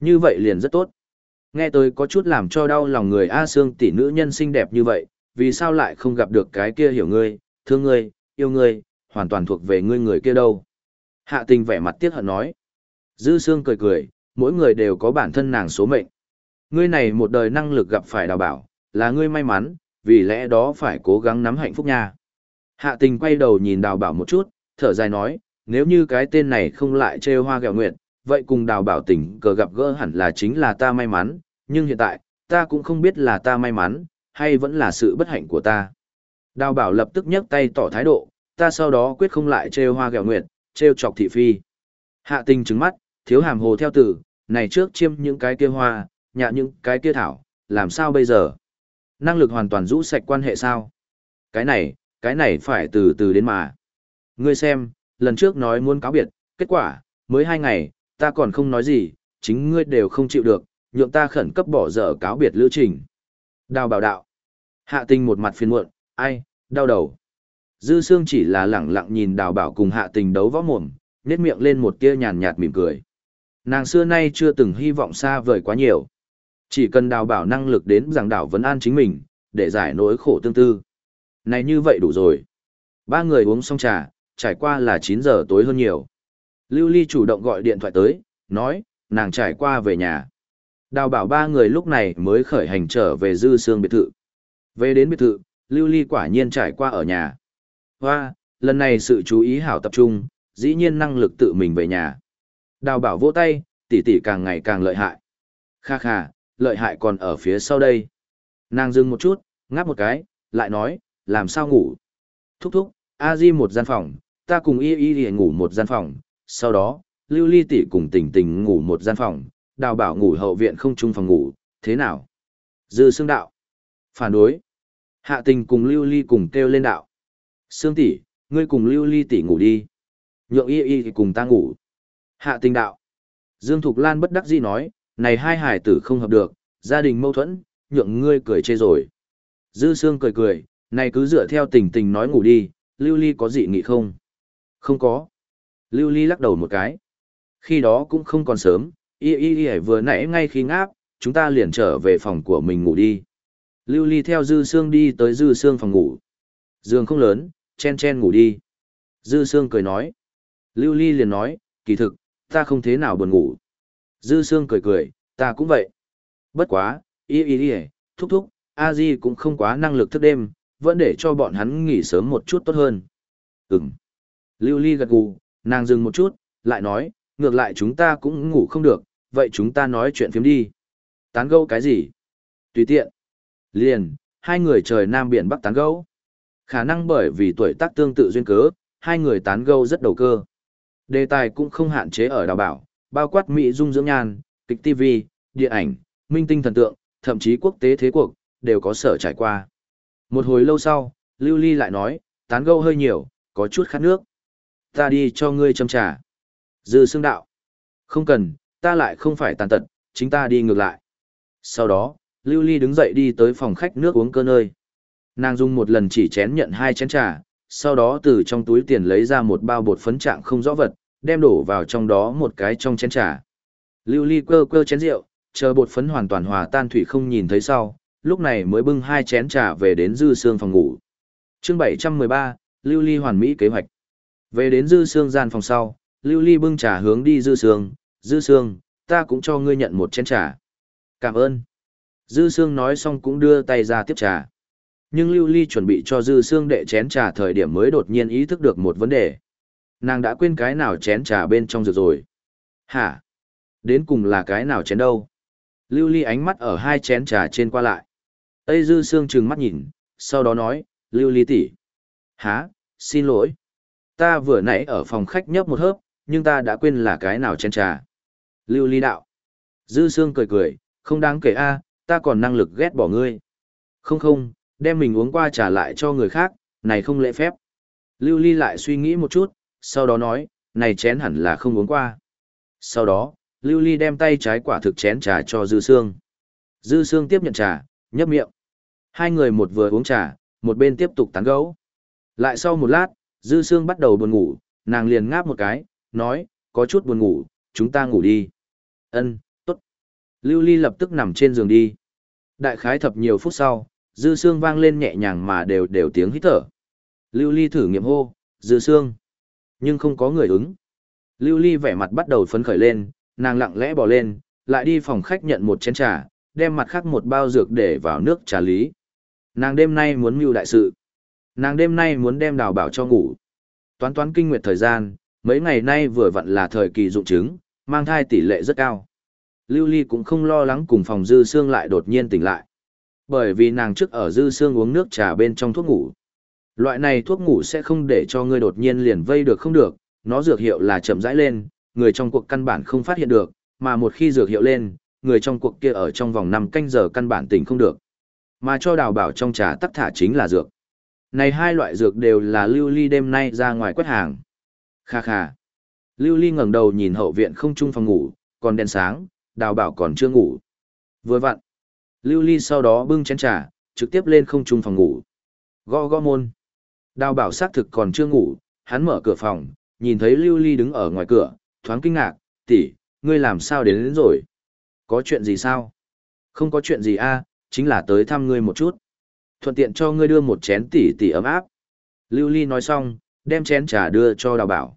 Như vậy liền rất tốt. Nghe tôi có chút làm cho đau lòng người A Sương tỷ nữ nhân xinh đẹp như vậy, vì sao lại không gặp được cái kia hiểu ngươi, thương ngươi, yêu ngươi, hoàn toàn thuộc về ngươi người kia đâu. Hạ tình vẻ mặt tiếc hận nói. Dư Sương cười cười, mỗi người đều có bản thân nàng số mệnh. Ngươi này một đời năng lực gặp phải đào bảo, là ngươi may mắn, vì lẽ đó phải cố gắng nắm hạnh phúc nha. Hạ tình quay đầu nhìn đào bảo một chút, thở dài nói, nếu như cái tên này không lại trêu hoa gẹo nguyện, vậy cùng đào bảo tình cờ gặp gỡ hẳn là chính là ta may mắn, nhưng hiện tại, ta cũng không biết là ta may mắn, hay vẫn là sự bất hạnh của ta. Đào bảo lập tức nhấc tay tỏ thái độ, ta sau đó quyết không lại trêu hoa gẹo nguyện, trêu chọc thị phi. Hạ tình trứng mắt, thiếu hàm hồ theo tử, này trước chiêm những cái kia hoa, nhạ những cái kia thảo, làm sao bây giờ? Năng lực hoàn toàn rũ sạch quan hệ sao? Cái này, cái này phải từ từ đến mà. Ngươi xem, lần trước nói muốn cáo biệt, kết quả, mới hai ngày, ta còn không nói gì, chính ngươi đều không chịu được, nhượng ta khẩn cấp bỏ dở cáo biệt lữ trình. Đào bảo đạo. Hạ tình một mặt phiền muộn, ai, đau đầu. Dư Sương chỉ là lẳng lặng nhìn đào bảo cùng hạ tình đấu võ mồm, nét miệng lên một tia nhàn nhạt mỉm cười. Nàng xưa nay chưa từng hy vọng xa vời quá nhiều. Chỉ cần đào bảo năng lực đến giảng đảo vấn an chính mình, để giải nỗi khổ tương tư. Này như vậy đủ rồi. Ba người uống xong trà, trải qua là 9 giờ tối hơn nhiều. Lưu Ly chủ động gọi điện thoại tới, nói, nàng trải qua về nhà. Đào bảo ba người lúc này mới khởi hành trở về dư sương biệt thự. Về đến biệt thự, Lưu Ly quả nhiên trải qua ở nhà. Hoa, lần này sự chú ý hảo tập trung, dĩ nhiên năng lực tự mình về nhà. Đào bảo vỗ tay, tỷ tỷ càng ngày càng lợi hại. Kha kha, lợi hại còn ở phía sau đây. Nàng dừng một chút, ngáp một cái, lại nói, làm sao ngủ. Thúc thúc, a di một gian phòng, ta cùng y y y ngủ một gian phòng, sau đó, lưu ly tỷ cùng tình tình ngủ một gian phòng, đào bảo ngủ hậu viện không chung phòng ngủ, thế nào? Dư xương đạo. Phản đối. Hạ tình cùng lưu ly cùng kêu lên đạo. Sương tỷ, ngươi cùng lưu ly tỷ ngủ đi. Nhượng y y cùng ta ngủ. Hạ tình đạo. Dương Thục Lan bất đắc dĩ nói, này hai hải tử không hợp được, gia đình mâu thuẫn, nhượng ngươi cười chê rồi. Dư Sương cười cười, này cứ dựa theo tình tình nói ngủ đi, Lưu Ly có dị nghị không? Không có. Lưu Ly lắc đầu một cái. Khi đó cũng không còn sớm, y y y vừa nãy ngay khi ngáp, chúng ta liền trở về phòng của mình ngủ đi. Lưu Ly theo Dư Sương đi tới Dư Sương phòng ngủ. Giường không lớn, chen chen ngủ đi. Dư Sương cười nói. Lưu Ly liền nói, kỳ thực, ta không thế nào buồn ngủ. Dư Sương cười cười, ta cũng vậy. Bất quá, y y y, thúc thúc, a di cũng không quá năng lực thức đêm, vẫn để cho bọn hắn nghỉ sớm một chút tốt hơn. Ừm. Lưu Ly gật gù, nàng dừng một chút, lại nói, ngược lại chúng ta cũng ngủ không được, vậy chúng ta nói chuyện phiếm đi. Tán gẫu cái gì? Tùy tiện. Liền, hai người trời Nam Biển Bắc tán gẫu. Khả năng bởi vì tuổi tác tương tự duyên cớ, hai người tán gẫu rất đầu cơ. Đề tài cũng không hạn chế ở đào bảo, bao quát mỹ dung dưỡng nhan, kịch TV, điện ảnh, minh tinh thần tượng, thậm chí quốc tế thế cuộc, đều có sở trải qua. Một hồi lâu sau, Lưu Ly lại nói, tán gẫu hơi nhiều, có chút khát nước. Ta đi cho ngươi châm trà. Dư xương đạo. Không cần, ta lại không phải tàn tật, chính ta đi ngược lại. Sau đó, Lưu Ly đứng dậy đi tới phòng khách nước uống cơ nơi. Nàng dùng một lần chỉ chén nhận hai chén trà, sau đó từ trong túi tiền lấy ra một bao bột phấn trạng không rõ vật, đem đổ vào trong đó một cái trong chén trà. Lưu Ly quơ quơ chén rượu, chờ bột phấn hoàn toàn hòa tan thủy không nhìn thấy sau, lúc này mới bưng hai chén trà về đến dư xương phòng ngủ. chương 713, Lưu Ly hoàn mỹ kế hoạch. Về đến dư xương gian phòng sau, Lưu Ly bưng trà hướng đi dư xương, dư xương, ta cũng cho ngươi nhận một chén trà. Cảm ơn. Dư xương nói xong cũng đưa tay ra tiếp trà. Nhưng Lưu Ly chuẩn bị cho dư xương đệ chén trà thời điểm mới đột nhiên ý thức được một vấn đề. Nàng đã quên cái nào chén trà bên trong rồi rồi. Hả? Đến cùng là cái nào chén đâu? Lưu Ly ánh mắt ở hai chén trà trên qua lại. Ây Dư Sương trừng mắt nhìn, sau đó nói, Lưu Ly tỷ, Há, xin lỗi. Ta vừa nãy ở phòng khách nhấp một hớp, nhưng ta đã quên là cái nào chén trà. Lưu Ly đạo. Dư Sương cười cười, không đáng kể a, ta còn năng lực ghét bỏ ngươi. Không không, đem mình uống qua trả lại cho người khác, này không lễ phép. Lưu Ly lại suy nghĩ một chút, sau đó nói, này chén hẳn là không uống qua. Sau đó, Lưu Ly đem tay trái quả thực chén trà cho Dư Sương. Dư Sương tiếp nhận trà, nhấp miệng. Hai người một vừa uống trà, một bên tiếp tục tán gẫu. Lại sau một lát, Dư Sương bắt đầu buồn ngủ, nàng liền ngáp một cái, nói, có chút buồn ngủ, chúng ta ngủ đi. Ân, tốt. Lưu Ly lập tức nằm trên giường đi. Đại khái thập nhiều phút sau, Dư Sương vang lên nhẹ nhàng mà đều đều tiếng hít thở. Lưu Ly thử nghiệm hô, Dư Sương. Nhưng không có người ứng. Lưu Ly vẻ mặt bắt đầu phấn khởi lên, nàng lặng lẽ bỏ lên, lại đi phòng khách nhận một chén trà, đem mặt khác một bao dược để vào nước trà lý. Nàng đêm nay muốn mưu đại sự. Nàng đêm nay muốn đem đào bảo cho ngủ. Toán toán kinh nguyệt thời gian, mấy ngày nay vừa vặn là thời kỳ dụng trứng, mang thai tỷ lệ rất cao. Lưu Ly cũng không lo lắng cùng phòng dư xương lại đột nhiên tỉnh lại. Bởi vì nàng trước ở dư xương uống nước trà bên trong thuốc ngủ. Loại này thuốc ngủ sẽ không để cho ngươi đột nhiên liền vây được không được, nó dược hiệu là chậm rãi lên, người trong cuộc căn bản không phát hiện được, mà một khi dược hiệu lên, người trong cuộc kia ở trong vòng 5 canh giờ căn bản tỉnh không được. Mà cho đào bảo trong trà tắc thả chính là dược. Này hai loại dược đều là Lưu Ly đêm nay ra ngoài quét hàng. Kha kha. Lưu Ly ngẩng đầu nhìn hậu viện không trung phòng ngủ, còn đèn sáng, đào bảo còn chưa ngủ. Vừa vặn. Lưu Ly sau đó bưng chén trà, trực tiếp lên không trung phòng ngủ. Gõ gõ môn. Đào bảo xác thực còn chưa ngủ, hắn mở cửa phòng, nhìn thấy Lưu Ly đứng ở ngoài cửa, thoáng kinh ngạc, tỷ, ngươi làm sao đến, đến rồi? Có chuyện gì sao? Không có chuyện gì a, chính là tới thăm ngươi một chút. Thuận tiện cho ngươi đưa một chén tỉ tỉ ấm áp. Lưu Ly nói xong, đem chén trà đưa cho đào bảo.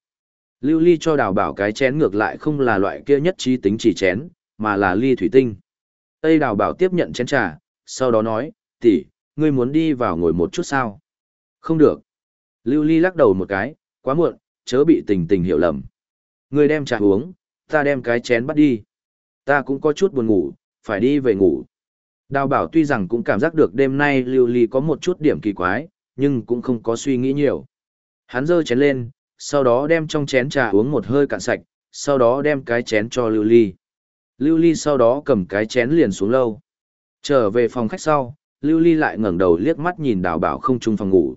Lưu Ly cho đào bảo cái chén ngược lại không là loại kia nhất trí tính chỉ chén, mà là ly thủy tinh. Tây đào bảo tiếp nhận chén trà, sau đó nói, tỷ, ngươi muốn đi vào ngồi một chút sao? Không được. Lưu Ly lắc đầu một cái, quá muộn, chớ bị tình tình hiểu lầm. Ngươi đem trà uống, ta đem cái chén bắt đi. Ta cũng có chút buồn ngủ, phải đi về ngủ. Đào bảo tuy rằng cũng cảm giác được đêm nay Lưu Ly có một chút điểm kỳ quái, nhưng cũng không có suy nghĩ nhiều. Hắn giơ chén lên, sau đó đem trong chén trà uống một hơi cạn sạch, sau đó đem cái chén cho Lưu Ly. Lưu Ly sau đó cầm cái chén liền xuống lâu. Trở về phòng khách sau, Lưu Ly lại ngẩng đầu liếc mắt nhìn đào bảo không chung phòng ngủ.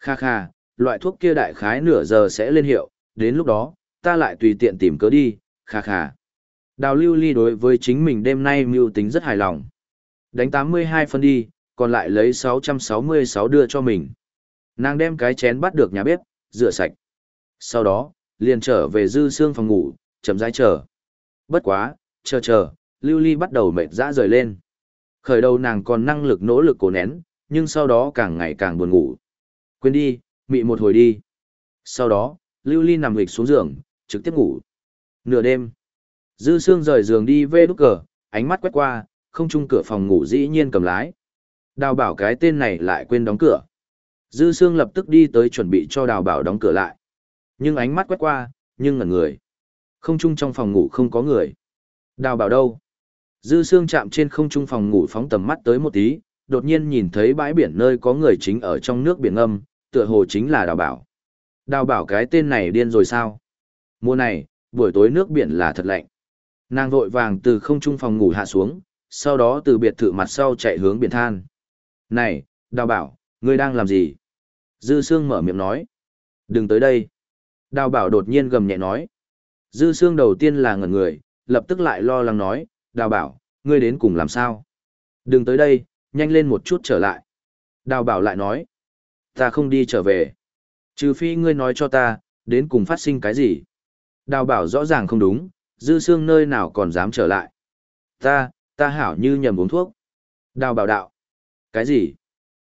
Kha kha, loại thuốc kia đại khái nửa giờ sẽ lên hiệu, đến lúc đó, ta lại tùy tiện tìm cớ đi, kha kha. Đào Lưu Ly đối với chính mình đêm nay mưu tính rất hài lòng. Đánh 82 phân đi, còn lại lấy 666 đưa cho mình. Nàng đem cái chén bắt được nhà bếp, rửa sạch. Sau đó, liền trở về dư xương phòng ngủ, chậm rãi chờ. Bất quá, chờ chờ, Lưu Ly bắt đầu mệt dã rời lên. Khởi đầu nàng còn năng lực nỗ lực cố nén, nhưng sau đó càng ngày càng buồn ngủ. Quên đi, mị một hồi đi. Sau đó, Lưu Ly nằm nghịch xuống giường, trực tiếp ngủ. Nửa đêm, Dư Sương rời giường đi về đúc cờ, ánh mắt quét qua, không chung cửa phòng ngủ dĩ nhiên cầm lái. Đào bảo cái tên này lại quên đóng cửa. Dư Sương lập tức đi tới chuẩn bị cho đào bảo đóng cửa lại. Nhưng ánh mắt quét qua, nhưng ngẩn người. Không chung trong phòng ngủ không có người. Đào bảo đâu? Dư Sương chạm trên không trung phòng ngủ phóng tầm mắt tới một tí, đột nhiên nhìn thấy bãi biển nơi có người chính ở trong nước biển âm, tựa hồ chính là đào bảo. Đào bảo cái tên này điên rồi sao? Mùa này, buổi tối nước biển là thật lạnh. Nàng vội vàng từ không trung phòng ngủ hạ xuống, sau đó từ biệt thự mặt sau chạy hướng biển than. Này, đào bảo, ngươi đang làm gì? Dư Sương mở miệng nói. Đừng tới đây. Đào bảo đột nhiên gầm nhẹ nói. Dư Sương đầu tiên là ngẩn người, lập tức lại lo lắng nói, đào bảo, ngươi đến cùng làm sao? Đừng tới đây, nhanh lên một chút trở lại. Đào bảo lại nói, ta không đi trở về. Trừ phi ngươi nói cho ta, đến cùng phát sinh cái gì? Đào bảo rõ ràng không đúng, dư xương nơi nào còn dám trở lại. Ta, ta hảo như nhầm uống thuốc. Đào bảo đạo. Cái gì?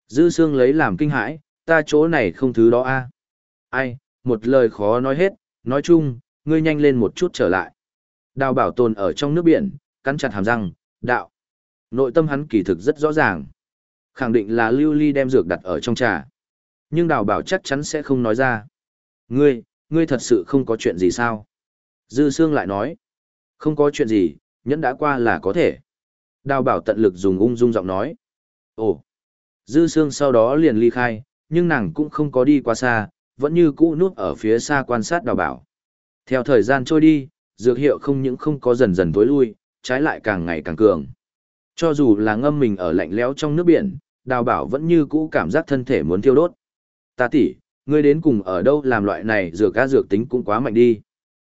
Dư xương lấy làm kinh hãi, ta chỗ này không thứ đó a. Ai, một lời khó nói hết, nói chung, ngươi nhanh lên một chút trở lại. Đào bảo tồn ở trong nước biển, cắn chặt hàm răng, đạo. Nội tâm hắn kỳ thực rất rõ ràng. Khẳng định là lưu ly đem dược đặt ở trong trà. Nhưng đào bảo chắc chắn sẽ không nói ra. Ngươi, ngươi thật sự không có chuyện gì sao? Dư Sương lại nói. Không có chuyện gì, nhẫn đã qua là có thể. Đào bảo tận lực dùng ung dung giọng nói. Ồ, dư Sương sau đó liền ly khai, nhưng nàng cũng không có đi quá xa, vẫn như cũ núp ở phía xa quan sát đào bảo. Theo thời gian trôi đi, dược hiệu không những không có dần dần tối lui, trái lại càng ngày càng cường. Cho dù là ngâm mình ở lạnh lẽo trong nước biển, đào bảo vẫn như cũ cảm giác thân thể muốn thiêu đốt. Ta tỷ, ngươi đến cùng ở đâu làm loại này dược ca dược tính cũng quá mạnh đi.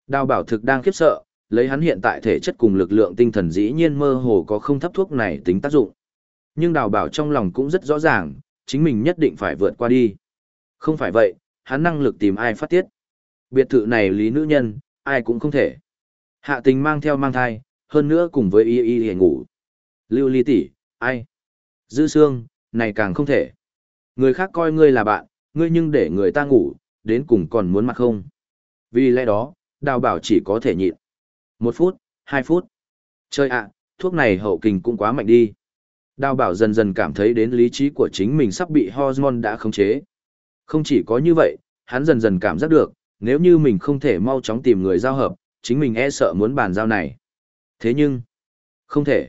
Đào bảo thực đang khiếp sợ, lấy hắn hiện tại thể chất cùng lực lượng tinh thần dĩ nhiên mơ hồ có không thấp thuốc này tính tác dụng. Nhưng đào bảo trong lòng cũng rất rõ ràng, chính mình nhất định phải vượt qua đi. Không phải vậy, hắn năng lực tìm ai phát tiết. Biệt thự này lý nữ nhân, ai cũng không thể. Hạ tình mang theo mang thai, hơn nữa cùng với y y hề ngủ. Lưu ly tỷ, ai? Dư xương, này càng không thể. Người khác coi ngươi là bạn, ngươi nhưng để người ta ngủ, đến cùng còn muốn mặt không. Vì lẽ đó, đào bảo chỉ có thể nhịn. Một phút, hai phút. Chơi ạ, thuốc này hậu kình cũng quá mạnh đi. Đào bảo dần dần cảm thấy đến lý trí của chính mình sắp bị hormone đã khống chế. Không chỉ có như vậy, hắn dần dần cảm giác được, nếu như mình không thể mau chóng tìm người giao hợp, chính mình e sợ muốn bàn giao này. Thế nhưng, không thể.